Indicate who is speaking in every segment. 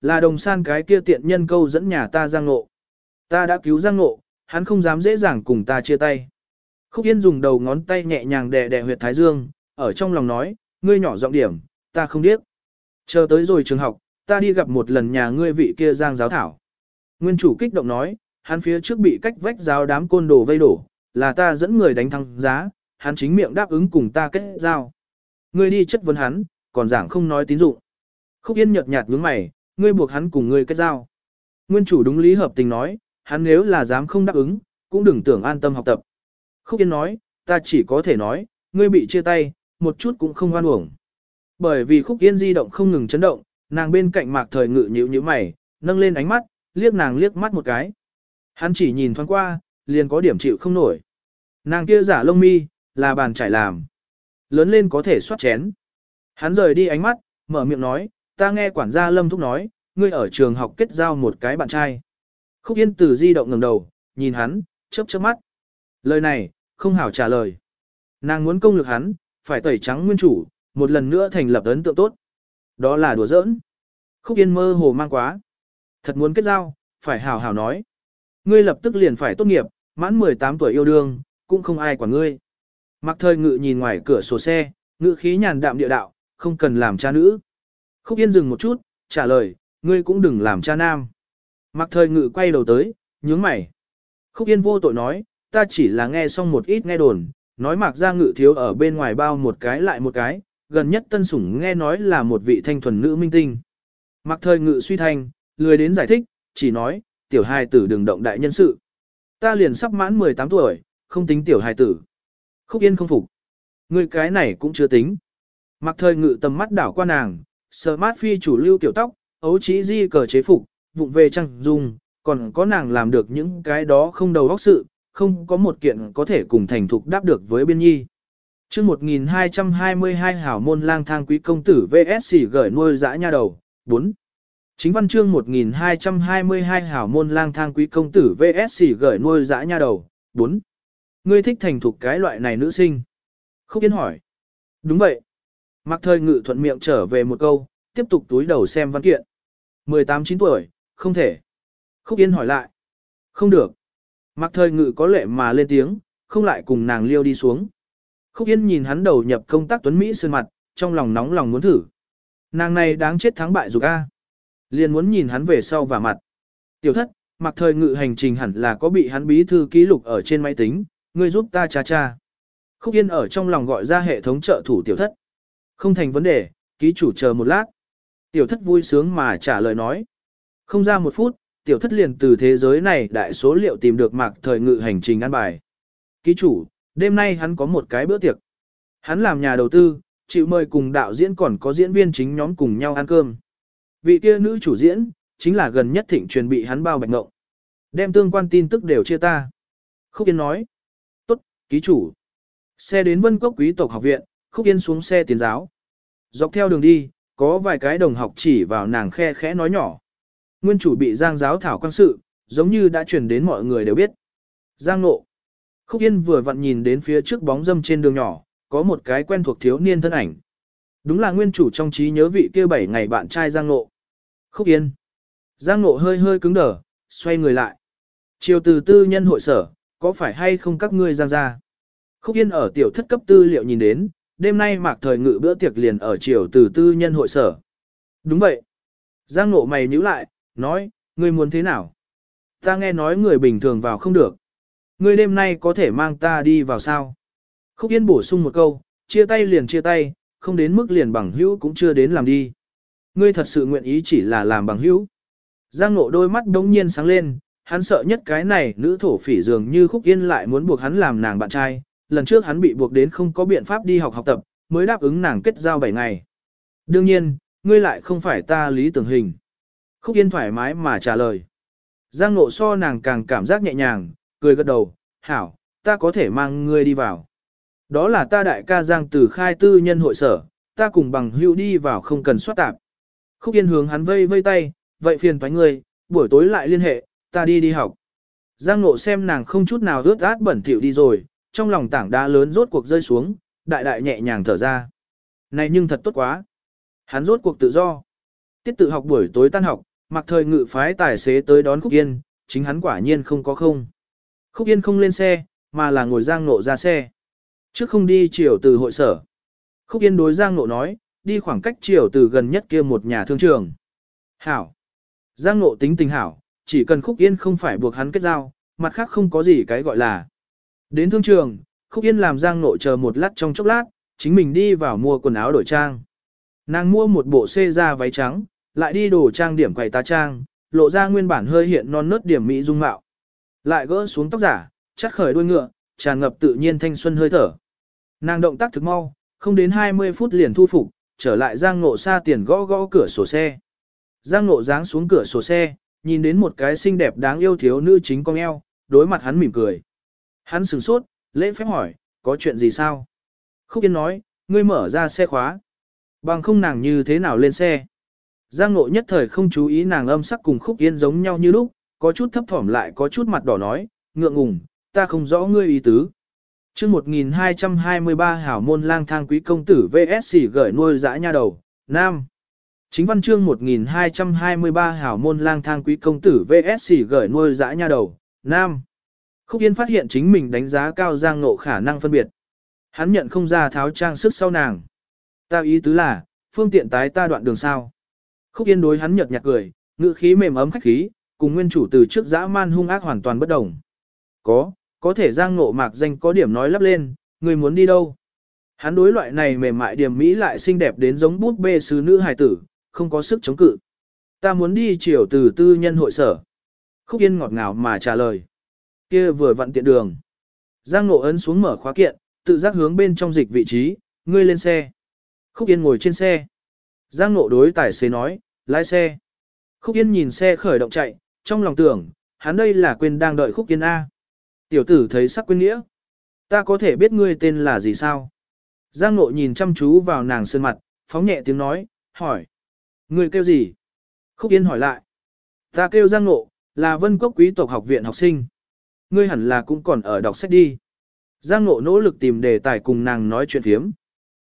Speaker 1: Là đồng san cái kia tiện nhân câu dẫn nhà ta Giang Ngộ. Ta đã cứu Giang Ngộ, hắn không dám dễ dàng cùng ta chia tay. Khúc Yên dùng đầu ngón tay nhẹ nhàng đè đè huyệt thái dương, ở trong lòng nói, ngươi nhỏ giọng điểm, ta không biết. Chờ tới rồi trường học, ta đi gặp một lần nhà ngươi vị kia Giang giáo thảo. Nguyên chủ kích động nói, hắn phía trước bị cách vách giáo đám côn đồ vây đổ, là ta dẫn người đánh thăng giá, hắn chính miệng đáp ứng cùng ta kết giao. Ngươi đi chất vấn hắn, còn giảng không nói tín dụng. Khúc Yên nhợt nhạt nhướng mày, ngươi buộc hắn cùng ngươi kết giao. Nguyên chủ đúng lý hợp tình nói, hắn nếu là dám không đáp ứng, cũng đừng tưởng an tâm học tập. Khúc Yên nói, ta chỉ có thể nói, ngươi bị chia tay, một chút cũng không hoan uổng. Bởi vì Khúc Yên di động không ngừng chấn động, nàng bên cạnh mạc thời ngự nhữ như mày, nâng lên ánh mắt, liếc nàng liếc mắt một cái. Hắn chỉ nhìn thoáng qua, liền có điểm chịu không nổi. Nàng kia giả lông mi, là bàn trải làm. Lớn lên có thể soát chén. Hắn rời đi ánh mắt, mở miệng nói, ta nghe quản gia Lâm Thúc nói, ngươi ở trường học kết giao một cái bạn trai. Khúc Yên từ di động ngẩng đầu, nhìn hắn, chớp chớp mắt. Lời này, không hảo trả lời. Nàng muốn công lực hắn, phải tẩy trắng nguyên chủ, một lần nữa thành lập ấn tượng tốt. Đó là đùa giỡn. Khúc Yên mơ hồ mang quá. Thật muốn kết giao, phải hảo hảo nói. Ngươi lập tức liền phải tốt nghiệp, mãn 18 tuổi yêu đương, cũng không ai quản ngươi. Mặc thời ngự nhìn ngoài cửa sổ xe, ngự khí nhàn đạm địa đạo, không cần làm cha nữ. Khúc Yên dừng một chút, trả lời, ngươi cũng đừng làm cha nam. Mặc thời ngự quay đầu tới, nhướng mày. Khúc Yên vô tội nói, ta chỉ là nghe xong một ít nghe đồn, nói mặc ra ngự thiếu ở bên ngoài bao một cái lại một cái, gần nhất tân sủng nghe nói là một vị thanh thuần nữ minh tinh. Mặc thời ngự suy thanh, lười đến giải thích, chỉ nói, tiểu hài tử đừng động đại nhân sự. Ta liền sắp mãn 18 tuổi, không tính tiểu hài tử. Khúc Yên không phục. Người cái này cũng chưa tính. Mặc thời ngự tầm mắt đảo qua nàng, smart phi chủ lưu tiểu tóc, ấu trí di cờ chế phục, vụng về trăng dung, còn có nàng làm được những cái đó không đầu óc sự, không có một kiện có thể cùng thành thục đáp được với biên nhi. chương 1222 hảo môn lang thang quý công tử VSC gửi nuôi dã nha đầu, 4. Chính văn chương 1222 hảo môn lang thang quý công tử VSC gửi nuôi dã nha đầu, 4. Ngươi thích thành thục cái loại này nữ sinh. Khúc Yên hỏi. Đúng vậy. Mặc thời ngự thuận miệng trở về một câu, tiếp tục túi đầu xem văn kiện. 18-9 tuổi, không thể. Khúc Yên hỏi lại. Không được. Mặc thời ngự có lệ mà lên tiếng, không lại cùng nàng liêu đi xuống. Khúc Yên nhìn hắn đầu nhập công tác tuấn Mỹ sơn mặt, trong lòng nóng lòng muốn thử. Nàng này đáng chết thắng bại dục A. Liền muốn nhìn hắn về sau và mặt. Tiểu thất, mặc thời ngự hành trình hẳn là có bị hắn bí thư ký lục ở trên máy tính, ngươi giúp ta cha cha. Khúc Yên ở trong lòng gọi ra hệ thống trợ thủ tiểu thất. Không thành vấn đề, ký chủ chờ một lát. Tiểu thất vui sướng mà trả lời nói. Không ra một phút, tiểu thất liền từ thế giới này đại số liệu tìm được mạc thời ngự hành trình ăn bài. Ký chủ, đêm nay hắn có một cái bữa tiệc. Hắn làm nhà đầu tư, chịu mời cùng đạo diễn còn có diễn viên chính nhóm cùng nhau ăn cơm. Vị kia nữ chủ diễn, chính là gần nhất thịnh truyền bị hắn bao bạch ngộng. Đem tương quan tin tức đều chia ta. Khúc Yên nói. Tốt, ký chủ. Xe đến Vân Quốc Quý tộc học viện, Khúc Yên xuống xe tiến giáo. Dọc theo đường đi, có vài cái đồng học chỉ vào nàng khe khẽ nói nhỏ. Nguyên chủ bị Giang giáo thảo quan sự, giống như đã truyền đến mọi người đều biết. Giang nộ. Khúc Yên vừa vặn nhìn đến phía trước bóng dâm trên đường nhỏ, có một cái quen thuộc thiếu niên thân ảnh. Đúng là nguyên chủ trong trí nhớ vị kia bảy ngày bạn trai Giang nộ. Khúc Yên. Giang nộ hơi hơi cứng đờ, xoay người lại. Chiều từ tư nhân hội sở, có phải hay không các ngươi Giang ra? Khúc Yên ở tiểu thất cấp tư liệu nhìn đến, đêm nay mạc thời ngự bữa tiệc liền ở chiều từ tư nhân hội sở. Đúng vậy. Giang nộ mày nhíu lại, nói, ngươi muốn thế nào? Ta nghe nói người bình thường vào không được. Ngươi đêm nay có thể mang ta đi vào sao? Khúc Yên bổ sung một câu, chia tay liền chia tay, không đến mức liền bằng hữu cũng chưa đến làm đi. Ngươi thật sự nguyện ý chỉ là làm bằng hữu. Giang nộ đôi mắt đống nhiên sáng lên, hắn sợ nhất cái này nữ thổ phỉ dường như Khúc Yên lại muốn buộc hắn làm nàng bạn trai, lần trước hắn bị buộc đến không có biện pháp đi học học tập, mới đáp ứng nàng kết giao 7 ngày. Đương nhiên, ngươi lại không phải ta lý tưởng hình. Khúc Yên thoải mái mà trả lời. Giang nộ so nàng càng cảm giác nhẹ nhàng, cười gật đầu, hảo, ta có thể mang ngươi đi vào. Đó là ta đại ca Giang từ khai tư nhân hội sở, ta cùng bằng hữu đi vào không cần soát tạp. Khúc Yên hướng hắn vây vây tay, vậy phiền thoái ngươi, buổi tối lại liên hệ, ta đi đi học. Giang nộ xem nàng không chút nào rớt át bẩn thỉu đi rồi, trong lòng tảng đá lớn rốt cuộc rơi xuống, đại đại nhẹ nhàng thở ra. Này nhưng thật tốt quá. Hắn rốt cuộc tự do. Tiết tự học buổi tối tan học, Mặc thời ngự phái tài xế tới đón Khúc Yên, chính hắn quả nhiên không có không. Khúc Yên không lên xe, mà là ngồi Giang Nộ ra xe. Trước không đi chiều từ hội sở. Khúc Yên đối Giang Nộ nói, đi khoảng cách chiều từ gần nhất kia một nhà thương trường. Hảo. Giang Nộ tính tình hảo, chỉ cần Khúc Yên không phải buộc hắn kết giao, mặt khác không có gì cái gọi là. Đến thương trường, Khúc Yên làm Giang nội chờ một lát trong chốc lát, chính mình đi vào mua quần áo đổi trang. Nàng mua một bộ xê da váy trắng, lại đi đồ trang điểm quầy tá trang, lộ ra nguyên bản hơi hiện non nớt điểm mỹ dung mạo. Lại gỡ xuống tóc giả, chắt khởi đuôi ngựa, tràn ngập tự nhiên thanh xuân hơi thở. Nàng động tác thực mau, không đến 20 phút liền thu phục, trở lại Giang Ngộ xa tiền gõ gõ cửa sổ xe. Giang Ngộ dáng xuống cửa sổ xe, nhìn đến một cái xinh đẹp đáng yêu thiếu nữ chính con eo, đối mặt hắn mỉm cười. Hắn sửng sốt, lễ phép hỏi, có chuyện gì sao? Khúc Yên nói, ngươi mở ra xe khóa. Bằng không nàng như thế nào lên xe. Giang Ngộ nhất thời không chú ý nàng âm sắc cùng Khúc Yên giống nhau như lúc, có chút thấp thỏm lại có chút mặt đỏ nói, ngượng ngùng, ta không rõ ngươi ý tứ. chương 1223 hảo môn lang thang quý công tử VSC gửi nuôi dã nha đầu, Nam. Chính văn chương 1223 hảo môn lang thang quý công tử VSC gửi nuôi dã nha đầu, Nam. Khúc Yên phát hiện chính mình đánh giá cao Giang Ngộ khả năng phân biệt. Hắn nhận không ra tháo trang sức sau nàng. Ta ý tứ là, phương tiện tái ta đoạn đường sao. Khúc Yên đối hắn nhợt nhạt cười, ngữ khí mềm ấm khách khí, cùng nguyên chủ từ trước dã man hung ác hoàn toàn bất đồng. Có, có thể Giang Ngộ mạc danh có điểm nói lắp lên, người muốn đi đâu. Hắn đối loại này mềm mại điểm mỹ lại xinh đẹp đến giống bút bê sứ nữ hài tử, không có sức chống cự. Ta muốn đi chiều từ tư nhân hội sở. Khúc Yên ngọt ngào mà trả lời kia vừa vặn tiện đường. Giang Ngộ ấn xuống mở khóa kiện, tự giác hướng bên trong dịch vị trí, ngươi lên xe. Khúc Yên ngồi trên xe. Giang Ngộ đối tài xế nói, lái xe. Khúc Yên nhìn xe khởi động chạy, trong lòng tưởng, hắn đây là quên đang đợi Khúc Yên A. Tiểu tử thấy sắc quên nghĩa. Ta có thể biết ngươi tên là gì sao? Giang Ngộ nhìn chăm chú vào nàng sơn mặt, phóng nhẹ tiếng nói, hỏi. Ngươi kêu gì? Khúc Yên hỏi lại. Ta kêu Giang Ngộ, là vân quốc quý tộc học viện học sinh. Ngươi hẳn là cũng còn ở đọc sách đi. Giang Ngộ nỗ lực tìm đề tài cùng nàng nói chuyện phiếm.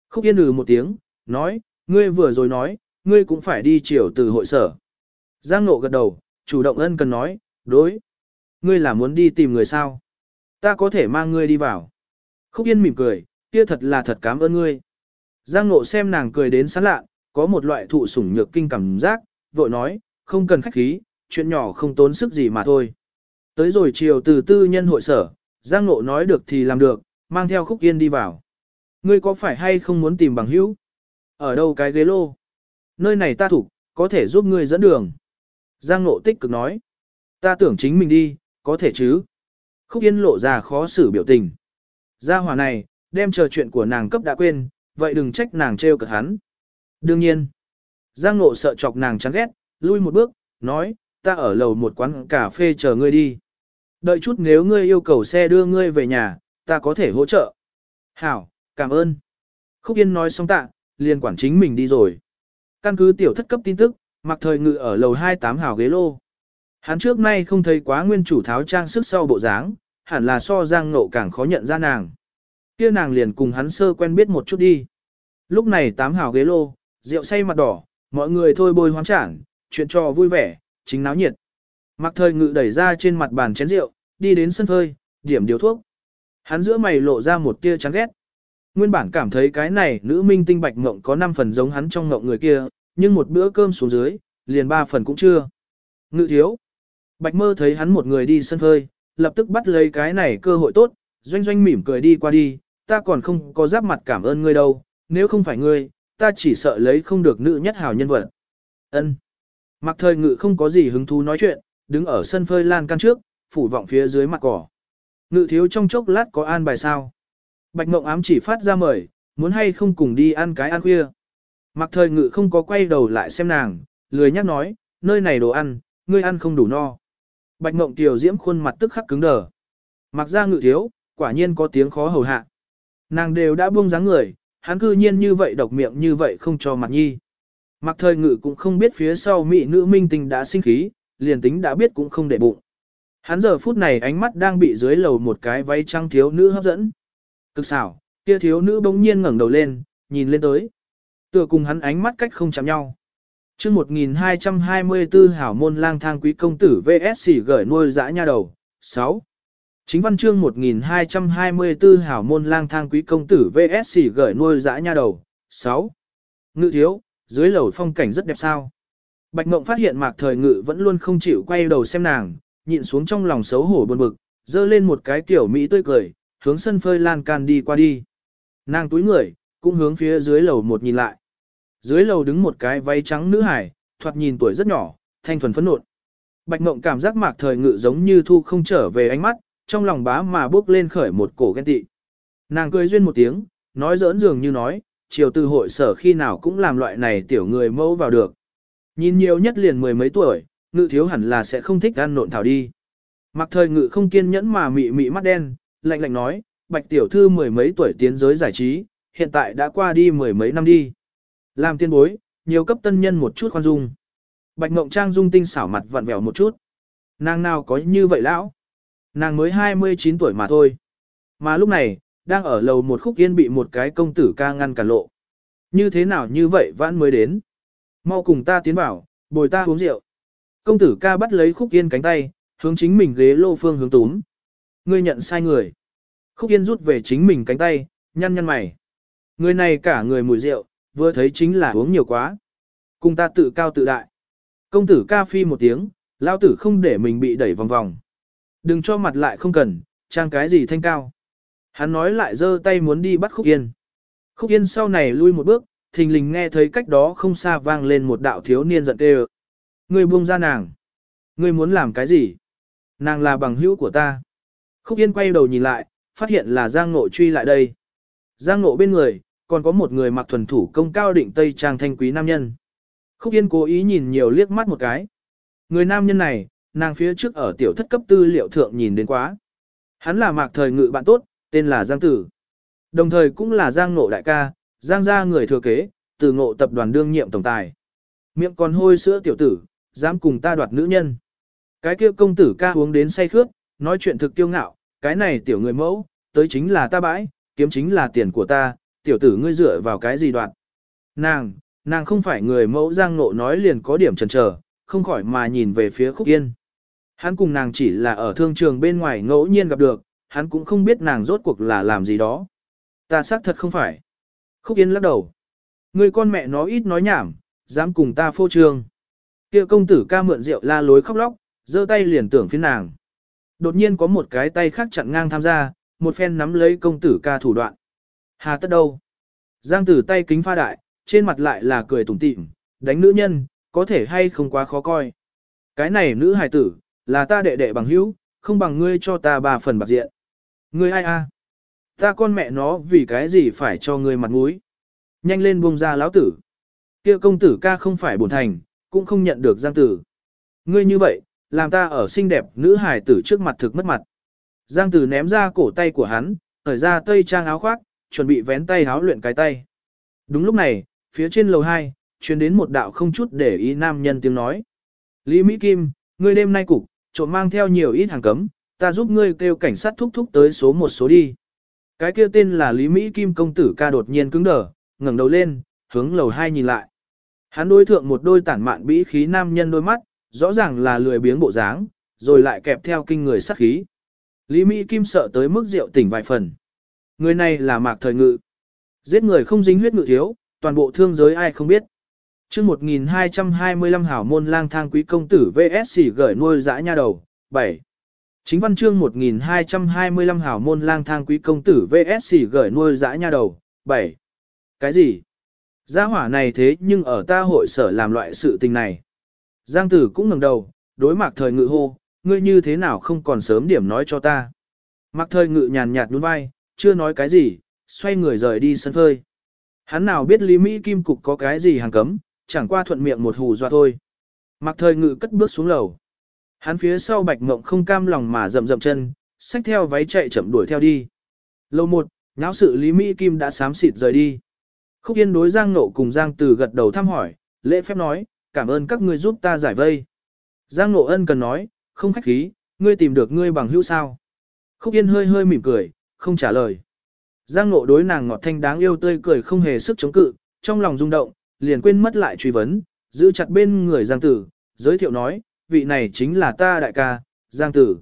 Speaker 1: Khúc Yên ừ một tiếng, nói, ngươi vừa rồi nói, ngươi cũng phải đi chiều từ hội sở. Giang Ngộ gật đầu, chủ động ân cần nói, đối. Ngươi là muốn đi tìm người sao? Ta có thể mang ngươi đi vào. Khúc Yên mỉm cười, kia thật là thật cảm ơn ngươi. Giang Ngộ xem nàng cười đến sán lạ, có một loại thụ sủng nhược kinh cảm giác, vội nói, không cần khách khí, chuyện nhỏ không tốn sức gì mà thôi. Tới rồi chiều từ tư nhân hội sở, Giang Nộ nói được thì làm được, mang theo Khúc Yên đi vào. Ngươi có phải hay không muốn tìm bằng hữu? Ở đâu cái ghế lô? Nơi này ta thủ, có thể giúp ngươi dẫn đường. Giang Nộ tích cực nói. Ta tưởng chính mình đi, có thể chứ? Khúc Yên lộ ra khó xử biểu tình. Gia hỏa này, đem chờ chuyện của nàng cấp đã quên, vậy đừng trách nàng trêu cực hắn. Đương nhiên, Giang Nộ sợ chọc nàng chán ghét, lui một bước, nói, ta ở lầu một quán cà phê chờ ngươi đi. Đợi chút nếu ngươi yêu cầu xe đưa ngươi về nhà, ta có thể hỗ trợ. Hảo, cảm ơn. Khúc Yên nói xong tạ, liền quản chính mình đi rồi. Căn cứ tiểu thất cấp tin tức, mặc thời ngự ở lầu 28 hảo ghế lô. Hắn trước nay không thấy quá nguyên chủ tháo trang sức sau bộ dáng, hẳn là so giang ngộ càng khó nhận ra nàng. kia nàng liền cùng hắn sơ quen biết một chút đi. Lúc này tám hảo ghế lô, rượu say mặt đỏ, mọi người thôi bôi hoán trảng, chuyện trò vui vẻ, chính náo nhiệt. Mặc thời ngự đẩy ra trên mặt bàn chén rượu, đi đến sân phơi, điểm điều thuốc. Hắn giữa mày lộ ra một tia chán ghét. Nguyên bản cảm thấy cái này nữ minh tinh bạch ngộng có 5 phần giống hắn trong ngộng người kia, nhưng một bữa cơm xuống dưới, liền 3 phần cũng chưa. Ngự thiếu. Bạch mơ thấy hắn một người đi sân phơi, lập tức bắt lấy cái này cơ hội tốt, doanh doanh mỉm cười đi qua đi, ta còn không có giáp mặt cảm ơn ngươi đâu, nếu không phải ngươi, ta chỉ sợ lấy không được nữ nhất hào nhân vật. Ân. Mặc thời ngự không có gì hứng thú nói chuyện, đứng ở sân phơi lan can trước, phủ vọng phía dưới mặt cỏ. Ngự thiếu trong chốc lát có an bài sao. Bạch Mộng ám chỉ phát ra mời, muốn hay không cùng đi ăn cái ăn khuya. Mặc thời ngự không có quay đầu lại xem nàng, lười nhắc nói, nơi này đồ ăn, ngươi ăn không đủ no. Bạch Mộng tiểu diễm khuôn mặt tức khắc cứng đờ. Mặc ra ngự thiếu, quả nhiên có tiếng khó hầu hạ. Nàng đều đã buông dáng người, hắn cư nhiên như vậy độc miệng như vậy không cho mặt nhi. Mặc thời ngự cũng không biết phía sau mỹ nữ minh tình đã sinh khí, liền tính đã biết cũng không để bụng. Hắn giờ phút này ánh mắt đang bị dưới lầu một cái váy trăng thiếu nữ hấp dẫn. Cực xảo, kia thiếu nữ bỗng nhiên ngẩng đầu lên, nhìn lên tới. Tựa cùng hắn ánh mắt cách không chạm nhau. chương 1224 hảo môn lang thang quý công tử VS gửi nuôi dã nha đầu. 6. Chính văn chương 1224 hảo môn lang thang quý công tử VS gửi nuôi dã nha đầu. 6. Ngự thiếu, dưới lầu phong cảnh rất đẹp sao. Bạch Mộng phát hiện mạc thời ngự vẫn luôn không chịu quay đầu xem nàng, nhịn xuống trong lòng xấu hổ buồn bực, dơ lên một cái kiểu Mỹ tươi cười, hướng sân phơi lan can đi qua đi. Nàng túi người, cũng hướng phía dưới lầu một nhìn lại. Dưới lầu đứng một cái váy trắng nữ hải, thoạt nhìn tuổi rất nhỏ, thanh thuần phấn nộn. Bạch Mộng cảm giác mạc thời ngự giống như thu không trở về ánh mắt, trong lòng bá mà bước lên khởi một cổ ghen tị. Nàng cười duyên một tiếng, nói giỡn dường như nói, chiều từ hội sở khi nào cũng làm loại này tiểu người mẫu vào được. Nhìn nhiều nhất liền mười mấy tuổi, ngự thiếu hẳn là sẽ không thích ăn nộn thảo đi. Mặc thời ngự không kiên nhẫn mà mị mị mắt đen, lạnh lạnh nói, bạch tiểu thư mười mấy tuổi tiến giới giải trí, hiện tại đã qua đi mười mấy năm đi. Làm tiên bối, nhiều cấp tân nhân một chút khoan dung. Bạch Ngộng Trang dung tinh xảo mặt vặn vẹo một chút. Nàng nào có như vậy lão? Nàng mới 29 tuổi mà thôi. Mà lúc này, đang ở lầu một khúc yên bị một cái công tử ca ngăn cản lộ. Như thế nào như vậy vãn mới đến? Mau cùng ta tiến vào, bồi ta uống rượu. Công tử ca bắt lấy khúc yên cánh tay, hướng chính mình ghế lô phương hướng túm. Ngươi nhận sai người. Khúc yên rút về chính mình cánh tay, nhăn nhăn mày. Người này cả người mùi rượu, vừa thấy chính là uống nhiều quá. Cùng ta tự cao tự đại. Công tử ca phi một tiếng, lao tử không để mình bị đẩy vòng vòng. Đừng cho mặt lại không cần, trang cái gì thanh cao. Hắn nói lại giơ tay muốn đi bắt Khúc Yên. Khúc Yên sau này lui một bước, thình lình nghe thấy cách đó không xa vang lên một đạo thiếu niên giận kêu. Người buông ra nàng. Người muốn làm cái gì? Nàng là bằng hữu của ta. Khúc Yên quay đầu nhìn lại, phát hiện là Giang Ngộ truy lại đây. Giang Ngộ bên người, còn có một người mặc thuần thủ công cao định tây trang thanh quý nam nhân. Khúc Yên cố ý nhìn nhiều liếc mắt một cái. Người nam nhân này, nàng phía trước ở tiểu thất cấp tư liệu thượng nhìn đến quá. Hắn là mạc thời ngự bạn tốt, tên là Giang Tử. Đồng thời cũng là Giang Ngộ đại ca, Giang gia người thừa kế, từ ngộ tập đoàn đương nhiệm tổng tài. Miệng còn hôi sữa tiểu tử, dám cùng ta đoạt nữ nhân. Cái kia công tử ca uống đến say khước, nói chuyện thực tiêu ngạo, cái này tiểu người mẫu, tới chính là ta bãi, kiếm chính là tiền của ta, tiểu tử ngươi dựa vào cái gì đoạt. Nàng, nàng không phải người mẫu giang nộ nói liền có điểm chần chờ, không khỏi mà nhìn về phía khúc yên. Hắn cùng nàng chỉ là ở thương trường bên ngoài ngẫu nhiên gặp được, hắn cũng không biết nàng rốt cuộc là làm gì đó. Ta xác thật không phải. Khúc yên lắc đầu. Người con mẹ nó ít nói nhảm, dám cùng ta phô trương. kia công tử ca mượn rượu la lối khóc lóc, giơ tay liền tưởng phiến nàng. Đột nhiên có một cái tay khác chặn ngang tham gia, một phen nắm lấy công tử ca thủ đoạn. Hà tất đâu? Giang tử tay kính pha đại, trên mặt lại là cười tủm tỉm, đánh nữ nhân, có thể hay không quá khó coi. Cái này nữ hài tử, là ta đệ đệ bằng hữu, không bằng ngươi cho ta bà phần bạc diện. Ngươi ai a? Ta con mẹ nó vì cái gì phải cho ngươi mặt mũi? Nhanh lên buông ra lão tử. Kia công tử ca không phải bổn thành, cũng không nhận được giang tử. Ngươi như vậy, làm ta ở xinh đẹp nữ hài tử trước mặt thực mất mặt. Giang tử ném ra cổ tay của hắn, thở ra tây trang áo khoác, chuẩn bị vén tay áo luyện cái tay. Đúng lúc này, phía trên lầu 2, truyền đến một đạo không chút để ý nam nhân tiếng nói. Lý Mỹ Kim, ngươi đêm nay cục, trộm mang theo nhiều ít hàng cấm, ta giúp ngươi kêu cảnh sát thúc thúc tới số một số đi. Cái kia tên là Lý Mỹ Kim công tử ca đột nhiên cứng đờ, ngẩng đầu lên, hướng lầu hai nhìn lại. Hắn đối thượng một đôi tản mạn bĩ khí nam nhân đôi mắt, rõ ràng là lười biếng bộ dáng, rồi lại kẹp theo kinh người sát khí. Lý Mỹ Kim sợ tới mức rượu tỉnh vài phần. Người này là mạc thời ngự. Giết người không dính huyết ngự thiếu, toàn bộ thương giới ai không biết. chương 1225 hảo môn lang thang quý công tử VSC gửi nuôi dã nha đầu, 7. Chính văn chương 1225 hảo môn lang thang quý công tử VSC gửi nuôi dã nha đầu, 7. Cái gì? Gia hỏa này thế nhưng ở ta hội sở làm loại sự tình này. Giang tử cũng ngẩng đầu, đối mặt thời ngự hô, ngươi như thế nào không còn sớm điểm nói cho ta. Mặc thời ngự nhàn nhạt nhún vai, chưa nói cái gì, xoay người rời đi sân phơi. Hắn nào biết Lý Mỹ Kim Cục có cái gì hàng cấm, chẳng qua thuận miệng một hù dọa thôi. Mặc thời ngự cất bước xuống lầu. Hắn phía sau bạch mộng không cam lòng mà rậm rậm chân, xách theo váy chạy chậm đuổi theo đi. lâu một, nháo sự Lý Mỹ Kim đã sám xịt rời đi. Khúc Yên đối Giang Nộ cùng Giang Từ gật đầu thăm hỏi, lễ phép nói, cảm ơn các ngươi giúp ta giải vây. Giang Nộ ân cần nói, không khách khí, ngươi tìm được ngươi bằng hữu sao. Khúc Yên hơi hơi mỉm cười, không trả lời. Giang Nộ đối nàng ngọt thanh đáng yêu tươi cười không hề sức chống cự, trong lòng rung động, liền quên mất lại truy vấn, giữ chặt bên người Giang Tử, giới thiệu nói, vị này chính là ta đại ca, Giang Tử.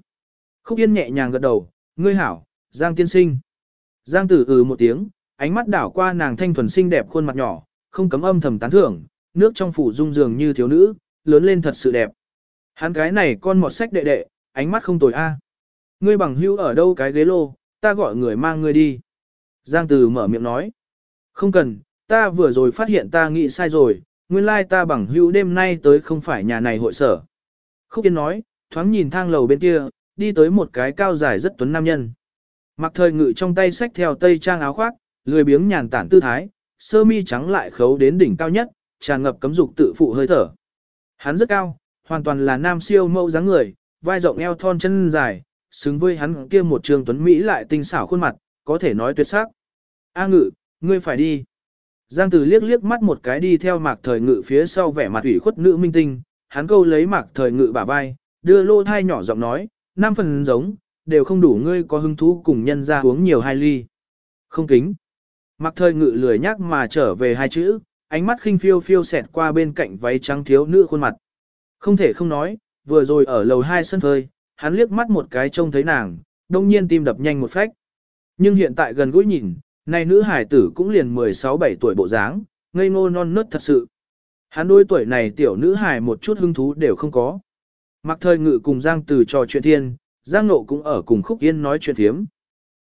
Speaker 1: Khúc Yên nhẹ nhàng gật đầu, ngươi hảo, Giang tiên sinh. Giang Tử ừ một tiếng, ánh mắt đảo qua nàng thanh thuần xinh đẹp khuôn mặt nhỏ, không cấm âm thầm tán thưởng, nước trong phủ dung dường như thiếu nữ, lớn lên thật sự đẹp. Hắn cái này con một sách đệ đệ, ánh mắt không tồi a. Ngươi bằng hữu ở đâu cái ghế lô, ta gọi người mang ngươi đi. Giang Từ mở miệng nói. Không cần, ta vừa rồi phát hiện ta nghĩ sai rồi, nguyên lai ta bằng hữu đêm nay tới không phải nhà này hội sở. Khúc Yên nói, thoáng nhìn thang lầu bên kia, đi tới một cái cao dài rất tuấn nam nhân. Mặc thời ngự trong tay sách theo tây trang áo khoác, lười biếng nhàn tản tư thái, sơ mi trắng lại khấu đến đỉnh cao nhất, tràn ngập cấm dục tự phụ hơi thở. Hắn rất cao, hoàn toàn là nam siêu mẫu dáng người, vai rộng eo thon chân dài, xứng với hắn kia một trường tuấn Mỹ lại tinh xảo khuôn mặt, có thể nói tuyệt sắc. A ngự, ngươi phải đi. Giang Tử liếc liếc mắt một cái đi theo mạc thời ngự phía sau vẻ mặt ủy khuất nữ minh tinh, hắn câu lấy mạc thời ngự bả vai, đưa lô thai nhỏ giọng nói, năm phần giống, đều không đủ ngươi có hứng thú cùng nhân ra uống nhiều hai ly. Không kính. Mạc thời ngự lười nhắc mà trở về hai chữ, ánh mắt khinh phiêu phiêu xẹt qua bên cạnh váy trắng thiếu nữ khuôn mặt. Không thể không nói, vừa rồi ở lầu hai sân phơi, hắn liếc mắt một cái trông thấy nàng, đông nhiên tim đập nhanh một phách. Nhưng hiện tại gần gũi nhìn, này nữ hải tử cũng liền 16-17 tuổi bộ dáng, ngây ngô non nớt thật sự. Hắn đôi tuổi này tiểu nữ hài một chút hứng thú đều không có. Mặc thời ngự cùng Giang Từ trò chuyện thiên, Giang Nộ cũng ở cùng Khúc Yên nói chuyện thiếm.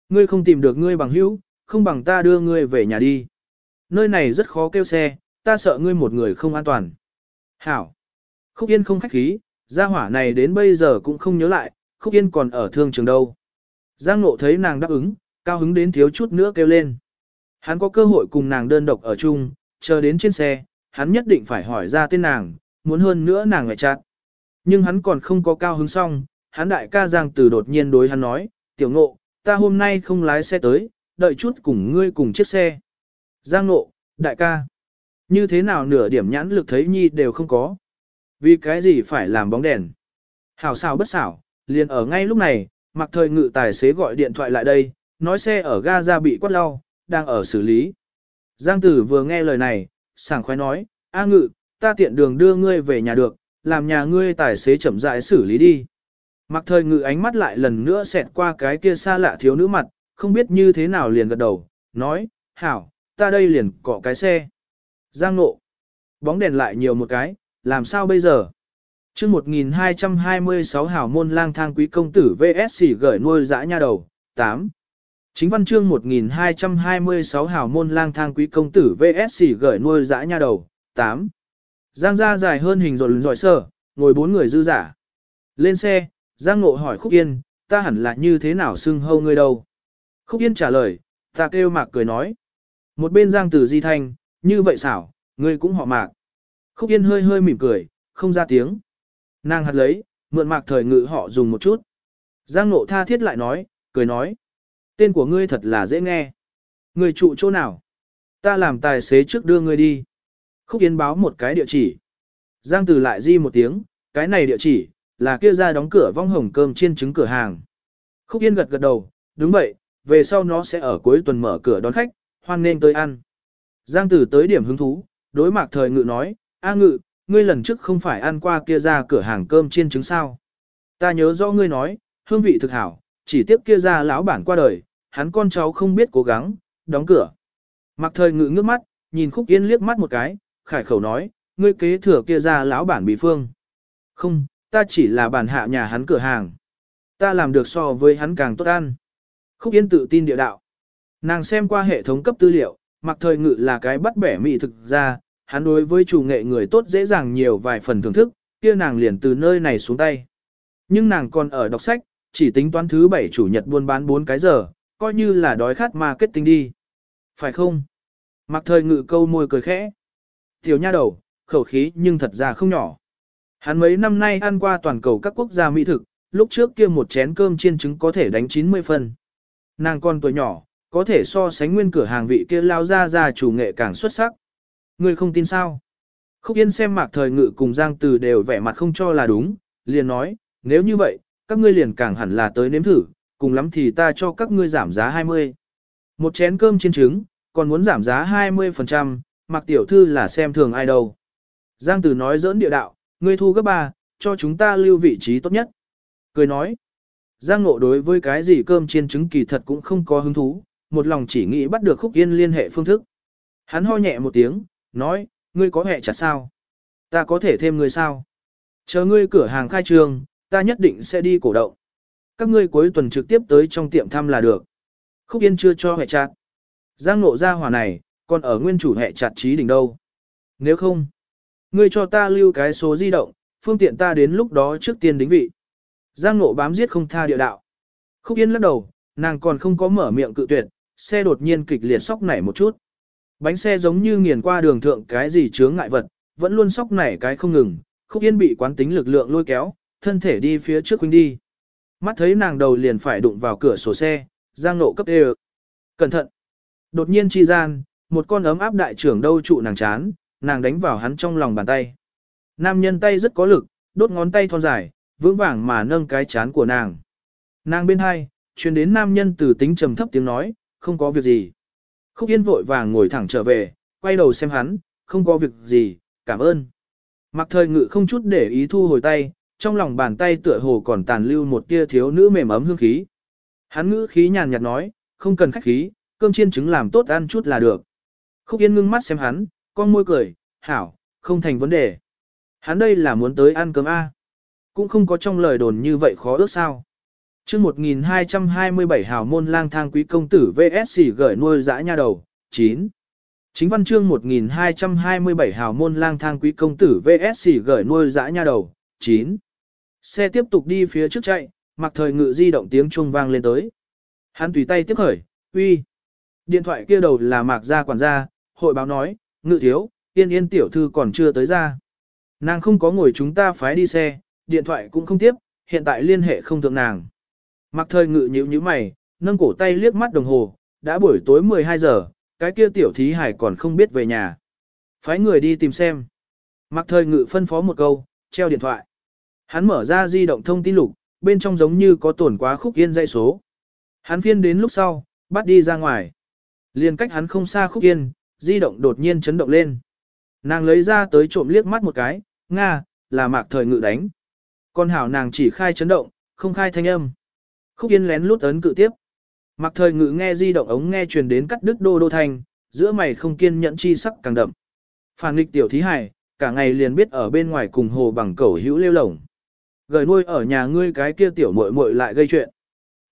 Speaker 1: Ngươi không tìm được ngươi bằng hữu, không bằng ta đưa ngươi về nhà đi. Nơi này rất khó kêu xe, ta sợ ngươi một người không an toàn. Hảo. Khúc Yên không khách khí, gia hỏa này đến bây giờ cũng không nhớ lại, Khúc Yên còn ở thương trường đâu. Giang Nộ thấy nàng đáp ứng, cao hứng đến thiếu chút nữa kêu lên. Hắn có cơ hội cùng nàng đơn độc ở chung, chờ đến trên xe, hắn nhất định phải hỏi ra tên nàng, muốn hơn nữa nàng lại chặt. Nhưng hắn còn không có cao hứng xong, hắn đại ca Giang Từ đột nhiên đối hắn nói, tiểu ngộ, ta hôm nay không lái xe tới, đợi chút cùng ngươi cùng chiếc xe. Giang ngộ, đại ca, như thế nào nửa điểm nhãn lực thấy nhi đều không có. Vì cái gì phải làm bóng đèn? Hảo xảo bất xảo, liền ở ngay lúc này, mặc thời ngự tài xế gọi điện thoại lại đây, nói xe ở ga ra bị quát lau, đang ở xử lý. Giang tử vừa nghe lời này, sảng khoái nói, A ngự, ta tiện đường đưa ngươi về nhà được, làm nhà ngươi tài xế chậm rãi xử lý đi. Mặc thời ngự ánh mắt lại lần nữa xẹt qua cái kia xa lạ thiếu nữ mặt, không biết như thế nào liền gật đầu, nói, hảo, ta đây liền cọ cái xe. Giang nộ, bóng đèn lại nhiều một cái, làm sao bây giờ? chương 1226 hảo môn lang thang quý công tử VSC gửi nuôi dã nha đầu, 8. Chính văn chương 1226 hảo môn lang thang quý công tử VSC gửi nuôi dã nha đầu, 8. Giang ra dài hơn hình rồi giỏi sơ, ngồi bốn người dư giả. Lên xe, Giang ngộ hỏi Khúc Yên, ta hẳn là như thế nào xưng hâu ngươi đâu? Khúc Yên trả lời, ta kêu mạc cười nói. Một bên Giang tử di thanh, như vậy xảo, ngươi cũng họ mạc. Khúc Yên hơi hơi mỉm cười, không ra tiếng. Nàng hạt lấy, mượn mạc thời ngự họ dùng một chút. Giang nộ tha thiết lại nói, cười nói. Tên của ngươi thật là dễ nghe. Ngươi trụ chỗ nào? Ta làm tài xế trước đưa ngươi đi. Khúc Yên báo một cái địa chỉ. Giang Từ lại di một tiếng, cái này địa chỉ, là kia ra đóng cửa vong hồng cơm chiên trứng cửa hàng. Khúc Yên gật gật đầu, đúng vậy, về sau nó sẽ ở cuối tuần mở cửa đón khách, hoan nên tới ăn. Giang Tử tới điểm hứng thú, đối mạc thời ngự nói, A ngự, ngươi lần trước không phải ăn qua kia ra cửa hàng cơm chiên trứng sao. Ta nhớ rõ ngươi nói, hương vị thực hảo, chỉ tiếp kia ra lão bản qua đời, hắn con cháu không biết cố gắng, đóng cửa. Mặc thời ngự ngước mắt, nhìn khúc yên liếc mắt một cái, khải khẩu nói, ngươi kế thừa kia ra lão bản bị phương. Không, ta chỉ là bản hạ nhà hắn cửa hàng. Ta làm được so với hắn càng tốt ăn. Khúc yên tự tin địa đạo. Nàng xem qua hệ thống cấp tư liệu, mặc thời ngự là cái bắt bẻ mỹ thực ra, hắn đối với chủ nghệ người tốt dễ dàng nhiều vài phần thưởng thức, kia nàng liền từ nơi này xuống tay. Nhưng nàng còn ở đọc sách, chỉ tính toán thứ bảy chủ nhật buôn bán 4 cái giờ, coi như là đói khát marketing đi. Phải không? Mặc thời ngự câu môi cười khẽ. Tiểu nha đầu, khẩu khí nhưng thật ra không nhỏ. Hắn mấy năm nay ăn qua toàn cầu các quốc gia mỹ thực, lúc trước kia một chén cơm chiên trứng có thể đánh 90 phân. Nàng con tuổi nhỏ, có thể so sánh nguyên cửa hàng vị kia lao ra ra chủ nghệ càng xuất sắc. Ngươi không tin sao? Khúc Yên xem mạc thời ngự cùng Giang Từ đều vẻ mặt không cho là đúng, liền nói, nếu như vậy, các ngươi liền càng hẳn là tới nếm thử, cùng lắm thì ta cho các ngươi giảm giá 20. Một chén cơm chiên trứng, còn muốn giảm giá 20%, mặc tiểu thư là xem thường ai đâu. Giang Tử nói giỡn địa đạo, ngươi thu gấp ba, cho chúng ta lưu vị trí tốt nhất. Cười nói, Giang Ngộ đối với cái gì cơm chiên trứng kỳ thật cũng không có hứng thú, một lòng chỉ nghĩ bắt được Khúc Yên liên hệ phương thức. Hắn ho nhẹ một tiếng, nói, ngươi có hẹ chặt sao? Ta có thể thêm ngươi sao? Chờ ngươi cửa hàng khai trương, ta nhất định sẽ đi cổ động. Các ngươi cuối tuần trực tiếp tới trong tiệm thăm là được. Khúc Yên chưa cho hệ chặt. Giang nộ ra hỏa này, còn ở nguyên chủ hệ chặt trí đỉnh đâu. Nếu không, ngươi cho ta lưu cái số di động, phương tiện ta đến lúc đó trước tiên đính vị. Giang nộ bám giết không tha địa đạo. Khúc Yên lắc đầu, nàng còn không có mở miệng cự tuyệt, xe đột nhiên kịch liệt sóc nảy một chút. Bánh xe giống như nghiền qua đường thượng cái gì chướng ngại vật, vẫn luôn sóc nảy cái không ngừng, Khúc Yên bị quán tính lực lượng lôi kéo, thân thể đi phía trước huynh đi. Mắt thấy nàng đầu liền phải đụng vào cửa sổ xe, Giang nộ cấp đê Cẩn thận! Đột nhiên chi gian, một con ấm áp đại trưởng đâu trụ nàng chán, nàng đánh vào hắn trong lòng bàn tay. Nam nhân tay rất có lực, đốt ngón tay thon dài, vững vàng mà nâng cái chán của nàng. Nàng bên hai, truyền đến nam nhân từ tính trầm thấp tiếng nói, không có việc gì. Khúc Yên vội vàng ngồi thẳng trở về, quay đầu xem hắn, không có việc gì, cảm ơn. Mặc thời ngự không chút để ý thu hồi tay, trong lòng bàn tay tựa hồ còn tàn lưu một tia thiếu nữ mềm ấm hương khí. Hắn ngữ khí nhàn nhạt nói, không cần khách khí, cơm chiên trứng làm tốt ăn chút là được. Khúc Yên ngưng mắt xem hắn, con môi cười, hảo, không thành vấn đề. Hắn đây là muốn tới ăn cơm A. Cũng không có trong lời đồn như vậy khó ước sao. chương 1227 hào môn lang thang quý công tử VSC gửi nuôi dã nha đầu, 9. Chính văn chương 1227 hào môn lang thang quý công tử VSC gửi nuôi dã nha đầu, 9. Xe tiếp tục đi phía trước chạy, mặc thời ngự di động tiếng chuông vang lên tới. Hắn tùy tay tiếp khởi, uy. Điện thoại kia đầu là mạc gia quản gia, hội báo nói, ngự thiếu, yên yên tiểu thư còn chưa tới ra. Nàng không có ngồi chúng ta phái đi xe, điện thoại cũng không tiếp, hiện tại liên hệ không thượng nàng. Mặc thời ngự nhíu nhíu mày, nâng cổ tay liếc mắt đồng hồ, đã buổi tối 12 giờ, cái kia tiểu thí hải còn không biết về nhà. Phái người đi tìm xem. Mặc thời ngự phân phó một câu, treo điện thoại. Hắn mở ra di động thông tin lục, bên trong giống như có tổn quá khúc yên dây số. Hắn phiên đến lúc sau, bắt đi ra ngoài. Liên cách hắn không xa khúc yên, di động đột nhiên chấn động lên. Nàng lấy ra tới trộm liếc mắt một cái, Nga, là mạc thời ngự đánh. Con hảo nàng chỉ khai chấn động, không khai thanh âm. Khúc yên lén lút ấn cự tiếp. Mạc thời ngự nghe di động ống nghe truyền đến cắt đứt đô đô thành giữa mày không kiên nhẫn chi sắc càng đậm. Phản nghịch tiểu thí hải, cả ngày liền biết ở bên ngoài cùng hồ bằng cẩu hữu lêu lổng. Gửi nuôi ở nhà ngươi cái kia tiểu muội muội lại gây chuyện.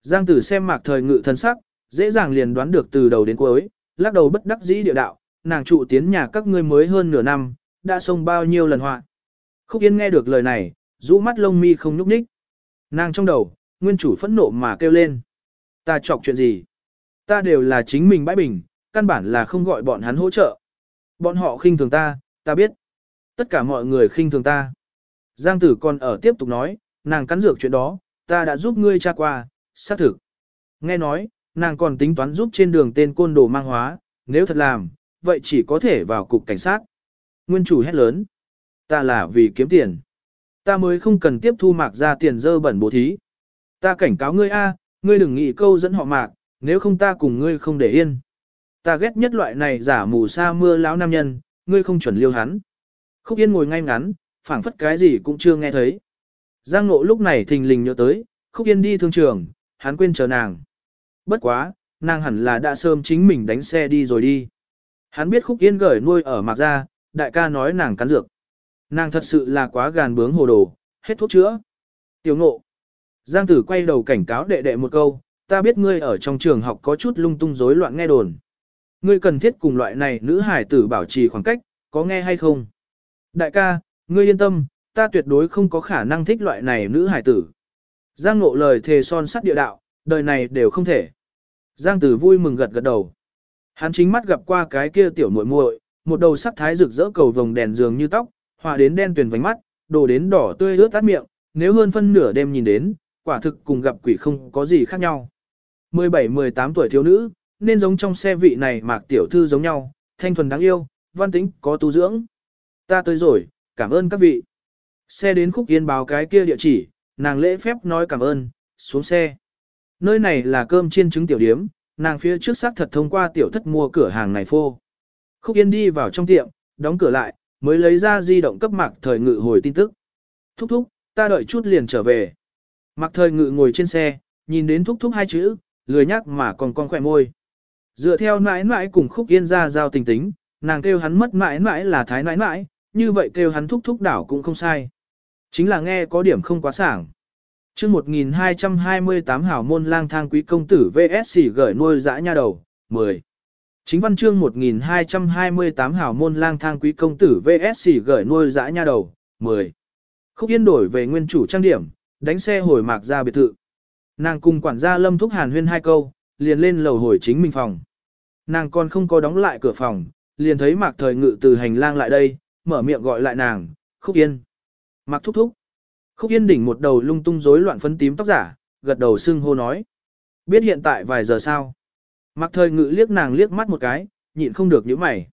Speaker 1: Giang tử xem mạc thời ngự thân sắc, dễ dàng liền đoán được từ đầu đến cuối, lắc đầu bất đắc dĩ địa đạo, nàng trụ tiến nhà các ngươi mới hơn nửa năm, đã xông bao nhiêu lần họa. Khúc Yên nghe được lời này, rũ mắt lông mi không nhúc nhích. Nàng trong đầu, nguyên chủ phẫn nộ mà kêu lên. Ta chọc chuyện gì? Ta đều là chính mình bãi bình, căn bản là không gọi bọn hắn hỗ trợ. Bọn họ khinh thường ta, ta biết. Tất cả mọi người khinh thường ta. Giang tử còn ở tiếp tục nói, nàng cắn dược chuyện đó, ta đã giúp ngươi tra qua, xác thực. Nghe nói, nàng còn tính toán giúp trên đường tên côn đồ mang hóa, nếu thật làm, vậy chỉ có thể vào cục cảnh sát. Nguyên chủ hét lớn. Ta là vì kiếm tiền. Ta mới không cần tiếp thu mạc ra tiền dơ bẩn bố thí. Ta cảnh cáo ngươi a, ngươi đừng nghĩ câu dẫn họ mạc, nếu không ta cùng ngươi không để yên. Ta ghét nhất loại này giả mù sa mưa lão nam nhân, ngươi không chuẩn liêu hắn. Khúc Yên ngồi ngay ngắn, phảng phất cái gì cũng chưa nghe thấy. Giang Ngộ lúc này thình lình nhớ tới, Khúc Yên đi thương trường, hắn quên chờ nàng. Bất quá, nàng hẳn là đã sớm chính mình đánh xe đi rồi đi. Hắn biết Khúc Yên gửi nuôi ở mạc gia đại ca nói nàng cắn dược. Nàng thật sự là quá gàn bướng hồ đồ, hết thuốc chữa. Tiểu ngộ. Giang tử quay đầu cảnh cáo đệ đệ một câu, ta biết ngươi ở trong trường học có chút lung tung rối loạn nghe đồn. Ngươi cần thiết cùng loại này nữ hải tử bảo trì khoảng cách, có nghe hay không? Đại ca, ngươi yên tâm, ta tuyệt đối không có khả năng thích loại này nữ hải tử. Giang ngộ lời thề son sắt địa đạo, đời này đều không thể. Giang tử vui mừng gật gật đầu. Hắn chính mắt gặp qua cái kia tiểu muội muội, một đầu sắc thái rực rỡ cầu vồng đèn dường như tóc, hòa đến đen tuyền vánh mắt, đổ đến đỏ tươi ướt tắt miệng, nếu hơn phân nửa đêm nhìn đến, quả thực cùng gặp quỷ không có gì khác nhau. 17-18 tuổi thiếu nữ, nên giống trong xe vị này mạc tiểu thư giống nhau, thanh thuần đáng yêu, văn tính, có tu dưỡng. Ta tới rồi, cảm ơn các vị. Xe đến khúc yên báo cái kia địa chỉ, nàng lễ phép nói cảm ơn, xuống xe. Nơi này là cơm chiên trứng tiểu điếm, nàng phía trước xác thật thông qua tiểu thất mua cửa hàng này phô. Khúc yên đi vào trong tiệm, đóng cửa lại, mới lấy ra di động cấp mạc thời ngự hồi tin tức. Thúc thúc, ta đợi chút liền trở về. Mạc thời ngự ngồi trên xe, nhìn đến thúc thúc hai chữ, lười nhắc mà còn con khỏe môi. Dựa theo mãi mãi cùng khúc yên ra giao tình tính, nàng kêu hắn mất mãi mãi là thái mãi mãi, như vậy kêu hắn thúc thúc đảo cũng không sai. Chính là nghe có điểm không quá sảng. chương 1228 hảo môn lang thang quý công tử VSC gửi nuôi dã nha đầu, 10. Chính văn chương 1228 hảo môn lang thang quý công tử VSC gửi nuôi dã nha đầu, 10. Khúc Yên đổi về nguyên chủ trang điểm, đánh xe hồi mạc ra biệt thự. Nàng cùng quản gia Lâm Thúc Hàn huyên hai câu, liền lên lầu hồi chính mình phòng. Nàng còn không có đóng lại cửa phòng, liền thấy mạc thời ngự từ hành lang lại đây, mở miệng gọi lại nàng, Khúc Yên. Mặc thúc thúc. Khúc Yên đỉnh một đầu lung tung rối loạn phấn tím tóc giả, gật đầu xưng hô nói. Biết hiện tại vài giờ sao? Mặc thời ngự liếc nàng liếc mắt một cái, nhịn không được những mày.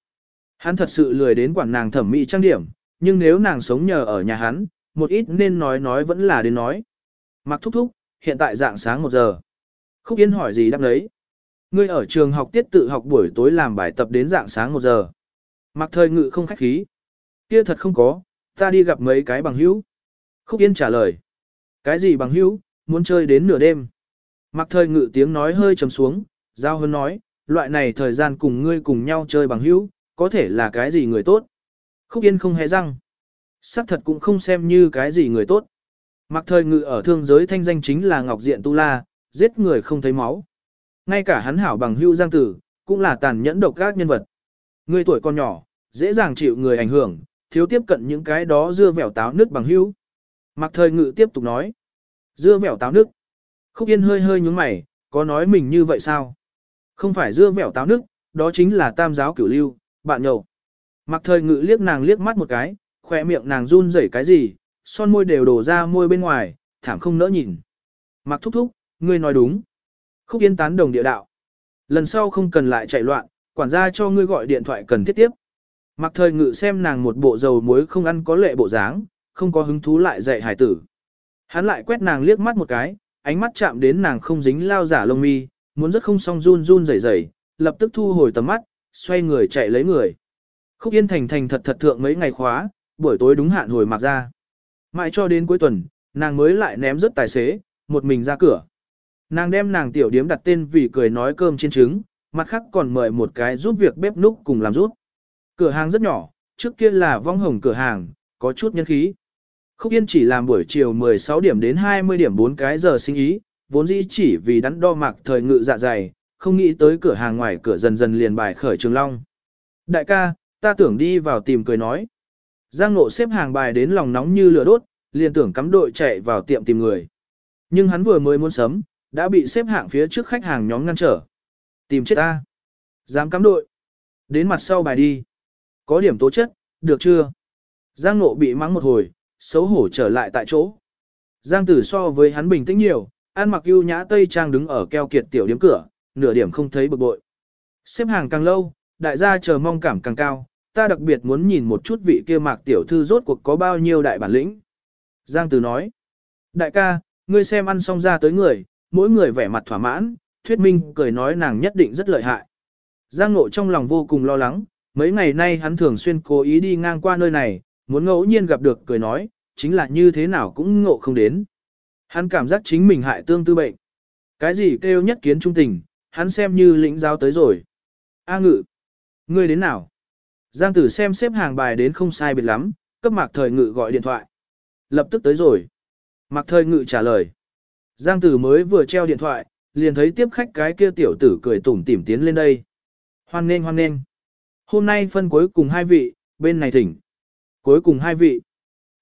Speaker 1: Hắn thật sự lười đến quản nàng thẩm mỹ trang điểm, nhưng nếu nàng sống nhờ ở nhà hắn, một ít nên nói nói vẫn là đến nói. Mặc thúc thúc, hiện tại dạng sáng một giờ. Khúc Yên hỏi gì đáp đấy? Ngươi ở trường học tiết tự học buổi tối làm bài tập đến dạng sáng một giờ. Mặc thời ngự không khách khí. Kia thật không có, ta đi gặp mấy cái bằng hữu. Khúc Yên trả lời. Cái gì bằng hữu, muốn chơi đến nửa đêm. Mặc thời ngự tiếng nói hơi trầm xuống, giao hơn nói, loại này thời gian cùng ngươi cùng nhau chơi bằng hữu, có thể là cái gì người tốt. Khúc Yên không hề răng. Sắc thật cũng không xem như cái gì người tốt. Mặc thời ngự ở thương giới thanh danh chính là Ngọc Diện Tu La, giết người không thấy máu. Ngay cả hắn hảo bằng hữu giang tử, cũng là tàn nhẫn độc các nhân vật. Người tuổi còn nhỏ, dễ dàng chịu người ảnh hưởng, thiếu tiếp cận những cái đó dưa vẻo táo nước bằng hữu. Mặc thời ngự tiếp tục nói. Dưa vẻo táo nước. Khúc Yên hơi hơi nhúng mày, có nói mình như vậy sao? Không phải dưa vẻo táo nước, đó chính là tam giáo cửu lưu, bạn nhậu. Mặc thời ngự liếc nàng liếc mắt một cái, khỏe miệng nàng run rẩy cái gì, son môi đều đổ ra môi bên ngoài, thảm không nỡ nhìn. Mặc thúc thúc, ngươi nói đúng. Khúc Yên tán đồng địa đạo. Lần sau không cần lại chạy loạn, quản gia cho ngươi gọi điện thoại cần thiết tiếp. Mặc thời ngự xem nàng một bộ dầu muối không ăn có lệ bộ dáng, không có hứng thú lại dạy hải tử. Hắn lại quét nàng liếc mắt một cái, ánh mắt chạm đến nàng không dính lao giả lông mi, muốn rất không song run run rẩy rẩy, lập tức thu hồi tầm mắt, xoay người chạy lấy người. Khúc Yên thành thành thật thật thượng mấy ngày khóa, buổi tối đúng hạn hồi mặc ra. Mãi cho đến cuối tuần, nàng mới lại ném rất tài xế, một mình ra cửa. Nàng đem nàng tiểu điếm đặt tên vì cười nói cơm trên trứng, mặt khác còn mời một cái giúp việc bếp núc cùng làm rút. Cửa hàng rất nhỏ, trước kia là vong hồng cửa hàng, có chút nhân khí. Khúc Yên chỉ làm buổi chiều 16 điểm đến 20 điểm 4 cái giờ sinh ý, vốn dĩ chỉ vì đắn đo mạc thời ngự dạ dày, không nghĩ tới cửa hàng ngoài cửa dần dần liền bài khởi trường long. Đại ca, ta tưởng đi vào tìm cười nói. Giang nộ xếp hàng bài đến lòng nóng như lửa đốt, liền tưởng cắm đội chạy vào tiệm tìm người. Nhưng hắn vừa mới muốn sấm, đã bị xếp hạng phía trước khách hàng nhóm ngăn trở. Tìm chết ta. Dám cắm đội. Đến mặt sau bài đi. Có điểm tố chất, được chưa? Giang nộ bị mắng một hồi, xấu hổ trở lại tại chỗ. Giang tử so với hắn bình tĩnh nhiều, ăn mặc ưu nhã tây trang đứng ở keo kiệt tiểu điếm cửa, nửa điểm không thấy bực bội. Xếp hàng càng lâu, đại gia chờ mong cảm càng cao, ta đặc biệt muốn nhìn một chút vị kia mạc tiểu thư rốt cuộc có bao nhiêu đại bản lĩnh. Giang tử nói, đại ca, ngươi xem ăn xong ra tới người, mỗi người vẻ mặt thỏa mãn, thuyết minh cười nói nàng nhất định rất lợi hại. Giang nộ trong lòng vô cùng lo lắng, mấy ngày nay hắn thường xuyên cố ý đi ngang qua nơi này, muốn ngẫu nhiên gặp được cười nói, chính là như thế nào cũng ngộ không đến. Hắn cảm giác chính mình hại tương tư bệnh. Cái gì kêu nhất kiến trung tình, hắn xem như lĩnh giáo tới rồi. A ngự, ngươi đến nào? Giang tử xem xếp hàng bài đến không sai biệt lắm, cấp mạc thời ngự gọi điện thoại. Lập tức tới rồi. Mạc thời ngự trả lời. Giang tử mới vừa treo điện thoại, liền thấy tiếp khách cái kia tiểu tử cười tủm tỉm tiến lên đây. Hoan nghênh hoan nghênh. Hôm nay phân cuối cùng hai vị, bên này thỉnh. Cuối cùng hai vị.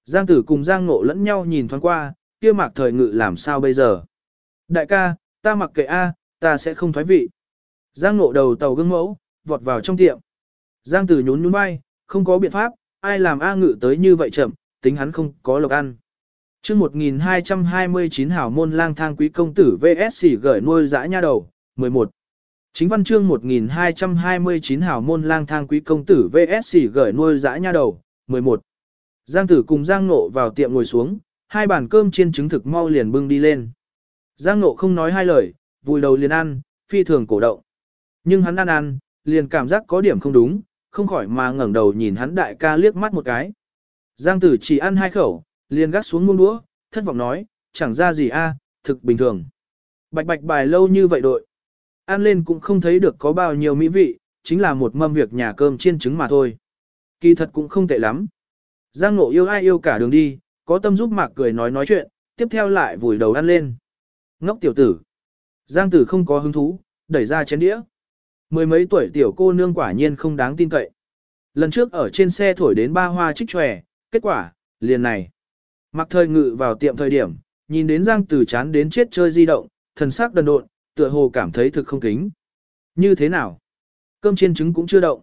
Speaker 1: Giang tử cùng Giang ngộ lẫn nhau nhìn thoáng qua, kia mạc thời ngự làm sao bây giờ. Đại ca, ta mặc kệ A, ta sẽ không thoái vị. Giang ngộ đầu tàu gương mẫu, vọt vào trong tiệm. Giang tử nhún nhún bay, không có biện pháp, ai làm A ngự tới như vậy chậm, tính hắn không có lộc ăn. chương 1229 hảo môn lang thang quý công tử VSC gửi nuôi dã nha đầu, 11. Chính văn chương 1229 hảo môn lang thang quý công tử VSC gửi nuôi dã nha đầu, 11. Giang tử cùng Giang Nộ vào tiệm ngồi xuống, hai bàn cơm chiên trứng thực mau liền bưng đi lên. Giang Nộ không nói hai lời, vùi đầu liền ăn, phi thường cổ động. Nhưng hắn ăn ăn, liền cảm giác có điểm không đúng, không khỏi mà ngẩng đầu nhìn hắn đại ca liếc mắt một cái. Giang tử chỉ ăn hai khẩu, liền gắt xuống muông đũa, thất vọng nói, chẳng ra gì a, thực bình thường. Bạch bạch bài lâu như vậy đội. Ăn lên cũng không thấy được có bao nhiêu mỹ vị, chính là một mâm việc nhà cơm chiên trứng mà thôi. Kỳ thật cũng không tệ lắm. Giang Ngộ yêu ai yêu cả đường đi, có tâm giúp Mạc cười nói nói chuyện, tiếp theo lại vùi đầu ăn lên. Ngốc tiểu tử. Giang tử không có hứng thú, đẩy ra chén đĩa. Mười mấy tuổi tiểu cô nương quả nhiên không đáng tin cậy. Lần trước ở trên xe thổi đến ba hoa trích tròe, kết quả, liền này. Mặc thời ngự vào tiệm thời điểm, nhìn đến Giang Tử chán đến chết chơi di động, thần sắc đần độn, tựa hồ cảm thấy thực không kính. Như thế nào? Cơm chiên trứng cũng chưa động.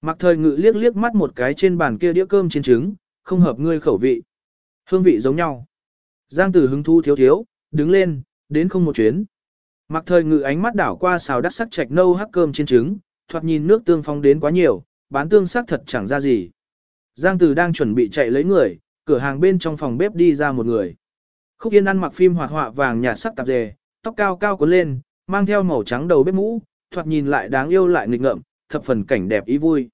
Speaker 1: Mặc thời ngự liếc liếc mắt một cái trên bàn kia đĩa cơm chiên trứng, không hợp ngươi khẩu vị. Hương vị giống nhau. Giang Tử hứng thu thiếu thiếu, đứng lên, đến không một chuyến. Mặc thời ngự ánh mắt đảo qua xào đắc sắc chạch nâu hắc cơm trên trứng, thoạt nhìn nước tương phong đến quá nhiều, bán tương sắc thật chẳng ra gì. Giang Từ đang chuẩn bị chạy lấy người, cửa hàng bên trong phòng bếp đi ra một người. Khúc Yên ăn mặc phim hoạt họa vàng nhạt sắc tạp dề, tóc cao cao cuốn lên, mang theo màu trắng đầu bếp mũ, thoạt nhìn lại đáng yêu lại nghịch ngợm, thập phần cảnh đẹp ý vui.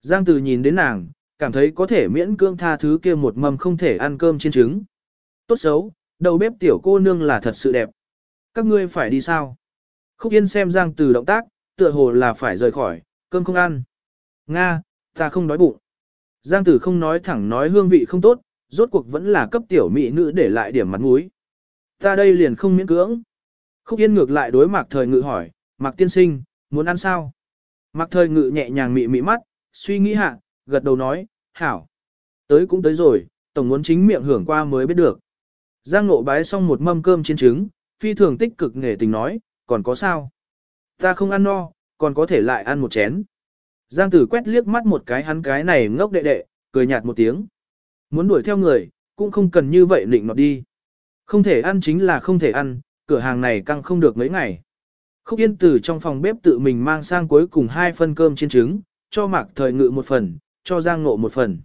Speaker 1: Giang Từ nhìn đến nàng, cảm thấy có thể miễn cưỡng tha thứ kia một mầm không thể ăn cơm trên trứng. Tốt xấu, đầu bếp tiểu cô nương là thật sự đẹp. Các ngươi phải đi sao? Khúc Yên xem Giang Từ động tác, tựa hồ là phải rời khỏi, cơm không ăn. Nga, ta không đói bụng. Giang Tử không nói thẳng nói hương vị không tốt, rốt cuộc vẫn là cấp tiểu mỹ nữ để lại điểm mặt mũi. Ta đây liền không miễn cưỡng. Khúc Yên ngược lại đối Mạc Thời Ngự hỏi, Mạc Tiên Sinh, muốn ăn sao? Mạc Thời Ngự nhẹ nhàng mị mị mắt, suy nghĩ hạ, gật đầu nói, hảo. Tới cũng tới rồi, tổng muốn chính miệng hưởng qua mới biết được. Giang Nộ bái xong một mâm cơm chiên trứng, phi thường tích cực nghề tình nói, còn có sao? Ta không ăn no, còn có thể lại ăn một chén. Giang tử quét liếc mắt một cái hắn cái này ngốc đệ đệ, cười nhạt một tiếng. Muốn đuổi theo người, cũng không cần như vậy lịnh nọt đi. Không thể ăn chính là không thể ăn, cửa hàng này căng không được mấy ngày. Khúc Yên từ trong phòng bếp tự mình mang sang cuối cùng hai phân cơm trên trứng, cho Mạc Thời Ngự một phần, cho Giang Nộ một phần.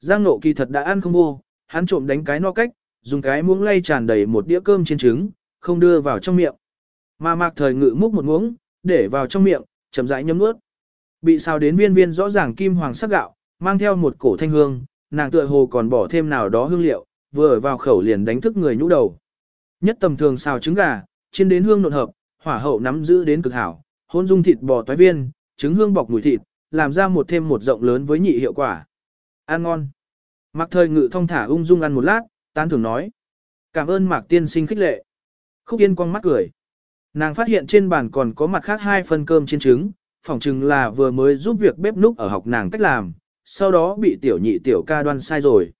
Speaker 1: Giang Nộ kỳ thật đã ăn không vô, hắn trộm đánh cái no cách, dùng cái muỗng lay tràn đầy một đĩa cơm trên trứng, không đưa vào trong miệng. Mà Mạc Thời Ngự múc một muỗng, để vào trong miệng, chậm rãi nhấm nuốt. Bị sao đến viên viên rõ ràng kim hoàng sắc gạo, mang theo một cổ thanh hương, nàng tựa hồ còn bỏ thêm nào đó hương liệu, vừa vào khẩu liền đánh thức người nhũ đầu. Nhất tầm thường xào trứng gà, chiên đến hương nộn hợp, hỏa hậu nắm giữ đến cực hảo, hôn dung thịt bò toái viên, trứng hương bọc mùi thịt, làm ra một thêm một rộng lớn với nhị hiệu quả. Ăn ngon. Mạc thời ngự thông thả ung dung ăn một lát, tán thưởng nói. Cảm ơn Mạc tiên sinh khích lệ. Khúc Yên quang mắt cười. Nàng phát hiện trên bàn còn có mặt khác hai phần cơm trên trứng, phỏng chừng là vừa mới giúp việc bếp núc ở học nàng cách làm, sau đó bị tiểu nhị tiểu ca đoan sai rồi.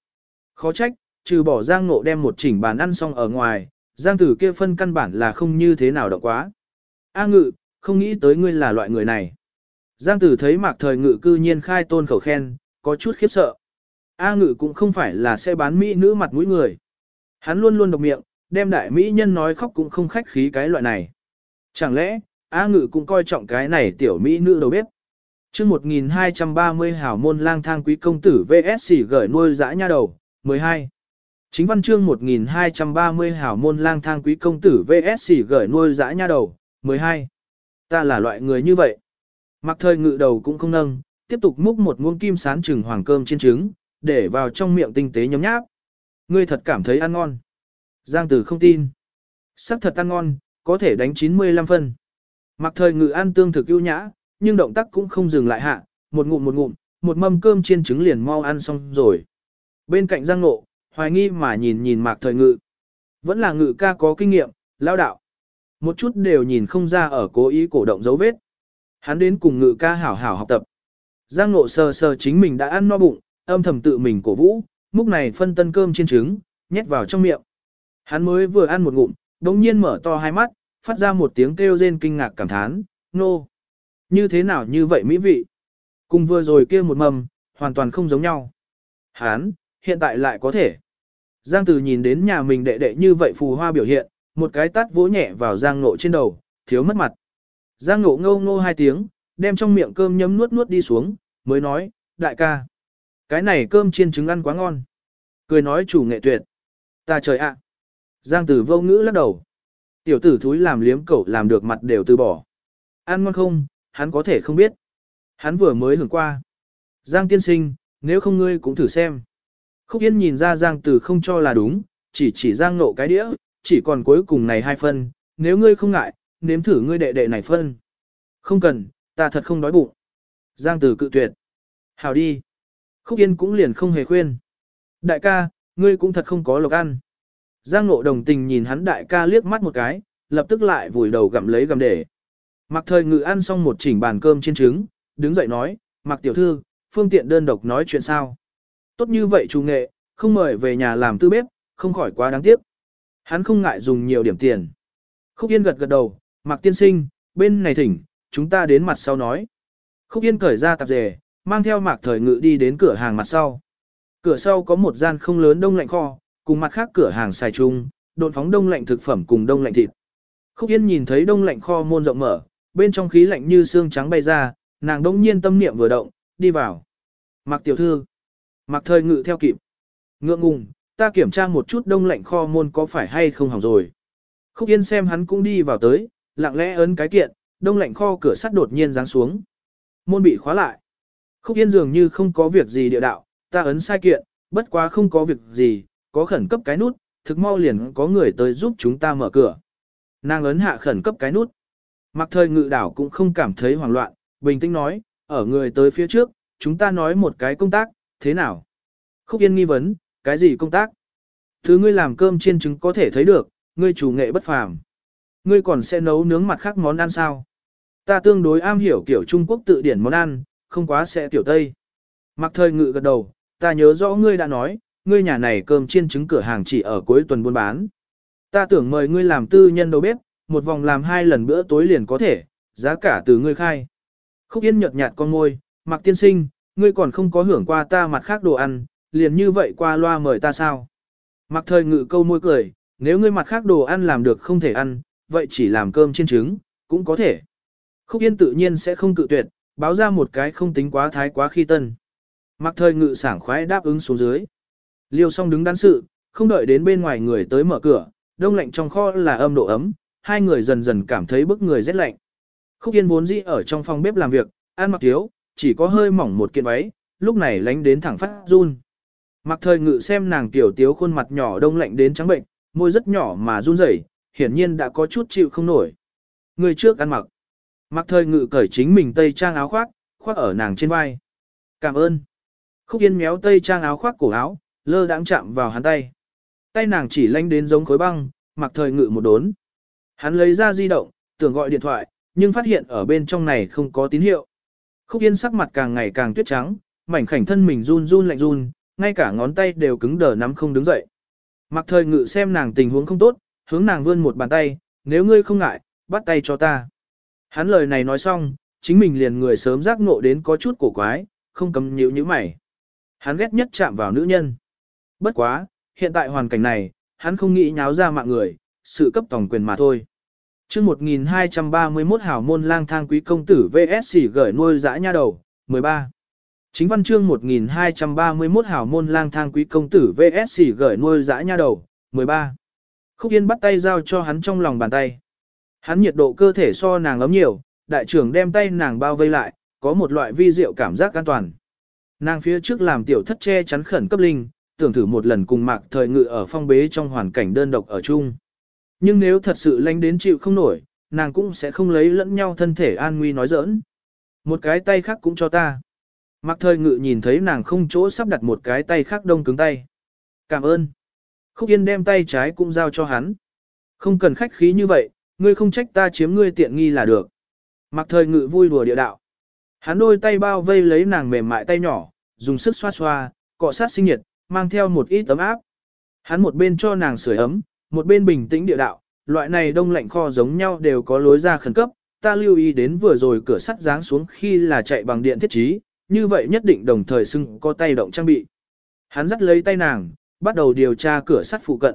Speaker 1: Khó trách, trừ bỏ Giang Ngộ đem một chỉnh bàn ăn xong ở ngoài, Giang Tử kia phân căn bản là không như thế nào động quá. A ngự, không nghĩ tới ngươi là loại người này. Giang Tử thấy mạc thời ngự cư nhiên khai tôn khẩu khen, có chút khiếp sợ. A ngự cũng không phải là sẽ bán mỹ nữ mặt mũi người. Hắn luôn luôn độc miệng, đem đại mỹ nhân nói khóc cũng không khách khí cái loại này. Chẳng lẽ, A ngự cũng coi trọng cái này tiểu mỹ nữ đầu bếp. chương 1230 hảo môn lang thang quý công tử VSC gửi nuôi dã nha đầu, 12. Chính văn chương 1230 hảo môn lang thang quý công tử VSC gửi nuôi dã nha đầu, 12. Ta là loại người như vậy. Mặc thời ngự đầu cũng không nâng, tiếp tục múc một muỗng kim sán trừng hoàng cơm trên trứng, để vào trong miệng tinh tế nhấm nháp. Ngươi thật cảm thấy ăn ngon. Giang tử không tin. Sắc thật ăn ngon, có thể đánh 95 phân. Mặc thời ngự ăn tương thực ưu nhã, nhưng động tác cũng không dừng lại hạ, một ngụm một ngụm, một mâm cơm chiên trứng liền mau ăn xong rồi. Bên cạnh Giang Nộ, hoài nghi mà nhìn nhìn mạc thời ngự. Vẫn là ngự ca có kinh nghiệm, lao đạo. Một chút đều nhìn không ra ở cố ý cổ động dấu vết. Hắn đến cùng ngự ca hảo hảo học tập. Giang Nộ sờ sờ chính mình đã ăn no bụng, âm thầm tự mình cổ vũ, múc này phân tân cơm chiên trứng, nhét vào trong miệng. Hắn mới vừa ăn một ngụm, đống nhiên mở to hai mắt, phát ra một tiếng kêu rên kinh ngạc cảm thán, nô. Như thế nào như vậy mỹ vị? Cùng vừa rồi kia một mầm, hoàn toàn không giống nhau. Hán, hiện tại lại có thể. Giang Từ nhìn đến nhà mình đệ đệ như vậy phù hoa biểu hiện, một cái tát vỗ nhẹ vào Giang Ngộ trên đầu, thiếu mất mặt. Giang Ngộ ngâu ngô hai tiếng, đem trong miệng cơm nhấm nuốt nuốt đi xuống, mới nói, đại ca. Cái này cơm chiên trứng ăn quá ngon. Cười nói chủ nghệ tuyệt. Ta trời ạ. Giang Tử vô ngữ lắc đầu. Tiểu tử thúi làm liếm cẩu làm được mặt đều từ bỏ. Ăn ngon không, hắn có thể không biết. Hắn vừa mới hưởng qua. Giang tiên sinh, nếu không ngươi cũng thử xem. Khúc Yên nhìn ra Giang Tử không cho là đúng, chỉ chỉ Giang nộ cái đĩa, chỉ còn cuối cùng này hai phân, nếu ngươi không ngại, nếm thử ngươi đệ đệ này phân. Không cần, ta thật không đói bụng. Giang Tử cự tuyệt. Hào đi. Khúc Yên cũng liền không hề khuyên. Đại ca, ngươi cũng thật không có lộc ăn. Giang Nộ đồng tình nhìn hắn đại ca liếc mắt một cái, lập tức lại vùi đầu gặm lấy gặm để. Mặc thời ngự ăn xong một chỉnh bàn cơm trên trứng, đứng dậy nói, mặc tiểu thư, phương tiện đơn độc nói chuyện sao. Tốt như vậy chủ nghệ, không mời về nhà làm tư bếp, không khỏi quá đáng tiếc. Hắn không ngại dùng nhiều điểm tiền. Khúc Yên gật gật đầu, mặc tiên sinh, bên này thỉnh, chúng ta đến mặt sau nói. Khúc Yên cởi ra tạp dề, mang theo mạc thời ngự đi đến cửa hàng mặt sau. Cửa sau có một gian không lớn đông lạnh kho, cùng mặt khác cửa hàng xài chung, độn phóng đông lạnh thực phẩm cùng đông lạnh thịt. Khúc Yên nhìn thấy đông lạnh kho môn rộng mở, bên trong khí lạnh như xương trắng bay ra, nàng đông nhiên tâm niệm vừa động, đi vào. Mặc tiểu thư. Mặc thời ngự theo kịp. Ngượng ngùng, ta kiểm tra một chút đông lạnh kho môn có phải hay không hỏng rồi. Khúc Yên xem hắn cũng đi vào tới, lặng lẽ ấn cái kiện, đông lạnh kho cửa sắt đột nhiên giáng xuống. Môn bị khóa lại. Khúc Yên dường như không có việc gì địa đạo, ta ấn sai kiện, bất quá không có việc gì, có khẩn cấp cái nút, thực mau liền có người tới giúp chúng ta mở cửa. Nàng ấn hạ khẩn cấp cái nút. Mặc thời ngự đảo cũng không cảm thấy hoảng loạn, bình tĩnh nói, ở người tới phía trước, chúng ta nói một cái công tác, thế nào? Khúc Yên nghi vấn, cái gì công tác? Thứ ngươi làm cơm chiên trứng có thể thấy được, ngươi chủ nghệ bất phàm. Ngươi còn sẽ nấu nướng mặt khác món ăn sao? Ta tương đối am hiểu kiểu Trung Quốc tự điển món ăn, không quá sẽ tiểu Tây. Mặc thời ngự gật đầu, ta nhớ rõ ngươi đã nói, ngươi nhà này cơm chiên trứng cửa hàng chỉ ở cuối tuần buôn bán. Ta tưởng mời ngươi làm tư nhân đầu bếp, một vòng làm hai lần bữa tối liền có thể, giá cả từ ngươi khai. Khúc Yên nhợt nhạt con môi, mặc tiên sinh, ngươi còn không có hưởng qua ta mặt khác đồ ăn, liền như vậy qua loa mời ta sao? Mặc thời ngự câu môi cười, nếu ngươi mặt khác đồ ăn làm được không thể ăn, vậy chỉ làm cơm chiên trứng, cũng có thể. Khúc Yên tự nhiên sẽ không cự tuyệt, báo ra một cái không tính quá thái quá khi tân. Mặc thời ngự sảng khoái đáp ứng xuống dưới. Liêu song đứng đắn sự, không đợi đến bên ngoài người tới mở cửa, đông lạnh trong kho là âm độ ấm, hai người dần dần cảm thấy bức người rét lạnh. Khúc Yên vốn dĩ ở trong phòng bếp làm việc, ăn mặc thiếu, chỉ có hơi mỏng một kiện váy, lúc này lánh đến thẳng phát run. Mặc thời ngự xem nàng tiểu tiếu khuôn mặt nhỏ đông lạnh đến trắng bệnh, môi rất nhỏ mà run rẩy, hiển nhiên đã có chút chịu không nổi. Người trước ăn mặc. Mặc thời ngự cởi chính mình tây trang áo khoác, khoác ở nàng trên vai. Cảm ơn. Khúc Yên méo tây trang áo khoác cổ áo, lơ đãng chạm vào hắn tay. Tay nàng chỉ lanh đến giống khối băng, mặc thời ngự một đốn. Hắn lấy ra di động, tưởng gọi điện thoại, nhưng phát hiện ở bên trong này không có tín hiệu. Khúc Yên sắc mặt càng ngày càng tuyết trắng, mảnh khảnh thân mình run run lạnh run, ngay cả ngón tay đều cứng đờ nắm không đứng dậy. Mặc thời ngự xem nàng tình huống không tốt, hướng nàng vươn một bàn tay, nếu ngươi không ngại, bắt tay cho ta. Hắn lời này nói xong, chính mình liền người sớm giác ngộ đến có chút cổ quái, không cầm nhíu như mày. Hắn ghét nhất chạm vào nữ nhân. Bất quá, hiện tại hoàn cảnh này, hắn không nghĩ nháo ra mạng người, sự cấp tổng quyền mà thôi chương 1231 hảo môn lang thang quý công tử VSC gửi nuôi dã nha đầu, 13. Chính văn chương 1231 hảo môn lang thang quý công tử VSC gửi nuôi dã nha đầu, 13. Khúc Yên bắt tay giao cho hắn trong lòng bàn tay. Hắn nhiệt độ cơ thể so nàng ấm nhiều, đại trưởng đem tay nàng bao vây lại, có một loại vi diệu cảm giác an toàn. Nàng phía trước làm tiểu thất che chắn khẩn cấp linh, tưởng thử một lần cùng mạc thời ngự ở phong bế trong hoàn cảnh đơn độc ở chung. Nhưng nếu thật sự lánh đến chịu không nổi, nàng cũng sẽ không lấy lẫn nhau thân thể an nguy nói giỡn. Một cái tay khác cũng cho ta. Mặc thời ngự nhìn thấy nàng không chỗ sắp đặt một cái tay khác đông cứng tay. Cảm ơn. Khúc Yên đem tay trái cũng giao cho hắn. Không cần khách khí như vậy, ngươi không trách ta chiếm ngươi tiện nghi là được. mặc thời ngự vui đùa địa đạo. Hắn đôi tay bao vây lấy nàng mềm mại tay nhỏ, dùng sức xoa xoa, cọ sát sinh nhiệt, mang theo một ít ấm áp. Hắn một bên cho nàng sưởi ấm, một bên bình tĩnh địa đạo, loại này đông lạnh kho giống nhau đều có lối ra khẩn cấp, ta lưu ý đến vừa rồi cửa sắt giáng xuống khi là chạy bằng điện thiết trí, như vậy nhất định đồng thời xưng có tay động trang bị. Hắn dắt lấy tay nàng, bắt đầu điều tra cửa sắt phụ cận.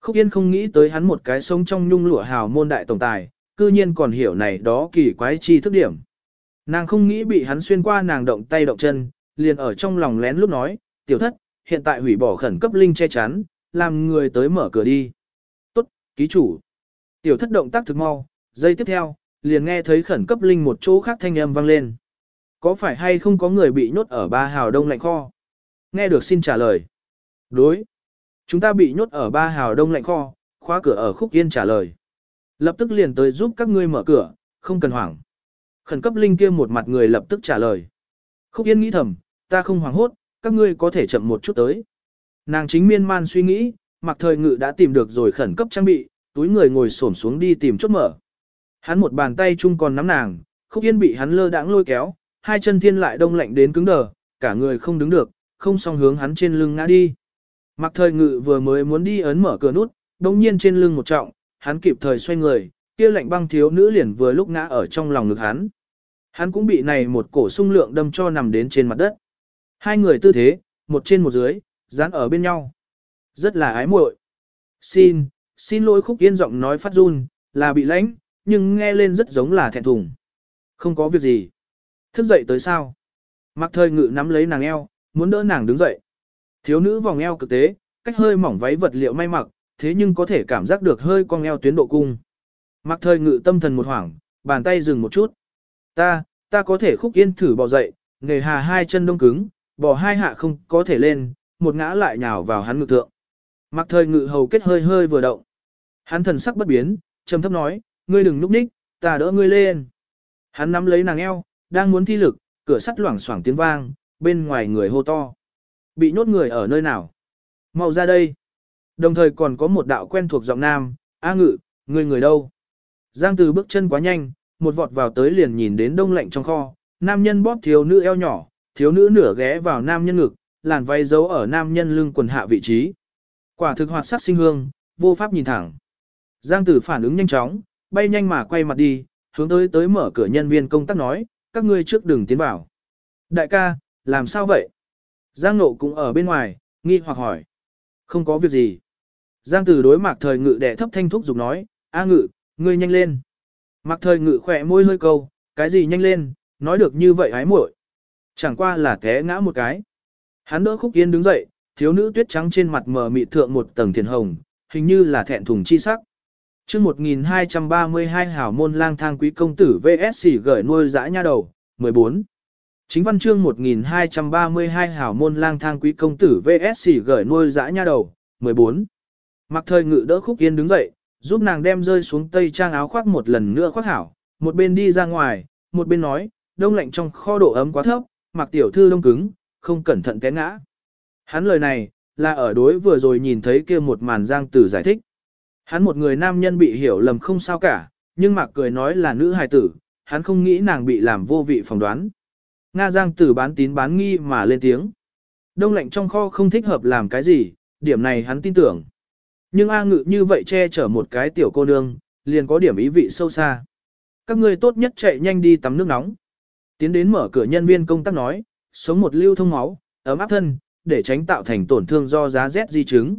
Speaker 1: Khúc Yên không nghĩ tới hắn một cái sống trong nhung lụa hào môn đại tổng tài, cư nhiên còn hiểu này đó kỳ quái chi thức điểm. Nàng không nghĩ bị hắn xuyên qua nàng động tay động chân, liền ở trong lòng lén lúc nói, tiểu thất, hiện tại hủy bỏ khẩn cấp linh che chắn, làm người tới mở cửa đi. Ký chủ. Tiểu thất động tác thực mau, giây tiếp theo, liền nghe thấy khẩn cấp linh một chỗ khác thanh âm vang lên. Có phải hay không có người bị nhốt ở ba hào đông lạnh kho? Nghe được xin trả lời. Đối. Chúng ta bị nhốt ở ba hào đông lạnh kho, khóa cửa ở khúc yên trả lời. Lập tức liền tới giúp các ngươi mở cửa, không cần hoảng. Khẩn cấp linh kia một mặt người lập tức trả lời. Khúc yên nghĩ thầm, ta không hoảng hốt, các ngươi có thể chậm một chút tới. Nàng chính miên man suy nghĩ, mặc thời ngự đã tìm được rồi khẩn cấp trang bị, túi người ngồi xổm xuống đi tìm chốt mở. Hắn một bàn tay chung còn nắm nàng, khúc yên bị hắn lơ đãng lôi kéo, hai chân thiên lại đông lạnh đến cứng đờ, cả người không đứng được, không song hướng hắn trên lưng ngã đi. Mặc thời ngự vừa mới muốn đi ấn mở cửa nút, đồng nhiên trên lưng một trọng, hắn kịp thời xoay người, kia lạnh băng thiếu nữ liền vừa lúc ngã ở trong lòng ngực hắn. Hắn cũng bị này một cổ sung lượng đâm cho nằm đến trên mặt đất. Hai người tư thế, một trên một dưới, dán ở bên nhau. Rất là ái muội. Xin, xin lỗi khúc yên giọng nói phát run, là bị lãnh, nhưng nghe lên rất giống là thẹn thùng. Không có việc gì. Thức dậy tới sao? Mặc thời ngự nắm lấy nàng eo, muốn đỡ nàng đứng dậy. Thiếu nữ vòng eo cực tế, cách hơi mỏng váy vật liệu may mặc, thế nhưng có thể cảm giác được hơi cong eo tuyến độ cung. Mặc thời ngự tâm thần một hoảng, bàn tay dừng một chút. Ta, ta có thể khúc yên thử bò dậy, nghề hà hai chân đông cứng, bò hai hạ không có thể lên, một ngã lại nhào vào hắn ngực thượng. Mặc thời ngự hầu kết hơi hơi vừa động. Hắn thần sắc bất biến, trầm thấp nói, ngươi đừng núp ních, ta đỡ ngươi lên. Hắn nắm lấy nàng eo, đang muốn thi lực, cửa sắt loảng xoảng tiếng vang, bên ngoài người hô to. Bị nhốt người ở nơi nào? Mau ra đây. Đồng thời còn có một đạo quen thuộc giọng nam, A ngự, người người đâu? Giang từ bước chân quá nhanh, một vọt vào tới liền nhìn đến đông lạnh trong kho, nam nhân bóp thiếu nữ eo nhỏ, thiếu nữ nửa ghé vào nam nhân ngực, làn váy giấu ở nam nhân lưng quần hạ vị trí. Quả thực hoạt sắc sinh hương, vô pháp nhìn thẳng. Giang tử phản ứng nhanh chóng, bay nhanh mà quay mặt đi, hướng tới tới mở cửa nhân viên công tác nói, các ngươi trước đừng tiến vào. Đại ca, làm sao vậy? Giang nộ cũng ở bên ngoài, nghi hoặc hỏi. Không có việc gì. Giang tử đối mạc thời ngự đẻ thấp thanh thúc giục nói, A ngự, ngươi nhanh lên. Mạc thời ngự khỏe môi hơi câu, cái gì nhanh lên, nói được như vậy hái muội. Chẳng qua là té ngã một cái. Hắn đỡ khúc yên đứng dậy, thiếu nữ tuyết trắng trên mặt mờ mịt thượng một tầng thiền hồng, hình như là thẹn thùng chi sắc. chương 1232 hảo môn lang thang quý công tử VSC gửi nuôi dã nha đầu, 14. Chính văn chương 1232 hảo môn lang thang quý công tử VSC gửi nuôi dã nha đầu, 14. Mặc thời ngự đỡ khúc yên đứng dậy, giúp nàng đem rơi xuống tây trang áo khoác một lần nữa khoác hảo, một bên đi ra ngoài, một bên nói, đông lạnh trong kho độ ấm quá thấp, mặc tiểu thư đông cứng, không cẩn thận té ngã. Hắn lời này, là ở đối vừa rồi nhìn thấy kia một màn giang tử giải thích. Hắn một người nam nhân bị hiểu lầm không sao cả, nhưng mạc cười nói là nữ hài tử, hắn không nghĩ nàng bị làm vô vị phỏng đoán. Nga giang tử bán tín bán nghi mà lên tiếng. Đông lạnh trong kho không thích hợp làm cái gì, điểm này hắn tin tưởng. Nhưng A ngự như vậy che chở một cái tiểu cô nương, liền có điểm ý vị sâu xa. Các ngươi tốt nhất chạy nhanh đi tắm nước nóng. Tiến đến mở cửa nhân viên công tác nói, sống một lưu thông máu, ấm áp thân, để tránh tạo thành tổn thương do giá rét di chứng.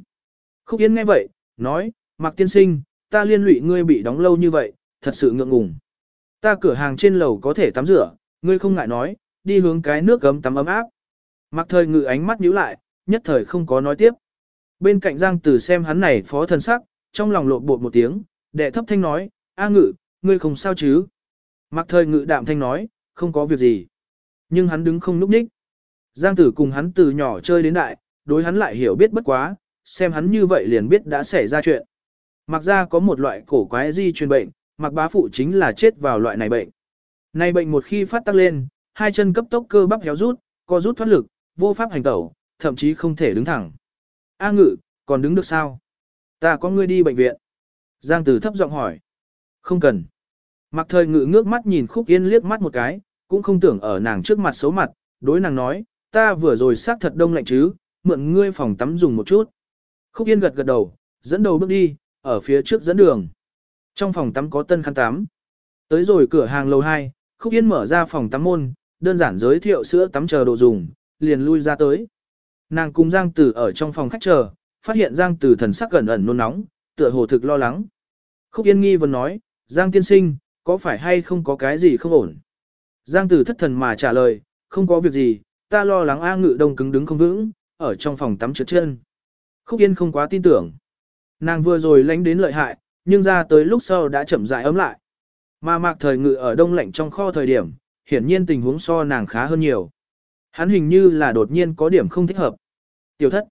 Speaker 1: Khúc Yên nghe vậy, nói, Mạc Tiên Sinh, ta liên lụy ngươi bị đóng lâu như vậy, thật sự ngượng ngùng. Ta cửa hàng trên lầu có thể tắm rửa, ngươi không ngại nói, đi hướng cái nước gấm tắm ấm áp. Mạc Thời ngự ánh mắt nhíu lại, nhất thời không có nói tiếp. Bên cạnh Giang Tử xem hắn này phó thần sắc, trong lòng lộn bột một tiếng, đệ thấp thanh nói, A ngự, ngươi không sao chứ? Mạc Thời ngự đạm thanh nói, không có việc gì. Nhưng hắn đứng không núp ních. Giang tử cùng hắn từ nhỏ chơi đến đại, đối hắn lại hiểu biết bất quá, xem hắn như vậy liền biết đã xảy ra chuyện. Mặc ra có một loại cổ quái di truyền bệnh, mặc bá phụ chính là chết vào loại này bệnh. Này bệnh một khi phát tác lên, hai chân cấp tốc cơ bắp héo rút, co rút thoát lực, vô pháp hành tẩu, thậm chí không thể đứng thẳng. A ngự, còn đứng được sao? Ta có ngươi đi bệnh viện. Giang tử thấp giọng hỏi. Không cần. Mặc thời ngự ngước mắt nhìn khúc yên liếc mắt một cái, cũng không tưởng ở nàng trước mặt xấu mặt, đối nàng nói, ta vừa rồi xác thật đông lạnh chứ, mượn ngươi phòng tắm dùng một chút. Khúc Yên gật gật đầu, dẫn đầu bước đi, ở phía trước dẫn đường. Trong phòng tắm có tân khăn tắm. Tới rồi cửa hàng lầu 2, Khúc Yên mở ra phòng tắm môn, đơn giản giới thiệu sữa tắm chờ đồ dùng, liền lui ra tới. Nàng cùng Giang Tử ở trong phòng khách chờ, phát hiện Giang Tử thần sắc gần ẩn nôn nóng, tựa hồ thực lo lắng. Khúc Yên nghi vấn nói, Giang tiên sinh, có phải hay không có cái gì không ổn? Giang Tử thất thần mà trả lời, không có việc gì, ta lo lắng A ngự đông cứng đứng không vững, ở trong phòng tắm trượt chân. Khúc Yên không quá tin tưởng. Nàng vừa rồi lánh đến lợi hại, nhưng ra tới lúc sau đã chậm rãi ấm lại. Mà mạc thời ngự ở đông lạnh trong kho thời điểm, hiển nhiên tình huống so nàng khá hơn nhiều. Hắn hình như là đột nhiên có điểm không thích hợp. Tiểu thất.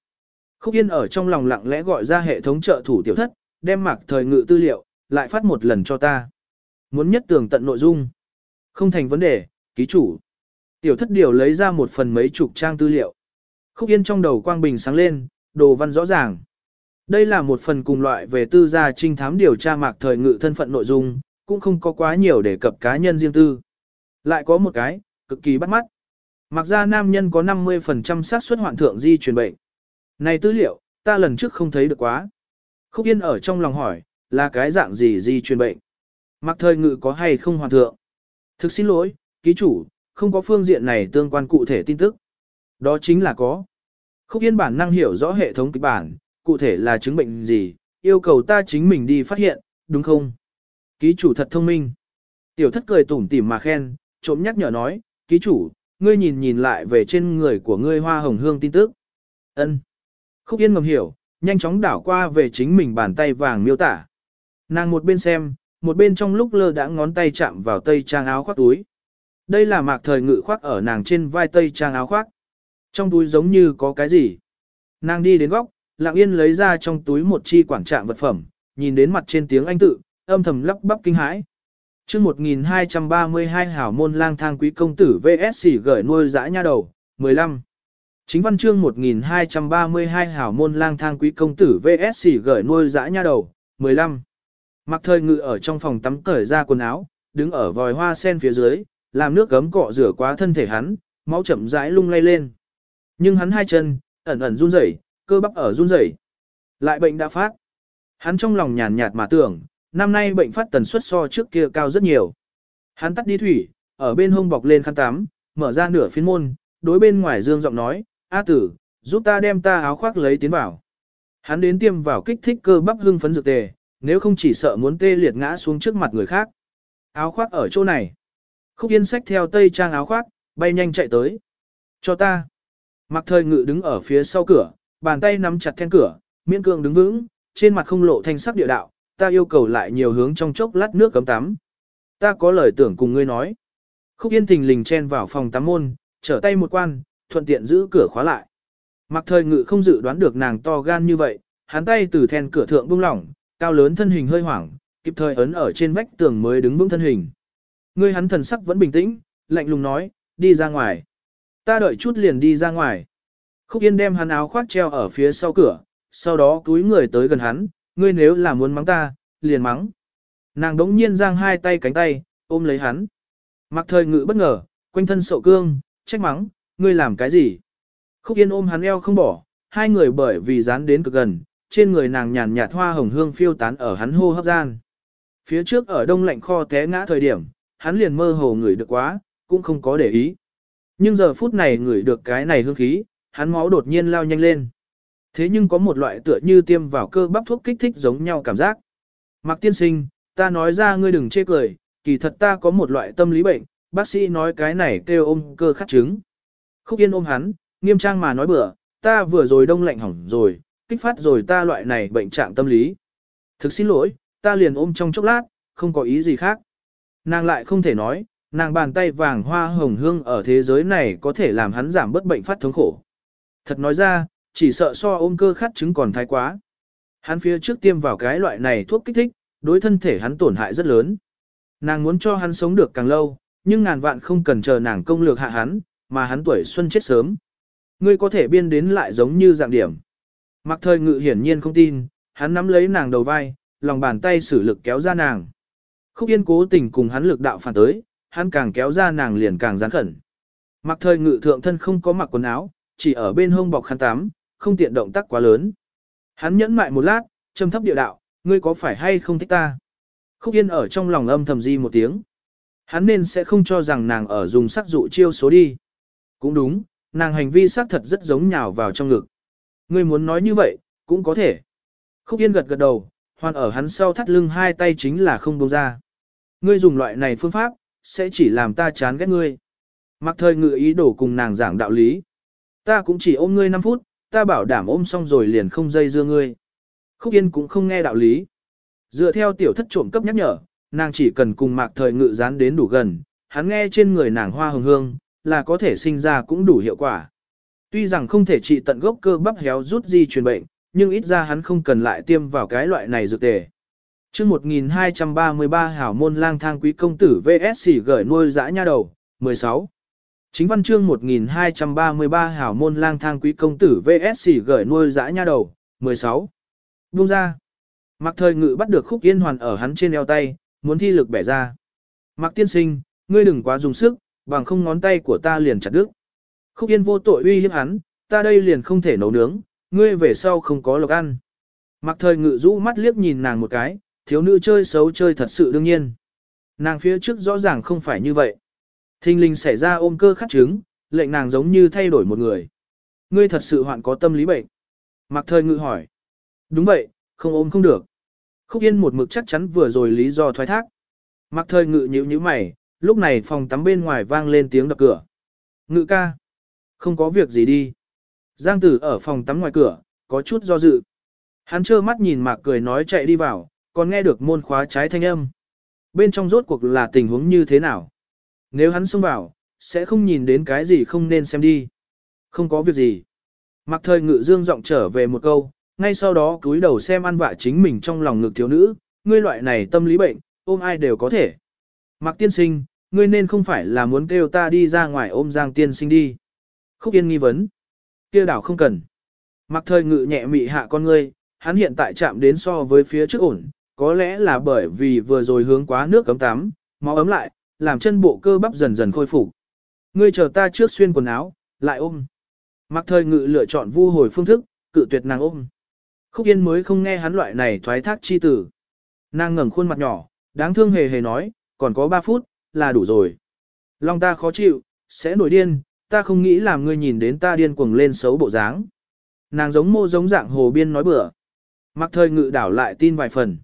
Speaker 1: Khúc Yên ở trong lòng lặng lẽ gọi ra hệ thống trợ thủ tiểu thất, đem mặc thời ngự tư liệu, lại phát một lần cho ta. Muốn nhất tường tận nội dung. Không thành vấn đề, ký chủ. Tiểu thất điều lấy ra một phần mấy chục trang tư liệu. Khúc Yên trong đầu quang bình sáng lên, đồ văn rõ ràng. Đây là một phần cùng loại về tư gia trinh thám điều tra mạc thời ngự thân phận nội dung, cũng không có quá nhiều để cập cá nhân riêng tư. Lại có một cái, cực kỳ bắt mắt. Mặc ra nam nhân có 50% xác suất hoạn thượng di truyền bệnh. Này tư liệu, ta lần trước không thấy được quá. Khúc Yên ở trong lòng hỏi, là cái dạng gì di truyền bệnh? Mặc thời ngự có hay không hoàn thượng? Thực xin lỗi, ký chủ, không có phương diện này tương quan cụ thể tin tức. Đó chính là có. Khúc Yên bản năng hiểu rõ hệ thống kịch bản, cụ thể là chứng bệnh gì, yêu cầu ta chính mình đi phát hiện, đúng không? Ký chủ thật thông minh. Tiểu thất cười tủm tỉm mà khen, trộm nhắc nhở nói, ký chủ, ngươi nhìn nhìn lại về trên người của ngươi hoa hồng hương tin tức. ân Khúc Yên ngầm hiểu, nhanh chóng đảo qua về chính mình bàn tay vàng miêu tả. Nàng một bên xem, một bên trong lúc lơ đã ngón tay chạm vào tây trang áo khoác túi. Đây là mạc thời ngự khoác ở nàng trên vai tây trang áo khoác. Trong túi giống như có cái gì. Nàng đi đến góc, lặng yên lấy ra trong túi một chi quản trạng vật phẩm, nhìn đến mặt trên tiếng anh tự, âm thầm lắp bắp kinh hãi. chương 1232 hảo môn lang thang quý công tử VSC gửi nuôi dã nha đầu, 15. Chính văn chương 1232 hảo môn lang thang quý công tử VSC gửi nuôi dã nha đầu, 15. Mặc thời ngự ở trong phòng tắm cởi ra quần áo, đứng ở vòi hoa sen phía dưới, làm nước gấm cọ rửa quá thân thể hắn, máu chậm rãi lung lay lên. Nhưng hắn hai chân, ẩn ẩn run rẩy, cơ bắp ở run rẩy. Lại bệnh đã phát. Hắn trong lòng nhàn nhạt mà tưởng, năm nay bệnh phát tần suất so trước kia cao rất nhiều. Hắn tắt đi thủy, ở bên hông bọc lên khăn tắm, mở ra nửa phiến môn, đối bên ngoài dương giọng nói, A tử, giúp ta đem ta áo khoác lấy tiến vào. Hắn đến tiêm vào kích thích cơ bắp hưng phấn dược tề, nếu không chỉ sợ muốn tê liệt ngã xuống trước mặt người khác. Áo khoác ở chỗ này. Khúc Yên sách theo tây trang áo khoác, bay nhanh chạy tới. Cho ta. Mặc thời ngự đứng ở phía sau cửa, bàn tay nắm chặt then cửa, miễn cường đứng vững, trên mặt không lộ thanh sắc địa đạo, ta yêu cầu lại nhiều hướng trong chốc lát nước cấm tắm. Ta có lời tưởng cùng ngươi nói. Khúc Yên thình lình chen vào phòng tắm môn, trở tay một quan, thuận tiện giữ cửa khóa lại. Mặc thời ngự không dự đoán được nàng to gan như vậy, hắn tay từ then cửa thượng buông lỏng, cao lớn thân hình hơi hoảng, kịp thời ấn ở trên vách tường mới đứng vững thân hình. Ngươi hắn thần sắc vẫn bình tĩnh, lạnh lùng nói, đi ra ngoài. Ta đợi chút liền đi ra ngoài. Khúc Yên đem hắn áo khoác treo ở phía sau cửa, sau đó túi người tới gần hắn, ngươi nếu là muốn mắng ta, liền mắng. Nàng đống nhiên giang hai tay cánh tay, ôm lấy hắn. Mặc thời ngự bất ngờ, quanh thân sậu cương, trách mắng, ngươi làm cái gì? Khúc Yên ôm hắn eo không bỏ, hai người bởi vì dán đến cực gần, trên người nàng nhàn nhạt hoa hồng hương phiêu tán ở hắn hô hấp gian. Phía trước ở đông lạnh kho té ngã thời điểm, hắn liền mơ hồ ngửi được quá, cũng không có để ý. Nhưng giờ phút này ngửi được cái này hương khí, hắn máu đột nhiên lao nhanh lên. Thế nhưng có một loại tựa như tiêm vào cơ bắp thuốc kích thích giống nhau cảm giác. Mạc tiên sinh, ta nói ra ngươi đừng chê cười, kỳ thật ta có một loại tâm lý bệnh, bác sĩ nói cái này kêu ôm cơ khắc chứng. Khúc yên ôm hắn, nghiêm trang mà nói bừa, ta vừa rồi đông lạnh hỏng rồi, kích phát rồi ta loại này bệnh trạng tâm lý. Thực xin lỗi, ta liền ôm trong chốc lát, không có ý gì khác. Nàng lại không thể nói, nàng bàn tay vàng hoa hồng hương ở thế giới này có thể làm hắn giảm bớt bệnh phát thống khổ. Thật nói ra, chỉ sợ so ôm cơ khát chứng còn thái quá. Hắn phía trước tiêm vào cái loại này thuốc kích thích, đối thân thể hắn tổn hại rất lớn. Nàng muốn cho hắn sống được càng lâu, nhưng ngàn vạn không cần chờ nàng công lược hạ hắn, mà hắn tuổi xuân chết sớm. Ngươi có thể biên đến lại giống như dạng điểm. Mặc thời ngự hiển nhiên không tin, hắn nắm lấy nàng đầu vai, lòng bàn tay sử lực kéo ra nàng. Khúc yên cố tình cùng hắn lực đạo phản tới, hắn càng kéo ra nàng liền càng gián khẩn. Mặc thời ngự thượng thân không có mặc quần áo, chỉ ở bên hông bọc khăn tắm, không tiện động tác quá lớn. Hắn nhẫn mại một lát, trầm thấp điệu đạo, ngươi có phải hay không thích ta? Khúc Yên ở trong lòng âm thầm di một tiếng. Hắn nên sẽ không cho rằng nàng ở dùng sắc dụ chiêu số đi. Cũng đúng, nàng hành vi xác thật rất giống nhào vào trong ngực. Ngươi muốn nói như vậy, cũng có thể. Khúc Yên gật gật đầu, hoàn ở hắn sau thắt lưng hai tay chính là không buông ra. Ngươi dùng loại này phương pháp, sẽ chỉ làm ta chán ghét ngươi. Mặc thời ngự ý đổ cùng nàng giảng đạo lý. Ta cũng chỉ ôm ngươi 5 phút, ta bảo đảm ôm xong rồi liền không dây dưa ngươi. Khúc Yên cũng không nghe đạo lý. Dựa theo tiểu thất trộm cấp nhắc nhở, nàng chỉ cần cùng mạc thời ngự dán đến đủ gần, hắn nghe trên người nàng hoa hồng hương, là có thể sinh ra cũng đủ hiệu quả. Tuy rằng không thể trị tận gốc cơ bắp héo rút di truyền bệnh, nhưng ít ra hắn không cần lại tiêm vào cái loại này dược tề. Trước 1233 hảo môn lang thang quý công tử VSC gửi nuôi dã nha đầu, 16. Chính văn chương 1233 hảo môn lang thang quý công tử VSC gửi nuôi dã nha đầu, 16. Buông ra. Mặc thời ngự bắt được khúc yên hoàn ở hắn trên eo tay, muốn thi lực bẻ ra. Mặc tiên sinh, ngươi đừng quá dùng sức, bằng không ngón tay của ta liền chặt đứt. Khúc yên vô tội uy hiếp hắn, ta đây liền không thể nấu nướng, ngươi về sau không có lộc ăn. Mặc thời ngự rũ mắt liếc nhìn nàng một cái, thiếu nữ chơi xấu chơi thật sự đương nhiên. Nàng phía trước rõ ràng không phải như vậy. Thinh linh xảy ra ôm cơ khắc chứng, lệnh nàng giống như thay đổi một người. Ngươi thật sự hoạn có tâm lý bệnh. Mặc thời ngự hỏi. Đúng vậy, không ôm không được. Khúc Yên một mực chắc chắn vừa rồi lý do thoái thác. Mặc thời ngự nhíu nhíu mày, lúc này phòng tắm bên ngoài vang lên tiếng đập cửa. Ngự ca. Không có việc gì đi. Giang tử ở phòng tắm ngoài cửa, có chút do dự. Hắn trơ mắt nhìn mạc cười nói chạy đi vào, còn nghe được môn khóa trái thanh âm. Bên trong rốt cuộc là tình huống như thế nào? Nếu hắn xông vào, sẽ không nhìn đến cái gì không nên xem đi. Không có việc gì. Mặc thời ngự dương giọng trở về một câu, ngay sau đó cúi đầu xem ăn vạ chính mình trong lòng ngực thiếu nữ, ngươi loại này tâm lý bệnh, ôm ai đều có thể. Mặc tiên sinh, ngươi nên không phải là muốn kêu ta đi ra ngoài ôm giang tiên sinh đi. Khúc yên nghi vấn kia đảo không cần. Mặc thời ngự nhẹ mị hạ con ngươi, hắn hiện tại chạm đến so với phía trước ổn, có lẽ là bởi vì vừa rồi hướng quá nước cấm tắm, máu ấm lại, làm chân bộ cơ bắp dần dần khôi phục. Ngươi chờ ta trước xuyên quần áo, lại ôm. Mặc thời ngự lựa chọn vu hồi phương thức, cự tuyệt nàng ôm. Khúc Yên mới không nghe hắn loại này thoái thác chi tử. Nàng ngẩng khuôn mặt nhỏ, đáng thương hề hề nói, còn có 3 phút, là đủ rồi. Long ta khó chịu, sẽ nổi điên, ta không nghĩ làm ngươi nhìn đến ta điên cuồng lên xấu bộ dáng. Nàng giống mô giống dạng hồ biên nói bừa. Mặc thời ngự đảo lại tin vài phần.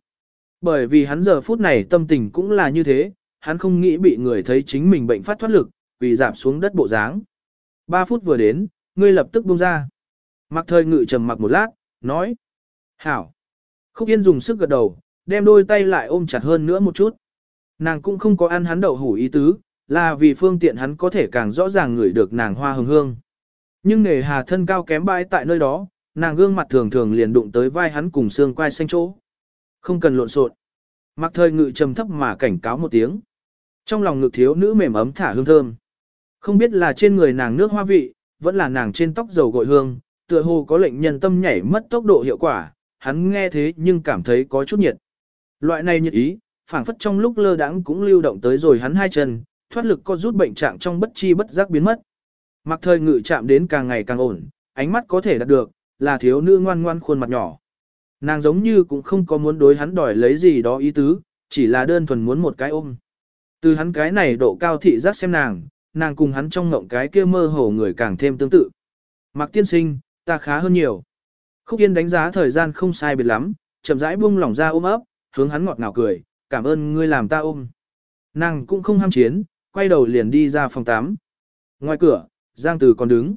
Speaker 1: Bởi vì hắn giờ phút này tâm tình cũng là như thế, hắn không nghĩ bị người thấy chính mình bệnh phát thoát lực, vì giảm xuống đất bộ dáng. ba phút vừa đến, ngươi lập tức buông ra. Mặc thời ngự trầm mặc một lát, nói. Hảo. Khúc Yên dùng sức gật đầu, đem đôi tay lại ôm chặt hơn nữa một chút. Nàng cũng không có ăn hắn đậu hủ ý tứ, là vì phương tiện hắn có thể càng rõ ràng ngửi được nàng hoa hồng hương. Nhưng nghề hà thân cao kém bãi tại nơi đó, nàng gương mặt thường thường liền đụng tới vai hắn cùng xương quai xanh chỗ. Không cần lộn xộn. Mặc thời ngự trầm thấp mà cảnh cáo một tiếng. Trong lòng ngực thiếu nữ mềm ấm thả hương thơm. Không biết là trên người nàng nước hoa vị, vẫn là nàng trên tóc dầu gội hương, tựa hồ có lệnh nhân tâm nhảy mất tốc độ hiệu quả, hắn nghe thế nhưng cảm thấy có chút nhiệt. Loại này nhiệt ý, phảng phất trong lúc lơ đãng cũng lưu động tới rồi hắn hai chân, thoát lực có rút bệnh trạng trong bất chi bất giác biến mất. Mặc thời ngự chạm đến càng ngày càng ổn, ánh mắt có thể đạt được, là thiếu nữ ngoan ngoan khuôn mặt nhỏ. Nàng giống như cũng không có muốn đối hắn đòi lấy gì đó ý tứ, chỉ là đơn thuần muốn một cái ôm. Từ hắn cái này độ cao thị giác xem nàng, nàng cùng hắn trong ngộng cái kia mơ hồ người càng thêm tương tự. Mặc tiên sinh, ta khá hơn nhiều. Khúc Yên đánh giá thời gian không sai biệt lắm, chậm rãi buông lỏng ra ôm ấp, hướng hắn ngọt ngào cười, cảm ơn ngươi làm ta ôm. Nàng cũng không ham chiến, quay đầu liền đi ra phòng tắm. Ngoài cửa, Giang Từ còn đứng.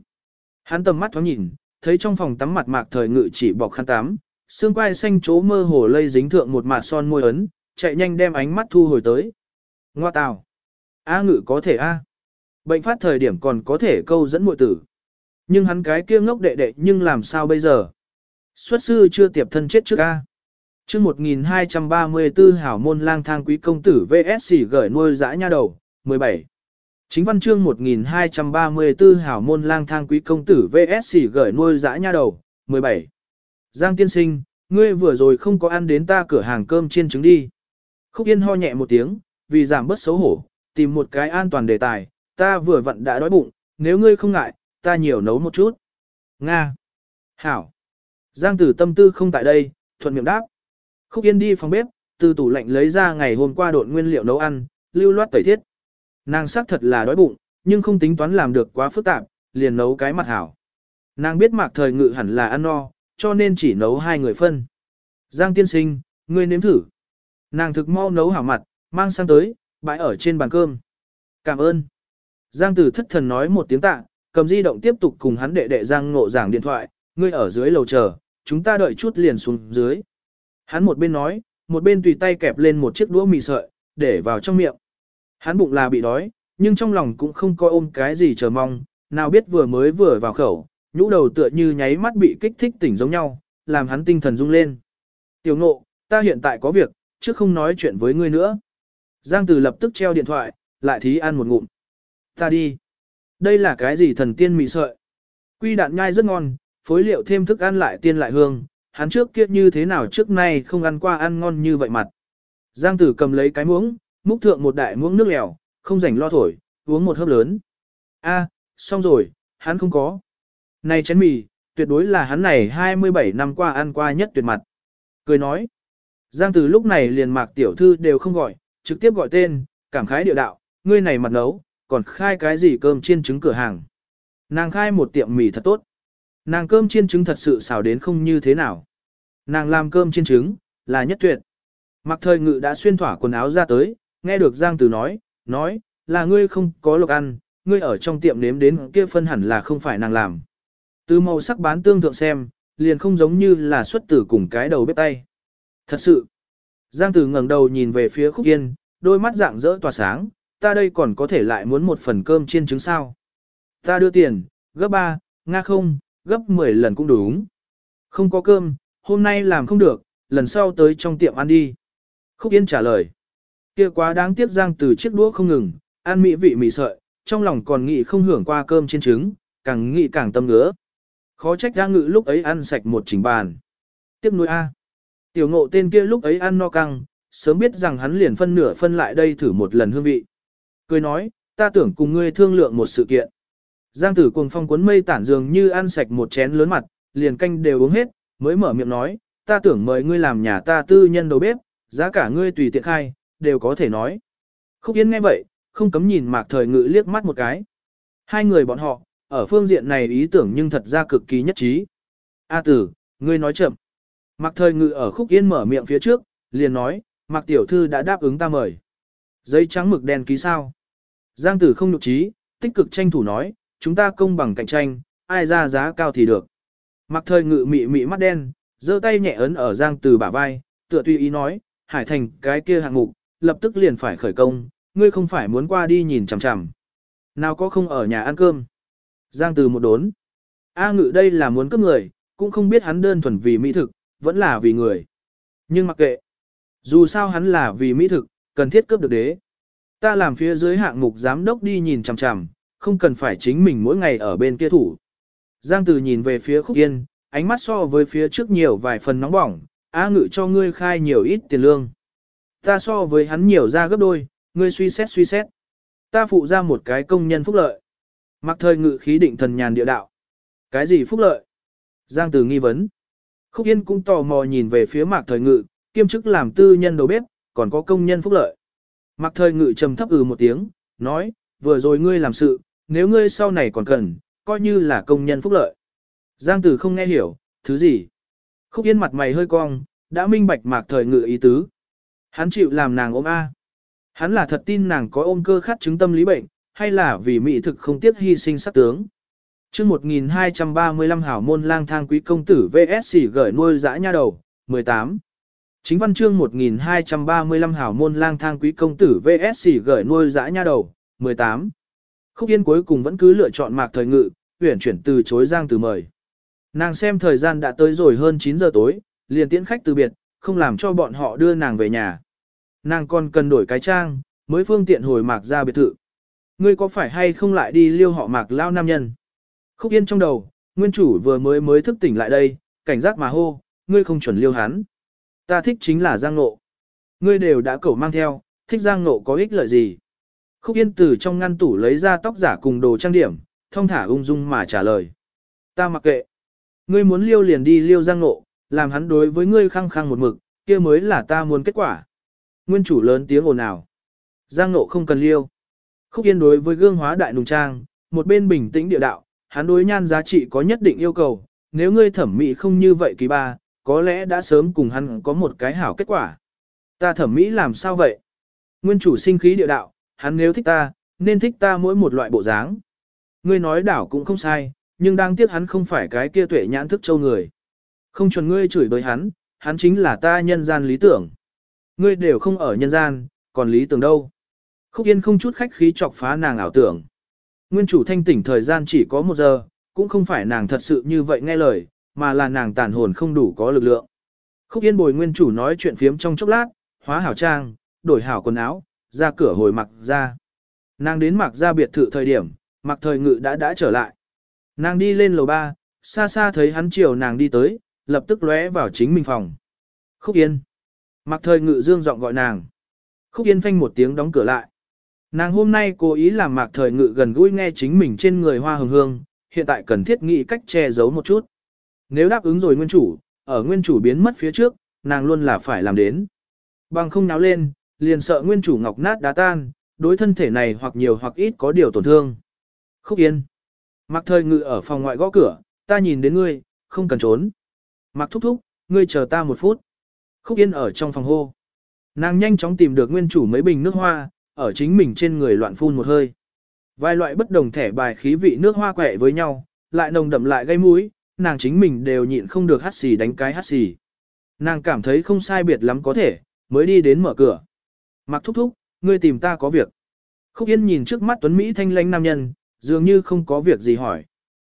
Speaker 1: Hắn tầm mắt thoáng nhìn, thấy trong phòng tắm mặt mạc thời ngự chỉ bọc khăn tắm, xương quai xanh chỗ mơ hồ lây dính thượng một mạt son môi ấn, chạy nhanh đem ánh mắt thu hồi tới. Ngoa tào. A ngự có thể A. Bệnh phát thời điểm còn có thể câu dẫn muội tử. Nhưng hắn cái kia ngốc đệ đệ nhưng làm sao bây giờ? Xuất sư chưa tiệp thân chết trước A. chương 1234 hảo môn lang thang quý công tử VSC gửi nuôi dã nha đầu, 17. Chính văn chương 1234 hảo môn lang thang quý công tử VSC gửi nuôi dã nha đầu, 17. Giang tiên sinh, ngươi vừa rồi không có ăn đến ta cửa hàng cơm chiên trứng đi. Khúc Yên ho nhẹ một tiếng, vì giảm bớt xấu hổ, tìm một cái an toàn đề tài, ta vừa vặn đã đói bụng, nếu ngươi không ngại, ta nhiều nấu một chút. Nga. Hảo. Giang tử tâm tư không tại đây, thuận miệng đáp. Khúc Yên đi phòng bếp, từ tủ lạnh lấy ra ngày hôm qua độn nguyên liệu nấu ăn, lưu loát tẩy thiết. Nàng xác thật là đói bụng, nhưng không tính toán làm được quá phức tạp, liền nấu cái mặt hảo. Nàng biết mạc thời ngự hẳn là ăn no, cho nên chỉ nấu hai người phân. Giang tiên sinh, ngươi nếm thử. Nàng thực mau nấu hảo mặt, mang sang tới, bãi ở trên bàn cơm. Cảm ơn. Giang tử thất thần nói một tiếng tạ, cầm di động tiếp tục cùng hắn đệ đệ Giang ngộ giảng điện thoại, ngươi ở dưới lầu chờ, chúng ta đợi chút liền xuống dưới. Hắn một bên nói, một bên tùy tay kẹp lên một chiếc đũa mì sợi, để vào trong miệng. Hắn bụng là bị đói, nhưng trong lòng cũng không coi ôm cái gì chờ mong, nào biết vừa mới vừa vào khẩu, nhũ đầu tựa như nháy mắt bị kích thích tỉnh giống nhau, làm hắn tinh thần rung lên. Tiểu ngộ, ta hiện tại có việc, chứ không nói chuyện với ngươi nữa. Giang Từ lập tức treo điện thoại, lại thí ăn một ngụm. Ta đi. Đây là cái gì thần tiên mị sợi? Quy đạn nhai rất ngon, phối liệu thêm thức ăn lại tiên lại hương, hắn trước kia như thế nào trước nay không ăn qua ăn ngon như vậy mặt. Giang Tử cầm lấy cái muỗng, múc thượng một đại muỗng nước lèo, không rảnh lo thổi, uống một hớp lớn. A, xong rồi, hắn không có. Này chén mì, tuyệt đối là hắn này 27 năm qua ăn qua nhất tuyệt mặt. Cười nói. Giang từ lúc này liền mạc tiểu thư đều không gọi, trực tiếp gọi tên, cảm khái điệu đạo, ngươi này mặt nấu, còn khai cái gì cơm chiên trứng cửa hàng. Nàng khai một tiệm mì thật tốt. Nàng cơm chiên trứng thật sự xào đến không như thế nào. Nàng làm cơm chiên trứng, là nhất tuyệt. Mặc thời ngự đã xuyên thỏa quần áo ra tới, nghe được Giang Tử nói, nói, là ngươi không có lộc ăn, ngươi ở trong tiệm nếm đến kia phân hẳn là không phải nàng làm. Từ màu sắc bán tương thượng xem, liền không giống như là xuất tử cùng cái đầu bếp tay. Thật sự, Giang Tử ngẩng đầu nhìn về phía Khúc Yên, đôi mắt dạng rỡ tỏa sáng, ta đây còn có thể lại muốn một phần cơm chiên trứng sao. Ta đưa tiền, gấp 3, nga không, gấp 10 lần cũng đúng. Không có cơm, hôm nay làm không được, lần sau tới trong tiệm ăn đi. Khúc Yên trả lời kia quá đáng tiếc Giang từ chiếc đũa không ngừng, ăn mỹ vị mì sợi, trong lòng còn nghĩ không hưởng qua cơm trên trứng, càng nghĩ càng tâm ngứa. Khó trách Giang ngự lúc ấy ăn sạch một chỉnh bàn. Tiếp nuôi A. Tiểu ngộ tên kia lúc ấy ăn no căng, sớm biết rằng hắn liền phân nửa phân lại đây thử một lần hương vị. Cười nói, ta tưởng cùng ngươi thương lượng một sự kiện. Giang tử cuồng phong cuốn mây tản dường như ăn sạch một chén lớn mặt, liền canh đều uống hết, mới mở miệng nói, ta tưởng mời ngươi làm nhà ta tư nhân đầu bếp, giá cả ngươi tùy tiện khai, đều có thể nói. Khúc Yên nghe vậy, không cấm nhìn mạc thời ngự liếc mắt một cái. Hai người bọn họ, ở phương diện này ý tưởng nhưng thật ra cực kỳ nhất trí. A tử, ngươi nói chậm. Mạc thời ngự ở khúc yên mở miệng phía trước, liền nói, mạc tiểu thư đã đáp ứng ta mời. Giấy trắng mực đen ký sao. Giang tử không nhục trí, tích cực tranh thủ nói, chúng ta công bằng cạnh tranh, ai ra giá cao thì được. Mạc thời ngự mị mị mắt đen, giơ tay nhẹ ấn ở Giang tử bả vai, tựa tùy ý nói, hải thành cái kia hạng mục, lập tức liền phải khởi công, ngươi không phải muốn qua đi nhìn chằm chằm. Nào có không ở nhà ăn cơm. Giang từ một đốn. A ngự đây là muốn cướp người, cũng không biết hắn đơn thuần vì mỹ thực, vẫn là vì người. Nhưng mặc kệ. Dù sao hắn là vì mỹ thực, cần thiết cướp được đế. Ta làm phía dưới hạng mục giám đốc đi nhìn chằm chằm, không cần phải chính mình mỗi ngày ở bên kia thủ. Giang từ nhìn về phía khúc yên, ánh mắt so với phía trước nhiều vài phần nóng bỏng, A ngự cho ngươi khai nhiều ít tiền lương. Ta so với hắn nhiều ra gấp đôi, ngươi suy xét suy xét. Ta phụ ra một cái công nhân phúc lợi. Mặc thời ngự khí định thần nhàn địa đạo. Cái gì phúc lợi? Giang từ nghi vấn. Khúc Yên cũng tò mò nhìn về phía mạc thời ngự, kiêm chức làm tư nhân đầu bếp, còn có công nhân phúc lợi. Mạc thời ngự trầm thấp ừ một tiếng, nói, vừa rồi ngươi làm sự, nếu ngươi sau này còn cần, coi như là công nhân phúc lợi. Giang tử không nghe hiểu, thứ gì? Khúc Yên mặt mày hơi cong, đã minh bạch mạc thời ngự ý tứ. Hắn chịu làm nàng ôm A. Hắn là thật tin nàng có ôm cơ khát chứng tâm lý bệnh, hay là vì mỹ thực không tiếc hy sinh sắc tướng. chương 1235 hảo môn lang thang quý công tử VSC gửi nuôi dã nha đầu, 18. Chính văn chương 1235 hảo môn lang thang quý công tử VSC gửi nuôi dã nha đầu, 18. Khúc Yên cuối cùng vẫn cứ lựa chọn mạc thời ngự, huyển chuyển từ chối giang từ mời. Nàng xem thời gian đã tới rồi hơn 9 giờ tối, liền tiễn khách từ biệt, không làm cho bọn họ đưa nàng về nhà. Nàng còn cần đổi cái trang, mới phương tiện hồi mạc ra biệt thự. Ngươi có phải hay không lại đi liêu họ mạc lao nam nhân? Khúc yên trong đầu, nguyên chủ vừa mới mới thức tỉnh lại đây, cảnh giác mà hô, ngươi không chuẩn liêu hắn. Ta thích chính là giang nộ. Ngươi đều đã cẩu mang theo, thích giang nộ có ích lợi gì? Khúc yên từ trong ngăn tủ lấy ra tóc giả cùng đồ trang điểm, thông thả ung dung mà trả lời. Ta mặc kệ. Ngươi muốn liêu liền đi liêu giang nộ, làm hắn đối với ngươi khăng khăng một mực, kia mới là ta muốn kết quả. Nguyên chủ lớn tiếng ồn ào. Giang nộ không cần liêu. Khúc yên đối với gương hóa đại nùng trang, một bên bình tĩnh địa đạo, hắn đối nhan giá trị có nhất định yêu cầu, nếu ngươi thẩm mỹ không như vậy kỳ ba, có lẽ đã sớm cùng hắn có một cái hảo kết quả. Ta thẩm mỹ làm sao vậy? Nguyên chủ sinh khí địa đạo, hắn nếu thích ta, nên thích ta mỗi một loại bộ dáng. Ngươi nói đảo cũng không sai, nhưng đang tiếc hắn không phải cái kia tuệ nhãn thức châu người. Không chuẩn ngươi chửi đối hắn, hắn chính là ta nhân gian lý tưởng. Ngươi đều không ở nhân gian, còn lý tưởng đâu. Khúc Yên không chút khách khí chọc phá nàng ảo tưởng. Nguyên chủ thanh tỉnh thời gian chỉ có một giờ, cũng không phải nàng thật sự như vậy nghe lời, mà là nàng tàn hồn không đủ có lực lượng. Khúc Yên bồi nguyên chủ nói chuyện phiếm trong chốc lát, hóa hảo trang, đổi hảo quần áo, ra cửa hồi mặc ra. Nàng đến mặc ra biệt thự thời điểm, mặc thời ngự đã đã trở lại. Nàng đi lên lầu ba, xa xa thấy hắn chiều nàng đi tới, lập tức lóe vào chính mình phòng. Khúc Yên. Mặc thời ngự dương giọng gọi nàng. Khúc Yên phanh một tiếng đóng cửa lại. Nàng hôm nay cố ý làm mạc thời ngự gần gũi nghe chính mình trên người hoa hồng hương, hiện tại cần thiết nghĩ cách che giấu một chút. Nếu đáp ứng rồi nguyên chủ, ở nguyên chủ biến mất phía trước, nàng luôn là phải làm đến. Bằng không náo lên, liền sợ nguyên chủ ngọc nát đá tan, đối thân thể này hoặc nhiều hoặc ít có điều tổn thương. Khúc Yên. Mặc thời ngự ở phòng ngoại gõ cửa, ta nhìn đến ngươi, không cần trốn. Mặc thúc thúc, ngươi chờ ta một phút. Khúc Yên ở trong phòng hô. Nàng nhanh chóng tìm được nguyên chủ mấy bình nước hoa, ở chính mình trên người loạn phun một hơi. Vài loại bất đồng thẻ bài khí vị nước hoa quẹ với nhau, lại nồng đậm lại gây mũi, nàng chính mình đều nhịn không được hát xì đánh cái hát xì. Nàng cảm thấy không sai biệt lắm có thể, mới đi đến mở cửa. Mặc thúc thúc, ngươi tìm ta có việc. Khúc Yên nhìn trước mắt Tuấn Mỹ thanh lãnh nam nhân, dường như không có việc gì hỏi.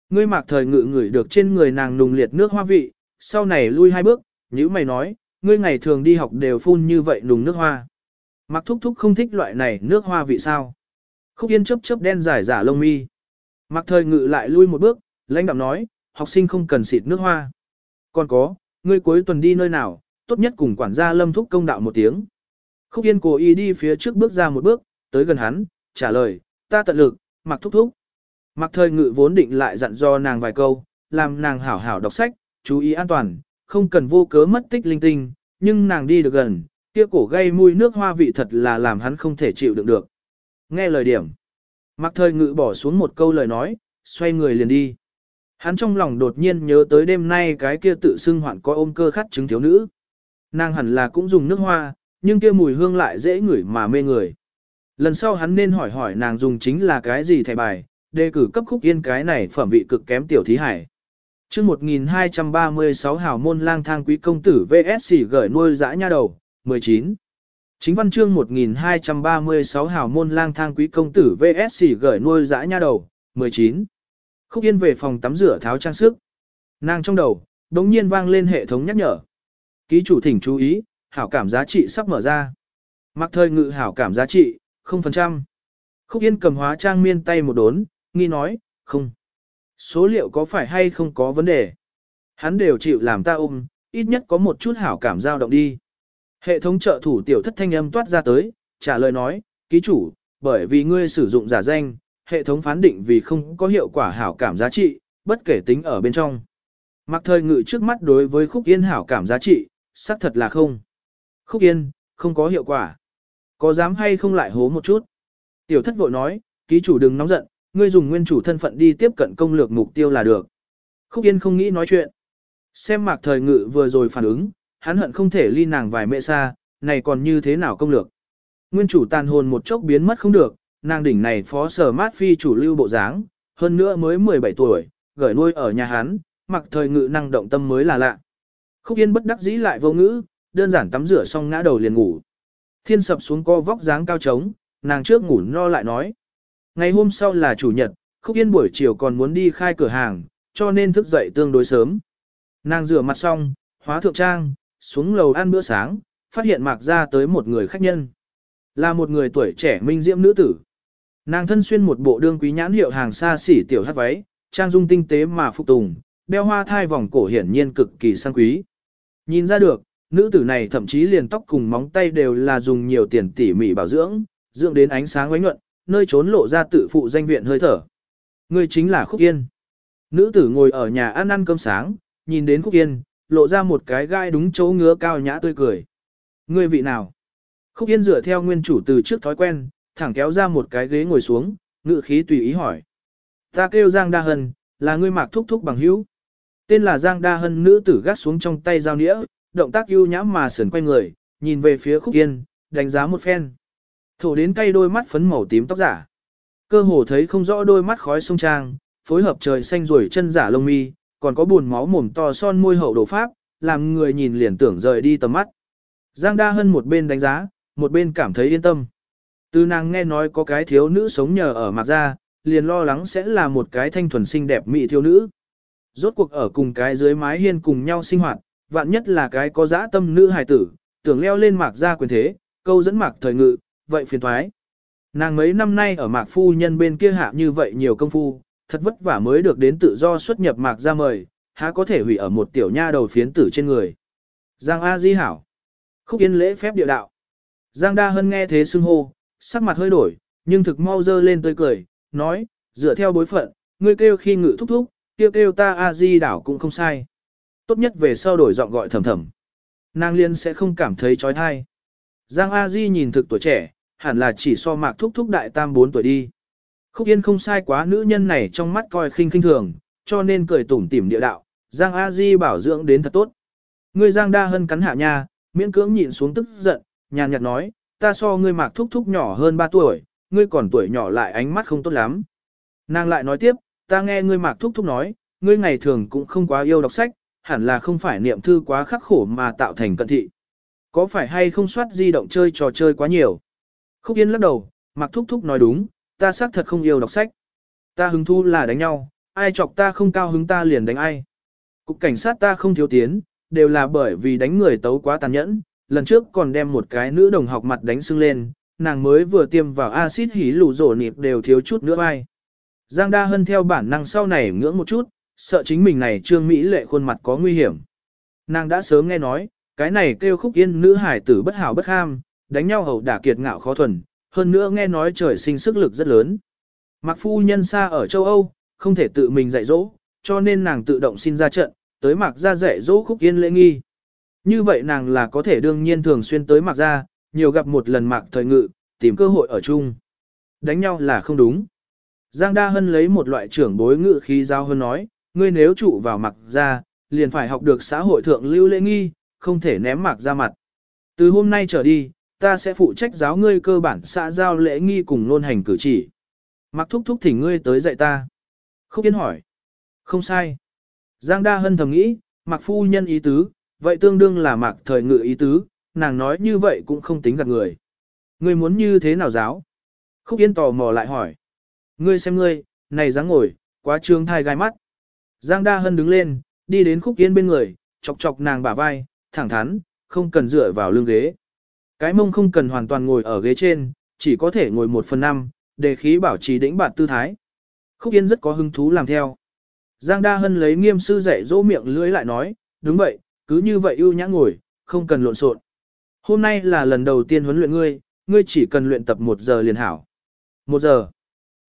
Speaker 1: Ngươi mạc thời ngự ngửi được trên người nàng nùng liệt nước hoa vị, sau này lui hai bước, như mày nói, ngươi ngày thường đi học đều phun như vậy nùng nước hoa. Mặc thúc thúc không thích loại này nước hoa vị sao. Khúc Yên chớp chớp đen dài giả lông mi. Mặc thời ngự lại lui một bước, lãnh đạm nói, học sinh không cần xịt nước hoa. Còn có, ngươi cuối tuần đi nơi nào, tốt nhất cùng quản gia lâm thúc công đạo một tiếng. Khúc Yên cố ý đi phía trước bước ra một bước, tới gần hắn, trả lời, ta tận lực, mặc thúc thúc. Mặc thời ngự vốn định lại dặn do nàng vài câu, làm nàng hảo hảo đọc sách, chú ý an toàn, không cần vô cớ mất tích linh tinh, nhưng nàng đi được gần, kia cổ gây mùi nước hoa vị thật là làm hắn không thể chịu đựng được. Nghe lời điểm. Mặc thời ngự bỏ xuống một câu lời nói, xoay người liền đi. Hắn trong lòng đột nhiên nhớ tới đêm nay cái kia tự xưng hoạn coi ôm cơ khát chứng thiếu nữ. Nàng hẳn là cũng dùng nước hoa, nhưng kia mùi hương lại dễ ngửi mà mê người. Lần sau hắn nên hỏi hỏi nàng dùng chính là cái gì thẻ bài, đề cử cấp khúc yên cái này phẩm vị cực kém tiểu thí hải chương 1236 Hảo môn lang thang quý công tử VSC gửi nuôi dã nha đầu, 19. Chính văn chương 1236 Hảo môn lang thang quý công tử VSC gửi nuôi dã nha đầu, 19. Khúc Yên về phòng tắm rửa tháo trang sức. Nàng trong đầu, đống nhiên vang lên hệ thống nhắc nhở. Ký chủ thỉnh chú ý, hảo cảm giá trị sắp mở ra. Mặc thời ngự hảo cảm giá trị, 0%. Khúc Yên cầm hóa trang miên tay một đốn, nghi nói, không. Số liệu có phải hay không có vấn đề? Hắn đều chịu làm ta ôm, ít nhất có một chút hảo cảm dao động đi. Hệ thống trợ thủ tiểu thất thanh âm toát ra tới, trả lời nói, ký chủ, bởi vì ngươi sử dụng giả danh, hệ thống phán định vì không có hiệu quả hảo cảm giá trị, bất kể tính ở bên trong. Mặc thời ngự trước mắt đối với khúc yên hảo cảm giá trị, xác thật là không. Khúc yên, không có hiệu quả. Có dám hay không lại hố một chút? Tiểu thất vội nói, ký chủ đừng nóng giận, ngươi dùng nguyên chủ thân phận đi tiếp cận công lược mục tiêu là được. Khúc yên không nghĩ nói chuyện. Xem mạc thời ngự vừa rồi phản ứng, hắn hận không thể ly nàng vài mẹ xa, này còn như thế nào công lược. Nguyên chủ tàn hồn một chốc biến mất không được, nàng đỉnh này phó sở mát phi chủ lưu bộ dáng, hơn nữa mới 17 tuổi, gửi nuôi ở nhà hắn, mặc thời ngự năng động tâm mới là lạ. Khúc Yên bất đắc dĩ lại vô ngữ, đơn giản tắm rửa xong ngã đầu liền ngủ. Thiên sập xuống co vóc dáng cao trống, nàng trước ngủ no lại nói. Ngày hôm sau là chủ nhật, Khúc Yên buổi chiều còn muốn đi khai cửa hàng, cho nên thức dậy tương đối sớm. Nàng rửa mặt xong, hóa thượng trang, xuống lầu ăn bữa sáng, phát hiện mạc ra tới một người khách nhân. Là một người tuổi trẻ minh diễm nữ tử. Nàng thân xuyên một bộ đương quý nhãn hiệu hàng xa xỉ tiểu hát váy, trang dung tinh tế mà phục tùng, đeo hoa thai vòng cổ hiển nhiên cực kỳ sang quý. Nhìn ra được, nữ tử này thậm chí liền tóc cùng móng tay đều là dùng nhiều tiền tỉ mỉ bảo dưỡng, dưỡng đến ánh sáng ánh nhuận, nơi trốn lộ ra tự phụ danh viện hơi thở. Người chính là Khúc Yên. Nữ tử ngồi ở nhà ăn ăn cơm sáng, nhìn đến Khúc Yên, lộ ra một cái gai đúng chỗ ngứa cao nhã tươi cười. Người vị nào? Khúc Yên dựa theo nguyên chủ từ trước thói quen, thẳng kéo ra một cái ghế ngồi xuống, ngự khí tùy ý hỏi. Ta kêu Giang Đa Hân, là người mạc thúc thúc bằng hữu. Tên là Giang Đa Hân nữ tử gắt xuống trong tay dao nĩa, động tác ưu nhã mà sườn quay người, nhìn về phía Khúc Yên, đánh giá một phen. Thổ đến cây đôi mắt phấn màu tím tóc giả. Cơ hồ thấy không rõ đôi mắt khói sông trang, phối hợp trời xanh rồi chân giả lông mi, còn có buồn máu mồm to son môi hậu đồ pháp, làm người nhìn liền tưởng rời đi tầm mắt. Giang Đa Hân một bên đánh giá, một bên cảm thấy yên tâm. Từ nàng nghe nói có cái thiếu nữ sống nhờ ở mạc gia, liền lo lắng sẽ là một cái thanh thuần xinh đẹp mỹ thiếu nữ. Rốt cuộc ở cùng cái dưới mái hiên cùng nhau sinh hoạt, vạn nhất là cái có dã tâm nữ hài tử, tưởng leo lên mạc gia quyền thế, câu dẫn mạc thời ngự, vậy phiền thoái. Nàng mấy năm nay ở mạc phu nhân bên kia hạ như vậy nhiều công phu, thật vất vả mới được đến tự do xuất nhập mạc ra mời, há có thể hủy ở một tiểu nha đầu phiến tử trên người. Giang A Di hảo. Khúc yên lễ phép địa đạo. Giang Đa Hân nghe thế xưng hô, sắc mặt hơi đổi, nhưng thực mau dơ lên tươi cười, nói, dựa theo bối phận, ngươi kêu khi ngự thúc thúc, kêu kêu ta A Di đảo cũng không sai. Tốt nhất về sau đổi giọng gọi thầm thầm. Nàng liên sẽ không cảm thấy trói thai. Giang A Di nhìn thực tuổi trẻ, hẳn là chỉ so mạc thúc thúc đại tam 4 tuổi đi. Khúc Yên không sai quá nữ nhân này trong mắt coi khinh khinh thường, cho nên cười tủm tỉm địa đạo, Giang A Di bảo dưỡng đến thật tốt. Ngươi Giang Đa Hân cắn hạ nha, miễn cưỡng nhịn xuống tức giận, nhàn nhạt nói, ta so ngươi mạc thúc thúc nhỏ hơn 3 tuổi, ngươi còn tuổi nhỏ lại ánh mắt không tốt lắm. Nàng lại nói tiếp, ta nghe ngươi mạc thúc thúc nói, ngươi ngày thường cũng không quá yêu đọc sách, hẳn là không phải niệm thư quá khắc khổ mà tạo thành cận thị. Có phải hay không soát di động chơi trò chơi quá nhiều? Khúc Yên lắc đầu, Mạc Thúc Thúc nói đúng, ta xác thật không yêu đọc sách. Ta hứng thu là đánh nhau, ai chọc ta không cao hứng ta liền đánh ai. Cục cảnh sát ta không thiếu tiến, đều là bởi vì đánh người tấu quá tàn nhẫn, lần trước còn đem một cái nữ đồng học mặt đánh sưng lên, nàng mới vừa tiêm vào axit hỉ lù rổ nịp đều thiếu chút nữa ai. Giang Đa Hân theo bản năng sau này ngưỡng một chút, sợ chính mình này trương Mỹ lệ khuôn mặt có nguy hiểm. Nàng đã sớm nghe nói, cái này kêu khúc yên nữ hải tử bất hảo bất ham, đánh nhau hầu đả kiệt ngạo khó thuần, hơn nữa nghe nói trời sinh sức lực rất lớn. Mặc phu nhân xa ở châu Âu, không thể tự mình dạy dỗ, cho nên nàng tự động xin ra trận, tới mặc ra dạy dỗ khúc yên lễ nghi. Như vậy nàng là có thể đương nhiên thường xuyên tới mặc ra, nhiều gặp một lần mặc thời ngự, tìm cơ hội ở chung. Đánh nhau là không đúng. Giang Đa Hân lấy một loại trưởng bối ngự khí giao hơn nói, ngươi nếu trụ vào mặc ra, liền phải học được xã hội thượng lưu lễ nghi, không thể ném mặc ra mặt. Từ hôm nay trở đi, ta sẽ phụ trách giáo ngươi cơ bản xã giao lễ nghi cùng nôn hành cử chỉ. Mặc thúc thúc thỉnh ngươi tới dạy ta. Khúc Yên hỏi. Không sai. Giang Đa Hân thầm nghĩ, mặc phu nhân ý tứ, vậy tương đương là mặc thời ngự ý tứ, nàng nói như vậy cũng không tính gạt người. Ngươi muốn như thế nào giáo? Khúc Yên tò mò lại hỏi. Ngươi xem ngươi, này dáng ngồi, quá trương thai gai mắt. Giang Đa Hân đứng lên, đi đến Khúc Yên bên người, chọc chọc nàng bả vai, thẳng thắn, không cần dựa vào lưng ghế. Cái mông không cần hoàn toàn ngồi ở ghế trên, chỉ có thể ngồi một phần năm, để khí bảo trì đỉnh bản tư thái. Khúc Yên rất có hứng thú làm theo. Giang Đa Hân lấy nghiêm sư dạy dỗ miệng lưỡi lại nói, đúng vậy, cứ như vậy ưu nhã ngồi, không cần lộn xộn. Hôm nay là lần đầu tiên huấn luyện ngươi, ngươi chỉ cần luyện tập một giờ liền hảo. Một giờ.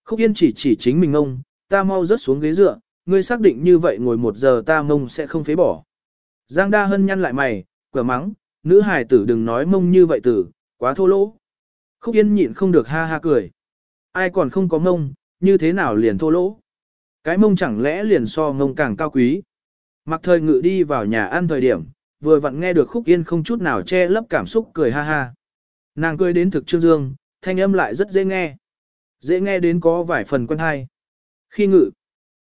Speaker 1: Khúc Yên chỉ chỉ chính mình ông, ta mau rớt xuống ghế dựa, ngươi xác định như vậy ngồi một giờ ta mông sẽ không phế bỏ. Giang Đa Hân nhăn lại mày, cửa mắng, nữ hài tử đừng nói mông như vậy tử, quá thô lỗ. Khúc Yên nhịn không được ha ha cười. Ai còn không có mông, như thế nào liền thô lỗ. Cái mông chẳng lẽ liền so mông càng cao quý. Mặc thời ngự đi vào nhà ăn thời điểm, vừa vặn nghe được Khúc Yên không chút nào che lấp cảm xúc cười ha ha. Nàng cười đến thực trương dương, thanh âm lại rất dễ nghe. Dễ nghe đến có vài phần quen hay. Khi ngự,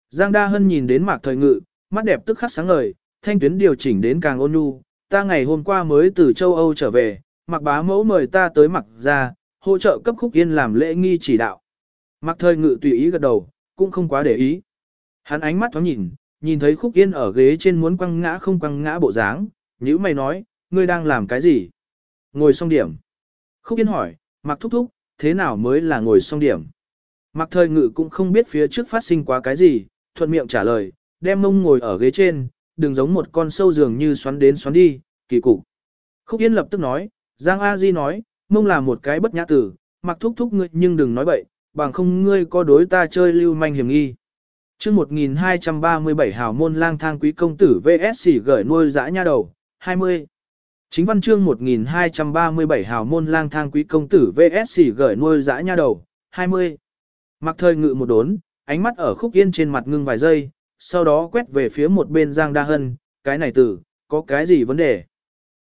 Speaker 1: Giang Đa Hân nhìn đến mạc thời ngự, mắt đẹp tức khắc sáng ngời, thanh tuyến điều chỉnh đến càng ôn nhu, ta ngày hôm qua mới từ châu Âu trở về, mặc bá mẫu mời ta tới mặc ra, hỗ trợ cấp khúc yên làm lễ nghi chỉ đạo. Mặc thời ngự tùy ý gật đầu, cũng không quá để ý. Hắn ánh mắt thoáng nhìn, nhìn thấy khúc yên ở ghế trên muốn quăng ngã không quăng ngã bộ dáng, như mày nói, ngươi đang làm cái gì? Ngồi xong điểm. Khúc yên hỏi, mặc thúc thúc, thế nào mới là ngồi xong điểm? Mặc thời ngự cũng không biết phía trước phát sinh quá cái gì, thuận miệng trả lời, đem mông ngồi ở ghế trên, đừng giống một con sâu dường như xoắn đến xoắn đi, kỳ cục. Khúc Yên lập tức nói, Giang A Di nói, mông là một cái bất nhã tử, mặc thúc thúc ngươi nhưng đừng nói bậy, bằng không ngươi có đối ta chơi lưu manh hiểm nghi. chương 1237 hào môn lang thang quý công tử VSC gửi nuôi dã nha đầu, 20. Chính văn chương 1237 hào môn lang thang quý công tử VSC gửi nuôi dã nha đầu, 20. Mặc thời ngự một đốn, ánh mắt ở khúc yên trên mặt ngưng vài giây, sau đó quét về phía một bên Giang Đa Hân, cái này tử, có cái gì vấn đề?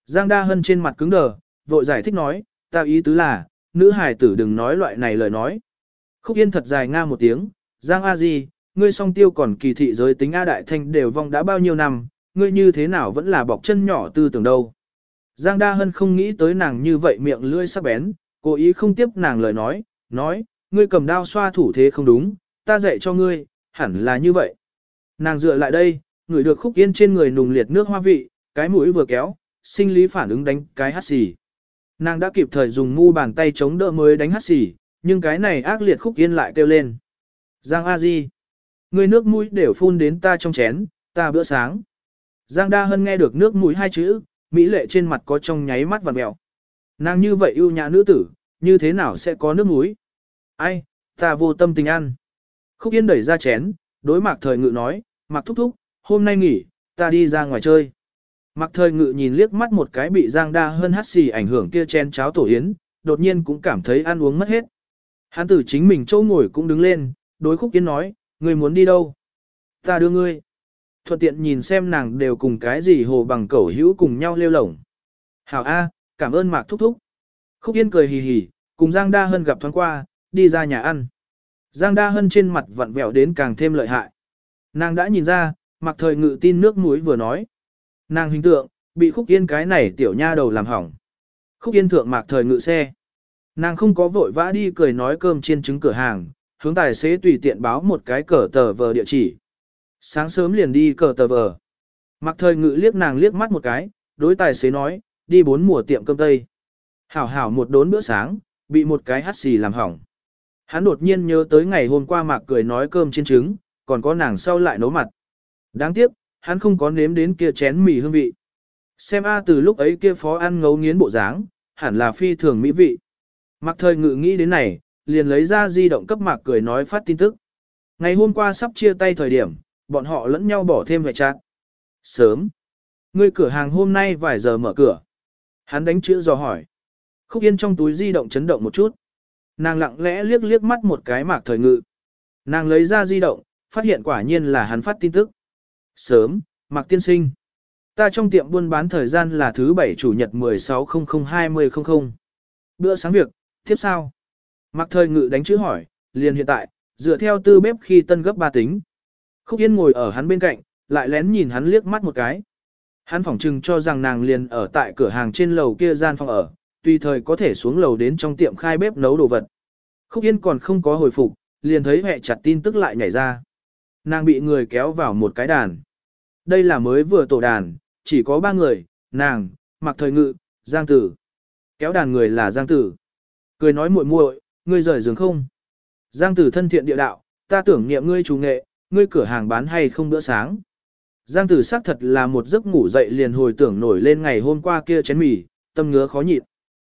Speaker 1: Giang Đa Hân trên mặt cứng đờ, vội giải thích nói, ta ý tứ là, nữ hải tử đừng nói loại này lời nói. Khúc Yên thật dài nga một tiếng, Giang A Di, ngươi song tiêu còn kỳ thị giới tính A Đại Thanh đều vong đã bao nhiêu năm, ngươi như thế nào vẫn là bọc chân nhỏ tư tưởng đâu. Giang Đa Hân không nghĩ tới nàng như vậy miệng lưỡi sắc bén, Cố ý không tiếp nàng lời nói, nói, ngươi cầm đao xoa thủ thế không đúng, ta dạy cho ngươi, hẳn là như vậy. Nàng dựa lại đây, ngửi được khúc yên trên người nùng liệt nước hoa vị, cái mũi vừa kéo, sinh lý phản ứng đánh cái hát xì. Nàng đã kịp thời dùng mu bàn tay chống đỡ mới đánh hát xì, nhưng cái này ác liệt khúc yên lại kêu lên. Giang A Di, người nước mũi đều phun đến ta trong chén, ta bữa sáng. Giang Đa Hân nghe được nước mũi hai chữ, mỹ lệ trên mặt có trong nháy mắt vằn mèo. Nàng như vậy ưu nhã nữ tử, như thế nào sẽ có nước mũi? Ai, ta vô tâm tình ăn. Khúc Yên đẩy ra chén, đối mạc thời ngự nói, mạc thúc thúc, hôm nay nghỉ, ta đi ra ngoài chơi. Mạc thời ngự nhìn liếc mắt một cái bị Giang Đa Hân hát xì ảnh hưởng kia chen cháo tổ yến, đột nhiên cũng cảm thấy ăn uống mất hết. Hắn tử chính mình châu ngồi cũng đứng lên, đối khúc Yến nói, người muốn đi đâu? Ta đưa ngươi. Thuận tiện nhìn xem nàng đều cùng cái gì hồ bằng cẩu hữu cùng nhau lêu lổng. Hảo A, cảm ơn Mạc Thúc Thúc. Khúc Yên cười hì hì, cùng Giang Đa Hân gặp thoáng qua, đi ra nhà ăn. Giang Đa Hân trên mặt vặn vẹo đến càng thêm lợi hại. Nàng đã nhìn ra, mặc thời ngự tin nước muối vừa nói. Nàng hình tượng, bị Khúc Yên cái này tiểu nha đầu làm hỏng. Khúc Yên thượng mạc thời ngự xe. Nàng không có vội vã đi cười nói cơm chiên trứng cửa hàng, hướng tài xế tùy tiện báo một cái cờ tờ vờ địa chỉ. Sáng sớm liền đi cờ tờ vờ. Mặc thời ngự liếc nàng liếc mắt một cái, đối tài xế nói, đi bốn mùa tiệm cơm tây. Hảo hảo một đốn bữa sáng, bị một cái hắt xì làm hỏng. Hắn đột nhiên nhớ tới ngày hôm qua mạc cười nói cơm chiên trứng, còn có nàng sau lại nấu mặt. Đáng tiếc, hắn không có nếm đến kia chén mì hương vị. Xem A từ lúc ấy kia phó ăn ngấu nghiến bộ dáng, hẳn là phi thường mỹ vị. Mặc thời ngự nghĩ đến này, liền lấy ra di động cấp mạc cười nói phát tin tức. Ngày hôm qua sắp chia tay thời điểm, bọn họ lẫn nhau bỏ thêm về chat. Sớm. Ngươi cửa hàng hôm nay vài giờ mở cửa. Hắn đánh chữ dò hỏi. Khúc Yên trong túi di động chấn động một chút. Nàng lặng lẽ liếc liếc mắt một cái mạc thời ngự. Nàng lấy ra di động, phát hiện quả nhiên là hắn phát tin tức. Sớm, mạc tiên sinh. Ta trong tiệm buôn bán thời gian là thứ bảy chủ nhật 16002000. Bữa sáng việc, tiếp sao? Mạc thời ngự đánh chữ hỏi, liền hiện tại, dựa theo tư bếp khi tân gấp ba tính. Khúc Yên ngồi ở hắn bên cạnh, lại lén nhìn hắn liếc mắt một cái. Hắn phỏng trừng cho rằng nàng liền ở tại cửa hàng trên lầu kia gian phòng ở, tùy thời có thể xuống lầu đến trong tiệm khai bếp nấu đồ vật. Khúc Yên còn không có hồi phục, liền thấy hẹ chặt tin tức lại nhảy ra. Nàng bị người kéo vào một cái đàn. Đây là mới vừa tổ đàn, chỉ có ba người, nàng, mặc thời ngự, giang tử. Kéo đàn người là giang tử. Cười nói muội muội, ngươi rời giường không? Giang tử thân thiện địa đạo, ta tưởng niệm ngươi chủ nghệ, ngươi cửa hàng bán hay không bữa sáng. Giang tử xác thật là một giấc ngủ dậy liền hồi tưởng nổi lên ngày hôm qua kia chén mì, tâm ngứa khó nhịn.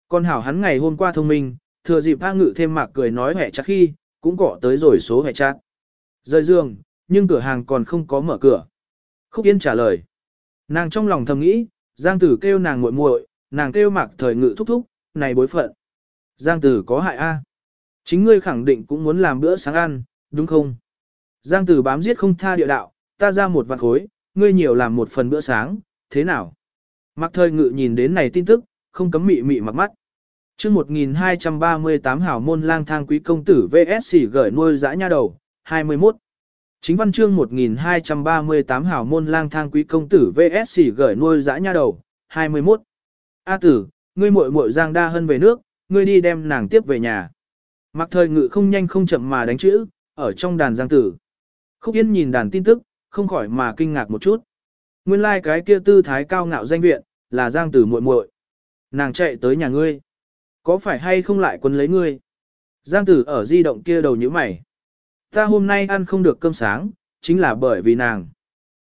Speaker 1: Con hảo hắn ngày hôm qua thông minh, thừa dịp A ngự thêm mạc cười nói hẻ chắc khi, cũng cỏ tới rồi số hẻ chắc. Rời giường, nhưng cửa hàng còn không có mở cửa. Khúc Yên trả lời. Nàng trong lòng thầm nghĩ, Giang Tử kêu nàng muội muội, nàng kêu mạc thời ngự thúc thúc, này bối phận. Giang Tử có hại a Chính ngươi khẳng định cũng muốn làm bữa sáng ăn, đúng không? Giang Tử bám giết không tha địa đạo, ta ra một vạn khối, ngươi nhiều làm một phần bữa sáng, thế nào? Mạc thời ngự nhìn đến này tin tức, không cấm mị mị mặc mắt. chương 1238 hảo môn lang thang quý công tử VSC gửi nuôi dã nha đầu, 21. Chính văn chương 1238 hảo môn lang thang quý công tử VSC gửi nuôi dã nha đầu, 21. A tử, ngươi muội muội giang đa hơn về nước, ngươi đi đem nàng tiếp về nhà. Mặc thời ngự không nhanh không chậm mà đánh chữ, ở trong đàn giang tử. Khúc Yên nhìn đàn tin tức, không khỏi mà kinh ngạc một chút. Nguyên lai like cái kia tư thái cao ngạo danh viện, là giang tử muội muội Nàng chạy tới nhà ngươi. Có phải hay không lại quân lấy ngươi? Giang tử ở di động kia đầu như mày. Ta hôm nay ăn không được cơm sáng, chính là bởi vì nàng.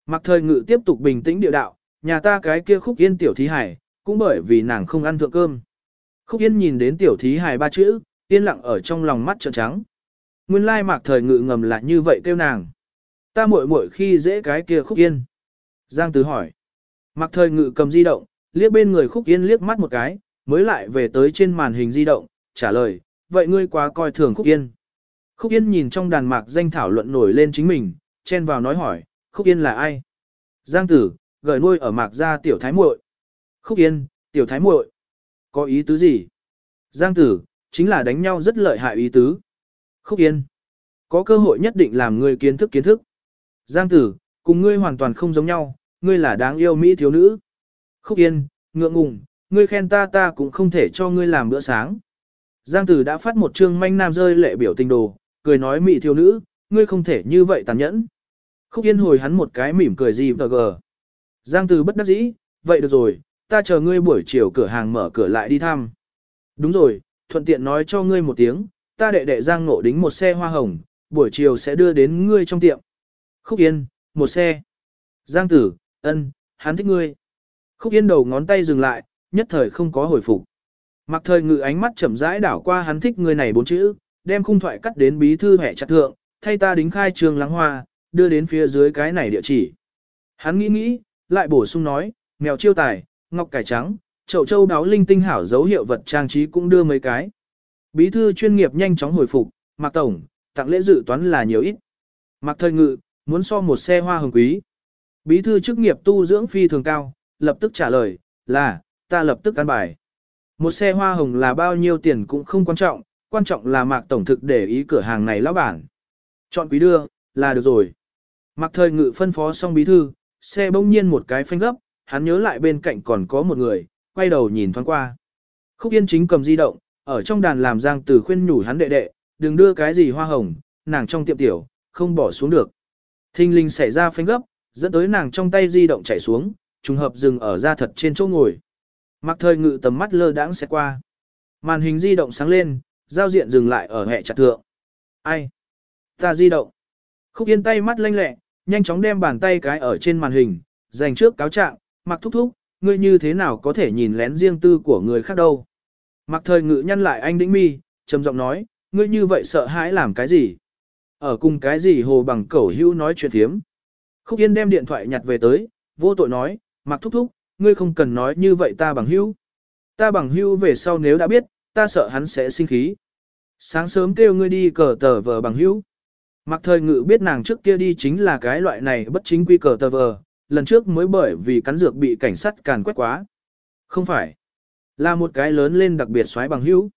Speaker 1: Mặc thời ngự tiếp tục bình tĩnh địa đạo, nhà ta cái kia khúc yên tiểu thí hải, cũng bởi vì nàng không ăn thượng cơm. Khúc yên nhìn đến tiểu thí hải ba chữ, yên lặng ở trong lòng mắt trợn trắng. Nguyên lai mạc thời ngự ngầm lại như vậy kêu nàng. Ta muội muội khi dễ cái kia khúc yên. Giang Tử hỏi. Mạc thời ngự cầm di động, liếc bên người khúc yên liếc mắt một cái, mới lại về tới trên màn hình di động, trả lời, vậy ngươi quá coi thường khúc yên. Khúc yên nhìn trong đàn mạc danh thảo luận nổi lên chính mình, chen vào nói hỏi, khúc yên là ai? Giang tử, gửi nuôi ở mạc gia tiểu thái muội Khúc yên, tiểu thái muội Có ý tứ gì? Giang tử, chính là đánh nhau rất lợi hại ý tứ. Khúc yên, có cơ hội nhất định làm ngươi kiến thức kiến thức. Giang tử, cùng ngươi hoàn toàn không giống nhau, ngươi là đáng yêu Mỹ thiếu nữ. Khúc Yên, ngượng ngùng, ngươi khen ta ta cũng không thể cho ngươi làm bữa sáng. Giang Tử đã phát một chương manh nam rơi lệ biểu tình đồ, cười nói mị thiếu nữ, ngươi không thể như vậy tàn nhẫn. Khúc Yên hồi hắn một cái mỉm cười gì vờ gờ. Giang Tử bất đắc dĩ, vậy được rồi, ta chờ ngươi buổi chiều cửa hàng mở cửa lại đi thăm. Đúng rồi, thuận tiện nói cho ngươi một tiếng, ta đệ đệ Giang Ngộ đính một xe hoa hồng, buổi chiều sẽ đưa đến ngươi trong tiệm. Khúc Yên, một xe. Giang Tử, ân, hắn thích ngươi. Khúc Yên đầu ngón tay dừng lại, nhất thời không có hồi phục. Mặc thời ngự ánh mắt chậm rãi đảo qua hắn thích người này bốn chữ, đem khung thoại cắt đến bí thư hệ chặt thượng, thay ta đính khai trường lắng hoa, đưa đến phía dưới cái này địa chỉ. Hắn nghĩ nghĩ, lại bổ sung nói, mèo chiêu tài, ngọc cải trắng, chậu châu đáo linh tinh hảo dấu hiệu vật trang trí cũng đưa mấy cái. Bí thư chuyên nghiệp nhanh chóng hồi phục, Mạc Tổng, tặng lễ dự toán là nhiều ít. Mạc Thời Ngự, muốn so một xe hoa hồng quý. Bí thư chức nghiệp tu dưỡng phi thường cao, lập tức trả lời, là, ta lập tức ăn bài. Một xe hoa hồng là bao nhiêu tiền cũng không quan trọng, quan trọng là Mạc Tổng thực để ý cửa hàng này lão bản. Chọn quý đưa, là được rồi. Mạc Thời Ngự phân phó xong bí thư, xe bỗng nhiên một cái phanh gấp, hắn nhớ lại bên cạnh còn có một người, quay đầu nhìn thoáng qua. Khúc Yên chính cầm di động, ở trong đàn làm giang từ khuyên nhủ hắn đệ đệ, đừng đưa cái gì hoa hồng, nàng trong tiệm tiểu, không bỏ xuống được. Thinh linh xảy ra phanh gấp, dẫn tới nàng trong tay di động chảy xuống, trùng hợp dừng ở ra thật trên chỗ ngồi. Mặc thời ngự tầm mắt lơ đãng sẽ qua. Màn hình di động sáng lên, giao diện dừng lại ở hệ chặt thượng. Ai? Ta di động. Khúc yên tay mắt lanh lẹ, nhanh chóng đem bàn tay cái ở trên màn hình, dành trước cáo trạng, mặc thúc thúc, ngươi như thế nào có thể nhìn lén riêng tư của người khác đâu. Mặc thời ngự nhăn lại anh đĩnh mi, trầm giọng nói, ngươi như vậy sợ hãi làm cái gì? Ở cùng cái gì hồ bằng cẩu hữu nói chuyện thiếm. Khúc Yên đem điện thoại nhặt về tới, vô tội nói, mặc thúc thúc, ngươi không cần nói như vậy ta bằng hữu. Ta bằng hữu về sau nếu đã biết, ta sợ hắn sẽ sinh khí. Sáng sớm kêu ngươi đi cờ tờ vờ bằng hữu. Mặc thời ngự biết nàng trước kia đi chính là cái loại này bất chính quy cờ tờ vờ, lần trước mới bởi vì cắn dược bị cảnh sát càn quét quá. Không phải. Là một cái lớn lên đặc biệt xoáy bằng hữu.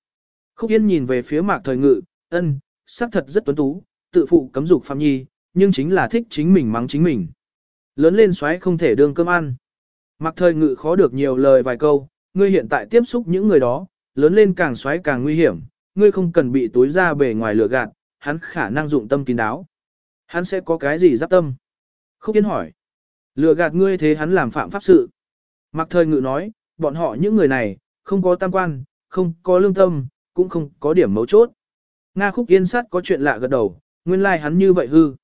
Speaker 1: Khúc Yên nhìn về phía mạc thời ngự, ân, sắc thật rất tuấn tú, tự phụ cấm dục phạm nhi, nhưng chính là thích chính mình mắng chính mình. Lớn lên xoáy không thể đương cơm ăn. Mặc thời ngự khó được nhiều lời vài câu, ngươi hiện tại tiếp xúc những người đó, lớn lên càng xoáy càng nguy hiểm, ngươi không cần bị tối ra bề ngoài lửa gạt, hắn khả năng dụng tâm kín đáo. Hắn sẽ có cái gì giáp tâm? Khúc Yên hỏi. Lừa gạt ngươi thế hắn làm phạm pháp sự. Mặc thời ngự nói, bọn họ những người này, không có tam quan, không có lương tâm, cũng không có điểm mấu chốt. Nga khúc yên sát có chuyện lạ gật đầu, nguyên lai like hắn như vậy hư.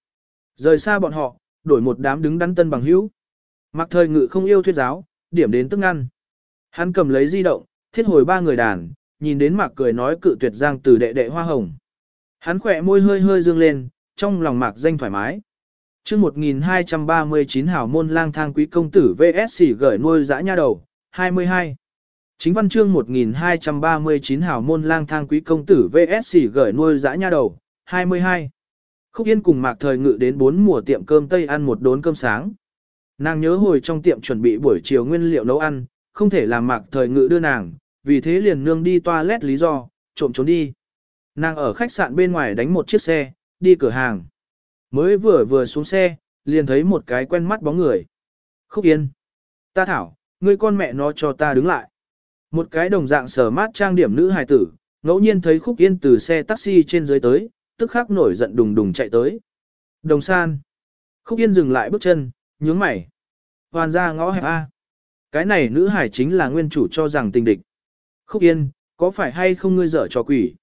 Speaker 1: Rời xa bọn họ, đổi một đám đứng đắn tân bằng hữu. Mặc thời ngự không yêu thuyết giáo, điểm đến tức ngăn. Hắn cầm lấy di động, thiết hồi ba người đàn, nhìn đến mạc cười nói cự tuyệt giang từ đệ đệ hoa hồng. Hắn khỏe môi hơi hơi dương lên, trong lòng mạc danh thoải mái. chương 1239 hảo môn lang thang quý công tử VSC gửi nuôi dã nha đầu, 22. Chính văn chương 1239 hảo môn lang thang quý công tử VSC gửi nuôi dã nha đầu, 22. Khúc Yên cùng Mạc Thời Ngự đến bốn mùa tiệm cơm Tây ăn một đốn cơm sáng. Nàng nhớ hồi trong tiệm chuẩn bị buổi chiều nguyên liệu nấu ăn, không thể làm Mạc Thời Ngự đưa nàng, vì thế liền nương đi toilet lý do, trộm trốn đi. Nàng ở khách sạn bên ngoài đánh một chiếc xe, đi cửa hàng. Mới vừa vừa xuống xe, liền thấy một cái quen mắt bóng người. Khúc Yên. Ta thảo, ngươi con mẹ nó cho ta đứng lại. Một cái đồng dạng sở mát trang điểm nữ hài tử, ngẫu nhiên thấy Khúc Yên từ xe taxi trên dưới tới, tức khắc nổi giận đùng đùng chạy tới. Đồng san. Khúc Yên dừng lại bước chân, nhướng mày. Hoàn ra ngõ hẹp A. Cái này nữ hải chính là nguyên chủ cho rằng tình địch. Khúc Yên, có phải hay không ngươi dở cho quỷ?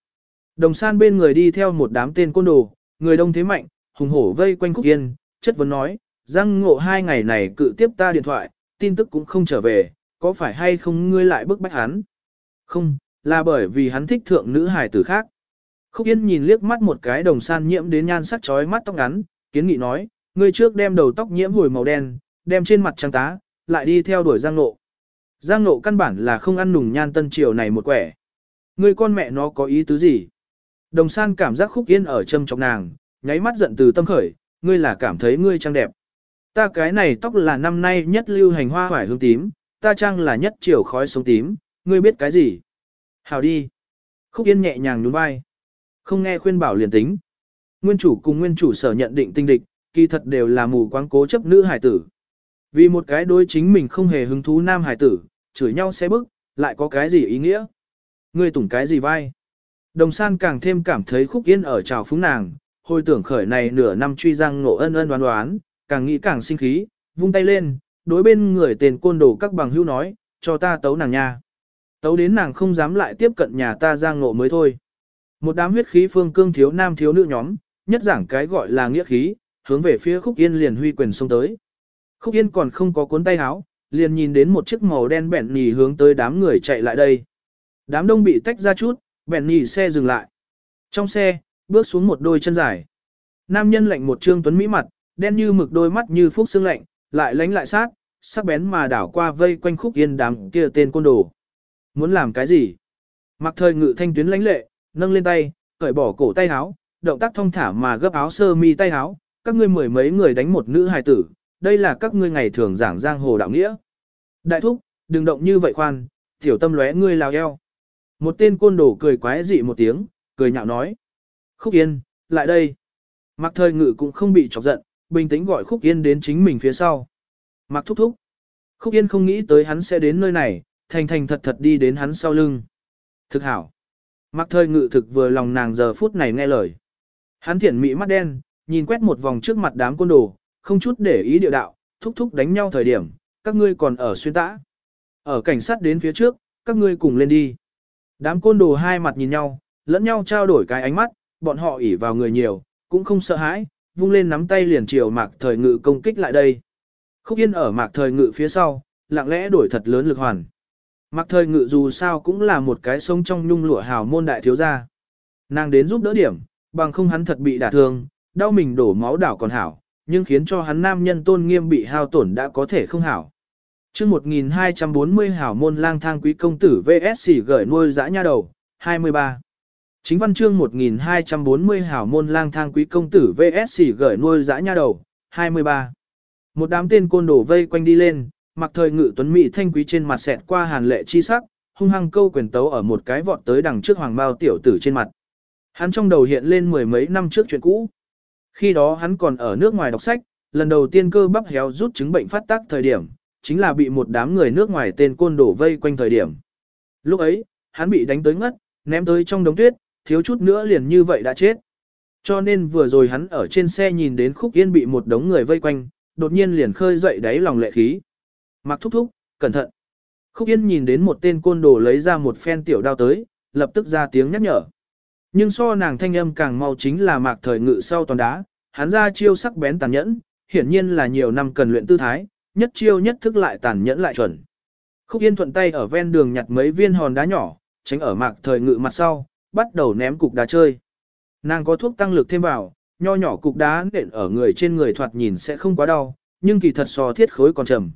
Speaker 1: Đồng san bên người đi theo một đám tên côn đồ, người đông thế mạnh, hùng hổ vây quanh Khúc Yên, chất vấn nói, răng ngộ hai ngày này cự tiếp ta điện thoại, tin tức cũng không trở về, có phải hay không ngươi lại bức bách hắn? Không, là bởi vì hắn thích thượng nữ hài tử khác. Khúc Yên nhìn liếc mắt một cái đồng san nhiễm đến nhan sắc chói mắt tóc ngắn, kiến nghị nói, ngươi trước đem đầu tóc nhiễm hồi màu đen, đem trên mặt trắng tá, lại đi theo đuổi Giang Nộ. Giang Nộ căn bản là không ăn nùng nhan tân triều này một quẻ. Ngươi con mẹ nó có ý tứ gì? Đồng san cảm giác Khúc Yên ở châm chọc nàng, nháy mắt giận từ tâm khởi, ngươi là cảm thấy ngươi trang đẹp. Ta cái này tóc là năm nay nhất lưu hành hoa hoài hương tím, ta trang là nhất chiều khói sống tím, ngươi biết cái gì? Hào đi. Khúc Yên nhẹ nhàng nhún vai. Không nghe khuyên bảo liền tính. Nguyên chủ cùng nguyên chủ sở nhận định tinh địch, kỳ thật đều là mù quáng cố chấp nữ hải tử. Vì một cái đối chính mình không hề hứng thú nam hải tử, chửi nhau sẽ bức, lại có cái gì ý nghĩa? Ngươi tủng cái gì vai? Đồng san càng thêm cảm thấy khúc yên ở trào phúng nàng, hồi tưởng khởi này nửa năm truy giang ngộ ân ân đoán đoán, càng nghĩ càng sinh khí, vung tay lên, đối bên người tên côn đồ các bằng hữu nói, cho ta tấu nàng nha. Tấu đến nàng không dám lại tiếp cận nhà ta giang ngộ mới thôi. Một đám huyết khí phương cương thiếu nam thiếu nữ nhóm, nhất giảng cái gọi là nghĩa khí, hướng về phía khúc yên liền huy quyền xông tới. Khúc yên còn không có cuốn tay áo, liền nhìn đến một chiếc màu đen bẹn nhì hướng tới đám người chạy lại đây. Đám đông bị tách ra chút, bẹn nhì xe dừng lại. Trong xe, bước xuống một đôi chân dài. Nam nhân lạnh một trương tuấn mỹ mặt, đen như mực đôi mắt như phúc xương lạnh, lại lánh lại sát, sắc bén mà đảo qua vây quanh khúc yên đám kia tên côn đồ. Muốn làm cái gì? Mặc thời ngự thanh tuyến lãnh lệ, nâng lên tay, cởi bỏ cổ tay áo, động tác thông thả mà gấp áo sơ mi tay áo, các ngươi mười mấy người đánh một nữ hài tử, đây là các ngươi ngày thường giảng giang hồ đạo nghĩa. Đại thúc, đừng động như vậy khoan, tiểu tâm lóe ngươi lao eo. Một tên côn đồ cười quái dị một tiếng, cười nhạo nói. Khúc Yên, lại đây. Mặc thời ngự cũng không bị chọc giận, bình tĩnh gọi Khúc Yên đến chính mình phía sau. Mặc thúc thúc. Khúc Yên không nghĩ tới hắn sẽ đến nơi này, thành thành thật thật đi đến hắn sau lưng. Thực hảo. Mặc thời ngự thực vừa lòng nàng giờ phút này nghe lời. Hắn thiển mỹ mắt đen, nhìn quét một vòng trước mặt đám côn đồ, không chút để ý địa đạo, thúc thúc đánh nhau thời điểm, các ngươi còn ở xuyên tã. Ở cảnh sát đến phía trước, các ngươi cùng lên đi. Đám côn đồ hai mặt nhìn nhau, lẫn nhau trao đổi cái ánh mắt, bọn họ ỉ vào người nhiều, cũng không sợ hãi, vung lên nắm tay liền chiều mạc thời ngự công kích lại đây. Khúc yên ở mạc thời ngự phía sau, lặng lẽ đổi thật lớn lực hoàn. Mạc thời ngự dù sao cũng là một cái sống trong nhung lụa hào môn đại thiếu gia. Nàng đến giúp đỡ điểm, bằng không hắn thật bị đả thương, đau mình đổ máu đảo còn hảo, nhưng khiến cho hắn nam nhân tôn nghiêm bị hao tổn đã có thể không hảo. chương 1240 hảo môn lang thang quý công tử VSC gửi nuôi dã nha đầu, 23. Chính văn chương 1240 hảo môn lang thang quý công tử VSC gửi nuôi dã nha đầu, 23. Một đám tên côn đổ vây quanh đi lên, mặc thời ngự tuấn mỹ thanh quý trên mặt xẹt qua hàn lệ chi sắc, hung hăng câu quyền tấu ở một cái vọt tới đằng trước hoàng bao tiểu tử trên mặt. Hắn trong đầu hiện lên mười mấy năm trước chuyện cũ. Khi đó hắn còn ở nước ngoài đọc sách, lần đầu tiên cơ bắp héo rút chứng bệnh phát tác thời điểm, chính là bị một đám người nước ngoài tên côn đổ vây quanh thời điểm. Lúc ấy, hắn bị đánh tới ngất, ném tới trong đống tuyết, thiếu chút nữa liền như vậy đã chết. Cho nên vừa rồi hắn ở trên xe nhìn đến khúc yên bị một đống người vây quanh, đột nhiên liền khơi dậy đáy lòng lệ khí. Mặc thúc thúc, cẩn thận. Khúc yên nhìn đến một tên côn đồ lấy ra một phen tiểu đao tới, lập tức ra tiếng nhắc nhở. Nhưng so nàng thanh âm càng mau chính là mạc thời ngự sau toàn đá, hắn ra chiêu sắc bén tàn nhẫn, hiển nhiên là nhiều năm cần luyện tư thái, nhất chiêu nhất thức lại tàn nhẫn lại chuẩn. Khúc Yên thuận tay ở ven đường nhặt mấy viên hòn đá nhỏ, tránh ở mạc thời ngự mặt sau, bắt đầu ném cục đá chơi. Nàng có thuốc tăng lực thêm vào, nho nhỏ cục đá nện ở người trên người thoạt nhìn sẽ không quá đau, nhưng kỳ thật so thiết khối còn trầm.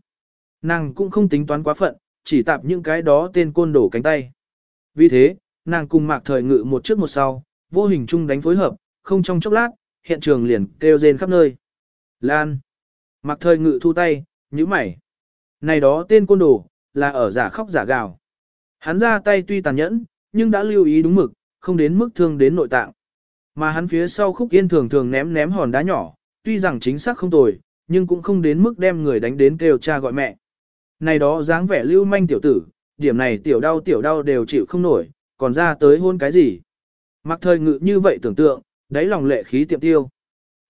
Speaker 1: Nàng cũng không tính toán quá phận, chỉ tạp những cái đó tên côn đổ cánh tay. Vì thế, nàng cùng mạc thời ngự một trước một sau, vô hình chung đánh phối hợp, không trong chốc lát, hiện trường liền kêu rên khắp nơi. Lan. Mạc thời ngự thu tay, nhíu mày. Này đó tên côn đồ, là ở giả khóc giả gào. Hắn ra tay tuy tàn nhẫn, nhưng đã lưu ý đúng mực, không đến mức thương đến nội tạng. Mà hắn phía sau khúc yên thường thường ném ném hòn đá nhỏ, tuy rằng chính xác không tồi, nhưng cũng không đến mức đem người đánh đến kêu cha gọi mẹ. Này đó dáng vẻ lưu manh tiểu tử, điểm này tiểu đau tiểu đau đều chịu không nổi, còn ra tới hôn cái gì. Mặc thời ngự như vậy tưởng tượng, đáy lòng lệ khí tiệm tiêu.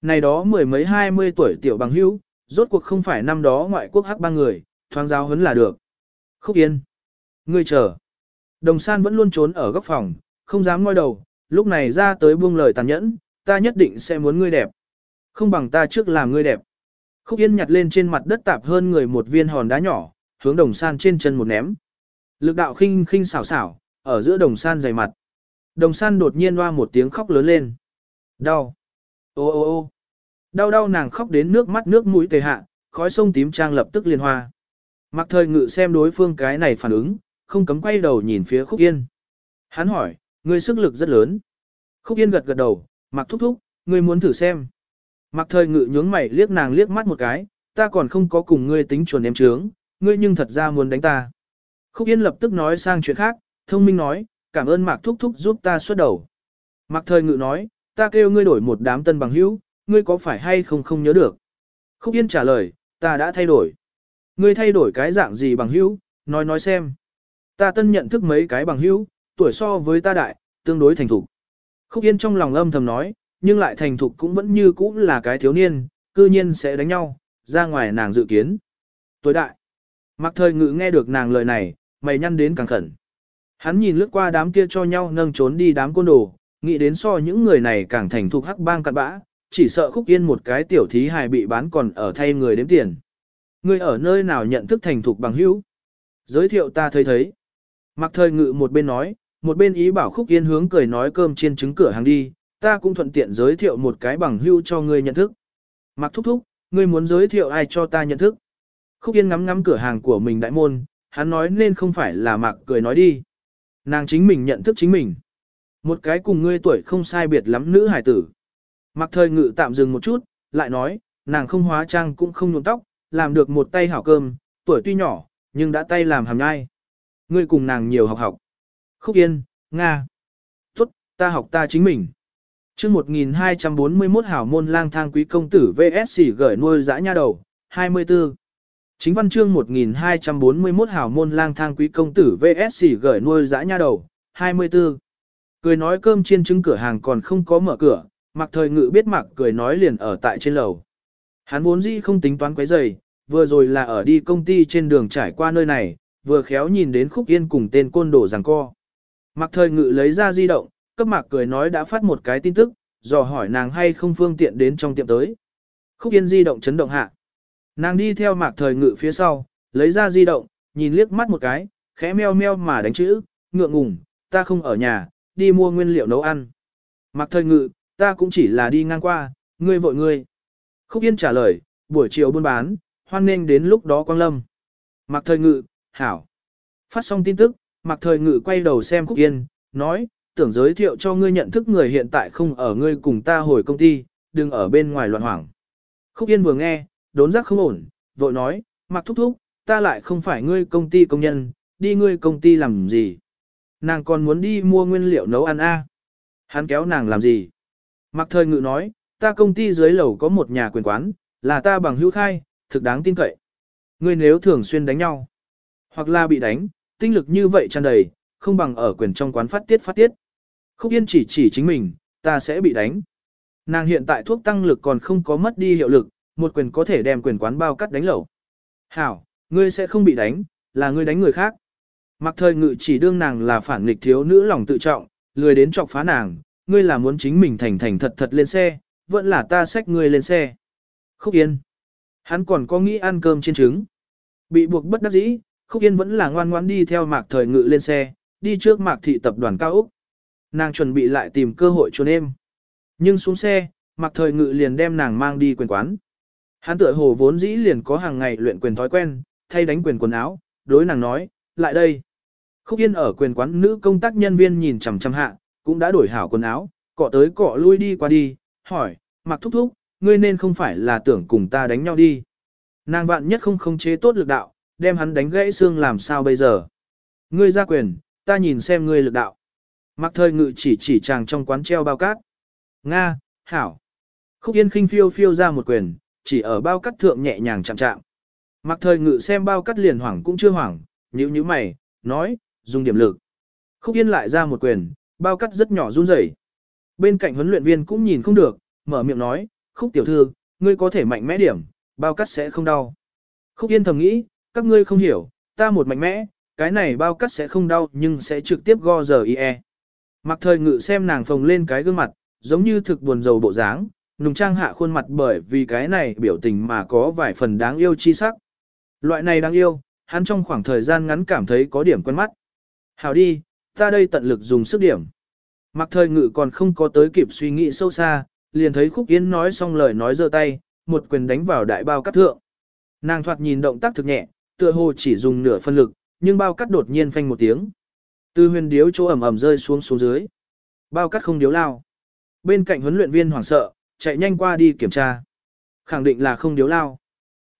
Speaker 1: Này đó mười mấy hai mươi tuổi tiểu bằng hữu, rốt cuộc không phải năm đó ngoại quốc hắc ba người, thoáng giáo huấn là được. Khúc yên. Ngươi chờ. Đồng san vẫn luôn trốn ở góc phòng, không dám ngoi đầu, lúc này ra tới buông lời tàn nhẫn, ta nhất định sẽ muốn ngươi đẹp. Không bằng ta trước làm ngươi đẹp. Khúc yên nhặt lên trên mặt đất tạp hơn người một viên hòn đá nhỏ, hướng đồng san trên chân một ném. Lực đạo khinh khinh xảo xảo, ở giữa đồng san dày mặt. Đồng san đột nhiên hoa một tiếng khóc lớn lên. Đau. Ô ô ô đau đau nàng khóc đến nước mắt nước mũi tề hạ, khói sông tím trang lập tức liên hoa. Mặc thời ngự xem đối phương cái này phản ứng, không cấm quay đầu nhìn phía khúc yên. Hắn hỏi, ngươi sức lực rất lớn. Khúc yên gật gật đầu, mặc thúc thúc, ngươi muốn thử xem. Mặc thời ngự nhướng mày liếc nàng liếc mắt một cái, ta còn không có cùng ngươi tính chuẩn em trướng, ngươi nhưng thật ra muốn đánh ta. Khúc yên lập tức nói sang chuyện khác, thông minh nói, cảm ơn mạc thúc thúc giúp ta xuất đầu. Mặc thời ngự nói, ta kêu ngươi đổi một đám tân bằng hữu, ngươi có phải hay không không nhớ được. Khúc Yên trả lời, ta đã thay đổi. Ngươi thay đổi cái dạng gì bằng hữu, nói nói xem. Ta tân nhận thức mấy cái bằng hữu, tuổi so với ta đại, tương đối thành thục. Khúc Yên trong lòng âm thầm nói, nhưng lại thành thục cũng vẫn như cũ là cái thiếu niên, cư nhiên sẽ đánh nhau, ra ngoài nàng dự kiến. Tuổi đại. Mặc thời ngự nghe được nàng lời này, mày nhăn đến càng khẩn. Hắn nhìn lướt qua đám kia cho nhau nâng trốn đi đám côn đồ, nghĩ đến so những người này càng thành thục hắc bang cặn bã, chỉ sợ khúc yên một cái tiểu thí hài bị bán còn ở thay người đếm tiền. Người ở nơi nào nhận thức thành thục bằng hữu? Giới thiệu ta thấy thấy. Mặc thời ngự một bên nói, một bên ý bảo khúc yên hướng cười nói cơm chiên trứng cửa hàng đi, ta cũng thuận tiện giới thiệu một cái bằng hữu cho ngươi nhận thức. Mặc thúc thúc, ngươi muốn giới thiệu ai cho ta nhận thức? Khúc yên ngắm ngắm cửa hàng của mình đại môn, hắn nói nên không phải là mặc cười nói đi. Nàng chính mình nhận thức chính mình. Một cái cùng ngươi tuổi không sai biệt lắm nữ hải tử. Mặc thời ngự tạm dừng một chút, lại nói, nàng không hóa trang cũng không nhuộm tóc, làm được một tay hảo cơm, tuổi tuy nhỏ, nhưng đã tay làm hàm nhai. Ngươi cùng nàng nhiều học học. Khúc Yên, Nga. Tốt, ta học ta chính mình. chương 1241 hảo môn lang thang quý công tử VSC gửi nuôi dã nha đầu, 24. Chính văn chương 1241 hảo môn lang thang quý công tử VSC gửi nuôi dã nha đầu, 24. Cười nói cơm chiên trứng cửa hàng còn không có mở cửa, mặc thời ngự biết mặc cười nói liền ở tại trên lầu. Hắn vốn dĩ không tính toán quấy giày, vừa rồi là ở đi công ty trên đường trải qua nơi này, vừa khéo nhìn đến khúc yên cùng tên côn đồ giằng co. Mặc thời ngự lấy ra di động, cấp mạc cười nói đã phát một cái tin tức, dò hỏi nàng hay không phương tiện đến trong tiệm tới. Khúc yên di động chấn động hạ. Nàng đi theo mạc thời ngự phía sau, lấy ra di động, nhìn liếc mắt một cái, khẽ meo meo mà đánh chữ, ngượng ngùng, ta không ở nhà, đi mua nguyên liệu nấu ăn. Mạc thời ngự, ta cũng chỉ là đi ngang qua, ngươi vội ngươi. Khúc yên trả lời, buổi chiều buôn bán, hoan nghênh đến lúc đó quang lâm. Mạc thời ngự, hảo. Phát xong tin tức, Mạc thời ngự quay đầu xem Khúc Yên, nói, tưởng giới thiệu cho ngươi nhận thức người hiện tại không ở ngươi cùng ta hồi công ty, đừng ở bên ngoài loạn hoảng. Khúc Yên vừa nghe, đốn giác không ổn, vội nói, mặc thúc thúc, ta lại không phải ngươi công ty công nhân, đi ngươi công ty làm gì. Nàng còn muốn đi mua nguyên liệu nấu ăn a Hắn kéo nàng làm gì? Mặc thời ngự nói, ta công ty dưới lầu có một nhà quyền quán, là ta bằng hữu khai, thực đáng tin cậy. Ngươi nếu thường xuyên đánh nhau, hoặc là bị đánh, tinh lực như vậy tràn đầy, không bằng ở quyền trong quán phát tiết phát tiết. Khúc Yên chỉ chỉ chính mình, ta sẽ bị đánh. Nàng hiện tại thuốc tăng lực còn không có mất đi hiệu lực, một quyền có thể đem quyền quán bao cắt đánh lẩu. Hảo, ngươi sẽ không bị đánh, là ngươi đánh người khác. Mặc thời ngự chỉ đương nàng là phản nghịch thiếu nữ lòng tự trọng, lười đến chọc phá nàng, ngươi là muốn chính mình thành thành thật thật lên xe, vẫn là ta xách ngươi lên xe. Khúc Yên. Hắn còn có nghĩ ăn cơm trên trứng. Bị buộc bất đắc dĩ, Khúc Yên vẫn là ngoan ngoãn đi theo Mạc Thời Ngự lên xe, đi trước Mạc Thị tập đoàn cao Úc. Nàng chuẩn bị lại tìm cơ hội trốn em. Nhưng xuống xe, Mạc Thời Ngự liền đem nàng mang đi quyền quán. Hắn tựa hồ vốn dĩ liền có hàng ngày luyện quyền thói quen, thay đánh quyền quần áo, đối nàng nói, lại đây. Khúc Yên ở quyền quán nữ công tác nhân viên nhìn chằm chằm hạ, cũng đã đổi hảo quần áo, cọ tới cọ lui đi qua đi, hỏi, mặc Thúc Thúc, ngươi nên không phải là tưởng cùng ta đánh nhau đi. Nàng vạn nhất không không chế tốt lực đạo, đem hắn đánh gãy xương làm sao bây giờ. Ngươi ra quyền, ta nhìn xem ngươi lực đạo. Mặc thời ngự chỉ chỉ chàng trong quán treo bao cát. Nga, hảo. Khúc yên khinh phiêu phiêu ra một quyền, chỉ ở bao cắt thượng nhẹ nhàng chạm chạm. Mặc thời ngự xem bao cắt liền hoảng cũng chưa hoảng, nhíu nhíu mày, nói, dùng điểm lực. Khúc yên lại ra một quyền, bao cắt rất nhỏ run rẩy. Bên cạnh huấn luyện viên cũng nhìn không được, mở miệng nói, khúc tiểu thư, ngươi có thể mạnh mẽ điểm, bao cắt sẽ không đau. Khúc yên thầm nghĩ, các ngươi không hiểu, ta một mạnh mẽ, cái này bao cắt sẽ không đau nhưng sẽ trực tiếp go giờ ie. Mặc thời ngự xem nàng phồng lên cái gương mặt, giống như thực buồn rầu bộ dáng, nùng trang hạ khuôn mặt bởi vì cái này biểu tình mà có vài phần đáng yêu chi sắc. Loại này đáng yêu, hắn trong khoảng thời gian ngắn cảm thấy có điểm quen mắt. Hào đi, ta đây tận lực dùng sức điểm. Mặc thời ngự còn không có tới kịp suy nghĩ sâu xa, liền thấy khúc yến nói xong lời nói giơ tay, một quyền đánh vào đại bao cắt thượng. Nàng thoạt nhìn động tác thực nhẹ, tựa hồ chỉ dùng nửa phân lực, nhưng bao cắt đột nhiên phanh một tiếng. Từ huyền điếu chỗ ẩm ẩm rơi xuống xuống dưới. Bao cắt không điếu lao. Bên cạnh huấn luyện viên hoảng sợ, chạy nhanh qua đi kiểm tra. Khẳng định là không điếu lao.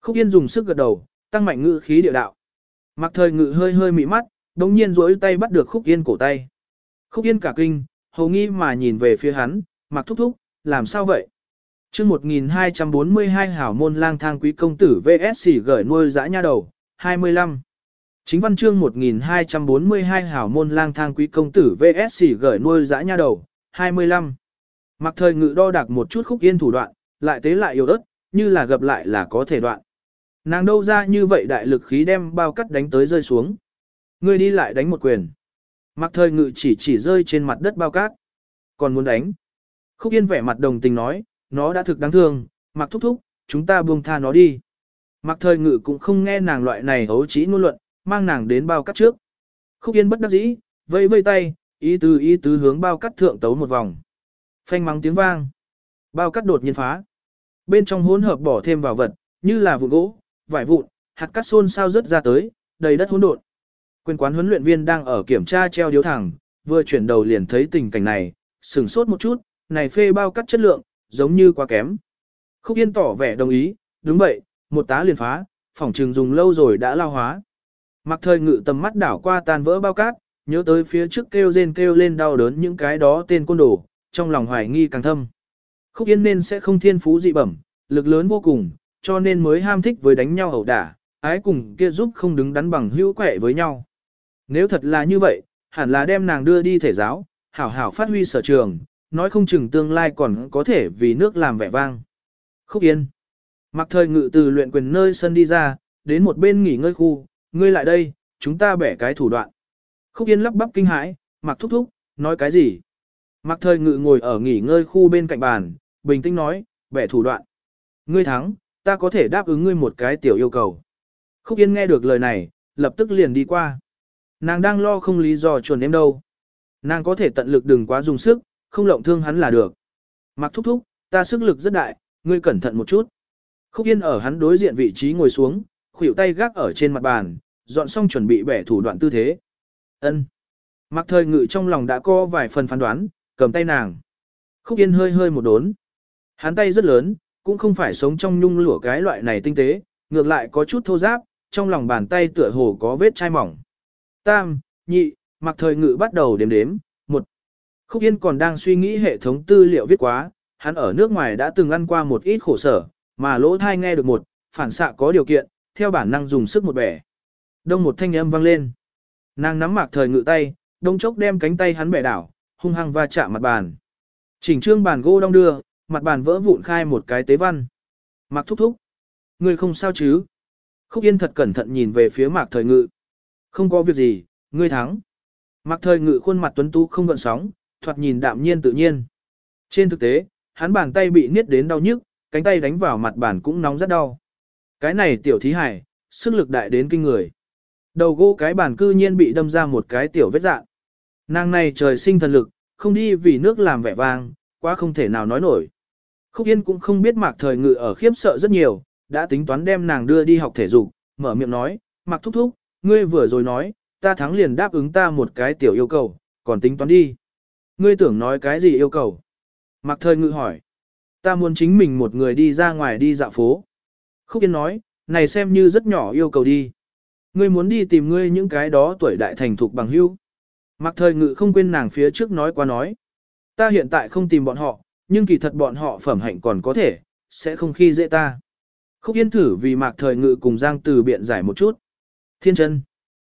Speaker 1: Khúc Yên dùng sức gật đầu, tăng mạnh ngự khí địa đạo. Mặc thời ngự hơi hơi mị mắt, đồng nhiên rỗi tay bắt được Khúc Yên cổ tay. Khúc Yên cả kinh, hầu nghi mà nhìn về phía hắn, mặc thúc thúc, làm sao vậy? chương 1242 hảo môn lang thang quý công tử VSC gửi nuôi dã nha đầu, 25. Chính văn chương 1242 hảo môn lang thang quý công tử VSC gửi nuôi dã nha đầu, 25. Mặc thời ngự đo đạc một chút khúc yên thủ đoạn, lại tế lại yếu ớt, như là gặp lại là có thể đoạn. Nàng đâu ra như vậy đại lực khí đem bao cắt đánh tới rơi xuống. Ngươi đi lại đánh một quyền. Mặc thời ngự chỉ chỉ rơi trên mặt đất bao cát. Còn muốn đánh. Khúc yên vẻ mặt đồng tình nói, nó đã thực đáng thương, mặc thúc thúc, chúng ta buông tha nó đi. Mặc thời ngự cũng không nghe nàng loại này hấu trí ngôn luận, mang nàng đến bao cắt trước. Khúc yên bất đắc dĩ, vây vây tay, ý tứ ý tứ hướng bao cắt thượng tấu một vòng. Phanh mắng tiếng vang. Bao cắt đột nhiên phá. Bên trong hỗn hợp bỏ thêm vào vật, như là vụn gỗ, vải vụn, hạt cắt xôn sao rớt ra tới, đầy đất hỗn độn. Quyền quán huấn luyện viên đang ở kiểm tra treo điếu thẳng, vừa chuyển đầu liền thấy tình cảnh này, sửng sốt một chút, này phê bao cắt chất lượng, giống như quá kém. Khúc Yên tỏ vẻ đồng ý, đúng vậy, một tá liền phá, phòng trường dùng lâu rồi đã lao hóa. Mặc thời ngự tầm mắt đảo qua tan vỡ bao cát, nhớ tới phía trước kêu rên kêu lên đau đớn những cái đó tên côn đồ, trong lòng hoài nghi càng thâm. Khúc Yên nên sẽ không thiên phú dị bẩm, lực lớn vô cùng, cho nên mới ham thích với đánh nhau ẩu đả, ái cùng kia giúp không đứng đắn bằng hữu quẻ với nhau. Nếu thật là như vậy, hẳn là đem nàng đưa đi thể giáo, hảo hảo phát huy sở trường, nói không chừng tương lai còn có thể vì nước làm vẻ vang. Khúc Yên Mặc thời ngự từ luyện quyền nơi sân đi ra, đến một bên nghỉ ngơi khu, ngươi lại đây, chúng ta bẻ cái thủ đoạn. Khúc Yên lắp bắp kinh hãi, mặc thúc thúc, nói cái gì? Mặc thời ngự ngồi ở nghỉ ngơi khu bên cạnh bàn, bình tĩnh nói, bẻ thủ đoạn. Ngươi thắng, ta có thể đáp ứng ngươi một cái tiểu yêu cầu. Khúc Yên nghe được lời này, lập tức liền đi qua. Nàng đang lo không lý do chuẩn em đâu. Nàng có thể tận lực đừng quá dùng sức, không lộng thương hắn là được. Mặc thúc thúc, ta sức lực rất đại, ngươi cẩn thận một chút. Khúc Yên ở hắn đối diện vị trí ngồi xuống, khuỷu tay gác ở trên mặt bàn, dọn xong chuẩn bị bẻ thủ đoạn tư thế. Ân. Mặc thời ngự trong lòng đã có vài phần phán đoán, cầm tay nàng. Khúc Yên hơi hơi một đốn. Hắn tay rất lớn, cũng không phải sống trong nhung lửa cái loại này tinh tế, ngược lại có chút thô giáp, trong lòng bàn tay tựa hồ có vết chai mỏng. Tam, nhị, mặc thời ngự bắt đầu đếm đếm, một. Khúc Yên còn đang suy nghĩ hệ thống tư liệu viết quá, hắn ở nước ngoài đã từng ăn qua một ít khổ sở, mà lỗ thai nghe được một, phản xạ có điều kiện, theo bản năng dùng sức một bẻ. Đông một thanh âm vang lên. Nàng nắm mạc thời ngự tay, đông chốc đem cánh tay hắn bẻ đảo, hung hăng va chạm mặt bàn. Chỉnh trương bàn gỗ đong đưa, mặt bàn vỡ vụn khai một cái tế văn. Mạc thúc thúc. Ngươi không sao chứ? Khúc Yên thật cẩn thận nhìn về phía mạc thời ngự. Không có việc gì, ngươi thắng. Mạc thời ngự khuôn mặt tuấn tú không gợn sóng, thoạt nhìn đạm nhiên tự nhiên. Trên thực tế, hắn bàn tay bị niết đến đau nhức, cánh tay đánh vào mặt bàn cũng nóng rất đau. Cái này tiểu thí hải, sức lực đại đến kinh người. Đầu gỗ cái bàn cư nhiên bị đâm ra một cái tiểu vết dạng. Nàng này trời sinh thần lực, không đi vì nước làm vẻ vang, quá không thể nào nói nổi. Khúc Yên cũng không biết mạc thời ngự ở khiếp sợ rất nhiều, đã tính toán đem nàng đưa đi học thể dục, mở miệng nói, mạc thúc thúc, ngươi vừa rồi nói, ta thắng liền đáp ứng ta một cái tiểu yêu cầu, còn tính toán đi. Ngươi tưởng nói cái gì yêu cầu? Mạc thời ngự hỏi. Ta muốn chính mình một người đi ra ngoài đi dạo phố. Khúc Yên nói, này xem như rất nhỏ yêu cầu đi. Ngươi muốn đi tìm ngươi những cái đó tuổi đại thành thục bằng hữu. Mặc thời ngự không quên nàng phía trước nói qua nói. Ta hiện tại không tìm bọn họ, nhưng kỳ thật bọn họ phẩm hạnh còn có thể, sẽ không khi dễ ta. Khúc Yên thử vì mạc thời ngự cùng Giang Từ biện giải một chút. Thiên chân.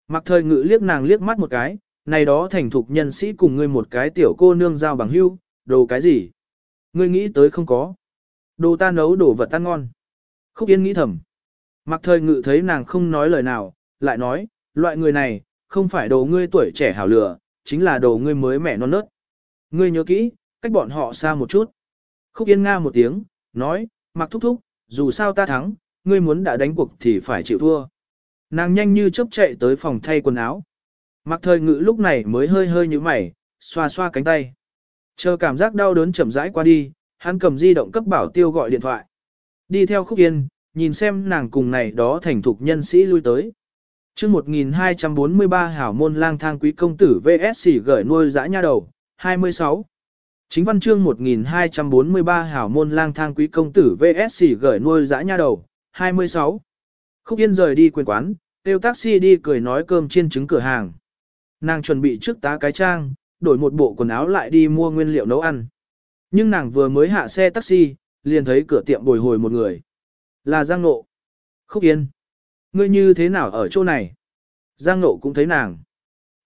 Speaker 1: Mạc thời ngự liếc nàng liếc mắt một cái, này đó thành thục nhân sĩ cùng ngươi một cái tiểu cô nương giao bằng hưu, đồ cái gì? Ngươi nghĩ tới không có. Đồ ta nấu đồ vật tan ngon. Khúc Yên nghĩ thầm. Mặc thời ngự thấy nàng không nói lời nào, lại nói, loại người này, không phải đồ ngươi tuổi trẻ hảo lửa, chính là đồ ngươi mới mẻ non nớt. Ngươi nhớ kỹ, cách bọn họ xa một chút. Khúc Yên nga một tiếng, nói, mặc thúc thúc, dù sao ta thắng, ngươi muốn đã đánh cuộc thì phải chịu thua. Nàng nhanh như chớp chạy tới phòng thay quần áo. Mặc thời ngự lúc này mới hơi hơi như mày, xoa xoa cánh tay. Chờ cảm giác đau đớn chậm rãi qua đi, hắn cầm di động cấp bảo tiêu gọi điện thoại. Đi theo khúc yên, nhìn xem nàng cùng này đó thành thục nhân sĩ lui tới chương 1243 hảo môn lang thang quý công tử VSC gửi nuôi dã nha đầu, 26. Chính văn chương 1243 hảo môn lang thang quý công tử VSC gửi nuôi dã nha đầu, 26. Khúc Yên rời đi quyền quán, kêu taxi đi cười nói cơm chiên trứng cửa hàng. Nàng chuẩn bị trước tá cái trang, đổi một bộ quần áo lại đi mua nguyên liệu nấu ăn. Nhưng nàng vừa mới hạ xe taxi, liền thấy cửa tiệm bồi hồi một người. Là Giang Nộ. Khúc Yên. Ngươi như thế nào ở chỗ này? Giang Nộ cũng thấy nàng.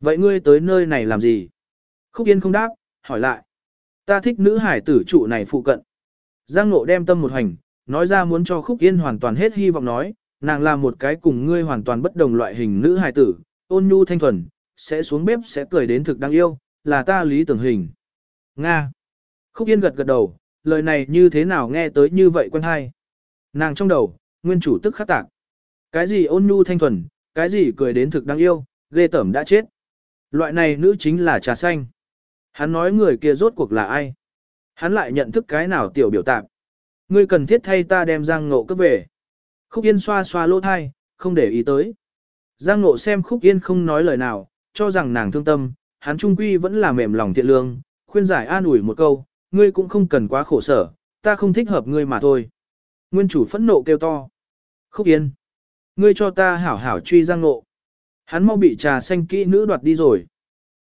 Speaker 1: Vậy ngươi tới nơi này làm gì? Khúc Yên không đáp, hỏi lại. Ta thích nữ hải tử trụ này phụ cận. Giang Nộ đem tâm một hành, nói ra muốn cho Khúc Yên hoàn toàn hết hy vọng nói, nàng là một cái cùng ngươi hoàn toàn bất đồng loại hình nữ hải tử, ôn nhu thanh thuần, sẽ xuống bếp sẽ cười đến thực đáng yêu, là ta lý tưởng hình. Nga. Khúc Yên gật gật đầu, lời này như thế nào nghe tới như vậy quen hay. Nàng trong đầu, nguyên chủ tức khắc tạc. Cái gì ôn nhu thanh thuần, cái gì cười đến thực đáng yêu, ghê tẩm đã chết. Loại này nữ chính là trà xanh. Hắn nói người kia rốt cuộc là ai? Hắn lại nhận thức cái nào tiểu biểu tạp. Ngươi cần thiết thay ta đem Giang Ngộ cấp về. Khúc Yên xoa xoa lỗ thai, không để ý tới. Giang Ngộ xem Khúc Yên không nói lời nào, cho rằng nàng thương tâm, hắn trung quy vẫn là mềm lòng thiện lương, khuyên giải an ủi một câu, ngươi cũng không cần quá khổ sở, ta không thích hợp ngươi mà thôi. Nguyên chủ phẫn nộ kêu to. Khúc Yên. Ngươi cho ta hảo hảo truy Giang Ngộ. Hắn mau bị trà xanh kỹ nữ đoạt đi rồi.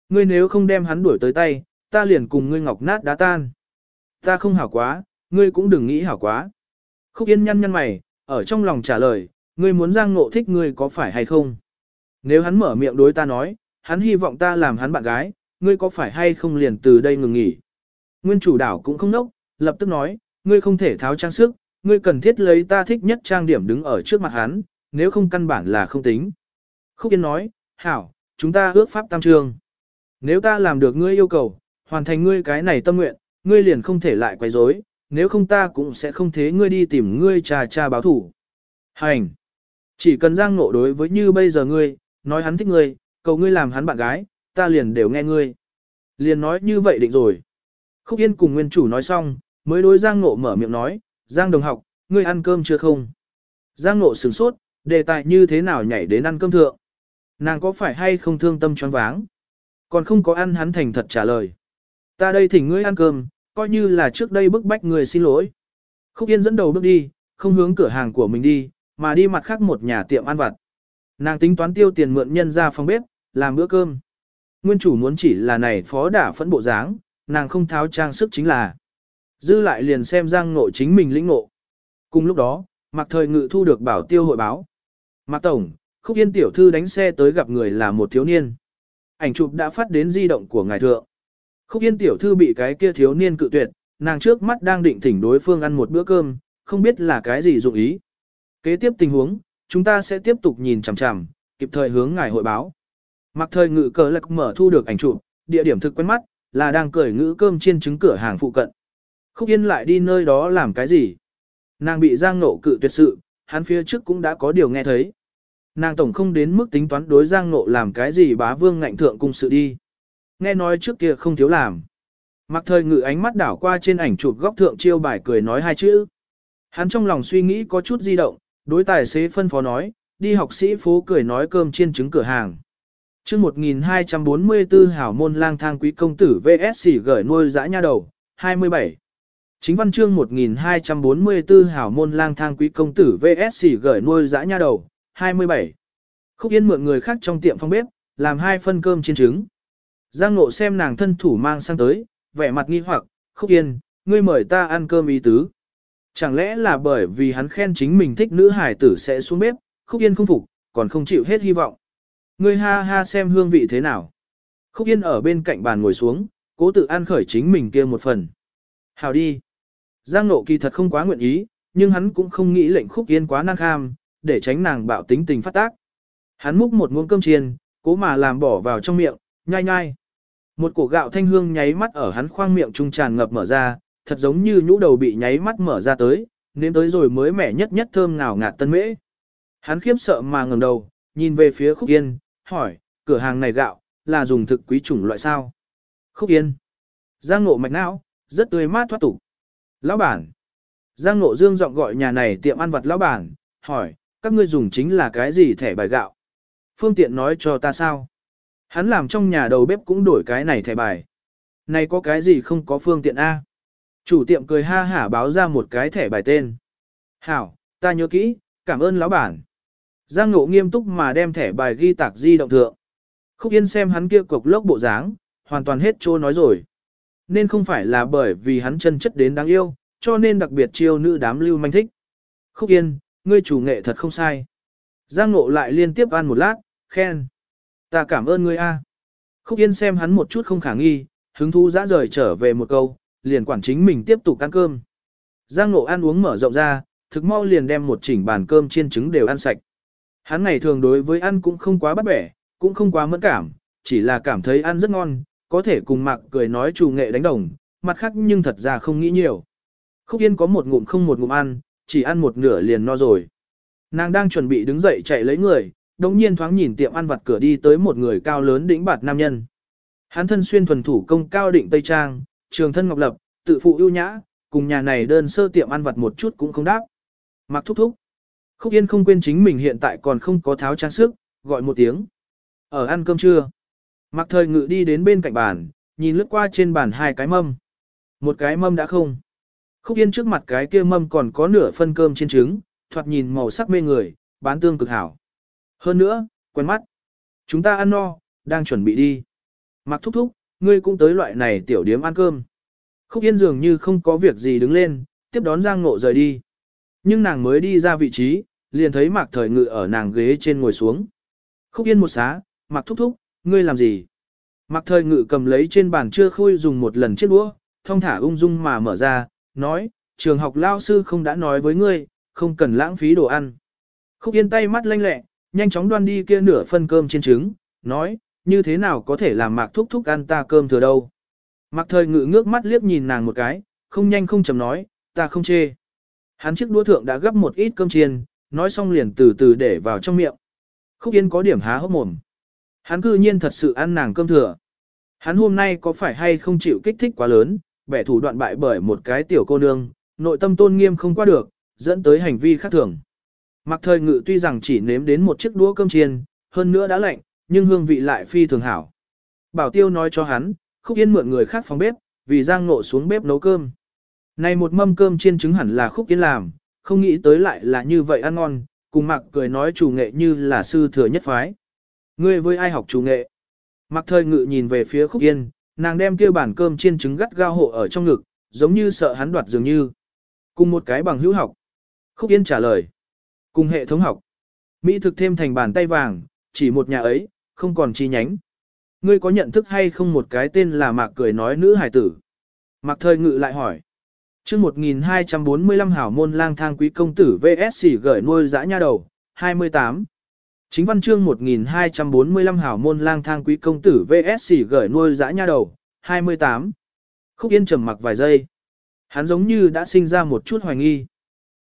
Speaker 1: Ngươi nếu không đem hắn đuổi tới tay, ta liền cùng ngươi ngọc nát đá tan. Ta không hảo quá, ngươi cũng đừng nghĩ hảo quá. Khúc Yên nhăn nhăn mày, ở trong lòng trả lời, ngươi muốn Giang Ngộ thích ngươi có phải hay không? Nếu hắn mở miệng đối ta nói, hắn hy vọng ta làm hắn bạn gái, ngươi có phải hay không liền từ đây ngừng nghỉ? Nguyên chủ đảo cũng không nốc, lập tức nói, ngươi không thể tháo trang sức, ngươi cần thiết lấy ta thích nhất trang điểm đứng ở trước mặt hắn, nếu không căn bản là không tính. Khúc Yên nói, hảo, chúng ta ước pháp tam trường. Nếu ta làm được ngươi yêu cầu, hoàn thành ngươi cái này tâm nguyện, ngươi liền không thể lại quay rối, nếu không ta cũng sẽ không thế ngươi đi tìm ngươi trà trà báo thủ. Hành! Chỉ cần giang ngộ đối với như bây giờ ngươi, nói hắn thích ngươi, cầu ngươi làm hắn bạn gái, ta liền đều nghe ngươi. Liền nói như vậy định rồi. Khúc Yên cùng nguyên chủ nói xong, mới đối Giang Ngộ mở miệng nói, Giang đồng học, ngươi ăn cơm chưa không? Giang Ngộ sửng sốt, đề tài như thế nào nhảy đến ăn cơm thượng? Nàng có phải hay không thương tâm choáng váng? Còn không có ăn hắn thành thật trả lời. Ta đây thỉnh ngươi ăn cơm, coi như là trước đây bức bách người xin lỗi. Khúc Yên dẫn đầu bước đi, không hướng cửa hàng của mình đi, mà đi mặt khác một nhà tiệm ăn vặt. Nàng tính toán tiêu tiền mượn nhân ra phòng bếp, làm bữa cơm. Nguyên chủ muốn chỉ là này phó đả phẫn bộ dáng, nàng không tháo trang sức chính là. Dư lại liền xem giang nội chính mình lĩnh ngộ. Cùng lúc đó, mặc thời ngự thu được bảo tiêu hội báo. Mạc Tổng, Khúc Yên tiểu thư đánh xe tới gặp người là một thiếu niên. Ảnh chụp đã phát đến di động của ngài thượng. Khúc Yên tiểu thư bị cái kia thiếu niên cự tuyệt, nàng trước mắt đang định thỉnh đối phương ăn một bữa cơm, không biết là cái gì dụng ý. Kế tiếp tình huống, chúng ta sẽ tiếp tục nhìn chằm chằm, kịp thời hướng ngài hội báo. Mặc thời ngự cờ lạc mở thu được ảnh chụp, địa điểm thực quen mắt, là đang cởi ngữ cơm trên trứng cửa hàng phụ cận. Khúc Yên lại đi nơi đó làm cái gì? Nàng bị Giang Nộ cự tuyệt sự, hắn phía trước cũng đã có điều nghe thấy. Nàng tổng không đến mức tính toán đối Giang Nộ làm cái gì bá vương ngạnh thượng cung sự đi. Nghe nói trước kia không thiếu làm. Mặc thời ngự ánh mắt đảo qua trên ảnh chụp góc thượng chiêu bài cười nói hai chữ. Hắn trong lòng suy nghĩ có chút di động, đối tài xế phân phó nói, đi học sĩ phố cười nói cơm chiên trứng cửa hàng. Trước 1244 hảo môn lang thang quý công tử VSC gửi nuôi dã nha đầu, 27. Chính văn chương 1244 hảo môn lang thang quý công tử VSC gửi nuôi dã nha đầu, 27. Khúc Yên mượn người khác trong tiệm phong bếp, làm hai phân cơm chiên trứng. Giang Ngộ xem nàng thân thủ mang sang tới, vẻ mặt nghi hoặc, Khúc Yên, ngươi mời ta ăn cơm ý tứ. Chẳng lẽ là bởi vì hắn khen chính mình thích nữ hải tử sẽ xuống bếp, Khúc Yên không phục, còn không chịu hết hy vọng. Ngươi ha ha xem hương vị thế nào. Khúc Yên ở bên cạnh bàn ngồi xuống, cố tự ăn khởi chính mình kia một phần. Hào đi. Giang Nộ kỳ thật không quá nguyện ý, nhưng hắn cũng không nghĩ lệnh Khúc Yên quá năng kham, để tránh nàng bạo tính tình phát tác. Hắn múc một muỗng cơm chiên, cố mà làm bỏ vào trong miệng, nhai nhai. Một cổ gạo thanh hương nháy mắt ở hắn khoang miệng trung tràn ngập mở ra, thật giống như nhũ đầu bị nháy mắt mở ra tới, nếm tới rồi mới mẻ nhất nhất thơm ngào ngạt tân mễ. Hắn khiếp sợ mà ngẩng đầu, nhìn về phía Khúc Yên, hỏi, cửa hàng này gạo, là dùng thực quý chủng loại sao? Khúc Yên. Giang ngộ mạch não, rất tươi mát thoát tục. Lão bản. Giang ngộ dương giọng gọi nhà này tiệm ăn vặt lão bản, hỏi, các ngươi dùng chính là cái gì thẻ bài gạo? Phương tiện nói cho ta sao? Hắn làm trong nhà đầu bếp cũng đổi cái này thẻ bài. Này có cái gì không có phương tiện A? Chủ tiệm cười ha hả báo ra một cái thẻ bài tên. Hảo, ta nhớ kỹ, cảm ơn lão bản. Giang ngộ nghiêm túc mà đem thẻ bài ghi tạc di động thượng. Khúc Yên xem hắn kia cục lốc bộ dáng, hoàn toàn hết trô nói rồi. Nên không phải là bởi vì hắn chân chất đến đáng yêu, cho nên đặc biệt chiêu nữ đám lưu manh thích. Khúc Yên, ngươi chủ nghệ thật không sai. Giang ngộ lại liên tiếp ăn một lát, khen. Ta cảm ơn ngươi a. Khúc Yên xem hắn một chút không khả nghi, hứng thú dã rời trở về một câu, liền quản chính mình tiếp tục ăn cơm. Giang Ngộ ăn uống mở rộng ra, thực mau liền đem một chỉnh bàn cơm chiên trứng đều ăn sạch. Hắn ngày thường đối với ăn cũng không quá bắt bẻ, cũng không quá mẫn cảm, chỉ là cảm thấy ăn rất ngon, có thể cùng mặc cười nói chủ nghệ đánh đồng, mặt khác nhưng thật ra không nghĩ nhiều. Khúc Yên có một ngụm không một ngụm ăn, chỉ ăn một nửa liền no rồi. Nàng đang chuẩn bị đứng dậy chạy lấy người, đồng nhiên thoáng nhìn tiệm ăn vặt cửa đi tới một người cao lớn đĩnh bạt nam nhân. Hắn thân xuyên thuần thủ công cao định Tây Trang, trường thân ngọc lập, tự phụ ưu nhã, cùng nhà này đơn sơ tiệm ăn vặt một chút cũng không đáp. Mặc thúc thúc. Khúc Yên không quên chính mình hiện tại còn không có tháo trang sức, gọi một tiếng. Ở ăn cơm trưa. Mặc thời ngự đi đến bên cạnh bàn, nhìn lướt qua trên bàn hai cái mâm. Một cái mâm đã không. Khúc Yên trước mặt cái kia mâm còn có nửa phân cơm trên trứng, thoạt nhìn màu sắc mê người, bán tương cực hảo. Hơn nữa, quen mắt. Chúng ta ăn no, đang chuẩn bị đi. Mặc thúc thúc, ngươi cũng tới loại này tiểu điếm ăn cơm. Khúc Yên dường như không có việc gì đứng lên, tiếp đón Giang Ngộ rời đi. Nhưng nàng mới đi ra vị trí, liền thấy Mạc Thời Ngự ở nàng ghế trên ngồi xuống. Khúc Yên một xá, Mạc thúc thúc, ngươi làm gì? Mạc Thời Ngự cầm lấy trên bàn chưa khui dùng một lần chiếc đũa, thông thả ung dung mà mở ra, nói, trường học lao sư không đã nói với ngươi, không cần lãng phí đồ ăn. Khúc Yên tay mắt lanh lẹ, nhanh chóng đoan đi kia nửa phân cơm trên trứng, nói, như thế nào có thể làm Mạc thúc thúc ăn ta cơm thừa đâu. Mạc Thời Ngự ngước mắt liếc nhìn nàng một cái, không nhanh không chậm nói, ta không chê. Hắn chiếc đũa thượng đã gấp một ít cơm chiên, nói xong liền từ từ để vào trong miệng. Khúc Yên có điểm há hốc mồm. Hắn cư nhiên thật sự ăn nàng cơm thừa. Hắn hôm nay có phải hay không chịu kích thích quá lớn, bẻ thủ đoạn bại bởi một cái tiểu cô nương, nội tâm tôn nghiêm không qua được, dẫn tới hành vi khác thường. Mặc thời ngự tuy rằng chỉ nếm đến một chiếc đũa cơm chiên, hơn nữa đã lạnh, nhưng hương vị lại phi thường hảo. Bảo tiêu nói cho hắn, khúc yên mượn người khác phòng bếp, vì giang ngộ xuống bếp nấu cơm. Này một mâm cơm chiên trứng hẳn là khúc yên làm, không nghĩ tới lại là như vậy ăn ngon, cùng mặc cười nói chủ nghệ như là sư thừa nhất phái. Ngươi với ai học chủ nghệ? Mặc thời ngự nhìn về phía khúc yên, nàng đem kia bản cơm chiên trứng gắt gao hộ ở trong ngực, giống như sợ hắn đoạt dường như. Cùng một cái bằng hữu học. Khúc yên trả lời. Cùng hệ thống học. Mỹ thực thêm thành bàn tay vàng, chỉ một nhà ấy, không còn chi nhánh. Ngươi có nhận thức hay không một cái tên là Mạc cười nói nữ hải tử? Mạc thời ngự lại hỏi. trước 1245 hảo môn lang thang quý công tử VSC gửi nuôi dã nha đầu, 28. Chính văn chương 1245 hảo môn lang thang quý công tử VSC gửi nuôi dã nha đầu, 28. Khúc Yên trầm mặc vài giây. Hắn giống như đã sinh ra một chút hoài nghi.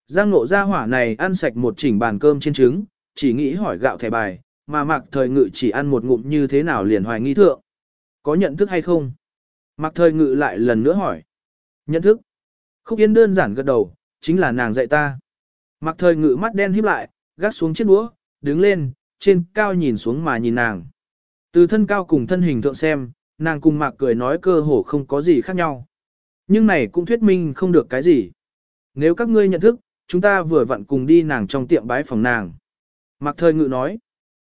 Speaker 1: Giang ngộ ra hỏa này ăn sạch một chỉnh bàn cơm trên trứng, chỉ nghĩ hỏi gạo thẻ bài, mà mặc thời ngự chỉ ăn một ngụm như thế nào liền hoài nghi thượng. Có nhận thức hay không? Mặc thời ngự lại lần nữa hỏi. Nhận thức. Khúc Yên đơn giản gật đầu, chính là nàng dạy ta. Mặc thời ngự mắt đen híp lại, gác xuống chiếc đũa, đứng lên, trên cao nhìn xuống mà nhìn nàng. Từ thân cao cùng thân hình thượng xem, nàng cùng mạc cười nói cơ hồ không có gì khác nhau. Nhưng này cũng thuyết minh không được cái gì. Nếu các ngươi nhận thức, chúng ta vừa vặn cùng đi nàng trong tiệm bái phòng nàng. Mạc thời ngự nói.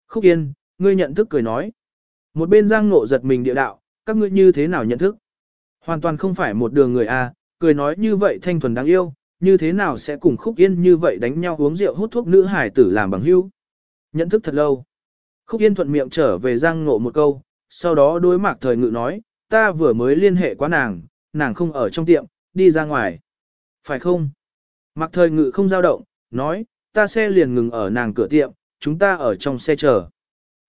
Speaker 1: Khúc yên, ngươi nhận thức cười nói. Một bên giang nộ giật mình địa đạo, các ngươi như thế nào nhận thức? Hoàn toàn không phải một đường người A, cười nói như vậy thanh thuần đáng yêu, như thế nào sẽ cùng khúc yên như vậy đánh nhau uống rượu hút thuốc nữ hải tử làm bằng hữu Nhận thức thật lâu. Khúc Yên thuận miệng trở về Giang Ngộ một câu, sau đó đối mạc thời ngự nói, ta vừa mới liên hệ quá nàng, nàng không ở trong tiệm, đi ra ngoài. Phải không? Mạc thời ngự không dao động, nói, ta xe liền ngừng ở nàng cửa tiệm, chúng ta ở trong xe chờ.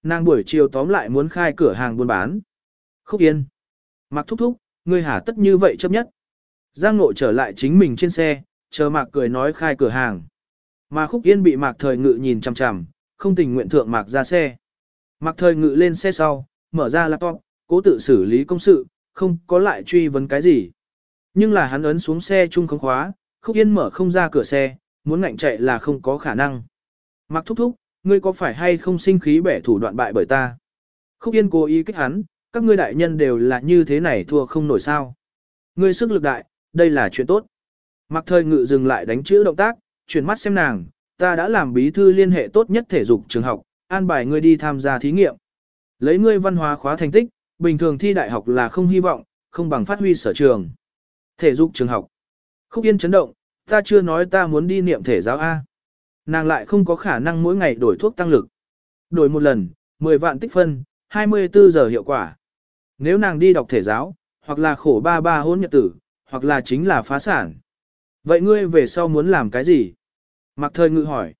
Speaker 1: Nàng buổi chiều tóm lại muốn khai cửa hàng buôn bán. Khúc Yên. Mạc thúc thúc, ngươi hả tất như vậy chấp nhất. Giang Ngộ trở lại chính mình trên xe, chờ Mạc cười nói khai cửa hàng. Mà Khúc Yên bị Mạc thời ngự nhìn chằm chằm, không tình nguyện thượng Mạc ra xe. Mạc thời ngự lên xe sau, mở ra laptop, cố tự xử lý công sự, không có lại truy vấn cái gì. Nhưng là hắn ấn xuống xe chung không khóa, Khúc Yên mở không ra cửa xe, muốn ngạnh chạy là không có khả năng. Mạc thúc thúc, ngươi có phải hay không sinh khí bẻ thủ đoạn bại bởi ta? Khúc Yên cố ý kích hắn, các ngươi đại nhân đều là như thế này thua không nổi sao. Ngươi sức lực đại, đây là chuyện tốt. Mạc thời ngự dừng lại đánh chữ động tác, chuyển mắt xem nàng, ta đã làm bí thư liên hệ tốt nhất thể dục trường học, an bài ngươi đi tham gia thí nghiệm. Lấy ngươi văn hóa khóa thành tích, bình thường thi đại học là không hy vọng, không bằng phát huy sở trường. Thể dục trường học. Khúc Yên chấn động, ta chưa nói ta muốn đi niệm thể giáo A. Nàng lại không có khả năng mỗi ngày đổi thuốc tăng lực. Đổi một lần, 10 vạn tích phân, 24 giờ hiệu quả. Nếu nàng đi đọc thể giáo, hoặc là khổ ba ba hôn nhật tử, hoặc là chính là phá sản. Vậy ngươi về sau muốn làm cái gì? Mặc thời ngự hỏi.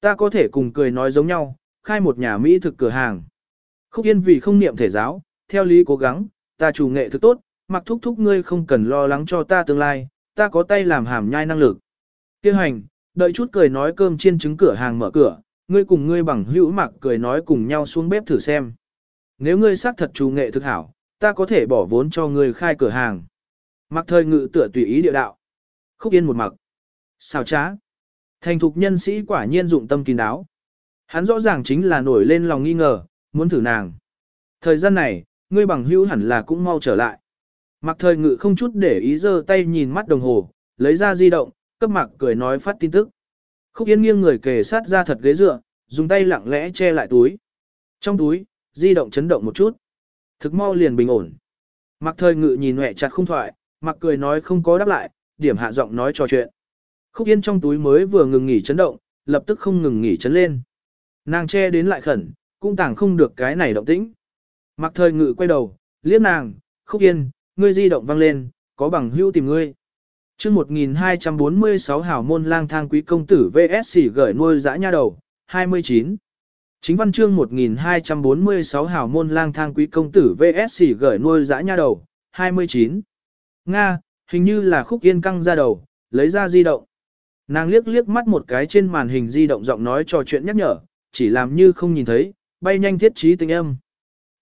Speaker 1: Ta có thể cùng cười nói giống nhau, khai một nhà Mỹ thực cửa hàng. Khúc Yên vì không niệm thể giáo, theo lý cố gắng, ta chủ nghệ thực tốt, mặc thúc thúc ngươi không cần lo lắng cho ta tương lai, ta có tay làm hàm nhai năng lực. Kêu hành, đợi chút cười nói cơm chiên trứng cửa hàng mở cửa, ngươi cùng ngươi bằng hữu mặc cười nói cùng nhau xuống bếp thử xem. Nếu ngươi xác thật chủ nghệ thực hảo, ta có thể bỏ vốn cho ngươi khai cửa hàng. Mặc thời ngự tựa tùy ý địa đạo. Khúc yên một mặc. Sao trá. Thành thục nhân sĩ quả nhiên dụng tâm kín đáo. Hắn rõ ràng chính là nổi lên lòng nghi ngờ, muốn thử nàng. Thời gian này, ngươi bằng hữu hẳn là cũng mau trở lại. Mặc thời ngự không chút để ý giơ tay nhìn mắt đồng hồ, lấy ra di động, cấp mặc cười nói phát tin tức. Khúc Yên nghiêng người kề sát ra thật ghế dựa, dùng tay lặng lẽ che lại túi. Trong túi, di động chấn động một chút. Thực mau liền bình ổn. Mặc thời ngự nhìn hẹ chặt không thoại, mặc cười nói không có đáp lại, điểm hạ giọng nói trò chuyện. Khúc Yên trong túi mới vừa ngừng nghỉ chấn động, lập tức không ngừng nghỉ chấn lên. Nàng che đến lại khẩn, cũng tàng không được cái này động tĩnh. Mặc thời ngự quay đầu, liếc nàng, Khúc Yên, ngươi di động vang lên, có bằng hữu tìm ngươi. chương 1246 hảo môn lang thang quý công tử VSC gửi nuôi dã nha đầu, 29. Chính văn chương 1246 hảo môn lang thang quý công tử VSC gửi nuôi dã nha đầu, 29. Nga, hình như là khúc yên căng ra đầu, lấy ra di động. Nàng liếc liếc mắt một cái trên màn hình di động giọng nói trò chuyện nhắc nhở, chỉ làm như không nhìn thấy, bay nhanh thiết trí tình âm.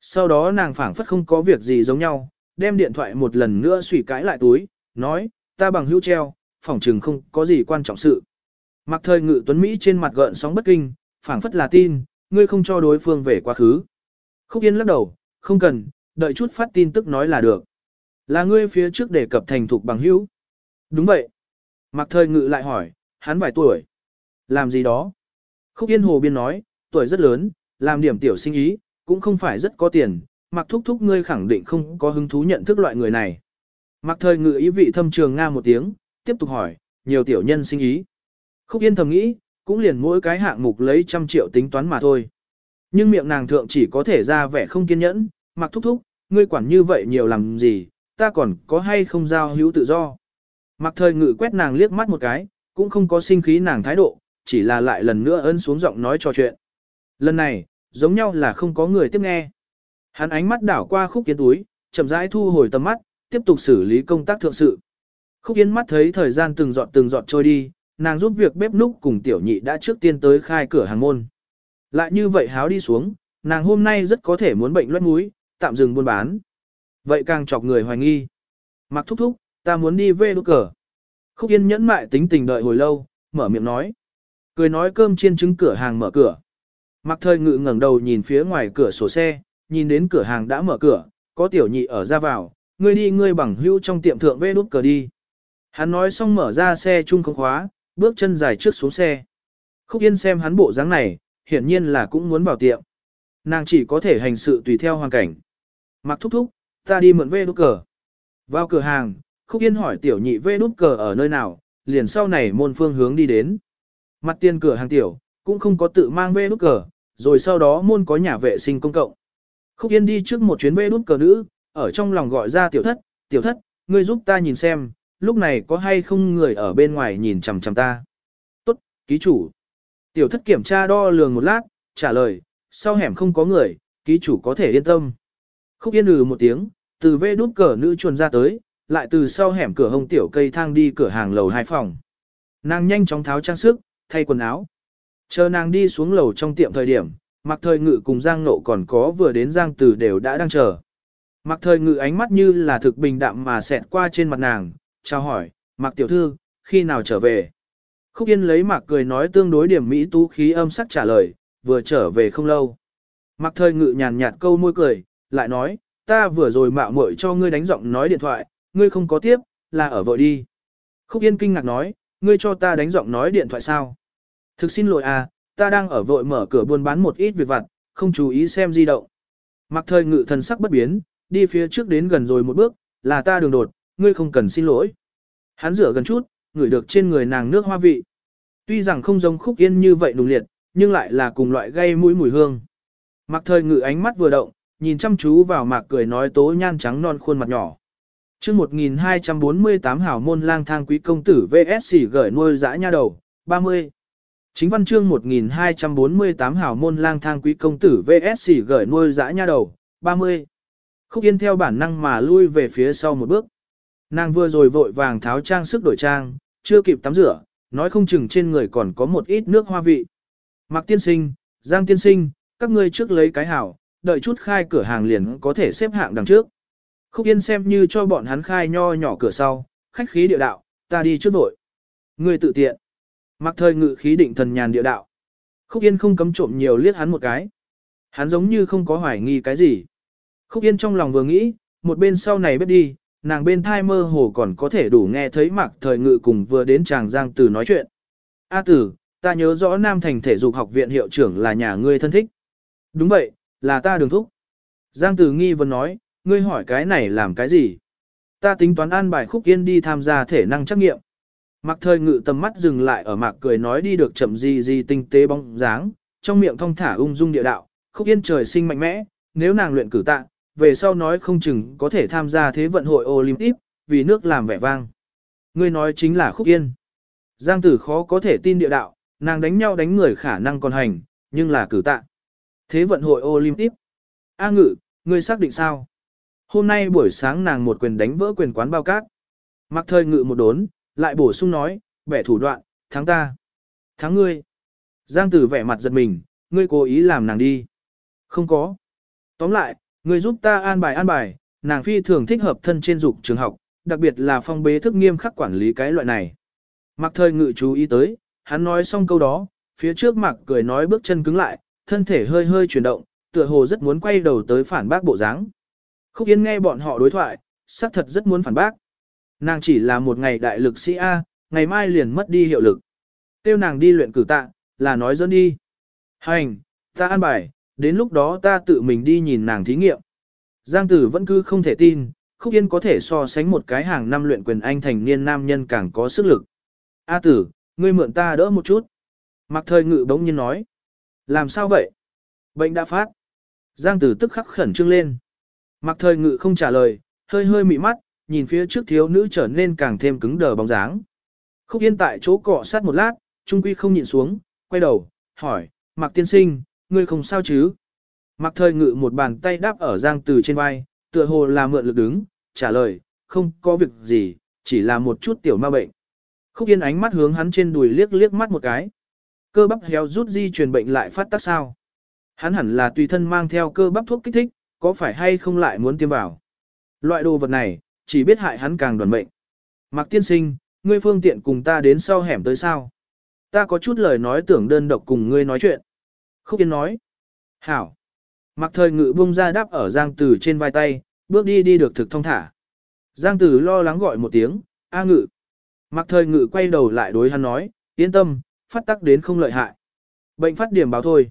Speaker 1: Sau đó nàng phảng phất không có việc gì giống nhau, đem điện thoại một lần nữa xủy cãi lại túi, nói, ta bằng hữu treo, phỏng trừng không có gì quan trọng sự. Mặc thời ngự tuấn Mỹ trên mặt gợn sóng bất kinh, phảng phất là tin, ngươi không cho đối phương về quá khứ. Khúc Yên lắc đầu, không cần, đợi chút phát tin tức nói là được. Là ngươi phía trước đề cập thành thục bằng hữu. Đúng vậy. Mặc thời ngự lại hỏi, hắn vài tuổi. Làm gì đó? Khúc Yên Hồ Biên nói, tuổi rất lớn, làm điểm tiểu sinh ý, cũng không phải rất có tiền, mặc thúc thúc ngươi khẳng định không có hứng thú nhận thức loại người này. Mặc thời ngự ý vị thâm trường nga một tiếng, tiếp tục hỏi, nhiều tiểu nhân sinh ý. Khúc Yên thầm nghĩ, cũng liền mỗi cái hạng mục lấy trăm triệu tính toán mà thôi. Nhưng miệng nàng thượng chỉ có thể ra vẻ không kiên nhẫn, mặc thúc thúc, ngươi quản như vậy nhiều làm gì, ta còn có hay không giao hữu tự do. Mặc thời ngự quét nàng liếc mắt một cái, cũng không có sinh khí nàng thái độ, chỉ là lại lần nữa ân xuống giọng nói trò chuyện. Lần này, giống nhau là không có người tiếp nghe. Hắn ánh mắt đảo qua khúc kiến túi, chậm rãi thu hồi tầm mắt, tiếp tục xử lý công tác thượng sự. Khúc kiến mắt thấy thời gian từng giọt từng giọt trôi đi, nàng giúp việc bếp núc cùng tiểu nhị đã trước tiên tới khai cửa hàng môn. Lại như vậy háo đi xuống, nàng hôm nay rất có thể muốn bệnh loét mũi, tạm dừng buôn bán. Vậy càng chọc người hoài nghi. Mặc thúc thúc, ta muốn đi về đốt cờ. Khúc Yên nhẫn mại tính tình đợi hồi lâu, mở miệng nói. Cười nói cơm chiên trứng cửa hàng mở cửa. Mặc thời ngự ngẩng đầu nhìn phía ngoài cửa sổ xe, nhìn đến cửa hàng đã mở cửa, có tiểu nhị ở ra vào, ngươi đi ngươi bằng hữu trong tiệm thượng vê đút cờ đi. Hắn nói xong mở ra xe chung không khóa, bước chân dài trước xuống xe. Khúc Yên xem hắn bộ dáng này, hiển nhiên là cũng muốn vào tiệm. Nàng chỉ có thể hành sự tùy theo hoàn cảnh. Mặc thúc thúc, ta đi mượn vê đút cờ. Vào cửa hàng, Khúc Yên hỏi tiểu nhị vê đút cờ ở nơi nào, liền sau này môn phương hướng đi đến. Mặt tiền cửa hàng tiểu, cũng không có tự mang vê đút cờ, rồi sau đó môn có nhà vệ sinh công cộng. Khúc Yên đi trước một chuyến vê đút cờ nữ, ở trong lòng gọi ra tiểu thất, tiểu thất, ngươi giúp ta nhìn xem, lúc này có hay không người ở bên ngoài nhìn chằm chằm ta. Tốt, ký chủ. Tiểu thất kiểm tra đo lường một lát, trả lời, sau hẻm không có người, ký chủ có thể yên tâm. Khúc Yên ừ một tiếng, từ vê đút cờ nữ chuồn ra tới, lại từ sau hẻm cửa hông tiểu cây thang đi cửa hàng lầu hai phòng. Nàng nhanh chóng tháo trang sức, thay quần áo. Chờ nàng đi xuống lầu trong tiệm thời điểm, mặc thời ngự cùng Giang Nộ còn có vừa đến Giang Từ đều đã đang chờ. Mặc thời ngự ánh mắt như là thực bình đạm mà xẹt qua trên mặt nàng, chào hỏi, mặc tiểu thư, khi nào trở về? Khúc Yên lấy mặc cười nói tương đối điểm Mỹ tú khí âm sắc trả lời, vừa trở về không lâu. Mặc thời ngự nhàn nhạt câu môi cười, lại nói, ta vừa rồi mạo muội cho ngươi đánh giọng nói điện thoại, ngươi không có tiếp, là ở vội đi. Khúc Yên kinh ngạc nói, ngươi cho ta đánh giọng nói điện thoại sao? Thực xin lỗi à, ta đang ở vội mở cửa buôn bán một ít việc vặt, không chú ý xem di động. Mặc thời ngự thần sắc bất biến, đi phía trước đến gần rồi một bước, là ta đường đột, ngươi không cần xin lỗi. Hắn rửa gần chút, ngửi được trên người nàng nước hoa vị. Tuy rằng không giống khúc yên như vậy nùng liệt, nhưng lại là cùng loại gây mũi mùi hương. Mặc thời ngự ánh mắt vừa động, nhìn chăm chú vào mạc cười nói tố nhan trắng non khuôn mặt nhỏ. Trước 1248 hảo môn lang thang quý công tử VSC gửi nuôi dã nha đầu, 30. Chính văn chương 1248 hảo môn lang thang quý công tử VSC gửi nuôi dã nha đầu, 30. Khúc Yên theo bản năng mà lui về phía sau một bước. Nàng vừa rồi vội vàng tháo trang sức đổi trang, chưa kịp tắm rửa, nói không chừng trên người còn có một ít nước hoa vị. Mạc tiên sinh, Giang tiên sinh, các ngươi trước lấy cái hảo, đợi chút khai cửa hàng liền có thể xếp hạng đằng trước. Khúc Yên xem như cho bọn hắn khai nho nhỏ cửa sau, khách khí địa đạo, ta đi trước vội. Ngươi tự tiện. Mặc thời ngự khí định thần nhàn địa đạo. Khúc Yên không cấm trộm nhiều liếc hắn một cái. Hắn giống như không có hoài nghi cái gì. Khúc Yên trong lòng vừa nghĩ, một bên sau này bếp đi, nàng bên thai mơ hồ còn có thể đủ nghe thấy mặc thời ngự cùng vừa đến chàng Giang Tử nói chuyện. A tử, ta nhớ rõ Nam Thành Thể dục học viện hiệu trưởng là nhà ngươi thân thích. Đúng vậy, là ta đường thúc. Giang Tử nghi vấn nói, ngươi hỏi cái này làm cái gì? Ta tính toán an bài khúc yên đi tham gia thể năng trắc nghiệm. Mặc thời ngự tầm mắt dừng lại ở mạc cười nói đi được chậm gì gì tinh tế bóng dáng, trong miệng thong thả ung dung địa đạo, khúc yên trời sinh mạnh mẽ, nếu nàng luyện cử tạ, về sau nói không chừng có thể tham gia thế vận hội Olympic, vì nước làm vẻ vang. Ngươi nói chính là khúc yên. Giang tử khó có thể tin địa đạo, nàng đánh nhau đánh người khả năng còn hành, nhưng là cử tạ. Thế vận hội Olympic. A ngự, ngươi xác định sao? Hôm nay buổi sáng nàng một quyền đánh vỡ quyền quán bao cát. Mặc thời ngự một đốn, lại bổ sung nói, bẻ thủ đoạn, thắng ta. Thắng ngươi. Giang tử vẻ mặt giật mình, ngươi cố ý làm nàng đi. Không có. Tóm lại, ngươi giúp ta an bài an bài, nàng phi thường thích hợp thân trên dục trường học, đặc biệt là phong bế thức nghiêm khắc quản lý cái loại này. Mặc thời ngự chú ý tới, hắn nói xong câu đó, phía trước mặc cười nói bước chân cứng lại, thân thể hơi hơi chuyển động, tựa hồ rất muốn quay đầu tới phản bác bộ dáng. Khúc Yên nghe bọn họ đối thoại, xác thật rất muốn phản bác. Nàng chỉ là một ngày đại lực sĩ A, ngày mai liền mất đi hiệu lực. Tiêu nàng đi luyện cử tạ, là nói dẫn đi. Hành, ta an bài, đến lúc đó ta tự mình đi nhìn nàng thí nghiệm. Giang tử vẫn cứ không thể tin, Khúc Yên có thể so sánh một cái hàng năm luyện quyền anh thành niên nam nhân càng có sức lực. A tử, ngươi mượn ta đỡ một chút. Mặc thời ngự bỗng nhiên nói. Làm sao vậy? Bệnh đã phát. Giang tử tức khắc khẩn trương lên. Mặc thời ngự không trả lời, hơi hơi mị mắt, nhìn phía trước thiếu nữ trở nên càng thêm cứng đờ bóng dáng. Khúc yên tại chỗ cọ sát một lát, trung quy không nhìn xuống, quay đầu, hỏi, Mạc tiên sinh, ngươi không sao chứ? Mạc thời ngự một bàn tay đáp ở giang từ trên vai, tựa hồ là mượn lực đứng, trả lời, không có việc gì, chỉ là một chút tiểu ma bệnh. Khúc yên ánh mắt hướng hắn trên đùi liếc liếc mắt một cái. Cơ bắp héo rút di truyền bệnh lại phát tác sao? Hắn hẳn là tùy thân mang theo cơ bắp thuốc kích thích, có phải hay không lại muốn tiêm vào? Loại đồ vật này, chỉ biết hại hắn càng đoàn mệnh. Mạc tiên sinh, ngươi phương tiện cùng ta đến sau hẻm tới sao? Ta có chút lời nói tưởng đơn độc cùng ngươi nói chuyện. Khúc Yên nói. Hảo. Mạc thời ngự bung ra đáp ở Giang Tử trên vai tay, bước đi đi được thực thông thả. Giang Tử lo lắng gọi một tiếng, A ngự. Mạc thời ngự quay đầu lại đối hắn nói, yên tâm, phát tắc đến không lợi hại. Bệnh phát điểm báo thôi.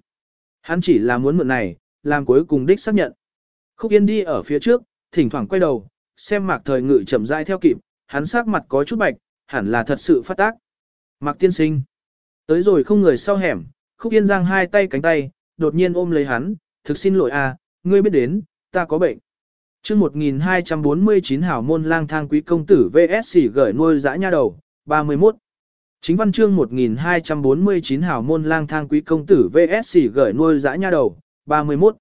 Speaker 1: Hắn chỉ là muốn mượn này, làm cuối cùng đích xác nhận. Khúc Yên đi ở phía trước, thỉnh thoảng quay đầu, xem mạc thời ngự chậm rãi theo kịp, hắn sắc mặt có chút bạch, hẳn là thật sự phát tác. Mạc tiên sinh. Tới rồi không người sau hẻm, khúc yên giang hai tay cánh tay, đột nhiên ôm lấy hắn, thực xin lỗi à, ngươi biết đến, ta có bệnh. chương 1249 hảo môn lang thang quý công tử VS gửi nuôi dã nha đầu, 31. Chính văn chương 1249 hảo môn lang thang quý công tử VS gửi nuôi dã nha đầu, 31.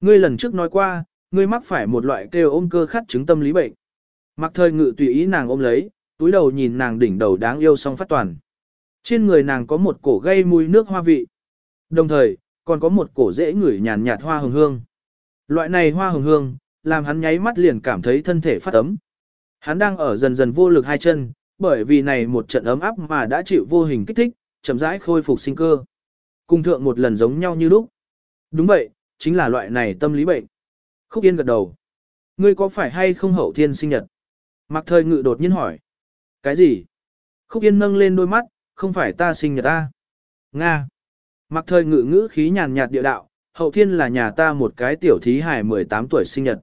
Speaker 1: Ngươi lần trước nói qua, ngươi mắc phải một loại kêu ôm cơ khát chứng tâm lý bệnh. Mặc thời ngự tùy ý nàng ôm lấy, túi đầu nhìn nàng đỉnh đầu đáng yêu song phát toàn. Trên người nàng có một cổ gây mùi nước hoa vị. Đồng thời, còn có một cổ dễ ngửi nhàn nhạt hoa hồng hương. Loại này hoa hồng hương, làm hắn nháy mắt liền cảm thấy thân thể phát ấm. Hắn đang ở dần dần vô lực hai chân, bởi vì này một trận ấm áp mà đã chịu vô hình kích thích, chậm rãi khôi phục sinh cơ. Cùng thượng một lần giống nhau như lúc. Đúng vậy, chính là loại này tâm lý bệnh. Khúc Yên gật đầu. Ngươi có phải hay không hậu thiên sinh nhật? Mạc thời ngự đột nhiên hỏi. Cái gì? Khúc Yên nâng lên đôi mắt, không phải ta sinh nhật ta. Nga. Mạc thời ngự ngữ khí nhàn nhạt địa đạo, hậu thiên là nhà ta một cái tiểu thí hài 18 tuổi sinh nhật.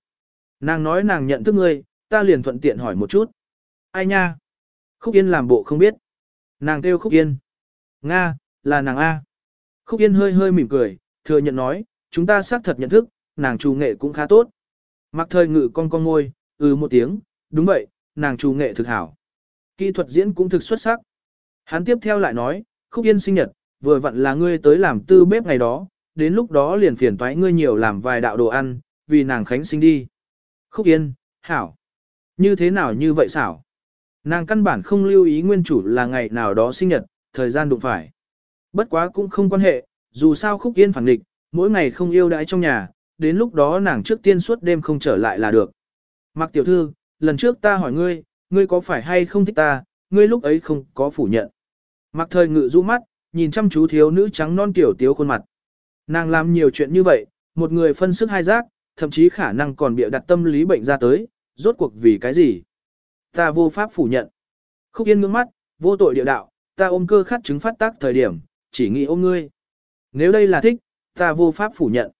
Speaker 1: Nàng nói nàng nhận thức ngươi, ta liền thuận tiện hỏi một chút. Ai nha? Khúc Yên làm bộ không biết. Nàng kêu Khúc Yên. Nga, là nàng A. Khúc Yên hơi hơi mỉm cười, thừa nhận nói, chúng ta xác thật nhận thức, nàng chủ nghệ cũng khá tốt. Mặc thời ngự con con ngôi, ừ một tiếng, đúng vậy, nàng chủ nghệ thực hảo. Kỹ thuật diễn cũng thực xuất sắc. Hắn tiếp theo lại nói, khúc yên sinh nhật, vừa vặn là ngươi tới làm tư bếp ngày đó, đến lúc đó liền phiền toái ngươi nhiều làm vài đạo đồ ăn, vì nàng khánh sinh đi. Khúc yên, hảo. Như thế nào như vậy xảo? Nàng căn bản không lưu ý nguyên chủ là ngày nào đó sinh nhật, thời gian đụng phải. Bất quá cũng không quan hệ, dù sao khúc yên phản định, mỗi ngày không yêu đãi trong nhà, đến lúc đó nàng trước tiên suốt đêm không trở lại là được. Mặc tiểu thư, lần trước ta hỏi ngươi, ngươi có phải hay không thích ta, ngươi lúc ấy không có phủ nhận. Mặc thời ngự rũ mắt, nhìn chăm chú thiếu nữ trắng non tiểu tiếu khuôn mặt. Nàng làm nhiều chuyện như vậy, một người phân sức hai giác, thậm chí khả năng còn bịa đặt tâm lý bệnh ra tới, rốt cuộc vì cái gì? Ta vô pháp phủ nhận. Khúc yên ngưỡng mắt, vô tội địa đạo, ta ôm cơ khát chứng phát tác thời điểm, chỉ nghĩ ôm ngươi. Nếu đây là thích, ta vô pháp phủ nhận.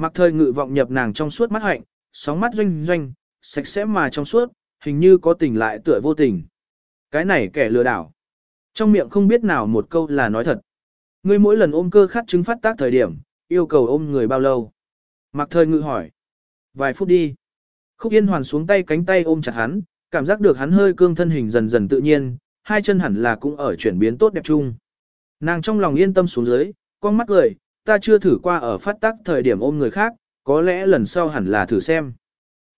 Speaker 1: Mặc thời ngự vọng nhập nàng trong suốt mắt hạnh, sóng mắt doanh doanh, sạch sẽ mà trong suốt, hình như có tình lại tựa vô tình. Cái này kẻ lừa đảo. Trong miệng không biết nào một câu là nói thật. Ngươi mỗi lần ôm cơ khát chứng phát tác thời điểm, yêu cầu ôm người bao lâu? Mặc thời ngự hỏi. Vài phút đi. Khúc Yên hoàn xuống tay cánh tay ôm chặt hắn, cảm giác được hắn hơi cương thân hình dần dần tự nhiên, hai chân hẳn là cũng ở chuyển biến tốt đẹp chung. Nàng trong lòng yên tâm xuống dưới, con mắt cười, ta chưa thử qua ở phát tác thời điểm ôm người khác, có lẽ lần sau hẳn là thử xem.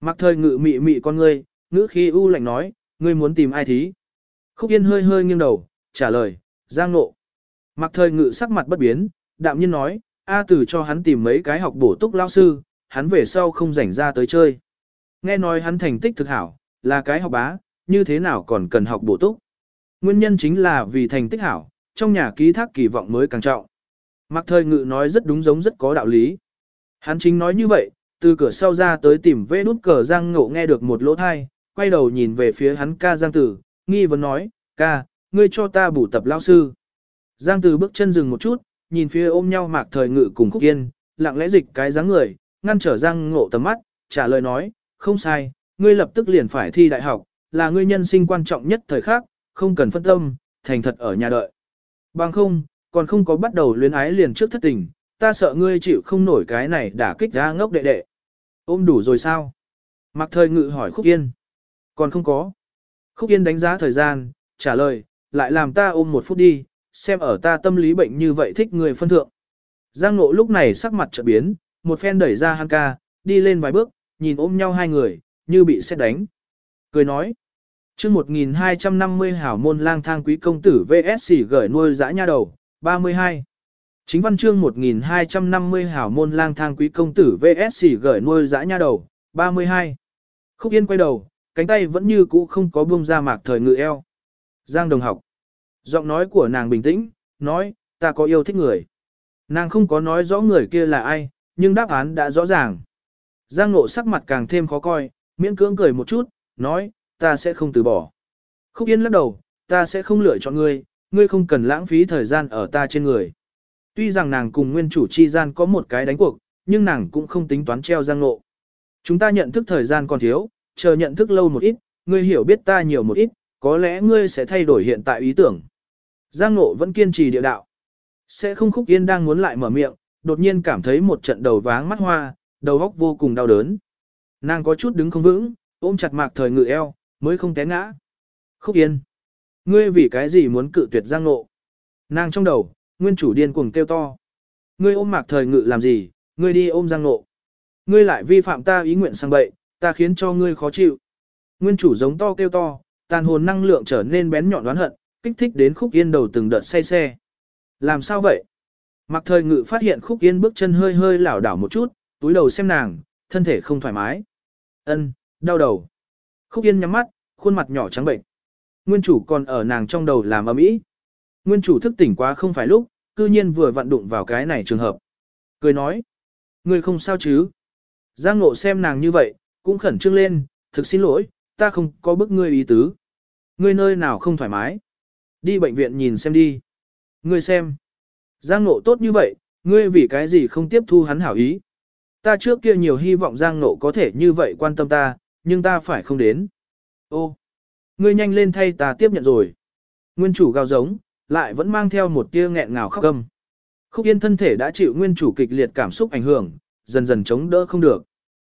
Speaker 1: Mặc thời ngự mị mị con ngươi, ngữ khí u lạnh nói, ngươi muốn tìm ai thí? Khúc Yên hơi hơi nghiêng đầu, trả lời, Giang Nộ. Mặc thời ngự sắc mặt bất biến, đạm nhiên nói, A tử cho hắn tìm mấy cái học bổ túc lao sư, hắn về sau không rảnh ra tới chơi. Nghe nói hắn thành tích thực hảo, là cái học bá, như thế nào còn cần học bổ túc. Nguyên nhân chính là vì thành tích hảo, trong nhà ký thác kỳ vọng mới càng trọng. Mạc thời ngự nói rất đúng giống rất có đạo lý. Hắn chính nói như vậy, từ cửa sau ra tới tìm vê đút cờ Giang Ngộ nghe được một lỗ thai, quay đầu nhìn về phía hắn ca Giang Tử, nghi vấn nói, ca, ngươi cho ta bổ tập lao sư. Giang Tử bước chân dừng một chút, nhìn phía ôm nhau mạc thời ngự cùng khúc yên, lặng lẽ dịch cái dáng người, ngăn trở Giang Ngộ tầm mắt, trả lời nói, không sai, ngươi lập tức liền phải thi đại học, là ngươi nhân sinh quan trọng nhất thời khắc, không cần phân tâm, thành thật ở nhà đợi. Bằng không, còn không có bắt đầu luyến ái liền trước thất tình, ta sợ ngươi chịu không nổi cái này đả kích ra ngốc đệ đệ. Ôm đủ rồi sao? Mặc thời ngự hỏi Khúc Yên. Còn không có. Khúc Yên đánh giá thời gian, trả lời, lại làm ta ôm một phút đi, xem ở ta tâm lý bệnh như vậy thích người phân thượng. Giang Nộ lúc này sắc mặt trợ biến, một phen đẩy ra hắn ca, đi lên vài bước, nhìn ôm nhau hai người, như bị xét đánh. Cười nói, chương 1250 hảo môn lang thang quý công tử VSC gửi nuôi dã nha đầu, 32. Chính văn chương 1250 hảo môn lang thang quý công tử VSC gửi nuôi dã nha đầu, 32. Khúc Yên quay đầu, cánh tay vẫn như cũ không có buông ra mạc thời ngự eo. Giang đồng học. Giọng nói của nàng bình tĩnh, nói, ta có yêu thích người. Nàng không có nói rõ người kia là ai, nhưng đáp án đã rõ ràng. Giang nộ sắc mặt càng thêm khó coi, miễn cưỡng cười một chút, nói, ta sẽ không từ bỏ. Khúc Yên lắc đầu, ta sẽ không lựa chọn ngươi, ngươi không cần lãng phí thời gian ở ta trên người. Tuy rằng nàng cùng nguyên chủ chi gian có một cái đánh cuộc, nhưng nàng cũng không tính toán treo Giang nộ. Chúng ta nhận thức thời gian còn thiếu, chờ nhận thức lâu một ít, ngươi hiểu biết ta nhiều một ít, có lẽ ngươi sẽ thay đổi hiện tại ý tưởng. Giang nộ vẫn kiên trì địa đạo. Sẽ không khúc yên đang muốn lại mở miệng, đột nhiên cảm thấy một trận đầu váng mắt hoa, đầu óc vô cùng đau đớn. Nàng có chút đứng không vững, ôm chặt mạc thời ngự eo, mới không té ngã. Khúc yên. Ngươi vì cái gì muốn cự tuyệt giang nộ? Nàng trong đầu, nguyên chủ điên cuồng kêu to. Ngươi ôm mạc thời ngự làm gì, ngươi đi ôm giang nộ. Ngươi lại vi phạm ta ý nguyện sang bậy, ta khiến cho ngươi khó chịu. Nguyên chủ giống to kêu to, tàn hồn năng lượng trở nên bén nhọn đoán hận, kích thích đến khúc yên đầu từng đợt say xe. Làm sao vậy? Mặc thời ngự phát hiện khúc yên bước chân hơi hơi lảo đảo một chút, túi đầu xem nàng, thân thể không thoải mái. ân đau đầu. Khúc yên nhắm mắt, khuôn mặt nhỏ trắng bệnh. Nguyên chủ còn ở nàng trong đầu làm ấm ý. Nguyên chủ thức tỉnh quá không phải lúc, cư nhiên vừa vặn đụng vào cái này trường hợp. Cười nói, người không sao chứ. Giang ngộ xem nàng như vậy, cũng khẩn trương lên, thực xin lỗi, ta không có bức ngươi ý tứ. Ngươi nơi nào không thoải mái. Đi bệnh viện nhìn xem đi. Ngươi xem. Giang nộ tốt như vậy, ngươi vì cái gì không tiếp thu hắn hảo ý. Ta trước kia nhiều hy vọng Giang nộ có thể như vậy quan tâm ta, nhưng ta phải không đến. Ô, ngươi nhanh lên thay ta tiếp nhận rồi. Nguyên chủ gào giống, lại vẫn mang theo một tia nghẹn ngào khóc câm. Khúc yên thân thể đã chịu nguyên chủ kịch liệt cảm xúc ảnh hưởng, dần dần chống đỡ không được.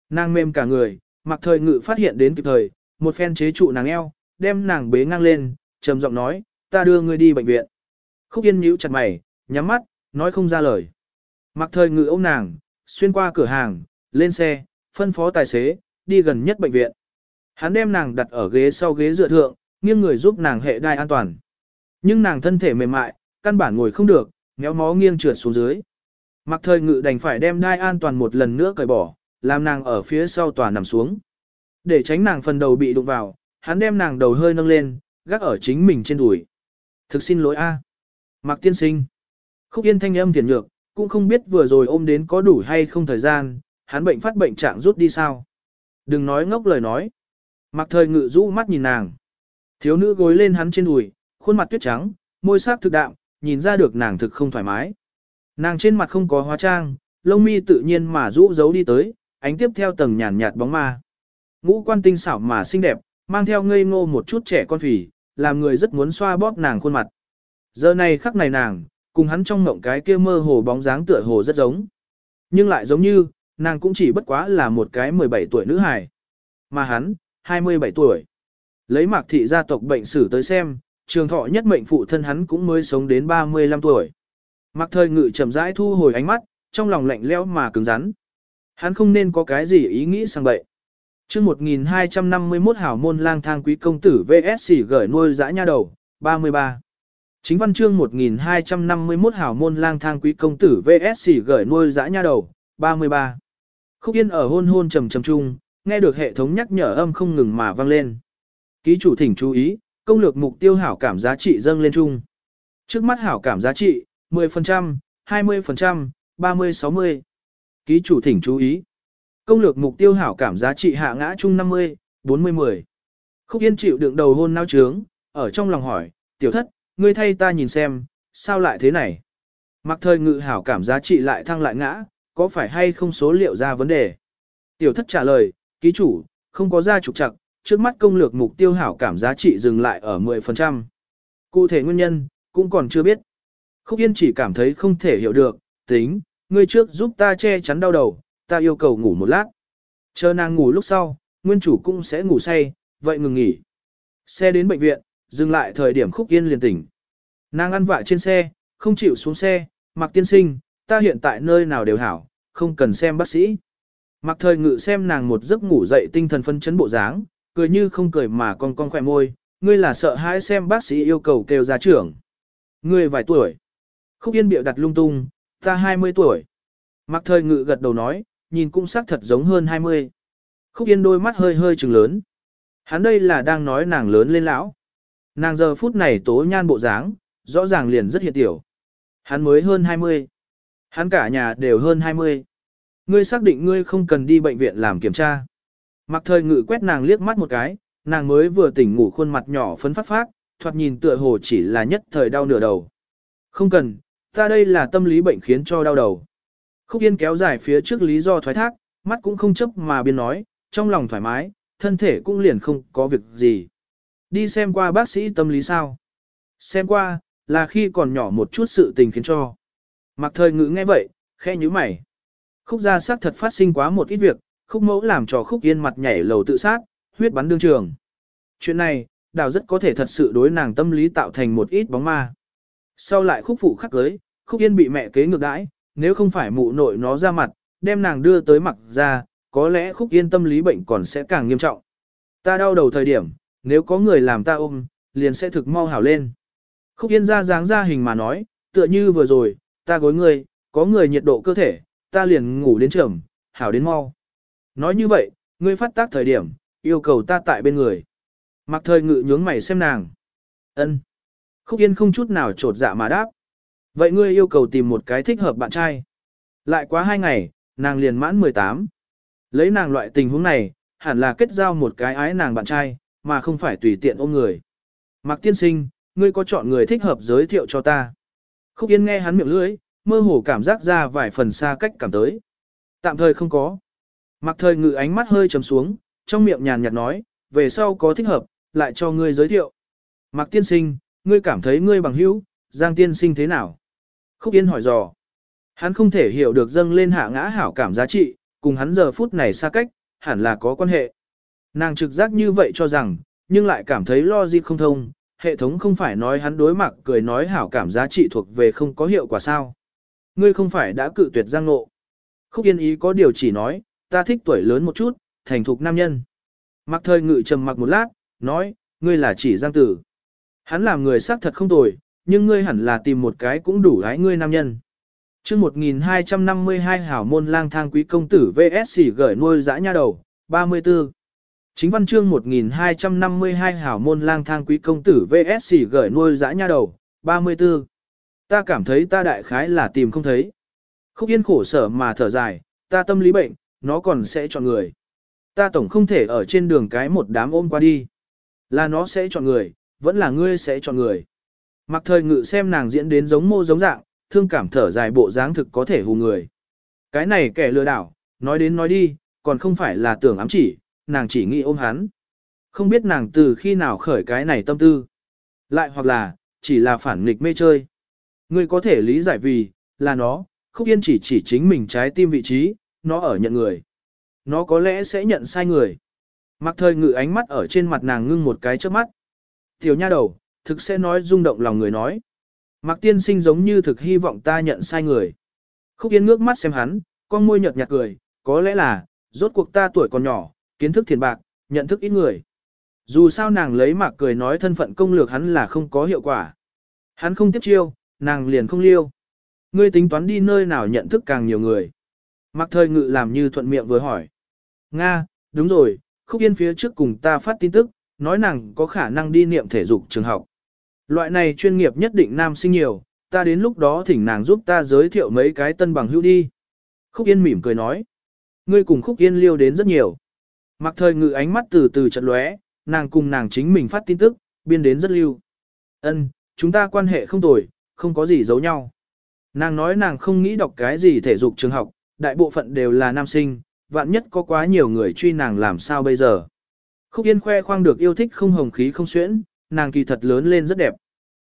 Speaker 1: Nàng mềm cả người, mặc thời ngự phát hiện đến kịp thời, một phen chế trụ nàng eo, đem nàng bế ngang lên, trầm giọng nói, ta đưa ngươi đi bệnh viện. Khúc Yên nhíu chặt mày, nhắm mắt, nói không ra lời. Mặc thời ngự ôm nàng, xuyên qua cửa hàng, lên xe, phân phó tài xế, đi gần nhất bệnh viện. Hắn đem nàng đặt ở ghế sau ghế dựa thượng, nghiêng người giúp nàng hệ đai an toàn. Nhưng nàng thân thể mềm mại, căn bản ngồi không được, méo mó nghiêng trượt xuống dưới. Mặc thời ngự đành phải đem đai an toàn một lần nữa cởi bỏ, làm nàng ở phía sau tòa nằm xuống. Để tránh nàng phần đầu bị đụng vào, hắn đem nàng đầu hơi nâng lên, gác ở chính mình trên đùi. Thực xin lỗi a, Mặc tiên sinh. Khúc yên thanh âm thiền nhược, cũng không biết vừa rồi ôm đến có đủ hay không thời gian, hắn bệnh phát bệnh trạng rút đi sao. Đừng nói ngốc lời nói. Mặc thời ngự rũ mắt nhìn nàng. Thiếu nữ gối lên hắn trên đùi, khuôn mặt tuyết trắng, môi sắc thực đạm, nhìn ra được nàng thực không thoải mái. Nàng trên mặt không có hóa trang, lông mi tự nhiên mà rũ giấu đi tới, ánh tiếp theo tầng nhàn nhạt bóng ma. Ngũ quan tinh xảo mà xinh đẹp, mang theo ngây ngô một chút trẻ con phì, làm người rất muốn xoa bóp nàng khuôn mặt. Giờ này khắc này nàng, cùng hắn trong mộng cái kia mơ hồ bóng dáng tựa hồ rất giống. Nhưng lại giống như, nàng cũng chỉ bất quá là một cái 17 tuổi nữ hài. Mà hắn, 27 tuổi. Lấy mạc thị gia tộc bệnh sử tới xem, trường thọ nhất mệnh phụ thân hắn cũng mới sống đến 35 tuổi. Mạc thời ngự chậm rãi thu hồi ánh mắt, trong lòng lạnh lẽo mà cứng rắn. Hắn không nên có cái gì ý nghĩ sang bậy. chương 1251 hảo môn lang thang quý công tử VSC gửi nuôi dã nha đầu, 33. Chính văn chương 1251 hảo môn lang thang quý công tử VSC gửi nuôi dã nha đầu, 33. Khúc Yên ở hôn hôn trầm trầm chung, nghe được hệ thống nhắc nhở âm không ngừng mà vang lên. Ký chủ thỉnh chú ý, công lược mục tiêu hảo cảm giá trị dâng lên chung. Trước mắt hảo cảm giá trị, 10%, 20%, 30-60. Ký chủ thỉnh chú ý. Công lược mục tiêu hảo cảm giá trị hạ ngã chung 50, 40-10. Khúc Yên chịu đựng đầu hôn nao trướng, ở trong lòng hỏi, tiểu thất, ngươi thay ta nhìn xem, sao lại thế này? Mặc thời ngự hảo cảm giá trị lại thăng lại ngã, có phải hay không số liệu ra vấn đề? Tiểu thất trả lời, ký chủ, không có ra trục chặt, trước mắt công lược mục tiêu hảo cảm giá trị dừng lại ở 10%. Cụ thể nguyên nhân, cũng còn chưa biết. Khúc Yên chỉ cảm thấy không thể hiểu được, tính, ngươi trước giúp ta che chắn đau đầu, ta yêu cầu ngủ một lát. Chờ nàng ngủ lúc sau, nguyên chủ cũng sẽ ngủ say, vậy ngừng nghỉ. Xe đến bệnh viện, dừng lại thời điểm Khúc Yên liền tỉnh. Nàng ăn vạ trên xe, không chịu xuống xe, mặc tiên sinh, ta hiện tại nơi nào đều hảo, không cần xem bác sĩ. Mặc thời ngự xem nàng một giấc ngủ dậy tinh thần phân chấn bộ dáng, cười như không cười mà con con khỏe môi, ngươi là sợ hãi xem bác sĩ yêu cầu kêu ra trưởng. Ngươi vài tuổi. Khúc yên biểu đặt lung tung, ta 20 tuổi. Mặc thời ngự gật đầu nói, nhìn cũng xác thật giống hơn 20. Khúc yên đôi mắt hơi hơi trừng lớn. Hắn đây là đang nói nàng lớn lên lão. Nàng giờ phút này tố nhan bộ dáng, rõ ràng liền rất hiện tiểu. Hắn mới hơn 20. Hắn cả nhà đều hơn 20. Ngươi xác định ngươi không cần đi bệnh viện làm kiểm tra. Mặc thời ngự quét nàng liếc mắt một cái, nàng mới vừa tỉnh ngủ khuôn mặt nhỏ phấn phát phát, thoạt nhìn tựa hồ chỉ là nhất thời đau nửa đầu. Không cần, ta đây là tâm lý bệnh khiến cho đau đầu. Khúc Yên kéo dài phía trước lý do thoái thác, mắt cũng không chấp mà biên nói, trong lòng thoải mái, thân thể cũng liền không có việc gì. Đi xem qua bác sĩ tâm lý sao? Xem qua, là khi còn nhỏ một chút sự tình khiến cho. Mặc thời ngữ nghe vậy, khe như mày. Khúc gia xác thật phát sinh quá một ít việc, khúc mẫu làm cho khúc yên mặt nhảy lầu tự sát, huyết bắn đương trường. Chuyện này, đào rất có thể thật sự đối nàng tâm lý tạo thành một ít bóng ma. Sau lại khúc phụ khắc cưới, khúc yên bị mẹ kế ngược đãi, nếu không phải mụ nội nó ra mặt, đem nàng đưa tới mặt ra, có lẽ khúc yên tâm lý bệnh còn sẽ càng nghiêm trọng. Ta đau đầu thời điểm, nếu có người làm ta ôm, liền sẽ thực mau hảo lên. Khúc yên ra dáng ra hình mà nói, tựa như vừa rồi, ta gối người, có người nhiệt độ cơ thể, ta liền ngủ đến trưởng, hảo đến mau. Nói như vậy, ngươi phát tác thời điểm, yêu cầu ta tại bên người. Mặc thời ngự nhướng mày xem nàng. ân Khúc Yên không chút nào trột dạ mà đáp. Vậy ngươi yêu cầu tìm một cái thích hợp bạn trai. Lại quá hai ngày, nàng liền mãn 18. Lấy nàng loại tình huống này, hẳn là kết giao một cái ái nàng bạn trai, mà không phải tùy tiện ôm người. Mặc tiên sinh, ngươi có chọn người thích hợp giới thiệu cho ta. Khúc Yên nghe hắn miệng lưỡi, mơ hồ cảm giác ra vài phần xa cách cảm tới. Tạm thời không có. Mặc thời ngự ánh mắt hơi trầm xuống, trong miệng nhàn nhạt nói, về sau có thích hợp, lại cho ngươi giới thiệu. Mặc tiên sinh, ngươi cảm thấy ngươi bằng hữu, Giang tiên sinh thế nào? Khúc Yên hỏi dò. Hắn không thể hiểu được dâng lên hạ ngã hảo cảm giá trị, cùng hắn giờ phút này xa cách, hẳn là có quan hệ. Nàng trực giác như vậy cho rằng, nhưng lại cảm thấy lo gì không thông, hệ thống không phải nói hắn đối mặt cười nói hảo cảm giá trị thuộc về không có hiệu quả sao. Ngươi không phải đã cự tuyệt giang ngộ. Khúc yên ý có điều chỉ nói, ta thích tuổi lớn một chút, thành thục nam nhân. Mặc thời ngự trầm mặc một lát, nói, ngươi là chỉ giang tử. Hắn làm người xác thật không tồi, nhưng ngươi hẳn là tìm một cái cũng đủ gái ngươi nam nhân. chương 1252 hảo môn lang thang quý công tử VSC gửi nuôi dã nha đầu, 34. Chính văn chương 1252 hảo môn lang thang quý công tử VSC gửi nuôi dã nha đầu, 34. Ta cảm thấy ta đại khái là tìm không thấy. Khúc yên khổ sở mà thở dài, ta tâm lý bệnh, nó còn sẽ chọn người. Ta tổng không thể ở trên đường cái một đám ôm qua đi. Là nó sẽ chọn người, vẫn là ngươi sẽ chọn người. Mặc thời ngự xem nàng diễn đến giống mô giống dạng, thương cảm thở dài bộ dáng thực có thể hù người. Cái này kẻ lừa đảo, nói đến nói đi, còn không phải là tưởng ám chỉ, nàng chỉ nghĩ ôm hắn. Không biết nàng từ khi nào khởi cái này tâm tư. Lại hoặc là, chỉ là phản nghịch mê chơi. Ngươi có thể lý giải vì, là nó, khúc yên chỉ chỉ chính mình trái tim vị trí, nó ở nhận người. Nó có lẽ sẽ nhận sai người. Mặc thời ngự ánh mắt ở trên mặt nàng ngưng một cái trước mắt. Tiểu nha đầu, thực sẽ nói rung động lòng người nói. Mặc tiên sinh giống như thực hy vọng ta nhận sai người. Khúc Yên ngước mắt xem hắn, con môi nhợt nhạt cười, có lẽ là, rốt cuộc ta tuổi còn nhỏ, kiến thức thiền bạc, nhận thức ít người. Dù sao nàng lấy mạc cười nói thân phận công lược hắn là không có hiệu quả. Hắn không tiếp chiêu, nàng liền không liêu. Ngươi tính toán đi nơi nào nhận thức càng nhiều người. Mặc thời ngự làm như thuận miệng vừa hỏi. Nga, đúng rồi, khúc yên phía trước cùng ta phát tin tức, nói nàng có khả năng đi niệm thể dục trường học. Loại này chuyên nghiệp nhất định nam sinh nhiều, ta đến lúc đó thỉnh nàng giúp ta giới thiệu mấy cái tân bằng hữu đi. Khúc Yên mỉm cười nói. Ngươi cùng Khúc Yên liêu đến rất nhiều. Mặc thời ngự ánh mắt từ từ chật lóe, nàng cùng nàng chính mình phát tin tức, biên đến rất lưu. Ân, chúng ta quan hệ không tồi, không có gì giấu nhau. Nàng nói nàng không nghĩ đọc cái gì thể dục trường học, đại bộ phận đều là nam sinh, vạn nhất có quá nhiều người truy nàng làm sao bây giờ. Khúc Yên khoe khoang được yêu thích không hồng khí không xuyễn, nàng kỳ thật lớn lên rất đẹp.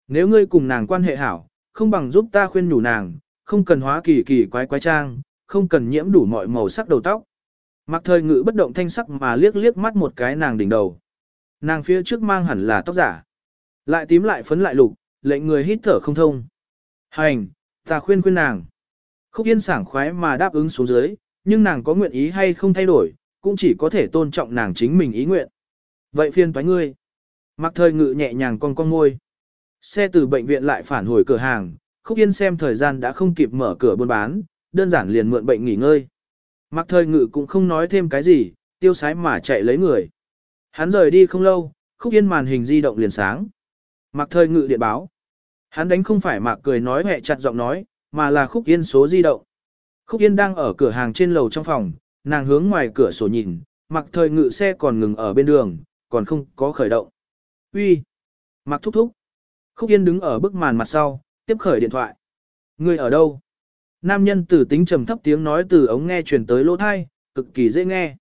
Speaker 1: Nếu ngươi cùng nàng quan hệ hảo, không bằng giúp ta khuyên nhủ nàng, không cần hóa kỳ kỳ quái quái trang, không cần nhiễm đủ mọi màu sắc đầu tóc. Mặc thời ngữ bất động thanh sắc mà liếc liếc mắt một cái nàng đỉnh đầu. Nàng phía trước mang hẳn là tóc giả. Lại tím lại phấn lại lục, lệnh người hít thở không thông. Hành, ta khuyên khuyên nàng. Khúc yên sảng khoái mà đáp ứng xuống dưới, nhưng nàng có nguyện ý hay không thay đổi, cũng chỉ có thể tôn trọng nàng chính mình ý nguyện. Vậy phiên toái ngươi. Mặc thời ngự nhẹ nhàng con con ngôi. Xe từ bệnh viện lại phản hồi cửa hàng, khúc yên xem thời gian đã không kịp mở cửa buôn bán, đơn giản liền mượn bệnh nghỉ ngơi. Mặc thời ngự cũng không nói thêm cái gì, tiêu sái mà chạy lấy người. Hắn rời đi không lâu, khúc yên màn hình di động liền sáng. Mặc thời ngự điện báo. Hắn đánh không phải mạc cười nói hẹ chặt giọng nói, mà là khúc yên số di động. Khúc yên đang ở cửa hàng trên lầu trong phòng, nàng hướng ngoài cửa sổ nhìn, mặc thời ngự xe còn ngừng ở bên đường, còn không có khởi động. Uy, Mặc thúc thúc. Khúc Yên đứng ở bức màn mặt sau, tiếp khởi điện thoại. Người ở đâu? Nam nhân tử tính trầm thấp tiếng nói từ ống nghe truyền tới lỗ thai, cực kỳ dễ nghe.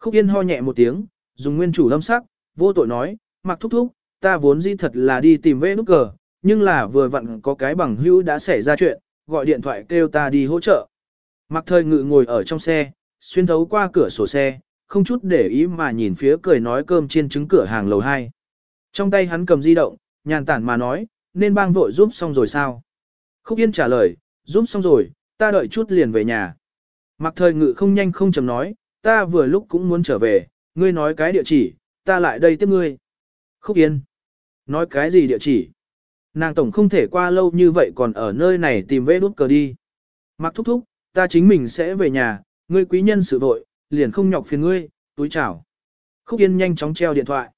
Speaker 1: Khúc Yên ho nhẹ một tiếng, dùng nguyên chủ lâm sắc, vô tội nói, mặc thúc thúc, ta vốn di thật là đi tìm về nút cờ, nhưng là vừa vặn có cái bằng hữu đã xảy ra chuyện, gọi điện thoại kêu ta đi hỗ trợ. Mặc thời ngự ngồi ở trong xe, xuyên thấu qua cửa sổ xe, không chút để ý mà nhìn phía cười nói cơm chiên trứng cửa hàng lầu 2. Trong tay hắn cầm di động, nhàn tản mà nói, nên bang vội giúp xong rồi sao? Khúc Yên trả lời, giúp xong rồi, ta đợi chút liền về nhà. Mặc thời ngự không nhanh không chầm nói, ta vừa lúc cũng muốn trở về, ngươi nói cái địa chỉ, ta lại đây tiếp ngươi. Khúc Yên, nói cái gì địa chỉ? Nàng tổng không thể qua lâu như vậy còn ở nơi này tìm vết đút cờ đi. Mặc thúc thúc, ta chính mình sẽ về nhà, ngươi quý nhân sự vội, liền không nhọc phiền ngươi, túi chào. Khúc Yên nhanh chóng treo điện thoại.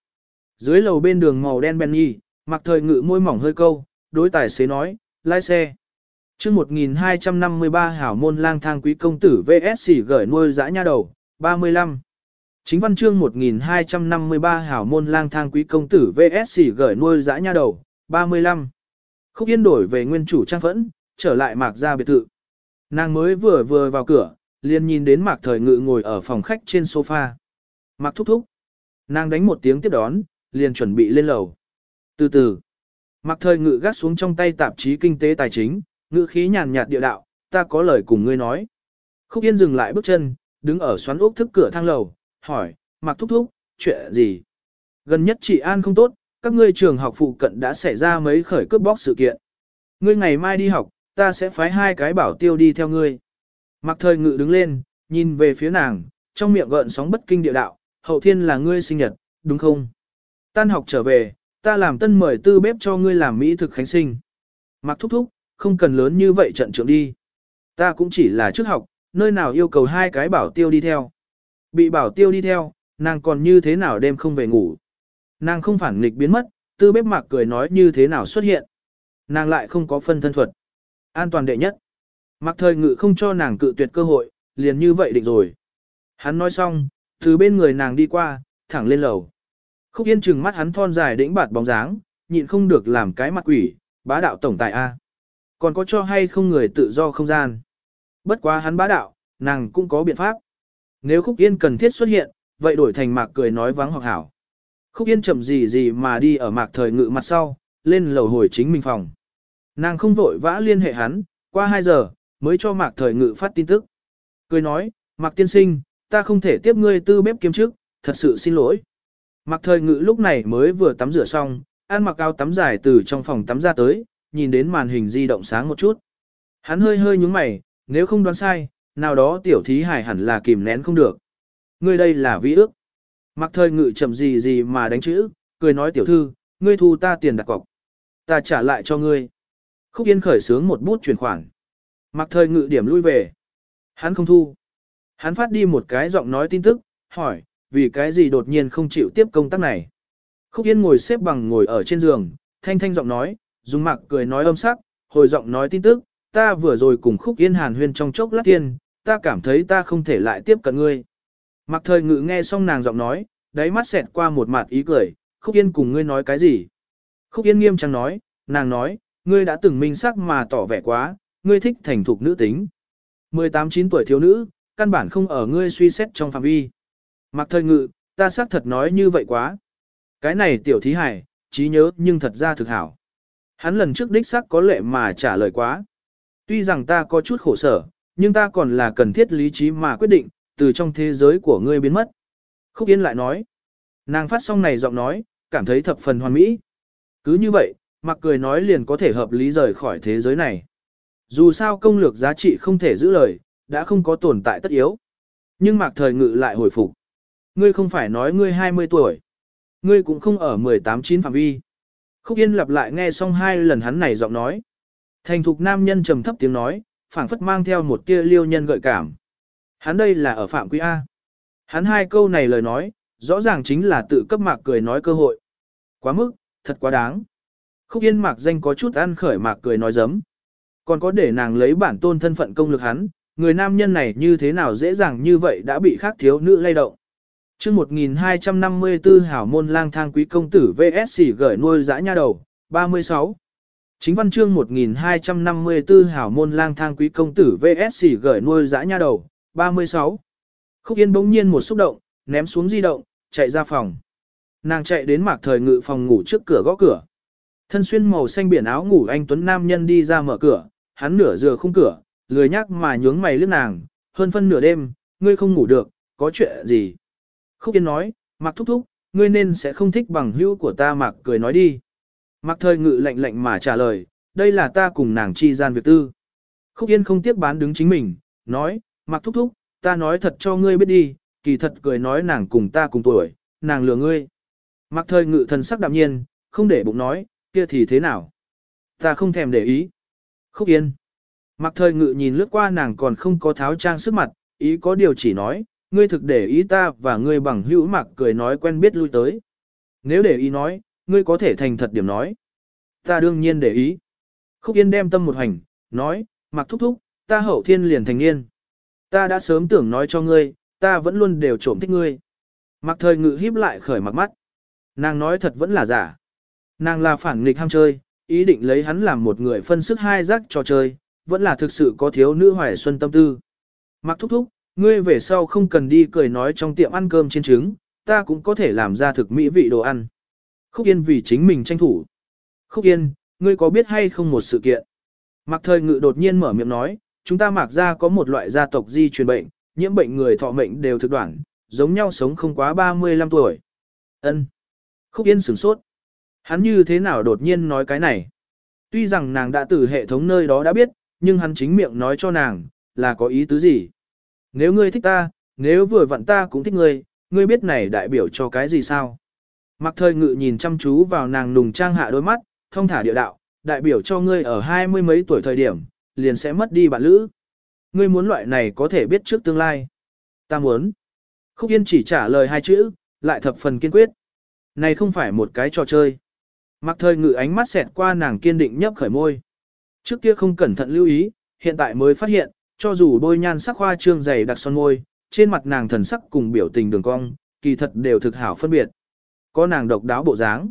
Speaker 1: Dưới lầu bên đường màu đen Benny, mặc thời ngự môi mỏng hơi câu, đối tài xế nói, lái xe. chương 1253 hảo môn lang thang quý công tử VSC gửi nuôi dã nha đầu, 35. Chính văn chương 1253 hảo môn lang thang quý công tử VSC gửi nuôi dã nha đầu, 35. Khúc Yên đổi về nguyên chủ trang phẫn, trở lại mạc ra biệt thự. Nàng mới vừa vừa vào cửa, liền nhìn đến mạc thời ngự ngồi ở phòng khách trên sofa. Mạc thúc thúc. Nàng đánh một tiếng tiếp đón, liền chuẩn bị lên lầu. Từ từ, mạc thời ngự gác xuống trong tay tạp chí kinh tế tài chính, ngự khí nhàn nhạt địa đạo, ta có lời cùng ngươi nói. Khúc Yên dừng lại bước chân, đứng ở xoắn ốc thức cửa thang lầu, hỏi, Mạc Thúc Thúc, chuyện gì? Gần nhất chị An không tốt, các ngươi trường học phụ cận đã xảy ra mấy khởi cướp bóc sự kiện. Ngươi ngày mai đi học, ta sẽ phái hai cái bảo tiêu đi theo ngươi. Mặc Thời Ngự đứng lên, nhìn về phía nàng, trong miệng gợn sóng bất kinh địa đạo, hậu thiên là ngươi sinh nhật, đúng không? Tan học trở về, ta làm tân mời tư bếp cho ngươi làm mỹ thực khánh sinh. mặc Thúc Thúc, không cần lớn như vậy trận trưởng đi. Ta cũng chỉ là trước học, nơi nào yêu cầu hai cái bảo tiêu đi theo. Bị bảo tiêu đi theo, nàng còn như thế nào đêm không về ngủ. Nàng không phản nghịch biến mất, tư bếp mạc cười nói như thế nào xuất hiện. Nàng lại không có phân thân thuật. An toàn đệ nhất. Mạc thời ngự không cho nàng cự tuyệt cơ hội, liền như vậy định rồi. Hắn nói xong, từ bên người nàng đi qua, thẳng lên lầu. Khúc yên chừng mắt hắn thon dài đĩnh bạt bóng dáng, nhịn không được làm cái mặt quỷ, bá đạo tổng tài A. Còn có cho hay không người tự do không gian. Bất quá hắn bá đạo, nàng cũng có biện pháp. Nếu Khúc Yên cần thiết xuất hiện, vậy đổi thành mạc cười nói vắng hoặc hảo. Khúc Yên chậm gì gì mà đi ở mạc thời ngự mặt sau, lên lầu hồi chính mình phòng. Nàng không vội vã liên hệ hắn, qua 2 giờ, mới cho mạc thời ngự phát tin tức. Cười nói, mạc tiên sinh, ta không thể tiếp ngươi tư bếp kiếm trước, thật sự xin lỗi. Mạc thời ngự lúc này mới vừa tắm rửa xong, ăn mặc áo tắm dài từ trong phòng tắm ra tới, nhìn đến màn hình di động sáng một chút. Hắn hơi hơi nhúng mày, nếu không đoán sai, nào đó tiểu thí hải hẳn là kìm nén không được. Ngươi đây là vĩ ước. Mặc thời ngự chậm gì gì mà đánh chữ, cười nói tiểu thư, ngươi thu ta tiền đặt cọc. Ta trả lại cho ngươi. Khúc Yên khởi sướng một bút chuyển khoản. Mặc thời ngự điểm lui về. Hắn không thu. Hắn phát đi một cái giọng nói tin tức, hỏi, vì cái gì đột nhiên không chịu tiếp công tác này. Khúc Yên ngồi xếp bằng ngồi ở trên giường, thanh thanh giọng nói, dùng mặc cười nói âm sắc, hồi giọng nói tin tức, ta vừa rồi cùng Khúc Yên hàn huyên trong chốc lát tiên, ta cảm thấy ta không thể lại tiếp cận ngươi. Mặc thời ngự nghe xong nàng giọng nói, đáy mắt xẹt qua một mặt ý cười, Khúc Yên cùng ngươi nói cái gì? Khúc Yên nghiêm trang nói, nàng nói, ngươi đã từng minh sắc mà tỏ vẻ quá, ngươi thích thành thục nữ tính. 18-9 tuổi thiếu nữ, căn bản không ở ngươi suy xét trong phạm vi. Mặc thời ngự, ta xác thật nói như vậy quá. Cái này tiểu thí hải, trí nhớ nhưng thật ra thực hảo. Hắn lần trước đích xác có lệ mà trả lời quá. Tuy rằng ta có chút khổ sở, nhưng ta còn là cần thiết lý trí mà quyết định, từ trong thế giới của ngươi biến mất. Khúc Yên lại nói. Nàng phát xong này giọng nói, cảm thấy thập phần hoàn mỹ. Cứ như vậy, mặc cười nói liền có thể hợp lý rời khỏi thế giới này. Dù sao công lược giá trị không thể giữ lời, đã không có tồn tại tất yếu. Nhưng mạc thời ngự lại hồi phục. Ngươi không phải nói ngươi 20 tuổi. Ngươi cũng không ở 18-9 phạm vi. Khúc Yên lặp lại nghe xong hai lần hắn này giọng nói. Thành thục nam nhân trầm thấp tiếng nói, phảng phất mang theo một tia liêu nhân gợi cảm. Hắn đây là ở phạm quý A. Hắn hai câu này lời nói, rõ ràng chính là tự cấp mạc cười nói cơ hội. Quá mức, thật quá đáng. Khúc yên mạc danh có chút ăn khởi mạc cười nói giấm. Còn có để nàng lấy bản tôn thân phận công lực hắn, người nam nhân này như thế nào dễ dàng như vậy đã bị khác thiếu nữ lay động. chương 1254 hảo môn lang thang quý công tử VSC gửi nuôi dã nha đầu, 36. Chính văn chương 1254 hảo môn lang thang quý công tử VSC gửi nuôi dã nha đầu, 36. Khúc Yên bỗng nhiên một xúc động, ném xuống di động, chạy ra phòng. Nàng chạy đến mạc thời ngự phòng ngủ trước cửa gõ cửa. Thân xuyên màu xanh biển áo ngủ anh Tuấn Nam nhân đi ra mở cửa, hắn nửa dừa khung cửa, lười nhắc mà nhướng mày lướt nàng, hơn phân nửa đêm, ngươi không ngủ được, có chuyện gì? Khúc Yên nói, Mạc Thúc Thúc, ngươi nên sẽ không thích bằng hữu của ta Mạc cười nói đi. Mạc thời ngự lạnh lạnh mà trả lời, đây là ta cùng nàng chi gian việc tư. Khúc Yên không tiếc bán đứng chính mình, nói, Mạc Thúc Thúc, ta nói thật cho ngươi biết đi, kỳ thật cười nói nàng cùng ta cùng tuổi, nàng lừa ngươi. Mạc thời ngự thần sắc đạm nhiên, không để bụng nói, kia thì thế nào? Ta không thèm để ý. Khúc Yên. Mạc thời ngự nhìn lướt qua nàng còn không có tháo trang sức mặt, ý có điều chỉ nói, ngươi thực để ý ta và ngươi bằng hữu Mạc cười nói quen biết lui tới. Nếu để ý nói, ngươi có thể thành thật điểm nói. Ta đương nhiên để ý. Khúc Yên đem tâm một hành, nói, Mạc thúc thúc, ta hậu thiên liền thành niên. Ta đã sớm tưởng nói cho ngươi, ta vẫn luôn đều trộm thích ngươi. Mặc thời ngự híp lại khởi mặt mắt. Nàng nói thật vẫn là giả. Nàng là phản nghịch ham chơi, ý định lấy hắn làm một người phân sức hai rắc trò chơi, vẫn là thực sự có thiếu nữ hoài xuân tâm tư. Mặc thúc thúc, ngươi về sau không cần đi cười nói trong tiệm ăn cơm trên trứng, ta cũng có thể làm ra thực mỹ vị đồ ăn. Khúc Yên vì chính mình tranh thủ. Khúc Yên, ngươi có biết hay không một sự kiện? Mặc thời ngự đột nhiên mở miệng nói, chúng ta mạc ra có một loại gia tộc di truyền bệnh, nhiễm bệnh người thọ mệnh đều thực đoạn, giống nhau sống không quá 35 tuổi. Ân. Khúc Yên sửng sốt. Hắn như thế nào đột nhiên nói cái này? Tuy rằng nàng đã từ hệ thống nơi đó đã biết, nhưng hắn chính miệng nói cho nàng, là có ý tứ gì? Nếu ngươi thích ta, nếu vừa vặn ta cũng thích ngươi, ngươi biết này đại biểu cho cái gì sao? Mặc thời ngự nhìn chăm chú vào nàng nùng trang hạ đôi mắt, thông thả địa đạo, đại biểu cho ngươi ở hai mươi mấy tuổi thời điểm, liền sẽ mất đi bạn lữ. Ngươi muốn loại này có thể biết trước tương lai. Ta muốn. Khúc Yên chỉ trả lời hai chữ, lại thập phần kiên quyết. Này không phải một cái trò chơi. Mặc thời ngự ánh mắt xẹt qua nàng kiên định nhấp khởi môi. Trước kia không cẩn thận lưu ý, hiện tại mới phát hiện, cho dù bôi nhan sắc hoa trương dày đặc son môi, trên mặt nàng thần sắc cùng biểu tình đường cong, kỳ thật đều thực hảo phân biệt. Có nàng độc đáo bộ dáng.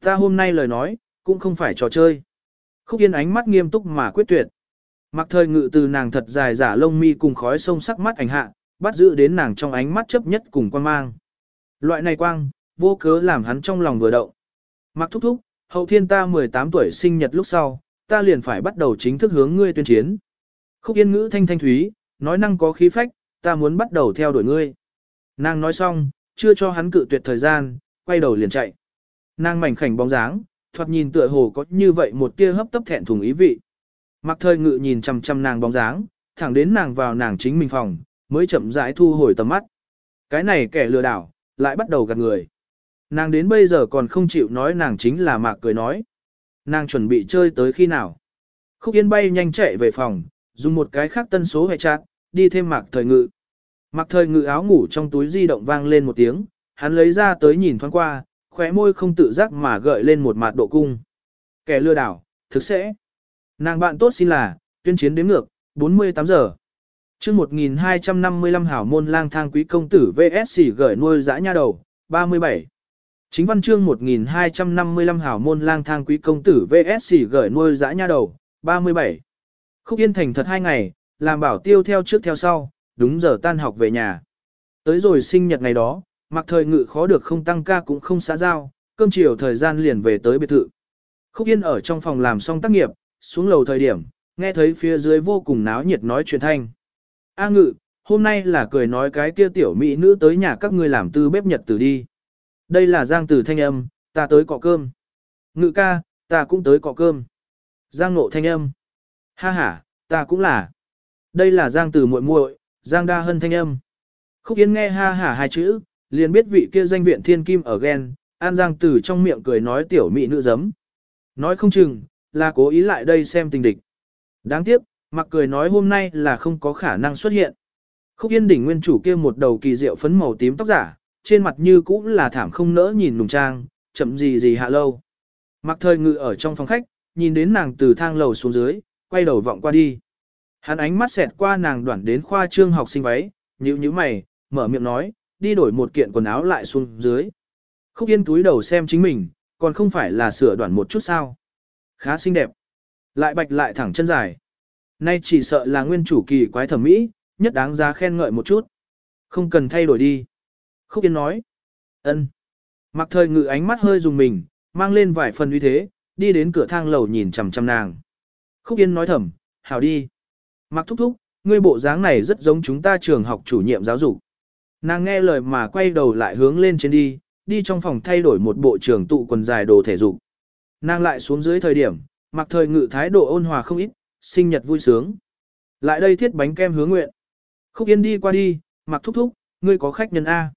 Speaker 1: Ta hôm nay lời nói, cũng không phải trò chơi. Khúc Yên ánh mắt nghiêm túc mà quyết tuyệt. Mặc thời ngự từ nàng thật dài giả lông mi cùng khói sông sắc mắt ảnh hạ, bắt giữ đến nàng trong ánh mắt chấp nhất cùng quan mang. Loại này quang, vô cớ làm hắn trong lòng vừa động. Mặc thúc thúc, hậu thiên ta 18 tuổi sinh nhật lúc sau, ta liền phải bắt đầu chính thức hướng ngươi tuyên chiến. Khúc yên ngữ thanh thanh thúy, nói năng có khí phách, ta muốn bắt đầu theo đuổi ngươi. Nàng nói xong, chưa cho hắn cự tuyệt thời gian, quay đầu liền chạy. Nàng mảnh khảnh bóng dáng, thoạt nhìn tựa hồ có như vậy một tia hấp tấp thẹn thùng ý vị. Mặc thời ngự nhìn chằm chằm nàng bóng dáng, thẳng đến nàng vào nàng chính mình phòng, mới chậm rãi thu hồi tầm mắt. Cái này kẻ lừa đảo, lại bắt đầu gạt người. Nàng đến bây giờ còn không chịu nói nàng chính là mạc cười nói. Nàng chuẩn bị chơi tới khi nào. Khúc Yên bay nhanh chạy về phòng, dùng một cái khác tân số hệ chát, đi thêm mạc thời ngự. Mạc thời ngự áo ngủ trong túi di động vang lên một tiếng, hắn lấy ra tới nhìn thoáng qua, khóe môi không tự giác mà gợi lên một mặt độ cung. Kẻ lừa đảo, thực sẽ. Nàng bạn tốt xin là, tuyên chiến đếm ngược, 48 giờ. chương 1255 hảo môn lang thang quý công tử VSC gửi nuôi dã nha đầu, 37. Chính văn chương 1255 hảo môn lang thang quý công tử VSC gửi nuôi dã nha đầu, 37. Khúc Yên Thành thật hai ngày, làm bảo tiêu theo trước theo sau, đúng giờ tan học về nhà. Tới rồi sinh nhật ngày đó, mặc thời ngự khó được không tăng ca cũng không xã giao, cơm chiều thời gian liền về tới biệt thự. Khúc Yên ở trong phòng làm xong tác nghiệp, xuống lầu thời điểm, nghe thấy phía dưới vô cùng náo nhiệt nói chuyện thanh. A ngự, hôm nay là cười nói cái kia tiểu mỹ nữ tới nhà các ngươi làm tư bếp nhật tử đi. Đây là Giang Tử thanh âm, ta tới cọ cơm. Ngự ca, ta cũng tới cọ cơm. Giang Nộ thanh âm. Ha ha, ta cũng là. Đây là Giang Tử muội muội, Giang Đa Hân thanh âm. Khúc Yên nghe ha ha hai chữ, liền biết vị kia danh viện thiên kim ở ghen, An Giang Tử trong miệng cười nói tiểu mỹ nữ giấm. Nói không chừng, là cố ý lại đây xem tình địch. Đáng tiếc, mặc cười nói hôm nay là không có khả năng xuất hiện. Khúc Yên đỉnh nguyên chủ kia một đầu kỳ diệu phấn màu tím tóc giả, trên mặt như cũng là thảm không nỡ nhìn nùng trang, chậm gì gì hạ lâu. Mặc thời ngự ở trong phòng khách, nhìn đến nàng từ thang lầu xuống dưới, quay đầu vọng qua đi. Hắn ánh mắt xẹt qua nàng đoạn đến khoa trương học sinh váy, nhíu nhíu mày, mở miệng nói, đi đổi một kiện quần áo lại xuống dưới. Khúc Yên túi đầu xem chính mình, còn không phải là sửa đoạn một chút sao. Khá xinh đẹp. Lại bạch lại thẳng chân dài. Nay chỉ sợ là nguyên chủ kỳ quái thẩm mỹ, nhất đáng giá khen ngợi một chút. Không cần thay đổi đi. Khúc Yên nói. ân Mặc thời ngự ánh mắt hơi dùng mình, mang lên vài phần uy thế, đi đến cửa thang lầu nhìn chằm chằm nàng. Khúc Yên nói thầm, hảo đi. Mặc thúc thúc, ngươi bộ dáng này rất giống chúng ta trường học chủ nhiệm giáo dục. Nàng nghe lời mà quay đầu lại hướng lên trên đi, đi trong phòng thay đổi một bộ trường tụ quần dài đồ thể dục. Nàng lại xuống dưới thời điểm, mặc thời ngự thái độ ôn hòa không ít, sinh nhật vui sướng. Lại đây thiết bánh kem hướng nguyện. Khúc Yên đi qua đi, mặc thúc thúc, ngươi có khách nhân A.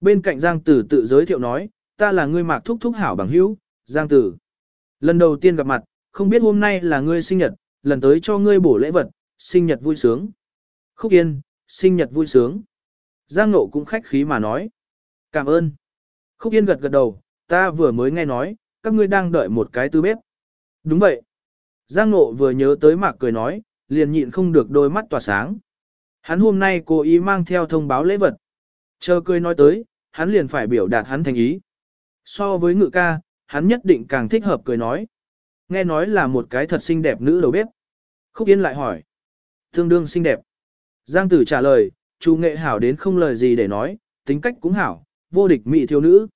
Speaker 1: Bên cạnh Giang Tử tự giới thiệu nói, ta là ngươi mạc thúc thúc hảo bằng hữu, Giang Tử. Lần đầu tiên gặp mặt, không biết hôm nay là ngươi sinh nhật, lần tới cho ngươi bổ lễ vật, sinh nhật vui sướng. Khúc Yên, sinh nhật vui sướng. Giang Nộ cũng khách khí mà nói. Cảm ơn. Khúc Yên gật gật đầu, ta vừa mới nghe nói, các ngươi đang đợi một cái tư bếp. Đúng vậy. Giang ngộ vừa nhớ tới mạc cười nói, liền nhịn không được đôi mắt tỏa sáng. Hắn hôm nay cố ý mang theo thông báo lễ vật. Chờ cười nói tới, hắn liền phải biểu đạt hắn thành ý. So với ngự ca, hắn nhất định càng thích hợp cười nói. Nghe nói là một cái thật xinh đẹp nữ đầu bếp. Khúc Yên lại hỏi. Tương đương xinh đẹp. Giang tử trả lời, chú nghệ hảo đến không lời gì để nói, tính cách cũng hảo, vô địch mỹ thiếu nữ.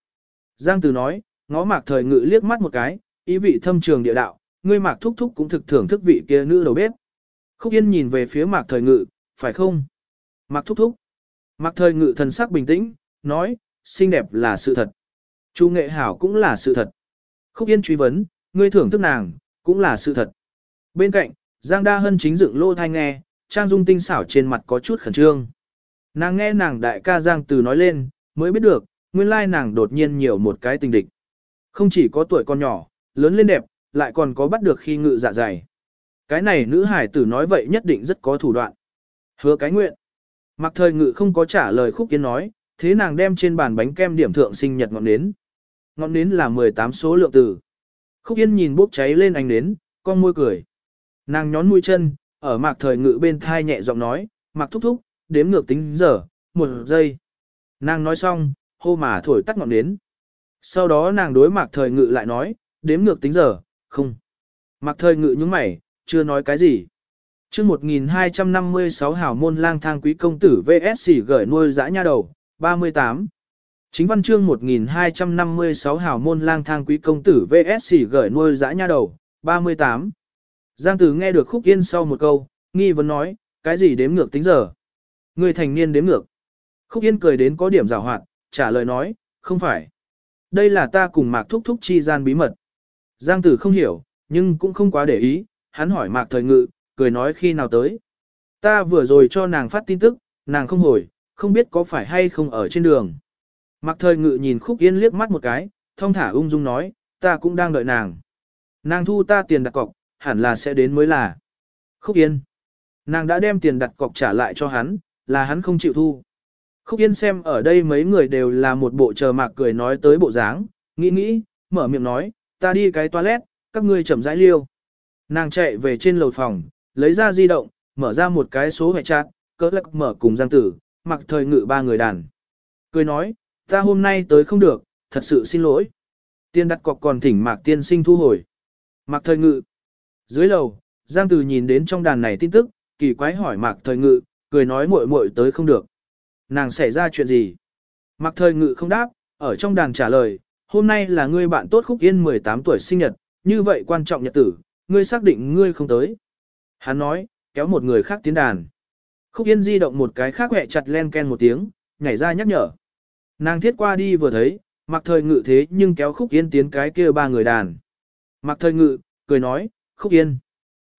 Speaker 1: Giang tử nói, ngó mạc thời ngự liếc mắt một cái, ý vị thâm trường địa đạo, ngươi mạc thúc thúc cũng thực thưởng thức vị kia nữ đầu bếp. Khúc Yên nhìn về phía Mạc Thời Ngự, phải không? Mạc Thúc Thúc. Mạc Thời Ngự thần sắc bình tĩnh, nói, xinh đẹp là sự thật. Chu nghệ hảo cũng là sự thật. Khúc Yên truy vấn, ngươi thưởng thức nàng, cũng là sự thật. Bên cạnh, Giang Đa Hân chính dựng lô thai nghe, Trang Dung tinh xảo trên mặt có chút khẩn trương. Nàng nghe nàng đại ca Giang Từ nói lên, mới biết được, nguyên lai nàng đột nhiên nhiều một cái tình địch. Không chỉ có tuổi con nhỏ, lớn lên đẹp, lại còn có bắt được khi ngự dạ dày. Cái này nữ hải tử nói vậy nhất định rất có thủ đoạn. Hứa cái nguyện. Mặc thời ngự không có trả lời khúc kiến nói, thế nàng đem trên bàn bánh kem điểm thượng sinh nhật ngọn nến. Ngọn nến là 18 số lượng từ. Khúc yên nhìn bốc cháy lên ánh nến, con môi cười. Nàng nhón mũi chân, ở mạc thời ngự bên thai nhẹ giọng nói, mạc thúc thúc, đếm ngược tính giờ, một giây. Nàng nói xong, hô mà thổi tắt ngọn nến. Sau đó nàng đối mạc thời ngự lại nói, đếm ngược tính giờ, không. Mạc thời ngự nhúng mày, chưa nói cái gì. chương 1256 hảo môn lang thang quý công tử VSC gửi nuôi dã nha đầu, 38. Chính văn chương 1256 hảo môn lang thang quý công tử VSC gửi nuôi dã nha đầu, 38. Giang Tử nghe được khúc yên sau một câu, nghi vấn nói, cái gì đếm ngược tính giờ? Người thành niên đếm ngược. Khúc yên cười đến có điểm rào hoạt, trả lời nói, không phải. Đây là ta cùng Mạc Thúc Thúc chi gian bí mật. Giang Tử không hiểu, nhưng cũng không quá để ý, hắn hỏi Mạc Thời Ngự, cười nói khi nào tới. Ta vừa rồi cho nàng phát tin tức, nàng không hồi, không biết có phải hay không ở trên đường. Mạc Thời Ngự nhìn Khúc Yên liếc mắt một cái, thông thả ung dung nói, ta cũng đang đợi nàng. Nàng thu ta tiền đặt cọc, hẳn là sẽ đến mới là. Khúc Yên. Nàng đã đem tiền đặt cọc trả lại cho hắn, là hắn không chịu thu. Khúc Yên xem ở đây mấy người đều là một bộ chờ mạc cười nói tới bộ dáng, nghĩ nghĩ, mở miệng nói, ta đi cái toilet, các ngươi chậm rãi liêu. Nàng chạy về trên lầu phòng, lấy ra di động, mở ra một cái số hệ chát, cỡ lắc mở cùng Giang Tử, mặc thời ngự ba người đàn. Cười nói, ta hôm nay tới không được, thật sự xin lỗi. Tiên đặt cọc còn thỉnh mạc tiên sinh thu hồi. Mạc thời ngự. Dưới lầu, Giang Tử nhìn đến trong đàn này tin tức, kỳ quái hỏi mạc thời ngự, cười nói muội muội tới không được. Nàng xảy ra chuyện gì? Mặc thời ngự không đáp, ở trong đàn trả lời, hôm nay là ngươi bạn tốt khúc yên 18 tuổi sinh nhật, như vậy quan trọng nhật tử, ngươi xác định ngươi không tới. Hắn nói, kéo một người khác tiến đàn. Khúc yên di động một cái khác hẹ chặt len ken một tiếng, nhảy ra nhắc nhở. Nàng thiết qua đi vừa thấy, mặc thời ngự thế nhưng kéo khúc yên tiến cái kia ba người đàn. Mặc thời ngự, cười nói, khúc yên.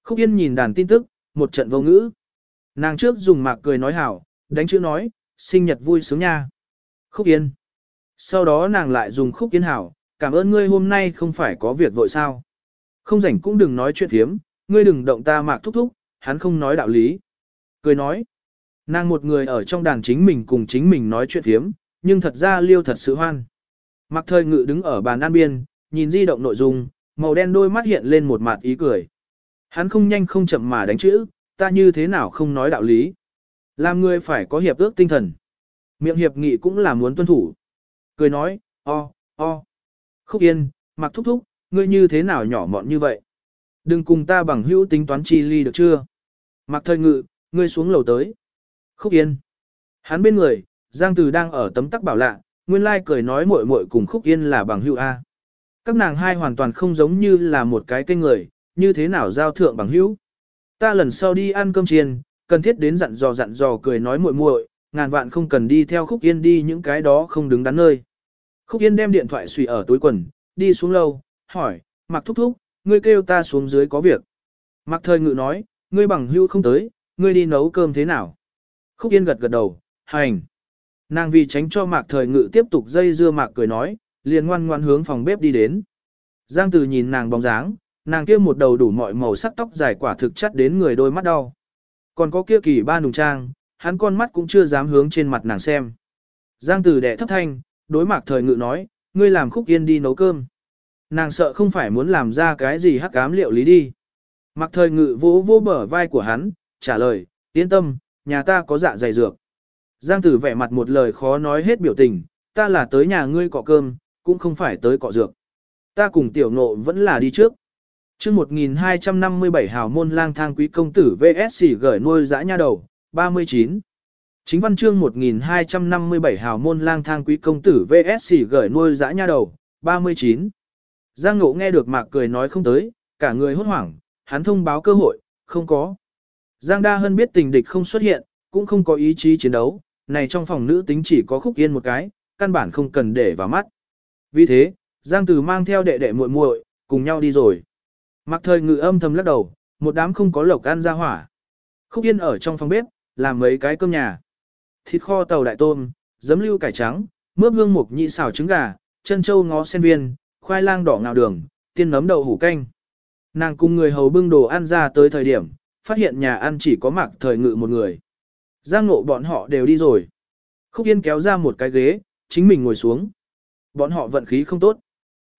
Speaker 1: Khúc yên nhìn đàn tin tức, một trận vô ngữ. Nàng trước dùng mạc cười nói hảo, đánh chữ nói, sinh nhật vui sướng nha. Khúc yên. Sau đó nàng lại dùng khúc yên hảo, cảm ơn ngươi hôm nay không phải có việc vội sao. Không rảnh cũng đừng nói chuyện thiếm, ngươi đừng động ta mạc thúc thúc, hắn không nói đạo lý. Cười nói, nàng một người ở trong đàn chính mình cùng chính mình nói chuyện thiếm, nhưng thật ra liêu thật sự hoan. Mạc thời ngự đứng ở bàn an biên, nhìn di động nội dung, màu đen đôi mắt hiện lên một mặt ý cười. Hắn không nhanh không chậm mà đánh chữ, ta như thế nào không nói đạo lý. Làm người phải có hiệp ước tinh thần. Miệng hiệp nghị cũng là muốn tuân thủ. Cười nói, o, o. Khúc yên, mặc thúc thúc, ngươi như thế nào nhỏ mọn như vậy? Đừng cùng ta bằng hữu tính toán chi ly được chưa? Mặc thời ngự, ngươi xuống lầu tới. Khúc yên. Hắn bên người, Giang Từ đang ở tấm tắc bảo lạ, nguyên lai cười nói muội muội cùng Khúc Yên là bằng hữu A. Các nàng hai hoàn toàn không giống như là một cái kênh người, như thế nào giao thượng bằng hữu. Ta lần sau đi ăn cơm chiên, cần thiết đến dặn dò dặn dò cười nói muội muội, ngàn vạn không cần đi theo Khúc Yên đi những cái đó không đứng đắn nơi. Khúc Yên đem điện thoại xùy ở túi quần, đi xuống lâu, hỏi, Mạc Thúc Thúc, ngươi kêu ta xuống dưới có việc. Mạc Thời Ngự nói, ngươi bằng hưu không tới, ngươi đi nấu cơm thế nào? Khúc Yên gật gật đầu, hành. Nàng vì tránh cho Mạc Thời Ngự tiếp tục dây dưa Mạc cười nói, liền ngoan ngoan hướng phòng bếp đi đến. Giang Từ nhìn nàng bóng dáng, nàng kia một đầu đủ mọi màu sắc tóc dài quả thực chất đến người đôi mắt đau. Còn có kia kỳ ba nùng trang, hắn con mắt cũng chưa dám hướng trên mặt nàng xem. Giang Tử đệ thấp thanh, đối Mạc Thời Ngự nói, ngươi làm Khúc Yên đi nấu cơm. Nàng sợ không phải muốn làm ra cái gì hắc ám liệu lý đi. Mặc thời ngự vỗ vỗ bờ vai của hắn, trả lời, yên tâm, nhà ta có dạ dày dược. Giang tử vẻ mặt một lời khó nói hết biểu tình, ta là tới nhà ngươi cọ cơm, cũng không phải tới cọ dược. Ta cùng tiểu nộ vẫn là đi trước chương 1257 hào môn lang thang quý công tử VSC gửi nuôi dã nha đầu, 39. Chính văn chương 1257 hào môn lang thang quý công tử VSC gửi nuôi dã nha đầu, 39. Giang Ngộ nghe được Mạc cười nói không tới, cả người hốt hoảng, hắn thông báo cơ hội, không có. Giang Đa Hân biết tình địch không xuất hiện, cũng không có ý chí chiến đấu, này trong phòng nữ tính chỉ có khúc yên một cái, căn bản không cần để vào mắt. Vì thế, Giang Từ mang theo đệ đệ muội muội cùng nhau đi rồi. Mặc thời ngự âm thầm lắc đầu, một đám không có lộc ăn ra hỏa. Khúc yên ở trong phòng bếp, làm mấy cái cơm nhà. Thịt kho tàu đại tôm, giấm lưu cải trắng, mướp hương mục nhị xào trứng gà, chân châu ngó sen viên, khoai lang đỏ ngào đường, tiên nấm đậu hủ canh. Nàng cùng người hầu bưng đồ ăn ra tới thời điểm, phát hiện nhà ăn chỉ có mặc thời ngự một người. Giang ngộ bọn họ đều đi rồi. Khúc Yên kéo ra một cái ghế, chính mình ngồi xuống. Bọn họ vận khí không tốt.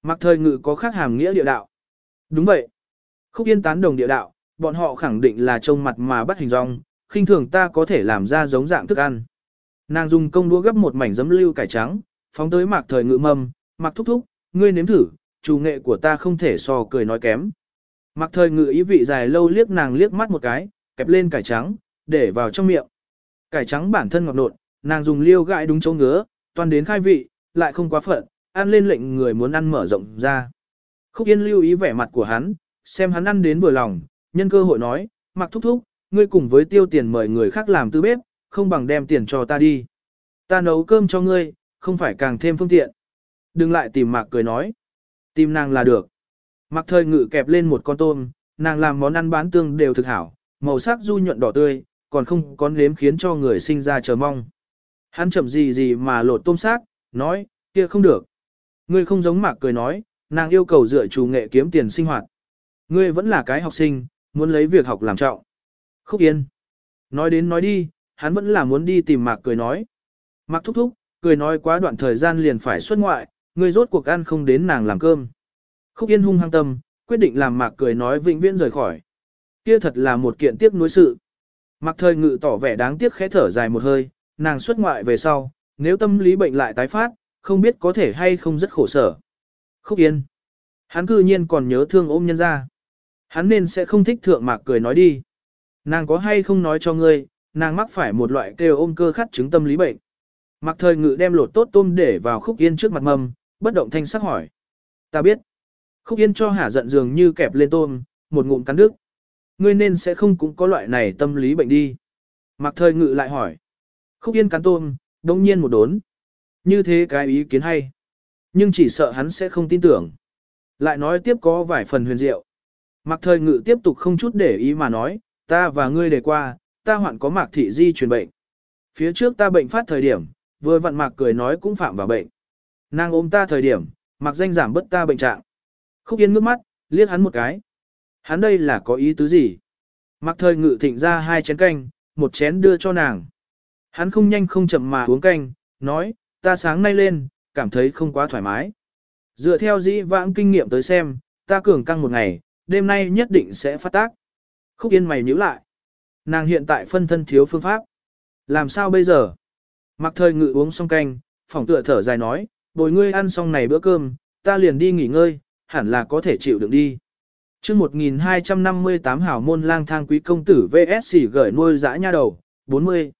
Speaker 1: Mặc thời ngự có khác hàm nghĩa địa đạo. Đúng vậy. Khúc Yên tán đồng địa đạo, bọn họ khẳng định là trông mặt mà bắt hình rong, khinh thường ta có thể làm ra giống dạng thức ăn. Nàng dùng công đũa gấp một mảnh giấm lưu cải trắng, phóng tới mạc thời ngự mâm, mặc thúc thúc, ngươi nếm thử, chủ nghệ của ta không thể so cười nói kém. Mạc thời ngự ý vị dài lâu liếc nàng liếc mắt một cái, kẹp lên cải trắng, để vào trong miệng. Cải trắng bản thân ngọt nộn, nàng dùng liêu gãi đúng chỗ ngứa, toàn đến khai vị, lại không quá phận, ăn lên lệnh người muốn ăn mở rộng ra. Khúc Yên lưu ý vẻ mặt của hắn, xem hắn ăn đến vừa lòng, nhân cơ hội nói, mặc thúc thúc, ngươi cùng với tiêu tiền mời người khác làm tư bếp, không bằng đem tiền cho ta đi. Ta nấu cơm cho ngươi, không phải càng thêm phương tiện. Đừng lại tìm mạc cười nói. Tìm nàng là được. Mặc thời ngự kẹp lên một con tôm, nàng làm món ăn bán tương đều thực hảo, màu sắc du nhuận đỏ tươi, còn không có nếm khiến cho người sinh ra chờ mong. Hắn chậm gì gì mà lột tôm xác, nói, kia không được. Ngươi không giống mạc cười nói, nàng yêu cầu dựa chủ nghệ kiếm tiền sinh hoạt. Ngươi vẫn là cái học sinh, muốn lấy việc học làm trọng. Khúc Yên. Nói đến nói đi, hắn vẫn là muốn đi tìm Mạc cười nói. Mạc thúc thúc, cười nói quá đoạn thời gian liền phải xuất ngoại, ngươi rốt cuộc ăn không đến nàng làm cơm. Khúc Yên hung hăng tâm, quyết định làm Mạc cười nói vĩnh viễn rời khỏi. Kia thật là một kiện tiếc nuối sự. Mạc thời ngự tỏ vẻ đáng tiếc khẽ thở dài một hơi, nàng xuất ngoại về sau, nếu tâm lý bệnh lại tái phát, không biết có thể hay không rất khổ sở. Khúc Yên. Hắn cư nhiên còn nhớ thương ôm nhân ra. Hắn nên sẽ không thích thượng mạc cười nói đi. Nàng có hay không nói cho ngươi, nàng mắc phải một loại kêu ôm cơ khát chứng tâm lý bệnh. Mạc thời ngự đem lột tốt tôm để vào khúc yên trước mặt mâm, bất động thanh sắc hỏi. Ta biết. Khúc yên cho hả giận dường như kẹp lên tôm, một ngụm cắn đứt. Ngươi nên sẽ không cũng có loại này tâm lý bệnh đi. Mạc thời ngự lại hỏi. Khúc yên cắn tôm, đông nhiên một đốn. Như thế cái ý kiến hay. Nhưng chỉ sợ hắn sẽ không tin tưởng. Lại nói tiếp có vài phần huyền diệu. Mạc thời ngự tiếp tục không chút để ý mà nói, ta và ngươi đề qua, ta hoạn có mạc thị di truyền bệnh. Phía trước ta bệnh phát thời điểm, vừa vặn mạc cười nói cũng phạm vào bệnh. Nàng ôm ta thời điểm, mạc danh giảm bất ta bệnh trạng. Khúc yên ngước mắt, liếc hắn một cái. Hắn đây là có ý tứ gì? Mạc thời ngự thịnh ra hai chén canh, một chén đưa cho nàng. Hắn không nhanh không chậm mà uống canh, nói, ta sáng nay lên, cảm thấy không quá thoải mái. Dựa theo dĩ vãng kinh nghiệm tới xem, ta cường căng một ngày, đêm nay nhất định sẽ phát tác. Khúc Yên mày nhíu lại. Nàng hiện tại phân thân thiếu phương pháp. Làm sao bây giờ? Mặc thời ngự uống xong canh, phòng tựa thở dài nói, bồi ngươi ăn xong này bữa cơm, ta liền đi nghỉ ngơi, hẳn là có thể chịu đựng đi. chương 1258 hảo môn lang thang quý công tử VSC gửi nuôi dã nha đầu, 40.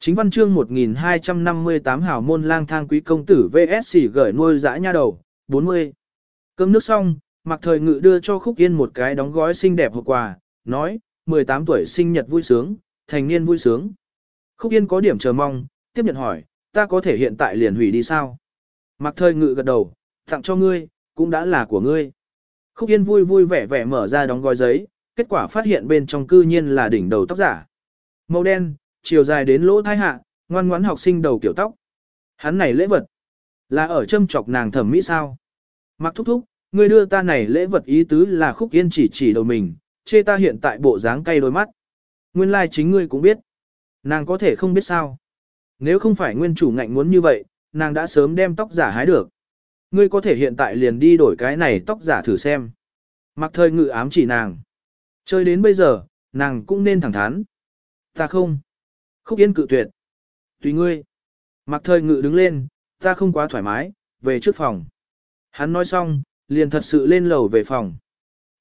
Speaker 1: Chính văn chương 1258 hảo môn lang thang quý công tử VSC gửi nuôi dã nha đầu, 40. Cơm nước xong, Mặc thời ngự đưa cho Khúc Yên một cái đóng gói xinh đẹp hộp quà, nói, 18 tuổi sinh nhật vui sướng, thành niên vui sướng. Khúc Yên có điểm chờ mong, tiếp nhận hỏi, ta có thể hiện tại liền hủy đi sao? Mặc thời ngự gật đầu, tặng cho ngươi, cũng đã là của ngươi. Khúc Yên vui vui vẻ vẻ mở ra đóng gói giấy, kết quả phát hiện bên trong cư nhiên là đỉnh đầu tóc giả. Màu đen, chiều dài đến lỗ thai hạ, ngoan ngoãn học sinh đầu kiểu tóc. Hắn này lễ vật, là ở châm chọc nàng thẩm mỹ sao? Mặc thúc thúc, Ngươi đưa ta này lễ vật ý tứ là khúc yên chỉ chỉ đầu mình, chê ta hiện tại bộ dáng cay đôi mắt. Nguyên lai like chính ngươi cũng biết. Nàng có thể không biết sao. Nếu không phải nguyên chủ ngạnh muốn như vậy, nàng đã sớm đem tóc giả hái được. Ngươi có thể hiện tại liền đi đổi cái này tóc giả thử xem. Mặc thời ngự ám chỉ nàng. Chơi đến bây giờ, nàng cũng nên thẳng thắn. Ta không. Khúc yên cự tuyệt. Tùy ngươi. Mặc thời ngự đứng lên, ta không quá thoải mái, về trước phòng. Hắn nói xong, liền thật sự lên lầu về phòng.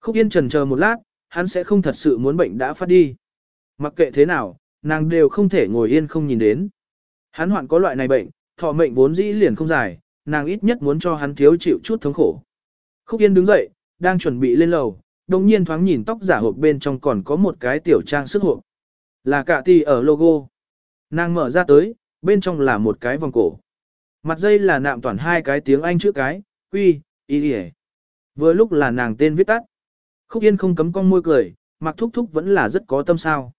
Speaker 1: Khúc Yên trần chờ một lát, hắn sẽ không thật sự muốn bệnh đã phát đi. Mặc kệ thế nào, nàng đều không thể ngồi yên không nhìn đến. Hắn hoạn có loại này bệnh, thọ mệnh vốn dĩ liền không dài, nàng ít nhất muốn cho hắn thiếu chịu chút thống khổ. Khúc Yên đứng dậy, đang chuẩn bị lên lầu, đồng nhiên thoáng nhìn tóc giả hộp bên trong còn có một cái tiểu trang sức hộp. Là cả tì ở logo. Nàng mở ra tới, bên trong là một cái vòng cổ. Mặt dây là nạm toàn hai cái tiếng Anh chữ cái, quy, y Vừa lúc là nàng tên viết tắt. Khúc Yên không cấm con môi cười, mặc thúc thúc vẫn là rất có tâm sao.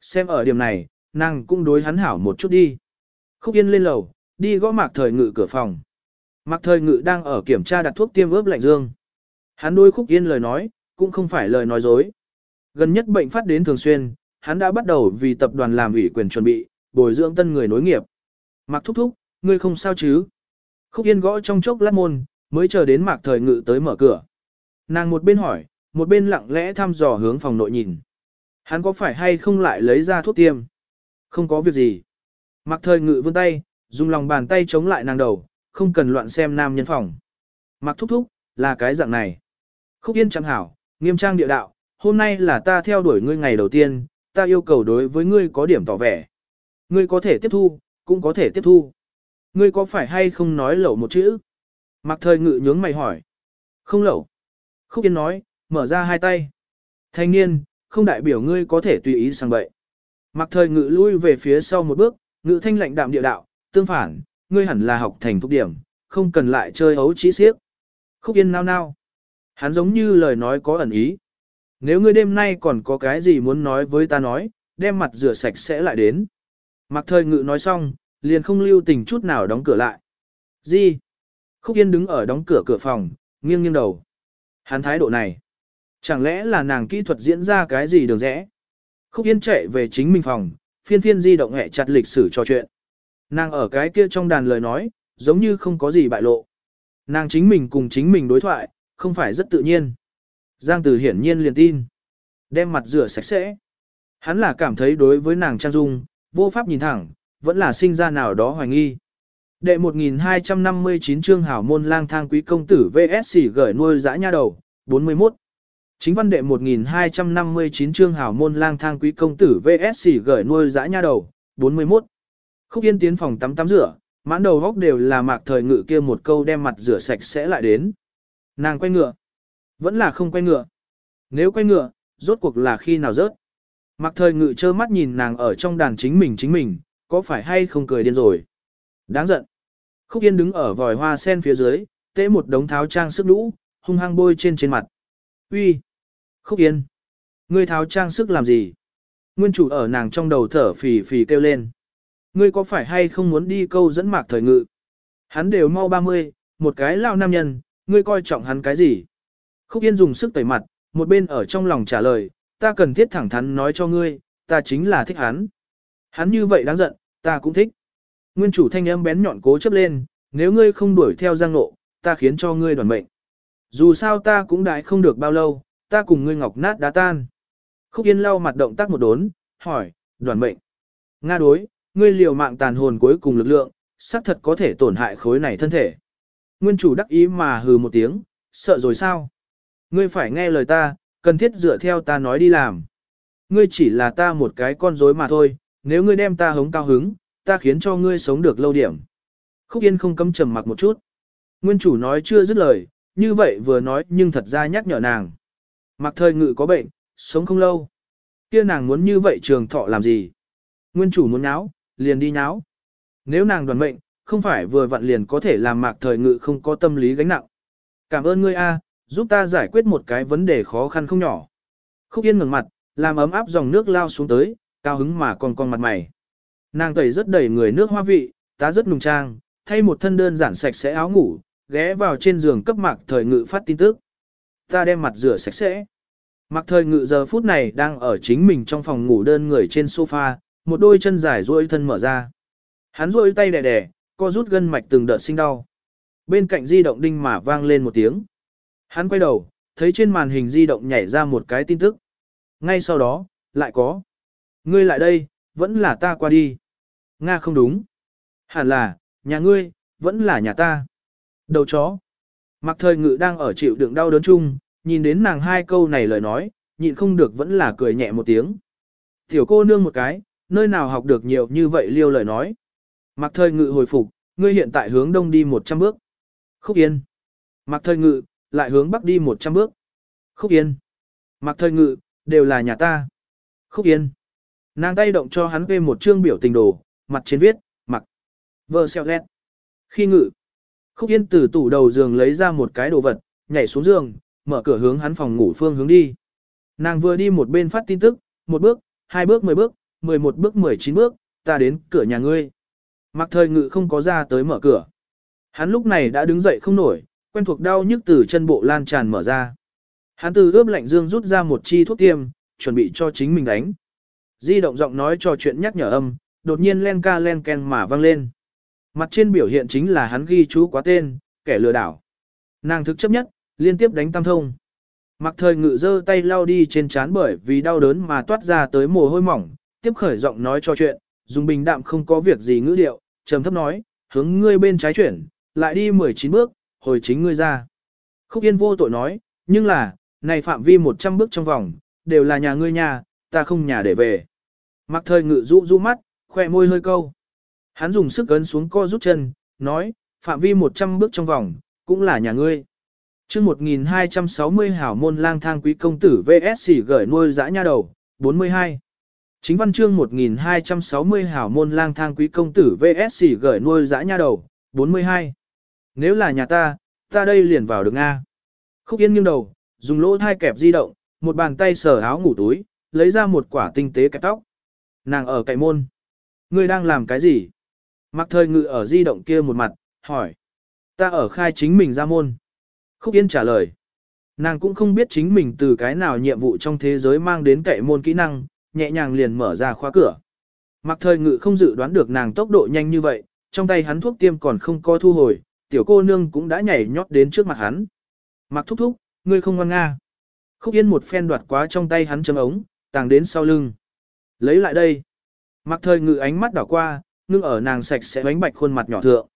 Speaker 1: Xem ở điểm này, nàng cũng đối hắn hảo một chút đi. Khúc Yên lên lầu, đi gõ mạc thời ngự cửa phòng. Mạc thời ngự đang ở kiểm tra đặt thuốc tiêm ướp lạnh dương. Hắn đôi Khúc Yên lời nói, cũng không phải lời nói dối. Gần nhất bệnh phát đến thường xuyên, hắn đã bắt đầu vì tập đoàn làm ủy quyền chuẩn bị, bồi dưỡng tân người nối nghiệp. Mạc thúc thúc, ngươi không sao chứ? Khúc Yên gõ trong chốc lát môn, mới chờ đến Mạc Thời Ngự tới mở cửa. Nàng một bên hỏi, một bên lặng lẽ thăm dò hướng phòng nội nhìn. Hắn có phải hay không lại lấy ra thuốc tiêm? Không có việc gì. Mạc Thời Ngự vươn tay, dùng lòng bàn tay chống lại nàng đầu, không cần loạn xem nam nhân phòng. Mạc thúc thúc, là cái dạng này. Khúc Yên chẳng hảo, nghiêm trang địa đạo, hôm nay là ta theo đuổi ngươi ngày đầu tiên, ta yêu cầu đối với ngươi có điểm tỏ vẻ. Ngươi có thể tiếp thu, cũng có thể tiếp thu. Ngươi có phải hay không nói lẩu một chữ? Mặc thời ngự nhướng mày hỏi. Không lẩu. Khúc Yên nói, mở ra hai tay. Thanh niên, không đại biểu ngươi có thể tùy ý sang bậy. Mặc thời ngự lui về phía sau một bước, ngự thanh lạnh đạm địa đạo, tương phản, ngươi hẳn là học thành thúc điểm, không cần lại chơi ấu trí xiếc. Khúc Yên nao nao. Hắn giống như lời nói có ẩn ý. Nếu ngươi đêm nay còn có cái gì muốn nói với ta nói, đem mặt rửa sạch sẽ lại đến. Mặc thời ngự nói xong, liền không lưu tình chút nào đóng cửa lại. Gì? Khúc Yên đứng ở đóng cửa cửa phòng, nghiêng nghiêng đầu. Hắn thái độ này. Chẳng lẽ là nàng kỹ thuật diễn ra cái gì đường rẽ? Khúc Yên chạy về chính mình phòng, phiên phiên di động hẹ chặt lịch sử trò chuyện. Nàng ở cái kia trong đàn lời nói, giống như không có gì bại lộ. Nàng chính mình cùng chính mình đối thoại, không phải rất tự nhiên. Giang Tử hiển nhiên liền tin. Đem mặt rửa sạch sẽ. Hắn là cảm thấy đối với nàng trang dung, vô pháp nhìn thẳng, vẫn là sinh ra nào đó hoài nghi. Đệ 1259 chương hảo môn lang thang quý công tử VSC gửi nuôi dã nha đầu, 41. Chính văn đệ 1259 chương hảo môn lang thang quý công tử VSC gửi nuôi dã nha đầu, 41. Khúc Yên tiến phòng tắm tắm rửa, mãn đầu góc đều là mạc thời ngự kia một câu đem mặt rửa sạch sẽ lại đến. Nàng quay ngựa. Vẫn là không quay ngựa. Nếu quay ngựa, rốt cuộc là khi nào rớt. Mạc thời ngự trơ mắt nhìn nàng ở trong đàn chính mình chính mình, có phải hay không cười điên rồi. Đáng giận. Khúc Yên đứng ở vòi hoa sen phía dưới, tế một đống tháo trang sức lũ, hung hăng bôi trên trên mặt. Uy, Khúc Yên! Ngươi tháo trang sức làm gì? Nguyên chủ ở nàng trong đầu thở phì phì kêu lên. Ngươi có phải hay không muốn đi câu dẫn mạc thời ngự? Hắn đều mau 30, một cái lao nam nhân, ngươi coi trọng hắn cái gì? Khúc Yên dùng sức tẩy mặt, một bên ở trong lòng trả lời, ta cần thiết thẳng thắn nói cho ngươi, ta chính là thích hắn. Hắn như vậy đáng giận, ta cũng thích. Nguyên chủ thanh âm bén nhọn cố chấp lên, nếu ngươi không đuổi theo giang nộ, ta khiến cho ngươi đoàn mệnh. Dù sao ta cũng đại không được bao lâu, ta cùng ngươi ngọc nát đá tan. Khúc Yên lau mặt động tác một đốn, hỏi, đoàn mệnh. Nga đối, ngươi liều mạng tàn hồn cuối cùng lực lượng, xác thật có thể tổn hại khối này thân thể. Nguyên chủ đắc ý mà hừ một tiếng, sợ rồi sao? Ngươi phải nghe lời ta, cần thiết dựa theo ta nói đi làm. Ngươi chỉ là ta một cái con rối mà thôi, nếu ngươi đem ta hống cao hứng, ta khiến cho ngươi sống được lâu điểm. Khúc Yên không cấm trầm mặc một chút. Nguyên chủ nói chưa dứt lời, như vậy vừa nói nhưng thật ra nhắc nhở nàng. Mặc thời ngự có bệnh, sống không lâu. kia nàng muốn như vậy trường thọ làm gì? Nguyên chủ muốn nháo, liền đi nháo. Nếu nàng đoàn mệnh, không phải vừa vặn liền có thể làm mạc thời ngự không có tâm lý gánh nặng. Cảm ơn ngươi A, giúp ta giải quyết một cái vấn đề khó khăn không nhỏ. Khúc Yên ngừng mặt, làm ấm áp dòng nước lao xuống tới, cao hứng mà còn con mặt mày. Nàng tẩy rất đầy người nước hoa vị, tá rất nùng trang, thay một thân đơn giản sạch sẽ áo ngủ, ghé vào trên giường cấp mạc thời ngự phát tin tức. Ta đem mặt rửa sạch sẽ. Mạc thời ngự giờ phút này đang ở chính mình trong phòng ngủ đơn người trên sofa, một đôi chân dài duỗi thân mở ra. Hắn duỗi tay đè đè, co rút gân mạch từng đợt sinh đau. Bên cạnh di động đinh mà vang lên một tiếng. Hắn quay đầu, thấy trên màn hình di động nhảy ra một cái tin tức. Ngay sau đó, lại có. Ngươi lại đây, vẫn là ta qua đi. Nga không đúng. Hẳn là, nhà ngươi, vẫn là nhà ta. Đầu chó. Mặc thời ngự đang ở chịu đựng đau đớn chung, nhìn đến nàng hai câu này lời nói, nhịn không được vẫn là cười nhẹ một tiếng. Tiểu cô nương một cái, nơi nào học được nhiều như vậy liêu lời nói. Mặc thời ngự hồi phục, ngươi hiện tại hướng đông đi 100 bước. Khúc yên. Mặc thời ngự, lại hướng bắc đi 100 bước. Khúc yên. Mặc thời ngự, đều là nhà ta. Khúc yên. Nàng tay động cho hắn về một chương biểu tình đồ, mặt trên viết, mặc. Vợ xeo lét. Khi ngự. Khúc Yên từ tủ đầu giường lấy ra một cái đồ vật, nhảy xuống giường, mở cửa hướng hắn phòng ngủ phương hướng đi. Nàng vừa đi một bên phát tin tức, một bước, hai bước mười bước, mười một bước mười chín bước, ta đến cửa nhà ngươi. Mặc thời ngự không có ra tới mở cửa. Hắn lúc này đã đứng dậy không nổi, quen thuộc đau nhức từ chân bộ lan tràn mở ra. Hắn từ ướp lạnh dương rút ra một chi thuốc tiêm, chuẩn bị cho chính mình đánh. Di động giọng nói cho chuyện nhắc nhở âm, đột nhiên len ca len ken mà vang lên. Mặt trên biểu hiện chính là hắn ghi chú quá tên, kẻ lừa đảo. Nàng thực chấp nhất, liên tiếp đánh tam thông. Mặc thời ngự dơ tay lau đi trên trán bởi vì đau đớn mà toát ra tới mồ hôi mỏng, tiếp khởi giọng nói cho chuyện, dùng bình đạm không có việc gì ngữ điệu, trầm thấp nói, hướng ngươi bên trái chuyển, lại đi 19 bước, hồi chính ngươi ra. Khúc Yên vô tội nói, nhưng là, này phạm vi 100 bước trong vòng, đều là nhà ngươi nhà, ta không nhà để về. Mặc thời ngự rũ rũ mắt, Khoe môi hơi câu. Hắn dùng sức ấn xuống co rút chân, nói, phạm vi 100 bước trong vòng, cũng là nhà ngươi. chương 1260 hảo môn lang thang quý công tử VSC gửi nuôi dã nha đầu, 42. Chính văn chương 1260 hảo môn lang thang quý công tử VSC gửi nuôi dã nha đầu, 42. Nếu là nhà ta, ta đây liền vào được Nga. Khúc Yên nghiêng đầu, dùng lỗ thai kẹp di động, một bàn tay sờ áo ngủ túi, lấy ra một quả tinh tế kẹp tóc. Nàng ở cạnh môn. Ngươi đang làm cái gì? Mặc thời ngự ở di động kia một mặt, hỏi. Ta ở khai chính mình ra môn. Khúc Yên trả lời. Nàng cũng không biết chính mình từ cái nào nhiệm vụ trong thế giới mang đến cậy môn kỹ năng, nhẹ nhàng liền mở ra khóa cửa. Mặc thời ngự không dự đoán được nàng tốc độ nhanh như vậy, trong tay hắn thuốc tiêm còn không có thu hồi, tiểu cô nương cũng đã nhảy nhót đến trước mặt hắn. Mặc thúc thúc, ngươi không ngoan nga. Khúc Yên một phen đoạt quá trong tay hắn chấm ống, tàng đến sau lưng. Lấy lại đây. Mặc thời ngự ánh mắt đảo qua, ngưng ở nàng sạch sẽ bánh bạch khuôn mặt nhỏ thượng.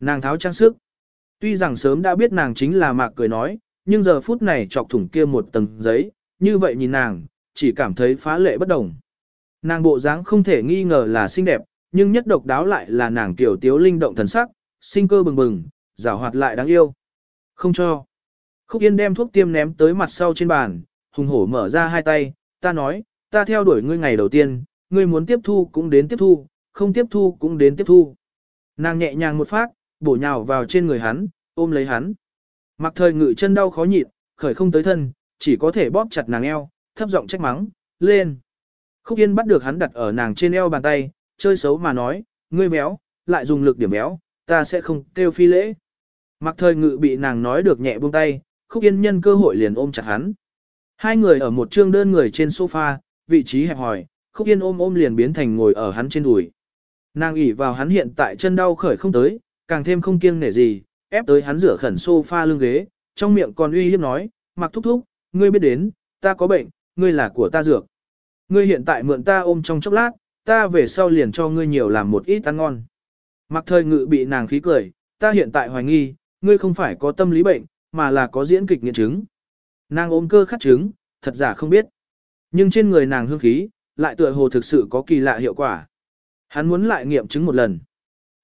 Speaker 1: Nàng tháo trang sức. Tuy rằng sớm đã biết nàng chính là mạc cười nói, nhưng giờ phút này chọc thủng kia một tầng giấy, như vậy nhìn nàng, chỉ cảm thấy phá lệ bất đồng. Nàng bộ dáng không thể nghi ngờ là xinh đẹp, nhưng nhất độc đáo lại là nàng tiểu tiếu linh động thần sắc, sinh cơ bừng bừng, rào hoạt lại đáng yêu. Không cho. Khúc Yên đem thuốc tiêm ném tới mặt sau trên bàn, hùng hổ mở ra hai tay, ta nói, ta theo đuổi ngươi ngày đầu tiên, ngươi muốn tiếp thu cũng đến tiếp thu, không tiếp thu cũng đến tiếp thu. Nàng nhẹ nhàng một phát, bổ nhào vào trên người hắn, ôm lấy hắn. Mặc thời ngự chân đau khó nhịn, khởi không tới thân, chỉ có thể bóp chặt nàng eo, thấp giọng trách mắng, lên. Khúc Yên bắt được hắn đặt ở nàng trên eo bàn tay, chơi xấu mà nói, ngươi béo, lại dùng lực điểm béo, ta sẽ không kêu phi lễ. Mặc thời ngự bị nàng nói được nhẹ buông tay, Khúc Yên nhân cơ hội liền ôm chặt hắn. Hai người ở một trương đơn người trên sofa, vị trí hẹp hỏi. Khúc Yên ôm ôm liền biến thành ngồi ở hắn trên đùi. Nàng ủy vào hắn hiện tại chân đau khởi không tới, càng thêm không kiêng nể gì, ép tới hắn rửa khẩn sofa lưng ghế, trong miệng còn uy hiếp nói, mặc thúc thúc, ngươi biết đến, ta có bệnh, ngươi là của ta dược. Ngươi hiện tại mượn ta ôm trong chốc lát, ta về sau liền cho ngươi nhiều làm một ít ăn ngon. Mặc thời ngự bị nàng khí cười, ta hiện tại hoài nghi, ngươi không phải có tâm lý bệnh, mà là có diễn kịch nghiện chứng. Nàng ôm cơ khắc chứng, thật giả không biết. Nhưng trên người nàng hương khí, lại tựa hồ thực sự có kỳ lạ hiệu quả. Hắn muốn lại nghiệm chứng một lần.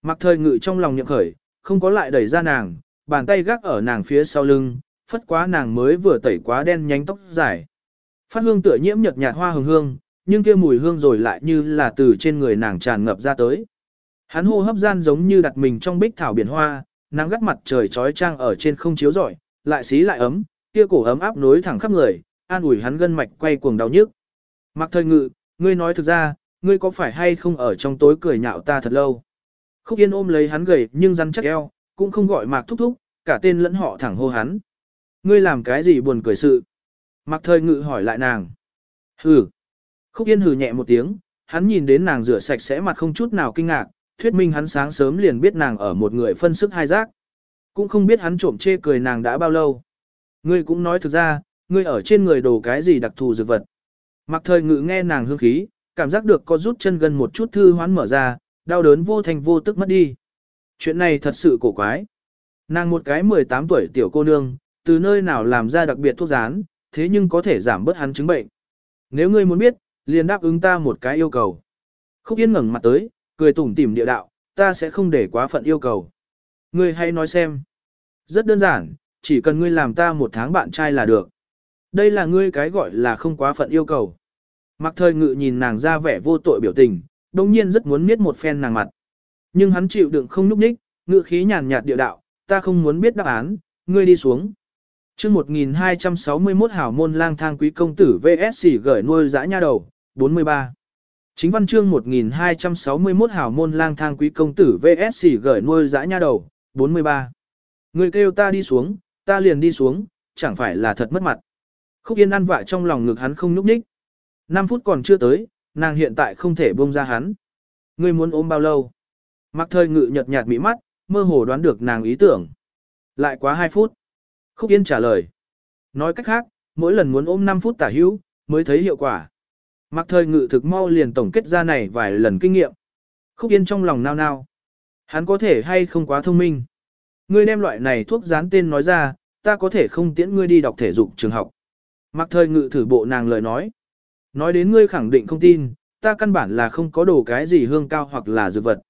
Speaker 1: Mặc thời ngự trong lòng nhậm khởi, không có lại đẩy ra nàng, bàn tay gác ở nàng phía sau lưng, phất quá nàng mới vừa tẩy quá đen nhánh tóc dài. Phát hương tựa nhiễm nhật nhạt hoa hương hương, nhưng kia mùi hương rồi lại như là từ trên người nàng tràn ngập ra tới. Hắn hô hấp gian giống như đặt mình trong bích thảo biển hoa, nắng gắt mặt trời trói trang ở trên không chiếu rọi, lại xí lại ấm, kia cổ ấm áp nối thẳng khắp người, an ủi hắn gân mạch quay cuồng đau nhức. Mặc thời ngự, ngươi nói thực ra, ngươi có phải hay không ở trong tối cười nhạo ta thật lâu. Khúc Yên ôm lấy hắn gầy nhưng rắn chắc eo, cũng không gọi Mạc Thúc Thúc, cả tên lẫn họ thẳng hô hắn. Ngươi làm cái gì buồn cười sự? Mạc Thời Ngự hỏi lại nàng. Hừ. Khúc Yên hừ nhẹ một tiếng, hắn nhìn đến nàng rửa sạch sẽ mặt không chút nào kinh ngạc, thuyết minh hắn sáng sớm liền biết nàng ở một người phân sức hai giác. Cũng không biết hắn trộm chê cười nàng đã bao lâu. Ngươi cũng nói thực ra, ngươi ở trên người đồ cái gì đặc thù dược vật. Mặc thời ngự nghe nàng hương khí, cảm giác được có rút chân gần một chút thư hoán mở ra, đau đớn vô thành vô tức mất đi. Chuyện này thật sự cổ quái. Nàng một cái 18 tuổi tiểu cô nương, từ nơi nào làm ra đặc biệt thuốc rán, thế nhưng có thể giảm bớt hắn chứng bệnh. Nếu ngươi muốn biết, liền đáp ứng ta một cái yêu cầu. Khúc Yên ngẩng mặt tới, cười tủm tỉm địa đạo, ta sẽ không để quá phận yêu cầu. Ngươi hay nói xem. Rất đơn giản, chỉ cần ngươi làm ta một tháng bạn trai là được. Đây là ngươi cái gọi là không quá phận yêu cầu. Mặc thời ngự nhìn nàng ra vẻ vô tội biểu tình, đồng nhiên rất muốn miết một phen nàng mặt. Nhưng hắn chịu đựng không núp ních, ngự khí nhàn nhạt địa đạo, ta không muốn biết đáp án, ngươi đi xuống. chương 1261 hảo môn lang thang quý công tử VSC gửi nuôi dã nha đầu, 43. Chính văn chương 1261 hảo môn lang thang quý công tử VSC gửi nuôi dã nha đầu, 43. Ngươi kêu ta đi xuống, ta liền đi xuống, chẳng phải là thật mất mặt. Khúc Yên ăn vạ trong lòng ngực hắn không núp ních. 5 phút còn chưa tới, nàng hiện tại không thể buông ra hắn. Ngươi muốn ôm bao lâu? Mặc thời ngự nhật nhạt mỹ mắt, mơ hồ đoán được nàng ý tưởng. Lại quá 2 phút. Khúc Yên trả lời. Nói cách khác, mỗi lần muốn ôm 5 phút tả hữu, mới thấy hiệu quả. Mặc thời ngự thực mau liền tổng kết ra này vài lần kinh nghiệm. Khúc Yên trong lòng nao nao. Hắn có thể hay không quá thông minh. Ngươi đem loại này thuốc dán tên nói ra, ta có thể không tiễn ngươi đi đọc thể dục trường học. Mặc thời ngự thử bộ nàng lời nói. Nói đến ngươi khẳng định không tin, ta căn bản là không có đồ cái gì hương cao hoặc là dược vật.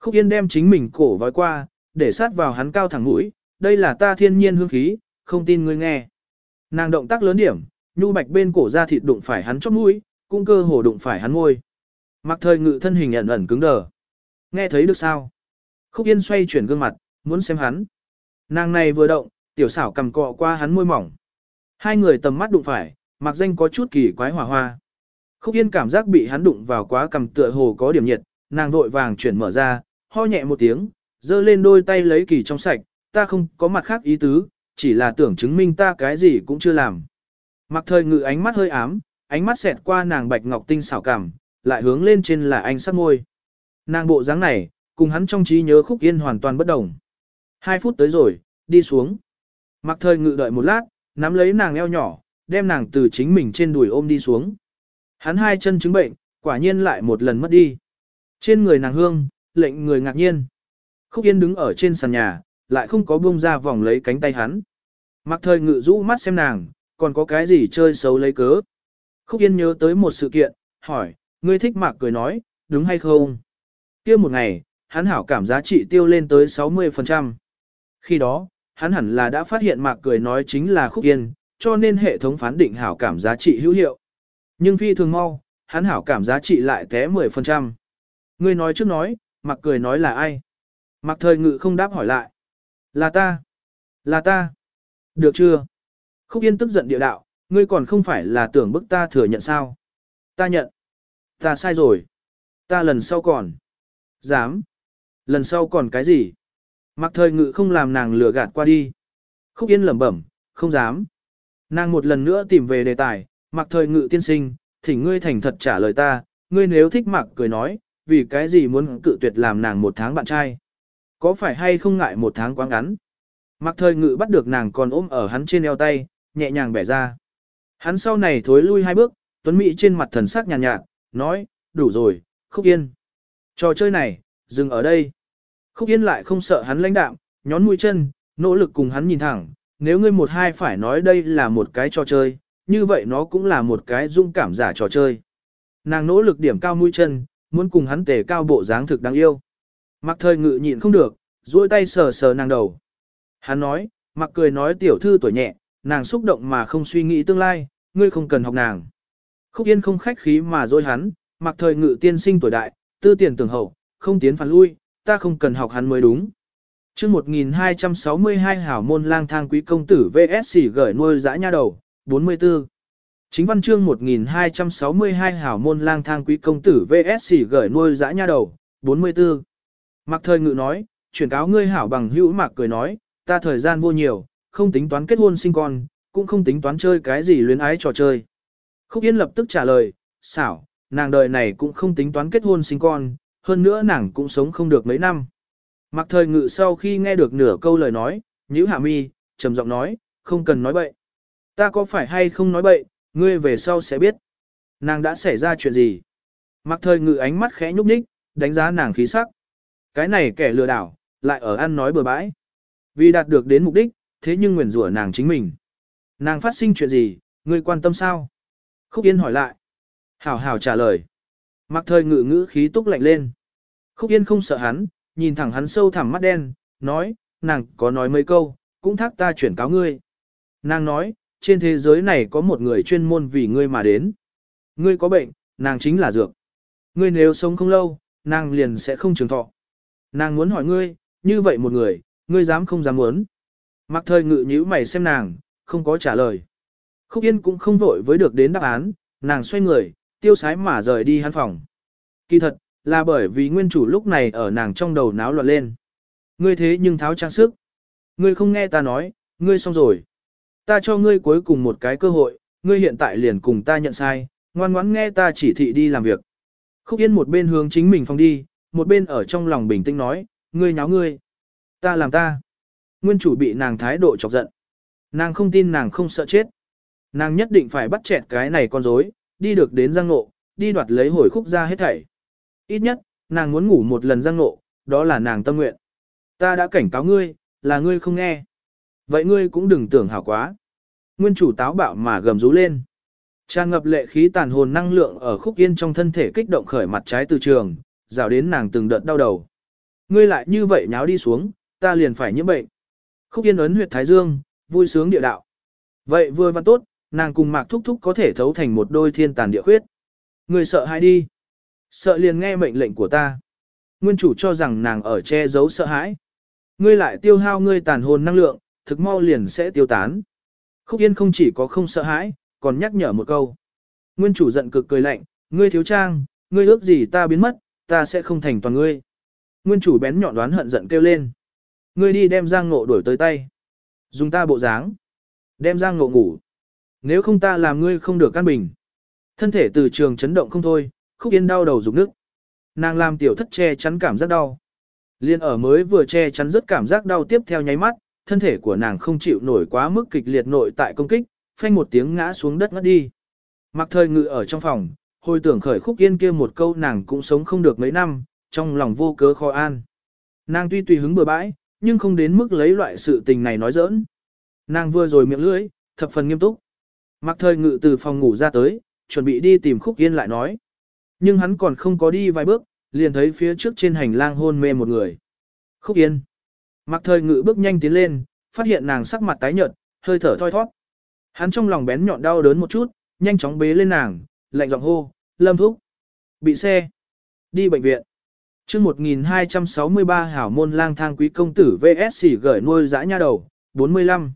Speaker 1: Khúc Yên đem chính mình cổ vói qua, để sát vào hắn cao thẳng mũi, đây là ta thiên nhiên hương khí, không tin ngươi nghe. Nàng động tác lớn điểm, nhu bạch bên cổ ra thịt đụng phải hắn chóp mũi, cũng cơ hồ đụng phải hắn ngôi. Mặc thời ngự thân hình ẩn ẩn cứng đờ. Nghe thấy được sao? Khúc Yên xoay chuyển gương mặt, muốn xem hắn. Nàng này vừa động, tiểu xảo cầm cọ qua hắn môi mỏng. Hai người tầm mắt đụng phải, mặc danh có chút kỳ quái hỏa hoa. Khúc Yên cảm giác bị hắn đụng vào quá cầm tựa hồ có điểm nhiệt, nàng vội vàng chuyển mở ra, ho nhẹ một tiếng, dơ lên đôi tay lấy kỳ trong sạch, ta không có mặt khác ý tứ, chỉ là tưởng chứng minh ta cái gì cũng chưa làm. Mặc thời ngự ánh mắt hơi ám, ánh mắt xẹt qua nàng bạch ngọc tinh xảo cảm, lại hướng lên trên là anh sắc ngôi. Nàng bộ dáng này, cùng hắn trong trí nhớ khúc yên hoàn toàn bất đồng. Hai phút tới rồi, đi xuống. Mặc thời ngự đợi một lát, nắm lấy nàng eo nhỏ, đem nàng từ chính mình trên đùi ôm đi xuống. Hắn hai chân chứng bệnh, quả nhiên lại một lần mất đi. Trên người nàng hương, lệnh người ngạc nhiên. Khúc Yên đứng ở trên sàn nhà, lại không có buông ra vòng lấy cánh tay hắn. Mặc thời ngự rũ mắt xem nàng, còn có cái gì chơi xấu lấy cớ. Khúc Yên nhớ tới một sự kiện, hỏi, ngươi thích mạc cười nói, đúng hay không? kia một ngày, hắn hảo cảm giá trị tiêu lên tới 60%. Khi đó, hắn hẳn là đã phát hiện mạc cười nói chính là Khúc Yên, cho nên hệ thống phán định hảo cảm giá trị hữu hiệu. Nhưng phi thường mau, hắn hảo cảm giá trị lại té 10%. Ngươi nói trước nói, mặc cười nói là ai? Mặc thời ngự không đáp hỏi lại. Là ta. Là ta. Được chưa? Khúc Yên tức giận địa đạo, ngươi còn không phải là tưởng bức ta thừa nhận sao? Ta nhận. Ta sai rồi. Ta lần sau còn. Dám. Lần sau còn cái gì? Mặc thời ngự không làm nàng lừa gạt qua đi. Khúc Yên lẩm bẩm, không dám. Nàng một lần nữa tìm về đề tài, mặc thời ngự tiên sinh, thỉnh ngươi thành thật trả lời ta, ngươi nếu thích mặc cười nói, vì cái gì muốn cự tuyệt làm nàng một tháng bạn trai. Có phải hay không ngại một tháng quá ngắn? Mặc thời ngự bắt được nàng còn ôm ở hắn trên eo tay, nhẹ nhàng bẻ ra. Hắn sau này thối lui hai bước, Tuấn Mỹ trên mặt thần sắc nhàn nhạt, nhạt, nói, đủ rồi, khúc yên. Trò chơi này, dừng ở đây. Khúc yên lại không sợ hắn lãnh đạm, nhón mũi chân, nỗ lực cùng hắn nhìn thẳng, nếu ngươi một hai phải nói đây là một cái trò chơi, như vậy nó cũng là một cái dung cảm giả trò chơi. Nàng nỗ lực điểm cao mũi chân, muốn cùng hắn tề cao bộ dáng thực đáng yêu. Mặc thời ngự nhịn không được, duỗi tay sờ sờ nàng đầu. Hắn nói, mặc cười nói tiểu thư tuổi nhẹ, nàng xúc động mà không suy nghĩ tương lai, ngươi không cần học nàng. Khúc yên không khách khí mà dối hắn, mặc thời ngự tiên sinh tuổi đại, tư tiền tưởng hậu, không tiến phản lui, ta không cần học hắn mới đúng chương 1262 hảo môn lang thang quý công tử VSC gửi nuôi dã nha đầu, 44. Chính văn chương 1262 hảo môn lang thang quý công tử VSC gửi nuôi dã nha đầu, 44. Mặc thời ngự nói, chuyển cáo ngươi hảo bằng hữu mạc cười nói, ta thời gian vô nhiều, không tính toán kết hôn sinh con, cũng không tính toán chơi cái gì luyến ái trò chơi. Khúc Yên lập tức trả lời, xảo, nàng đời này cũng không tính toán kết hôn sinh con, hơn nữa nàng cũng sống không được mấy năm. Mặc thời ngự sau khi nghe được nửa câu lời nói, nhữ hạ mi, trầm giọng nói, không cần nói bậy. Ta có phải hay không nói bậy, ngươi về sau sẽ biết. Nàng đã xảy ra chuyện gì? Mặc thời ngự ánh mắt khẽ nhúc nhích, đánh giá nàng khí sắc. Cái này kẻ lừa đảo, lại ở ăn nói bừa bãi. Vì đạt được đến mục đích, thế nhưng nguyền rủa nàng chính mình. Nàng phát sinh chuyện gì, ngươi quan tâm sao? Khúc Yên hỏi lại. Hảo hảo trả lời. Mặc thời ngự ngữ khí túc lạnh lên. Khúc Yên không sợ hắn, nhìn thẳng hắn sâu thẳm mắt đen, nói, nàng có nói mấy câu, cũng thác ta chuyển cáo ngươi. Nàng nói, trên thế giới này có một người chuyên môn vì ngươi mà đến. Ngươi có bệnh, nàng chính là dược. Ngươi nếu sống không lâu, nàng liền sẽ không trường thọ. Nàng muốn hỏi ngươi, như vậy một người, ngươi dám không dám muốn. Mặc thời ngự nhíu mày xem nàng, không có trả lời. Khúc Yên cũng không vội với được đến đáp án, nàng xoay người, tiêu sái mà rời đi hắn phòng. Kỳ thật, là bởi vì nguyên chủ lúc này ở nàng trong đầu náo loạn lên. Ngươi thế nhưng tháo trang sức. Ngươi không nghe ta nói, ngươi xong rồi. Ta cho ngươi cuối cùng một cái cơ hội, ngươi hiện tại liền cùng ta nhận sai, ngoan ngoãn nghe ta chỉ thị đi làm việc. Khúc Yên một bên hướng chính mình phòng đi, một bên ở trong lòng bình tĩnh nói, ngươi nháo ngươi. Ta làm ta. Nguyên chủ bị nàng thái độ chọc giận. Nàng không tin nàng không sợ chết. Nàng nhất định phải bắt chẹt cái này con rối, đi được đến giang nộ, đi đoạt lấy hồi khúc ra hết thảy. Ít nhất, nàng muốn ngủ một lần giang nộ, đó là nàng tâm nguyện. Ta đã cảnh cáo ngươi, là ngươi không nghe. Vậy ngươi cũng đừng tưởng hảo quá. Nguyên chủ táo bạo mà gầm rú lên. Tràn ngập lệ khí tàn hồn năng lượng ở khúc yên trong thân thể kích động khởi mặt trái từ trường, rào đến nàng từng đợt đau đầu. Ngươi lại như vậy nháo đi xuống, ta liền phải nhiễm bệnh. Khúc yên ấn huyệt thái dương, vui sướng địa đạo. Vậy vừa văn tốt, nàng cùng mạc thúc thúc có thể thấu thành một đôi thiên tàn địa khuyết. Ngươi sợ hãi đi. Sợ liền nghe mệnh lệnh của ta. Nguyên chủ cho rằng nàng ở che giấu sợ hãi. Ngươi lại tiêu hao ngươi tàn hồn năng lượng, thực mau liền sẽ tiêu tán. Khúc Yên không chỉ có không sợ hãi, còn nhắc nhở một câu. Nguyên chủ giận cực cười lạnh, ngươi thiếu trang, ngươi ước gì ta biến mất, ta sẽ không thành toàn ngươi. Nguyên chủ bén nhọn đoán hận giận kêu lên. Ngươi đi đem Giang Ngộ đuổi tới tay. Dùng ta bộ dáng. Đem Giang Ngộ ngủ. Nếu không ta làm ngươi không được căn bình. Thân thể từ trường chấn động không thôi, khúc yên đau đầu rụng nước. Nàng làm tiểu thất che chắn cảm giác đau. Liên ở mới vừa che chắn rất cảm giác đau tiếp theo nháy mắt, thân thể của nàng không chịu nổi quá mức kịch liệt nội tại công kích, phanh một tiếng ngã xuống đất ngất đi. Mặc thời ngự ở trong phòng, hồi tưởng khởi khúc yên kia một câu nàng cũng sống không được mấy năm, trong lòng vô cớ khó an. Nàng tuy tùy hứng bừa bãi, nhưng không đến mức lấy loại sự tình này nói giỡn. Nàng vừa rồi miệng lưỡi, thập phần nghiêm túc. Mặc thời ngự từ phòng ngủ ra tới, chuẩn bị đi tìm khúc yên lại nói. Nhưng hắn còn không có đi vài bước, liền thấy phía trước trên hành lang hôn mê một người. Khúc yên. Mặc thời ngự bước nhanh tiến lên, phát hiện nàng sắc mặt tái nhợt, hơi thở thoi thoát. Hắn trong lòng bén nhọn đau đớn một chút, nhanh chóng bế lên nàng, lạnh giọng hô, lâm thúc. Bị xe. Đi bệnh viện. chương 1263 hảo môn lang thang quý công tử VSC gửi nuôi dã nha đầu, 45.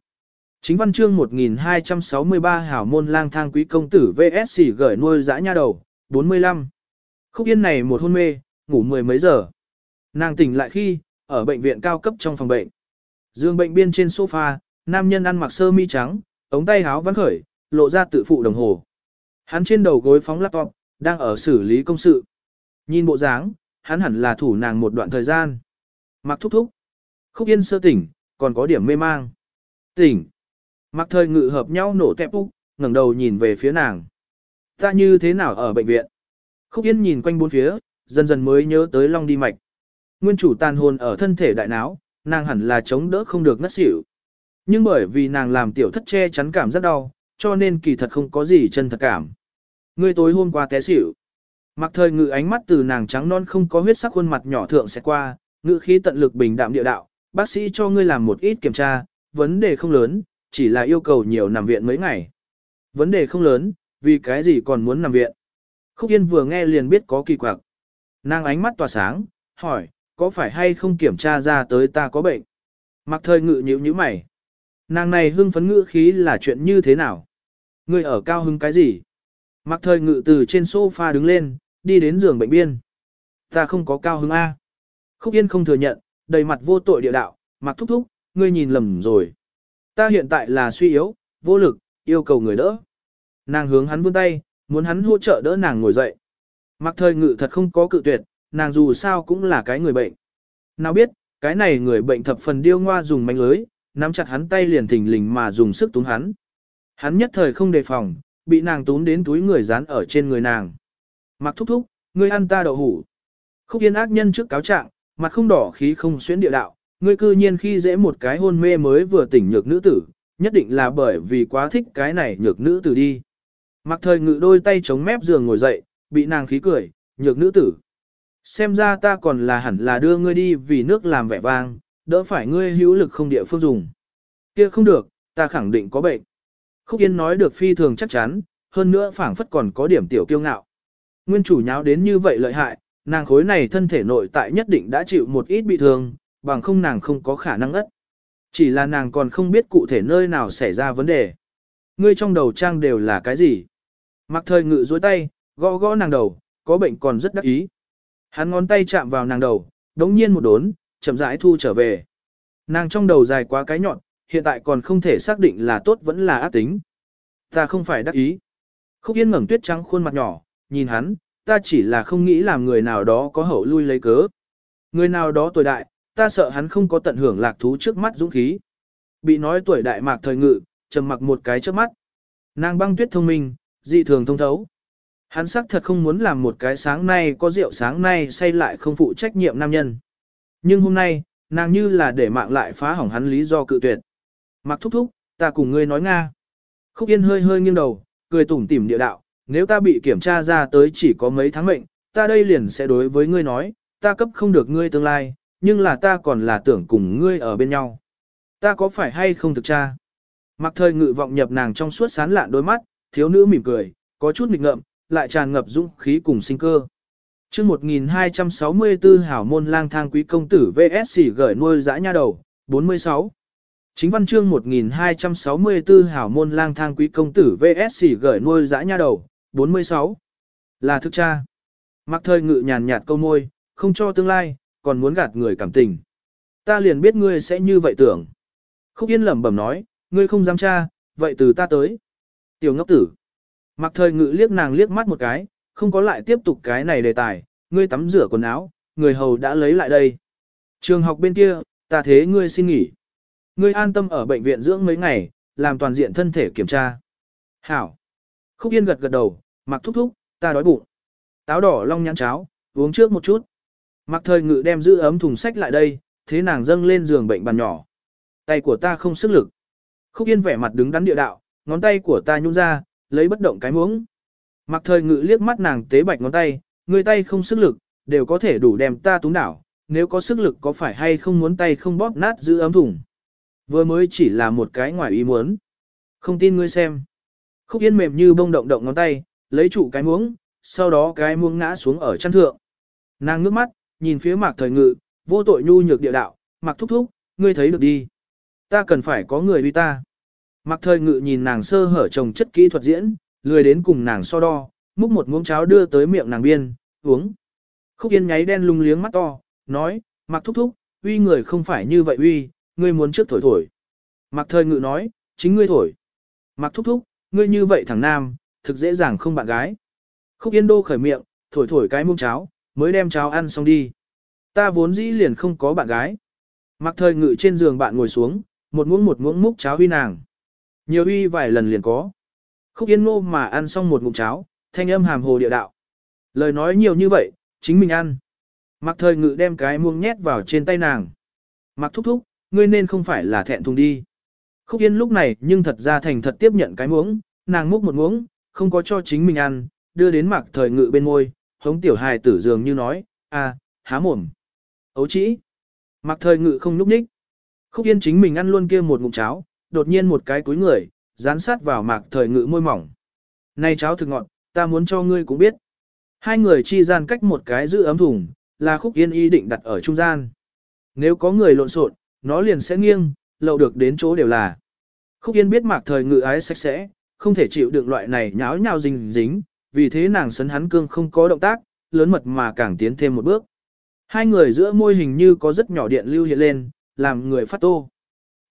Speaker 1: Chính văn chương 1263 hảo môn lang thang quý công tử VSC gửi nuôi dã nha đầu, 45. Khúc yên này một hôn mê, ngủ mười mấy giờ. Nàng tỉnh lại khi, ở bệnh viện cao cấp trong phòng bệnh. Dương bệnh biên trên sofa, nam nhân ăn mặc sơ mi trắng, ống tay háo vắn khởi, lộ ra tự phụ đồng hồ. Hắn trên đầu gối phóng laptop, đang ở xử lý công sự. Nhìn bộ dáng, hắn hẳn là thủ nàng một đoạn thời gian. Mặc thúc thúc. Khúc yên sơ tỉnh, còn có điểm mê mang. Tỉnh. Mặc thời ngự hợp nhau nổ tẹp úc, ngẩng đầu nhìn về phía nàng. Ta như thế nào ở bệnh viện? Khúc yên nhìn quanh bốn phía, dần dần mới nhớ tới long đi mạch. Nguyên chủ tàn hồn ở thân thể đại não, nàng hẳn là chống đỡ không được ngất xỉu. Nhưng bởi vì nàng làm tiểu thất che chắn cảm rất đau, cho nên kỳ thật không có gì chân thật cảm. Ngươi tối hôm qua té xỉu. Mặc thời ngự ánh mắt từ nàng trắng non không có huyết sắc khuôn mặt nhỏ thượng sẽ qua, ngự khí tận lực bình đạm địa đạo, bác sĩ cho ngươi làm một ít kiểm tra, vấn đề không lớn, chỉ là yêu cầu nhiều nằm viện mấy ngày. Vấn đề không lớn, vì cái gì còn muốn nằm viện. Khúc Yên vừa nghe liền biết có kỳ quặc. Nàng ánh mắt tỏa sáng, hỏi, có phải hay không kiểm tra ra tới ta có bệnh? Mặc thời ngự nhữ như mày. Nàng này hưng phấn ngữ khí là chuyện như thế nào? người ở cao hưng cái gì? Mặc thời ngự từ trên sofa đứng lên, đi đến giường bệnh biên. Ta không có cao hứng A. Khúc Yên không thừa nhận, đầy mặt vô tội địa đạo, mặc thúc thúc, ngươi nhìn lầm rồi. Ta hiện tại là suy yếu, vô lực, yêu cầu người đỡ. Nàng hướng hắn vươn tay, muốn hắn hỗ trợ đỡ nàng ngồi dậy. Mặc thời ngự thật không có cự tuyệt, nàng dù sao cũng là cái người bệnh. Nào biết, cái này người bệnh thập phần điêu ngoa dùng manh lưới, nắm chặt hắn tay liền thình lình mà dùng sức túm hắn. Hắn nhất thời không đề phòng, bị nàng túm đến túi người dán ở trên người nàng. Mặc thúc thúc, ngươi ăn ta đậu hủ. Khúc yên ác nhân trước cáo trạng, mặt không đỏ khí không xuyến địa đạo, ngươi cư nhiên khi dễ một cái hôn mê mới vừa tỉnh nhược nữ tử, nhất định là bởi vì quá thích cái này nhược nữ tử đi. Mặc thời ngự đôi tay chống mép giường ngồi dậy, bị nàng khí cười, nhược nữ tử. Xem ra ta còn là hẳn là đưa ngươi đi vì nước làm vẻ vang, đỡ phải ngươi hữu lực không địa phương dùng. kia không được, ta khẳng định có bệnh. Khúc Yên nói được phi thường chắc chắn, hơn nữa phảng phất còn có điểm tiểu kiêu ngạo. Nguyên chủ nháo đến như vậy lợi hại, nàng khối này thân thể nội tại nhất định đã chịu một ít bị thương, bằng không nàng không có khả năng ất. Chỉ là nàng còn không biết cụ thể nơi nào xảy ra vấn đề. Ngươi trong đầu trang đều là cái gì? Mặc thời ngự dối tay, gõ gõ nàng đầu, có bệnh còn rất đắc ý. Hắn ngón tay chạm vào nàng đầu, đống nhiên một đốn, chậm rãi thu trở về. Nàng trong đầu dài quá cái nhọn, hiện tại còn không thể xác định là tốt vẫn là ác tính. Ta không phải đắc ý. Khúc Yên ngẩng tuyết trắng khuôn mặt nhỏ, nhìn hắn, ta chỉ là không nghĩ làm người nào đó có hậu lui lấy cớ. Người nào đó tuổi đại, ta sợ hắn không có tận hưởng lạc thú trước mắt dũng khí. Bị nói tuổi đại mạc thời ngự, trầm mặc một cái trước mắt. Nàng băng tuyết thông minh, dị thường thông thấu. Hắn xác thật không muốn làm một cái sáng nay có rượu sáng nay say lại không phụ trách nhiệm nam nhân. Nhưng hôm nay, nàng như là để mạng lại phá hỏng hắn lý do cự tuyệt. Mặc thúc thúc, ta cùng ngươi nói Nga. Khúc Yên hơi hơi nghiêng đầu, cười tủm tỉm địa đạo, nếu ta bị kiểm tra ra tới chỉ có mấy tháng mệnh, ta đây liền sẽ đối với ngươi nói, ta cấp không được ngươi tương lai, nhưng là ta còn là tưởng cùng ngươi ở bên nhau. Ta có phải hay không thực tra? Mặc thời ngự vọng nhập nàng trong suốt sán lạn đôi mắt, thiếu nữ mỉm cười, có chút nghịch ngợm, lại tràn ngập dũng khí cùng sinh cơ. Trước 1264 hảo môn lang thang quý công tử VSC gửi nuôi dã nha đầu, 46. Chính văn chương 1264 hảo môn lang thang quý công tử VSC gửi nuôi dã nha đầu, 46. Là thức cha. Mặc thời ngự nhàn nhạt câu môi, không cho tương lai, còn muốn gạt người cảm tình. Ta liền biết ngươi sẽ như vậy tưởng. Khúc Yên lẩm bẩm nói, ngươi không dám cha, vậy từ ta tới. Tiểu ngốc tử. Mặc thời ngự liếc nàng liếc mắt một cái, không có lại tiếp tục cái này đề tài, ngươi tắm rửa quần áo, người hầu đã lấy lại đây. Trường học bên kia, ta thế ngươi xin nghỉ. Ngươi an tâm ở bệnh viện dưỡng mấy ngày, làm toàn diện thân thể kiểm tra. Hảo. Khúc Yên gật gật đầu, mặc thúc thúc, ta đói bụng. Táo đỏ long nhãn cháo, uống trước một chút. Mặc thời ngự đem giữ ấm thùng sách lại đây, thế nàng dâng lên giường bệnh bàn nhỏ. Tay của ta không sức lực. Khúc Yên vẻ mặt đứng đắn địa đạo, ngón tay của ta nhung ra, lấy bất động cái muỗng. Mặc thời ngự liếc mắt nàng tế bạch ngón tay, người tay không sức lực, đều có thể đủ đem ta túng đảo, nếu có sức lực có phải hay không muốn tay không bóp nát giữ ấm thùng. Vừa mới chỉ là một cái ngoài ý muốn. Không tin ngươi xem. Khúc yên mềm như bông động động ngón tay, lấy trụ cái muỗng, sau đó cái muỗng ngã xuống ở chân thượng. Nàng ngước mắt, nhìn phía mạc thời ngự, vô tội nhu nhược địa đạo, mạc thúc thúc, ngươi thấy được đi. Ta cần phải có người uy ta. Mặc thời ngự nhìn nàng sơ hở trồng chất kỹ thuật diễn, lười đến cùng nàng so đo, múc một muỗng cháo đưa tới miệng nàng biên, uống. Khúc yên nháy đen lung liếng mắt to, nói, Mặc thúc thúc, uy người không phải như vậy uy, ngươi muốn trước thổi thổi. Mặc thời ngự nói, chính ngươi thổi. Mặc thúc thúc, ngươi như vậy thằng nam, thực dễ dàng không bạn gái. Khúc yên đô khởi miệng, thổi thổi cái muông cháo, mới đem cháo ăn xong đi. Ta vốn dĩ liền không có bạn gái. Mặc thời ngự trên giường bạn ngồi xuống, một muỗng một muỗng múc cháo huy nàng. Nhiều huy vài lần liền có. Khúc yên ngô mà ăn xong một ngụm cháo, thanh âm hàm hồ địa đạo. Lời nói nhiều như vậy, chính mình ăn. Mặc thời ngự đem cái muông nhét vào trên tay nàng. Mặc thúc thúc, ngươi nên không phải là thẹn thùng đi. Khúc yên lúc này nhưng thật ra thành thật tiếp nhận cái muỗng, nàng múc một muỗng, không có cho chính mình ăn, đưa đến mặc thời ngự bên môi, hống tiểu hài tử dường như nói, à, há mồm. Ấu chỉ. Mặc thời ngự không núp ních. Khúc yên chính mình ăn luôn kia một ngụm cháo, đột nhiên một cái cúi người, dán sát vào mạc thời ngự môi mỏng. Này cháo thực ngọn, ta muốn cho ngươi cũng biết. Hai người chi gian cách một cái giữ ấm thùng, là khúc yên ý định đặt ở trung gian. Nếu có người lộn xộn, nó liền sẽ nghiêng, lậu được đến chỗ đều là. Khúc yên biết mạc thời ngự ái sạch sẽ, không thể chịu được loại này nháo nhào dính dính, vì thế nàng sấn hắn cương không có động tác, lớn mật mà càng tiến thêm một bước. Hai người giữa môi hình như có rất nhỏ điện lưu hiện lên, làm người phát tô.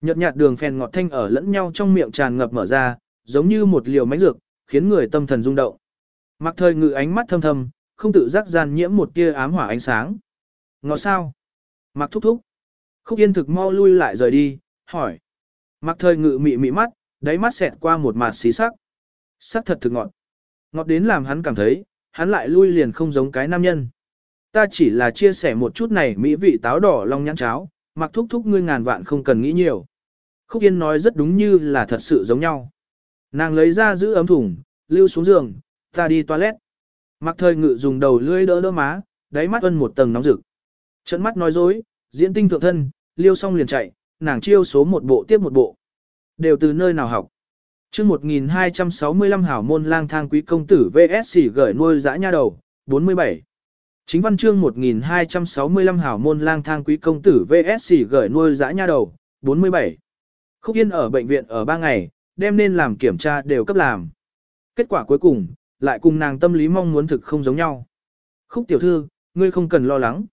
Speaker 1: Nhật nhạt đường phèn ngọt thanh ở lẫn nhau trong miệng tràn ngập mở ra, giống như một liều mánh dược, khiến người tâm thần rung động. Mặc thời ngự ánh mắt thâm thâm, không tự giác gian nhiễm một tia ám hỏa ánh sáng. Ngọt sao? Mặc thúc thúc. Khúc yên thực mau lui lại rời đi, hỏi. Mặc thời ngự mị mị mắt, đáy mắt xẹt qua một mặt xí sắc. Sắc thật thực ngọt. Ngọt đến làm hắn cảm thấy, hắn lại lui liền không giống cái nam nhân. Ta chỉ là chia sẻ một chút này mỹ vị táo đỏ long nhãn cháo, mặc thúc thúc ngươi ngàn vạn không cần nghĩ nhiều. Khúc Yên nói rất đúng như là thật sự giống nhau. Nàng lấy ra giữ ấm thùng, lưu xuống giường, ta đi toilet. Mặc thời ngự dùng đầu lưỡi đỡ đỡ má, đáy mắt ân một tầng nóng rực. Trận mắt nói dối, diễn tinh thượng thân, liêu xong liền chạy, nàng chiêu số một bộ tiếp một bộ. Đều từ nơi nào học. chương 1265 hảo môn lang thang quý công tử VSC gửi nuôi dã nha đầu, 47. Chính văn chương 1265 hảo môn lang thang quý công tử VSC gửi nuôi dã nha đầu, 47. Khúc Yên ở bệnh viện ở 3 ngày, đem nên làm kiểm tra đều cấp làm. Kết quả cuối cùng, lại cùng nàng tâm lý mong muốn thực không giống nhau. Khúc tiểu thư, ngươi không cần lo lắng.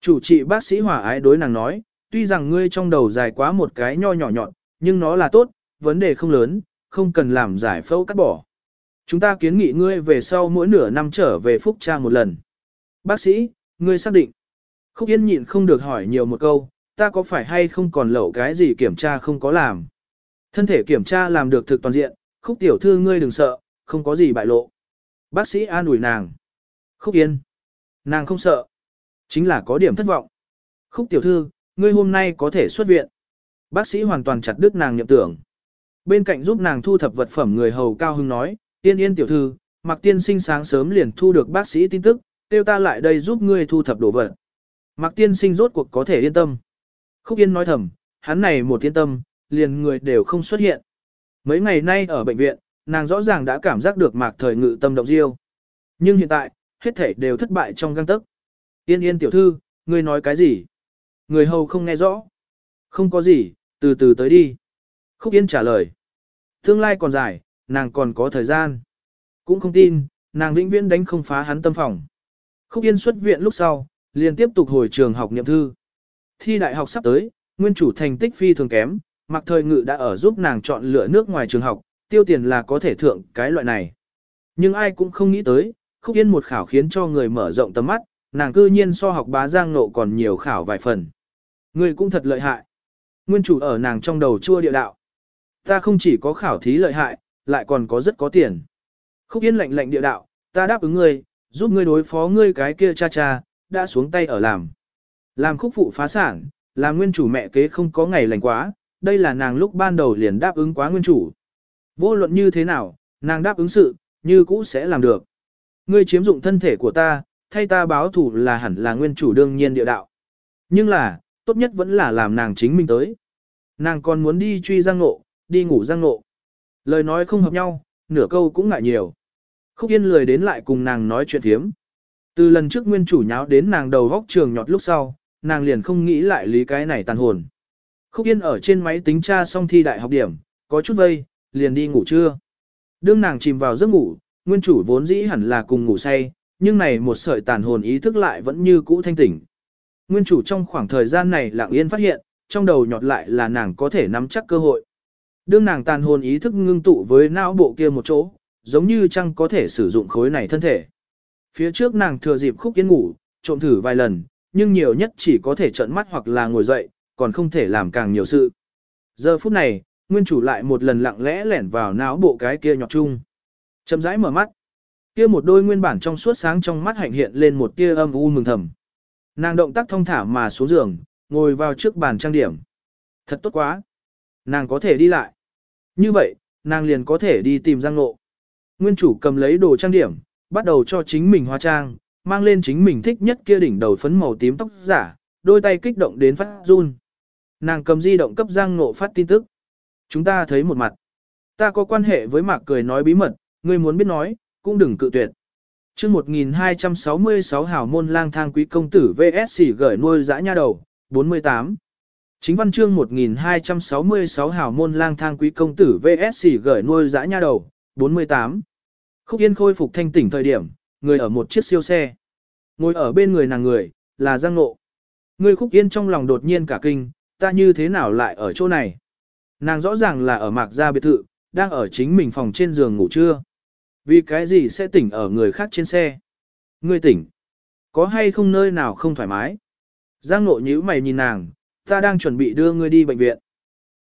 Speaker 1: Chủ trị bác sĩ hòa ái đối nàng nói, tuy rằng ngươi trong đầu dài quá một cái nho nhỏ nhọn, nhưng nó là tốt, vấn đề không lớn, không cần làm giải phẫu cắt bỏ. Chúng ta kiến nghị ngươi về sau mỗi nửa năm trở về phúc tra một lần. Bác sĩ, ngươi xác định. Khúc Yên nhịn không được hỏi nhiều một câu, ta có phải hay không còn lẩu cái gì kiểm tra không có làm. Thân thể kiểm tra làm được thực toàn diện, khúc tiểu thư ngươi đừng sợ, không có gì bại lộ. Bác sĩ an ủi nàng. Khúc Yên. Nàng không sợ. Chính là có điểm thất vọng. Khúc tiểu thư, ngươi hôm nay có thể xuất viện. Bác sĩ hoàn toàn chặt đứt nàng nhậm tưởng. Bên cạnh giúp nàng thu thập vật phẩm người hầu cao hưng nói, tiên yên tiểu thư, mặc tiên sinh sáng sớm liền thu được bác sĩ tin tức, tiêu ta lại đây giúp ngươi thu thập đồ vật. Mặc tiên sinh rốt cuộc có thể yên tâm. Khúc yên nói thầm, hắn này một yên tâm, liền người đều không xuất hiện. Mấy ngày nay ở bệnh viện, nàng rõ ràng đã cảm giác được mạc thời ngự tâm động diêu. Nhưng hiện tại, hết thể đều thất bại trong găng tức. Yên yên tiểu thư, ngươi nói cái gì? Người hầu không nghe rõ. Không có gì, từ từ tới đi. Khúc Yên trả lời. Tương lai còn dài, nàng còn có thời gian. Cũng không tin, nàng vĩnh viễn đánh không phá hắn tâm phòng. Khúc Yên xuất viện lúc sau, liền tiếp tục hồi trường học niệm thư. Thi đại học sắp tới, nguyên chủ thành tích phi thường kém, mặc thời ngự đã ở giúp nàng chọn lựa nước ngoài trường học, tiêu tiền là có thể thượng cái loại này. Nhưng ai cũng không nghĩ tới, Khúc Yên một khảo khiến cho người mở rộng tầm mắt, nàng cư nhiên so học bá giang nộ còn nhiều khảo vài phần. Người cũng thật lợi hại. Nguyên chủ ở nàng trong đầu chua địa đạo. Ta không chỉ có khảo thí lợi hại, lại còn có rất có tiền. Khúc Yên lạnh lạnh địa đạo, ta đáp ứng ngươi, giúp ngươi đối phó ngươi cái kia cha cha, đã xuống tay ở làm. Làm khúc phụ phá sản, làm nguyên chủ mẹ kế không có ngày lành quá, đây là nàng lúc ban đầu liền đáp ứng quá nguyên chủ. Vô luận như thế nào, nàng đáp ứng sự, như cũ sẽ làm được. Ngươi chiếm dụng thân thể của ta, thay ta báo thủ là hẳn là nguyên chủ đương nhiên địa đạo. Nhưng là, tốt nhất vẫn là làm nàng chính mình tới. Nàng còn muốn đi truy giang ngộ, đi ngủ giang ngộ. Lời nói không hợp nhau, nửa câu cũng ngại nhiều. Khúc Yên lười đến lại cùng nàng nói chuyện thiếm. Từ lần trước nguyên chủ nháo đến nàng đầu góc trường nhọt lúc sau, nàng liền không nghĩ lại lý cái này tàn hồn. Khúc Yên ở trên máy tính tra xong thi đại học điểm, có chút vây, liền đi ngủ trưa. Đương nàng chìm vào giấc ngủ, nguyên chủ vốn dĩ hẳn là cùng ngủ say, nhưng này một sợi tàn hồn ý thức lại vẫn như cũ thanh tỉnh. Nguyên chủ trong khoảng thời gian này lặng yên phát hiện, trong đầu nhọt lại là nàng có thể nắm chắc cơ hội. Đương nàng tàn hồn ý thức ngưng tụ với não bộ kia một chỗ, giống như chăng có thể sử dụng khối này thân thể. Phía trước nàng thừa dịp khúc yên ngủ, trộm thử vài lần, nhưng nhiều nhất chỉ có thể trợn mắt hoặc là ngồi dậy, còn không thể làm càng nhiều sự. Giờ phút này, nguyên chủ lại một lần lặng lẽ lẻn vào não bộ cái kia nhọt chung. Chậm rãi mở mắt. Kia một đôi nguyên bản trong suốt sáng trong mắt hạnh hiện lên một tia âm u mừng thầm. Nàng động tác thông thả mà xuống giường, ngồi vào trước bàn trang điểm. Thật tốt quá. Nàng có thể đi lại. Như vậy, nàng liền có thể đi tìm Giang Ngộ. Nguyên chủ cầm lấy đồ trang điểm, bắt đầu cho chính mình hóa trang, mang lên chính mình thích nhất kia đỉnh đầu phấn màu tím tóc giả, đôi tay kích động đến phát run. Nàng cầm di động cấp Giang Ngộ phát tin tức. Chúng ta thấy một mặt. Ta có quan hệ với Mạc Cười nói bí mật, ngươi muốn biết nói, cũng đừng cự tuyệt. chương 1266 hảo môn lang thang quý công tử VS gửi nuôi dã nha đầu, 48. Chính văn chương 1266 hảo môn lang thang quý công tử VS gửi nuôi dã nha đầu, 48. Khúc Yên khôi phục thanh tỉnh thời điểm, người ở một chiếc siêu xe. Ngồi ở bên người nàng người, là Giang Nộ. Người Khúc Yên trong lòng đột nhiên cả kinh, ta như thế nào lại ở chỗ này? Nàng rõ ràng là ở mạc gia biệt thự, đang ở chính mình phòng trên giường ngủ trưa. Vì cái gì sẽ tỉnh ở người khác trên xe? Ngươi tỉnh. Có hay không nơi nào không thoải mái? Giang Nộ nhíu mày nhìn nàng, ta đang chuẩn bị đưa ngươi đi bệnh viện.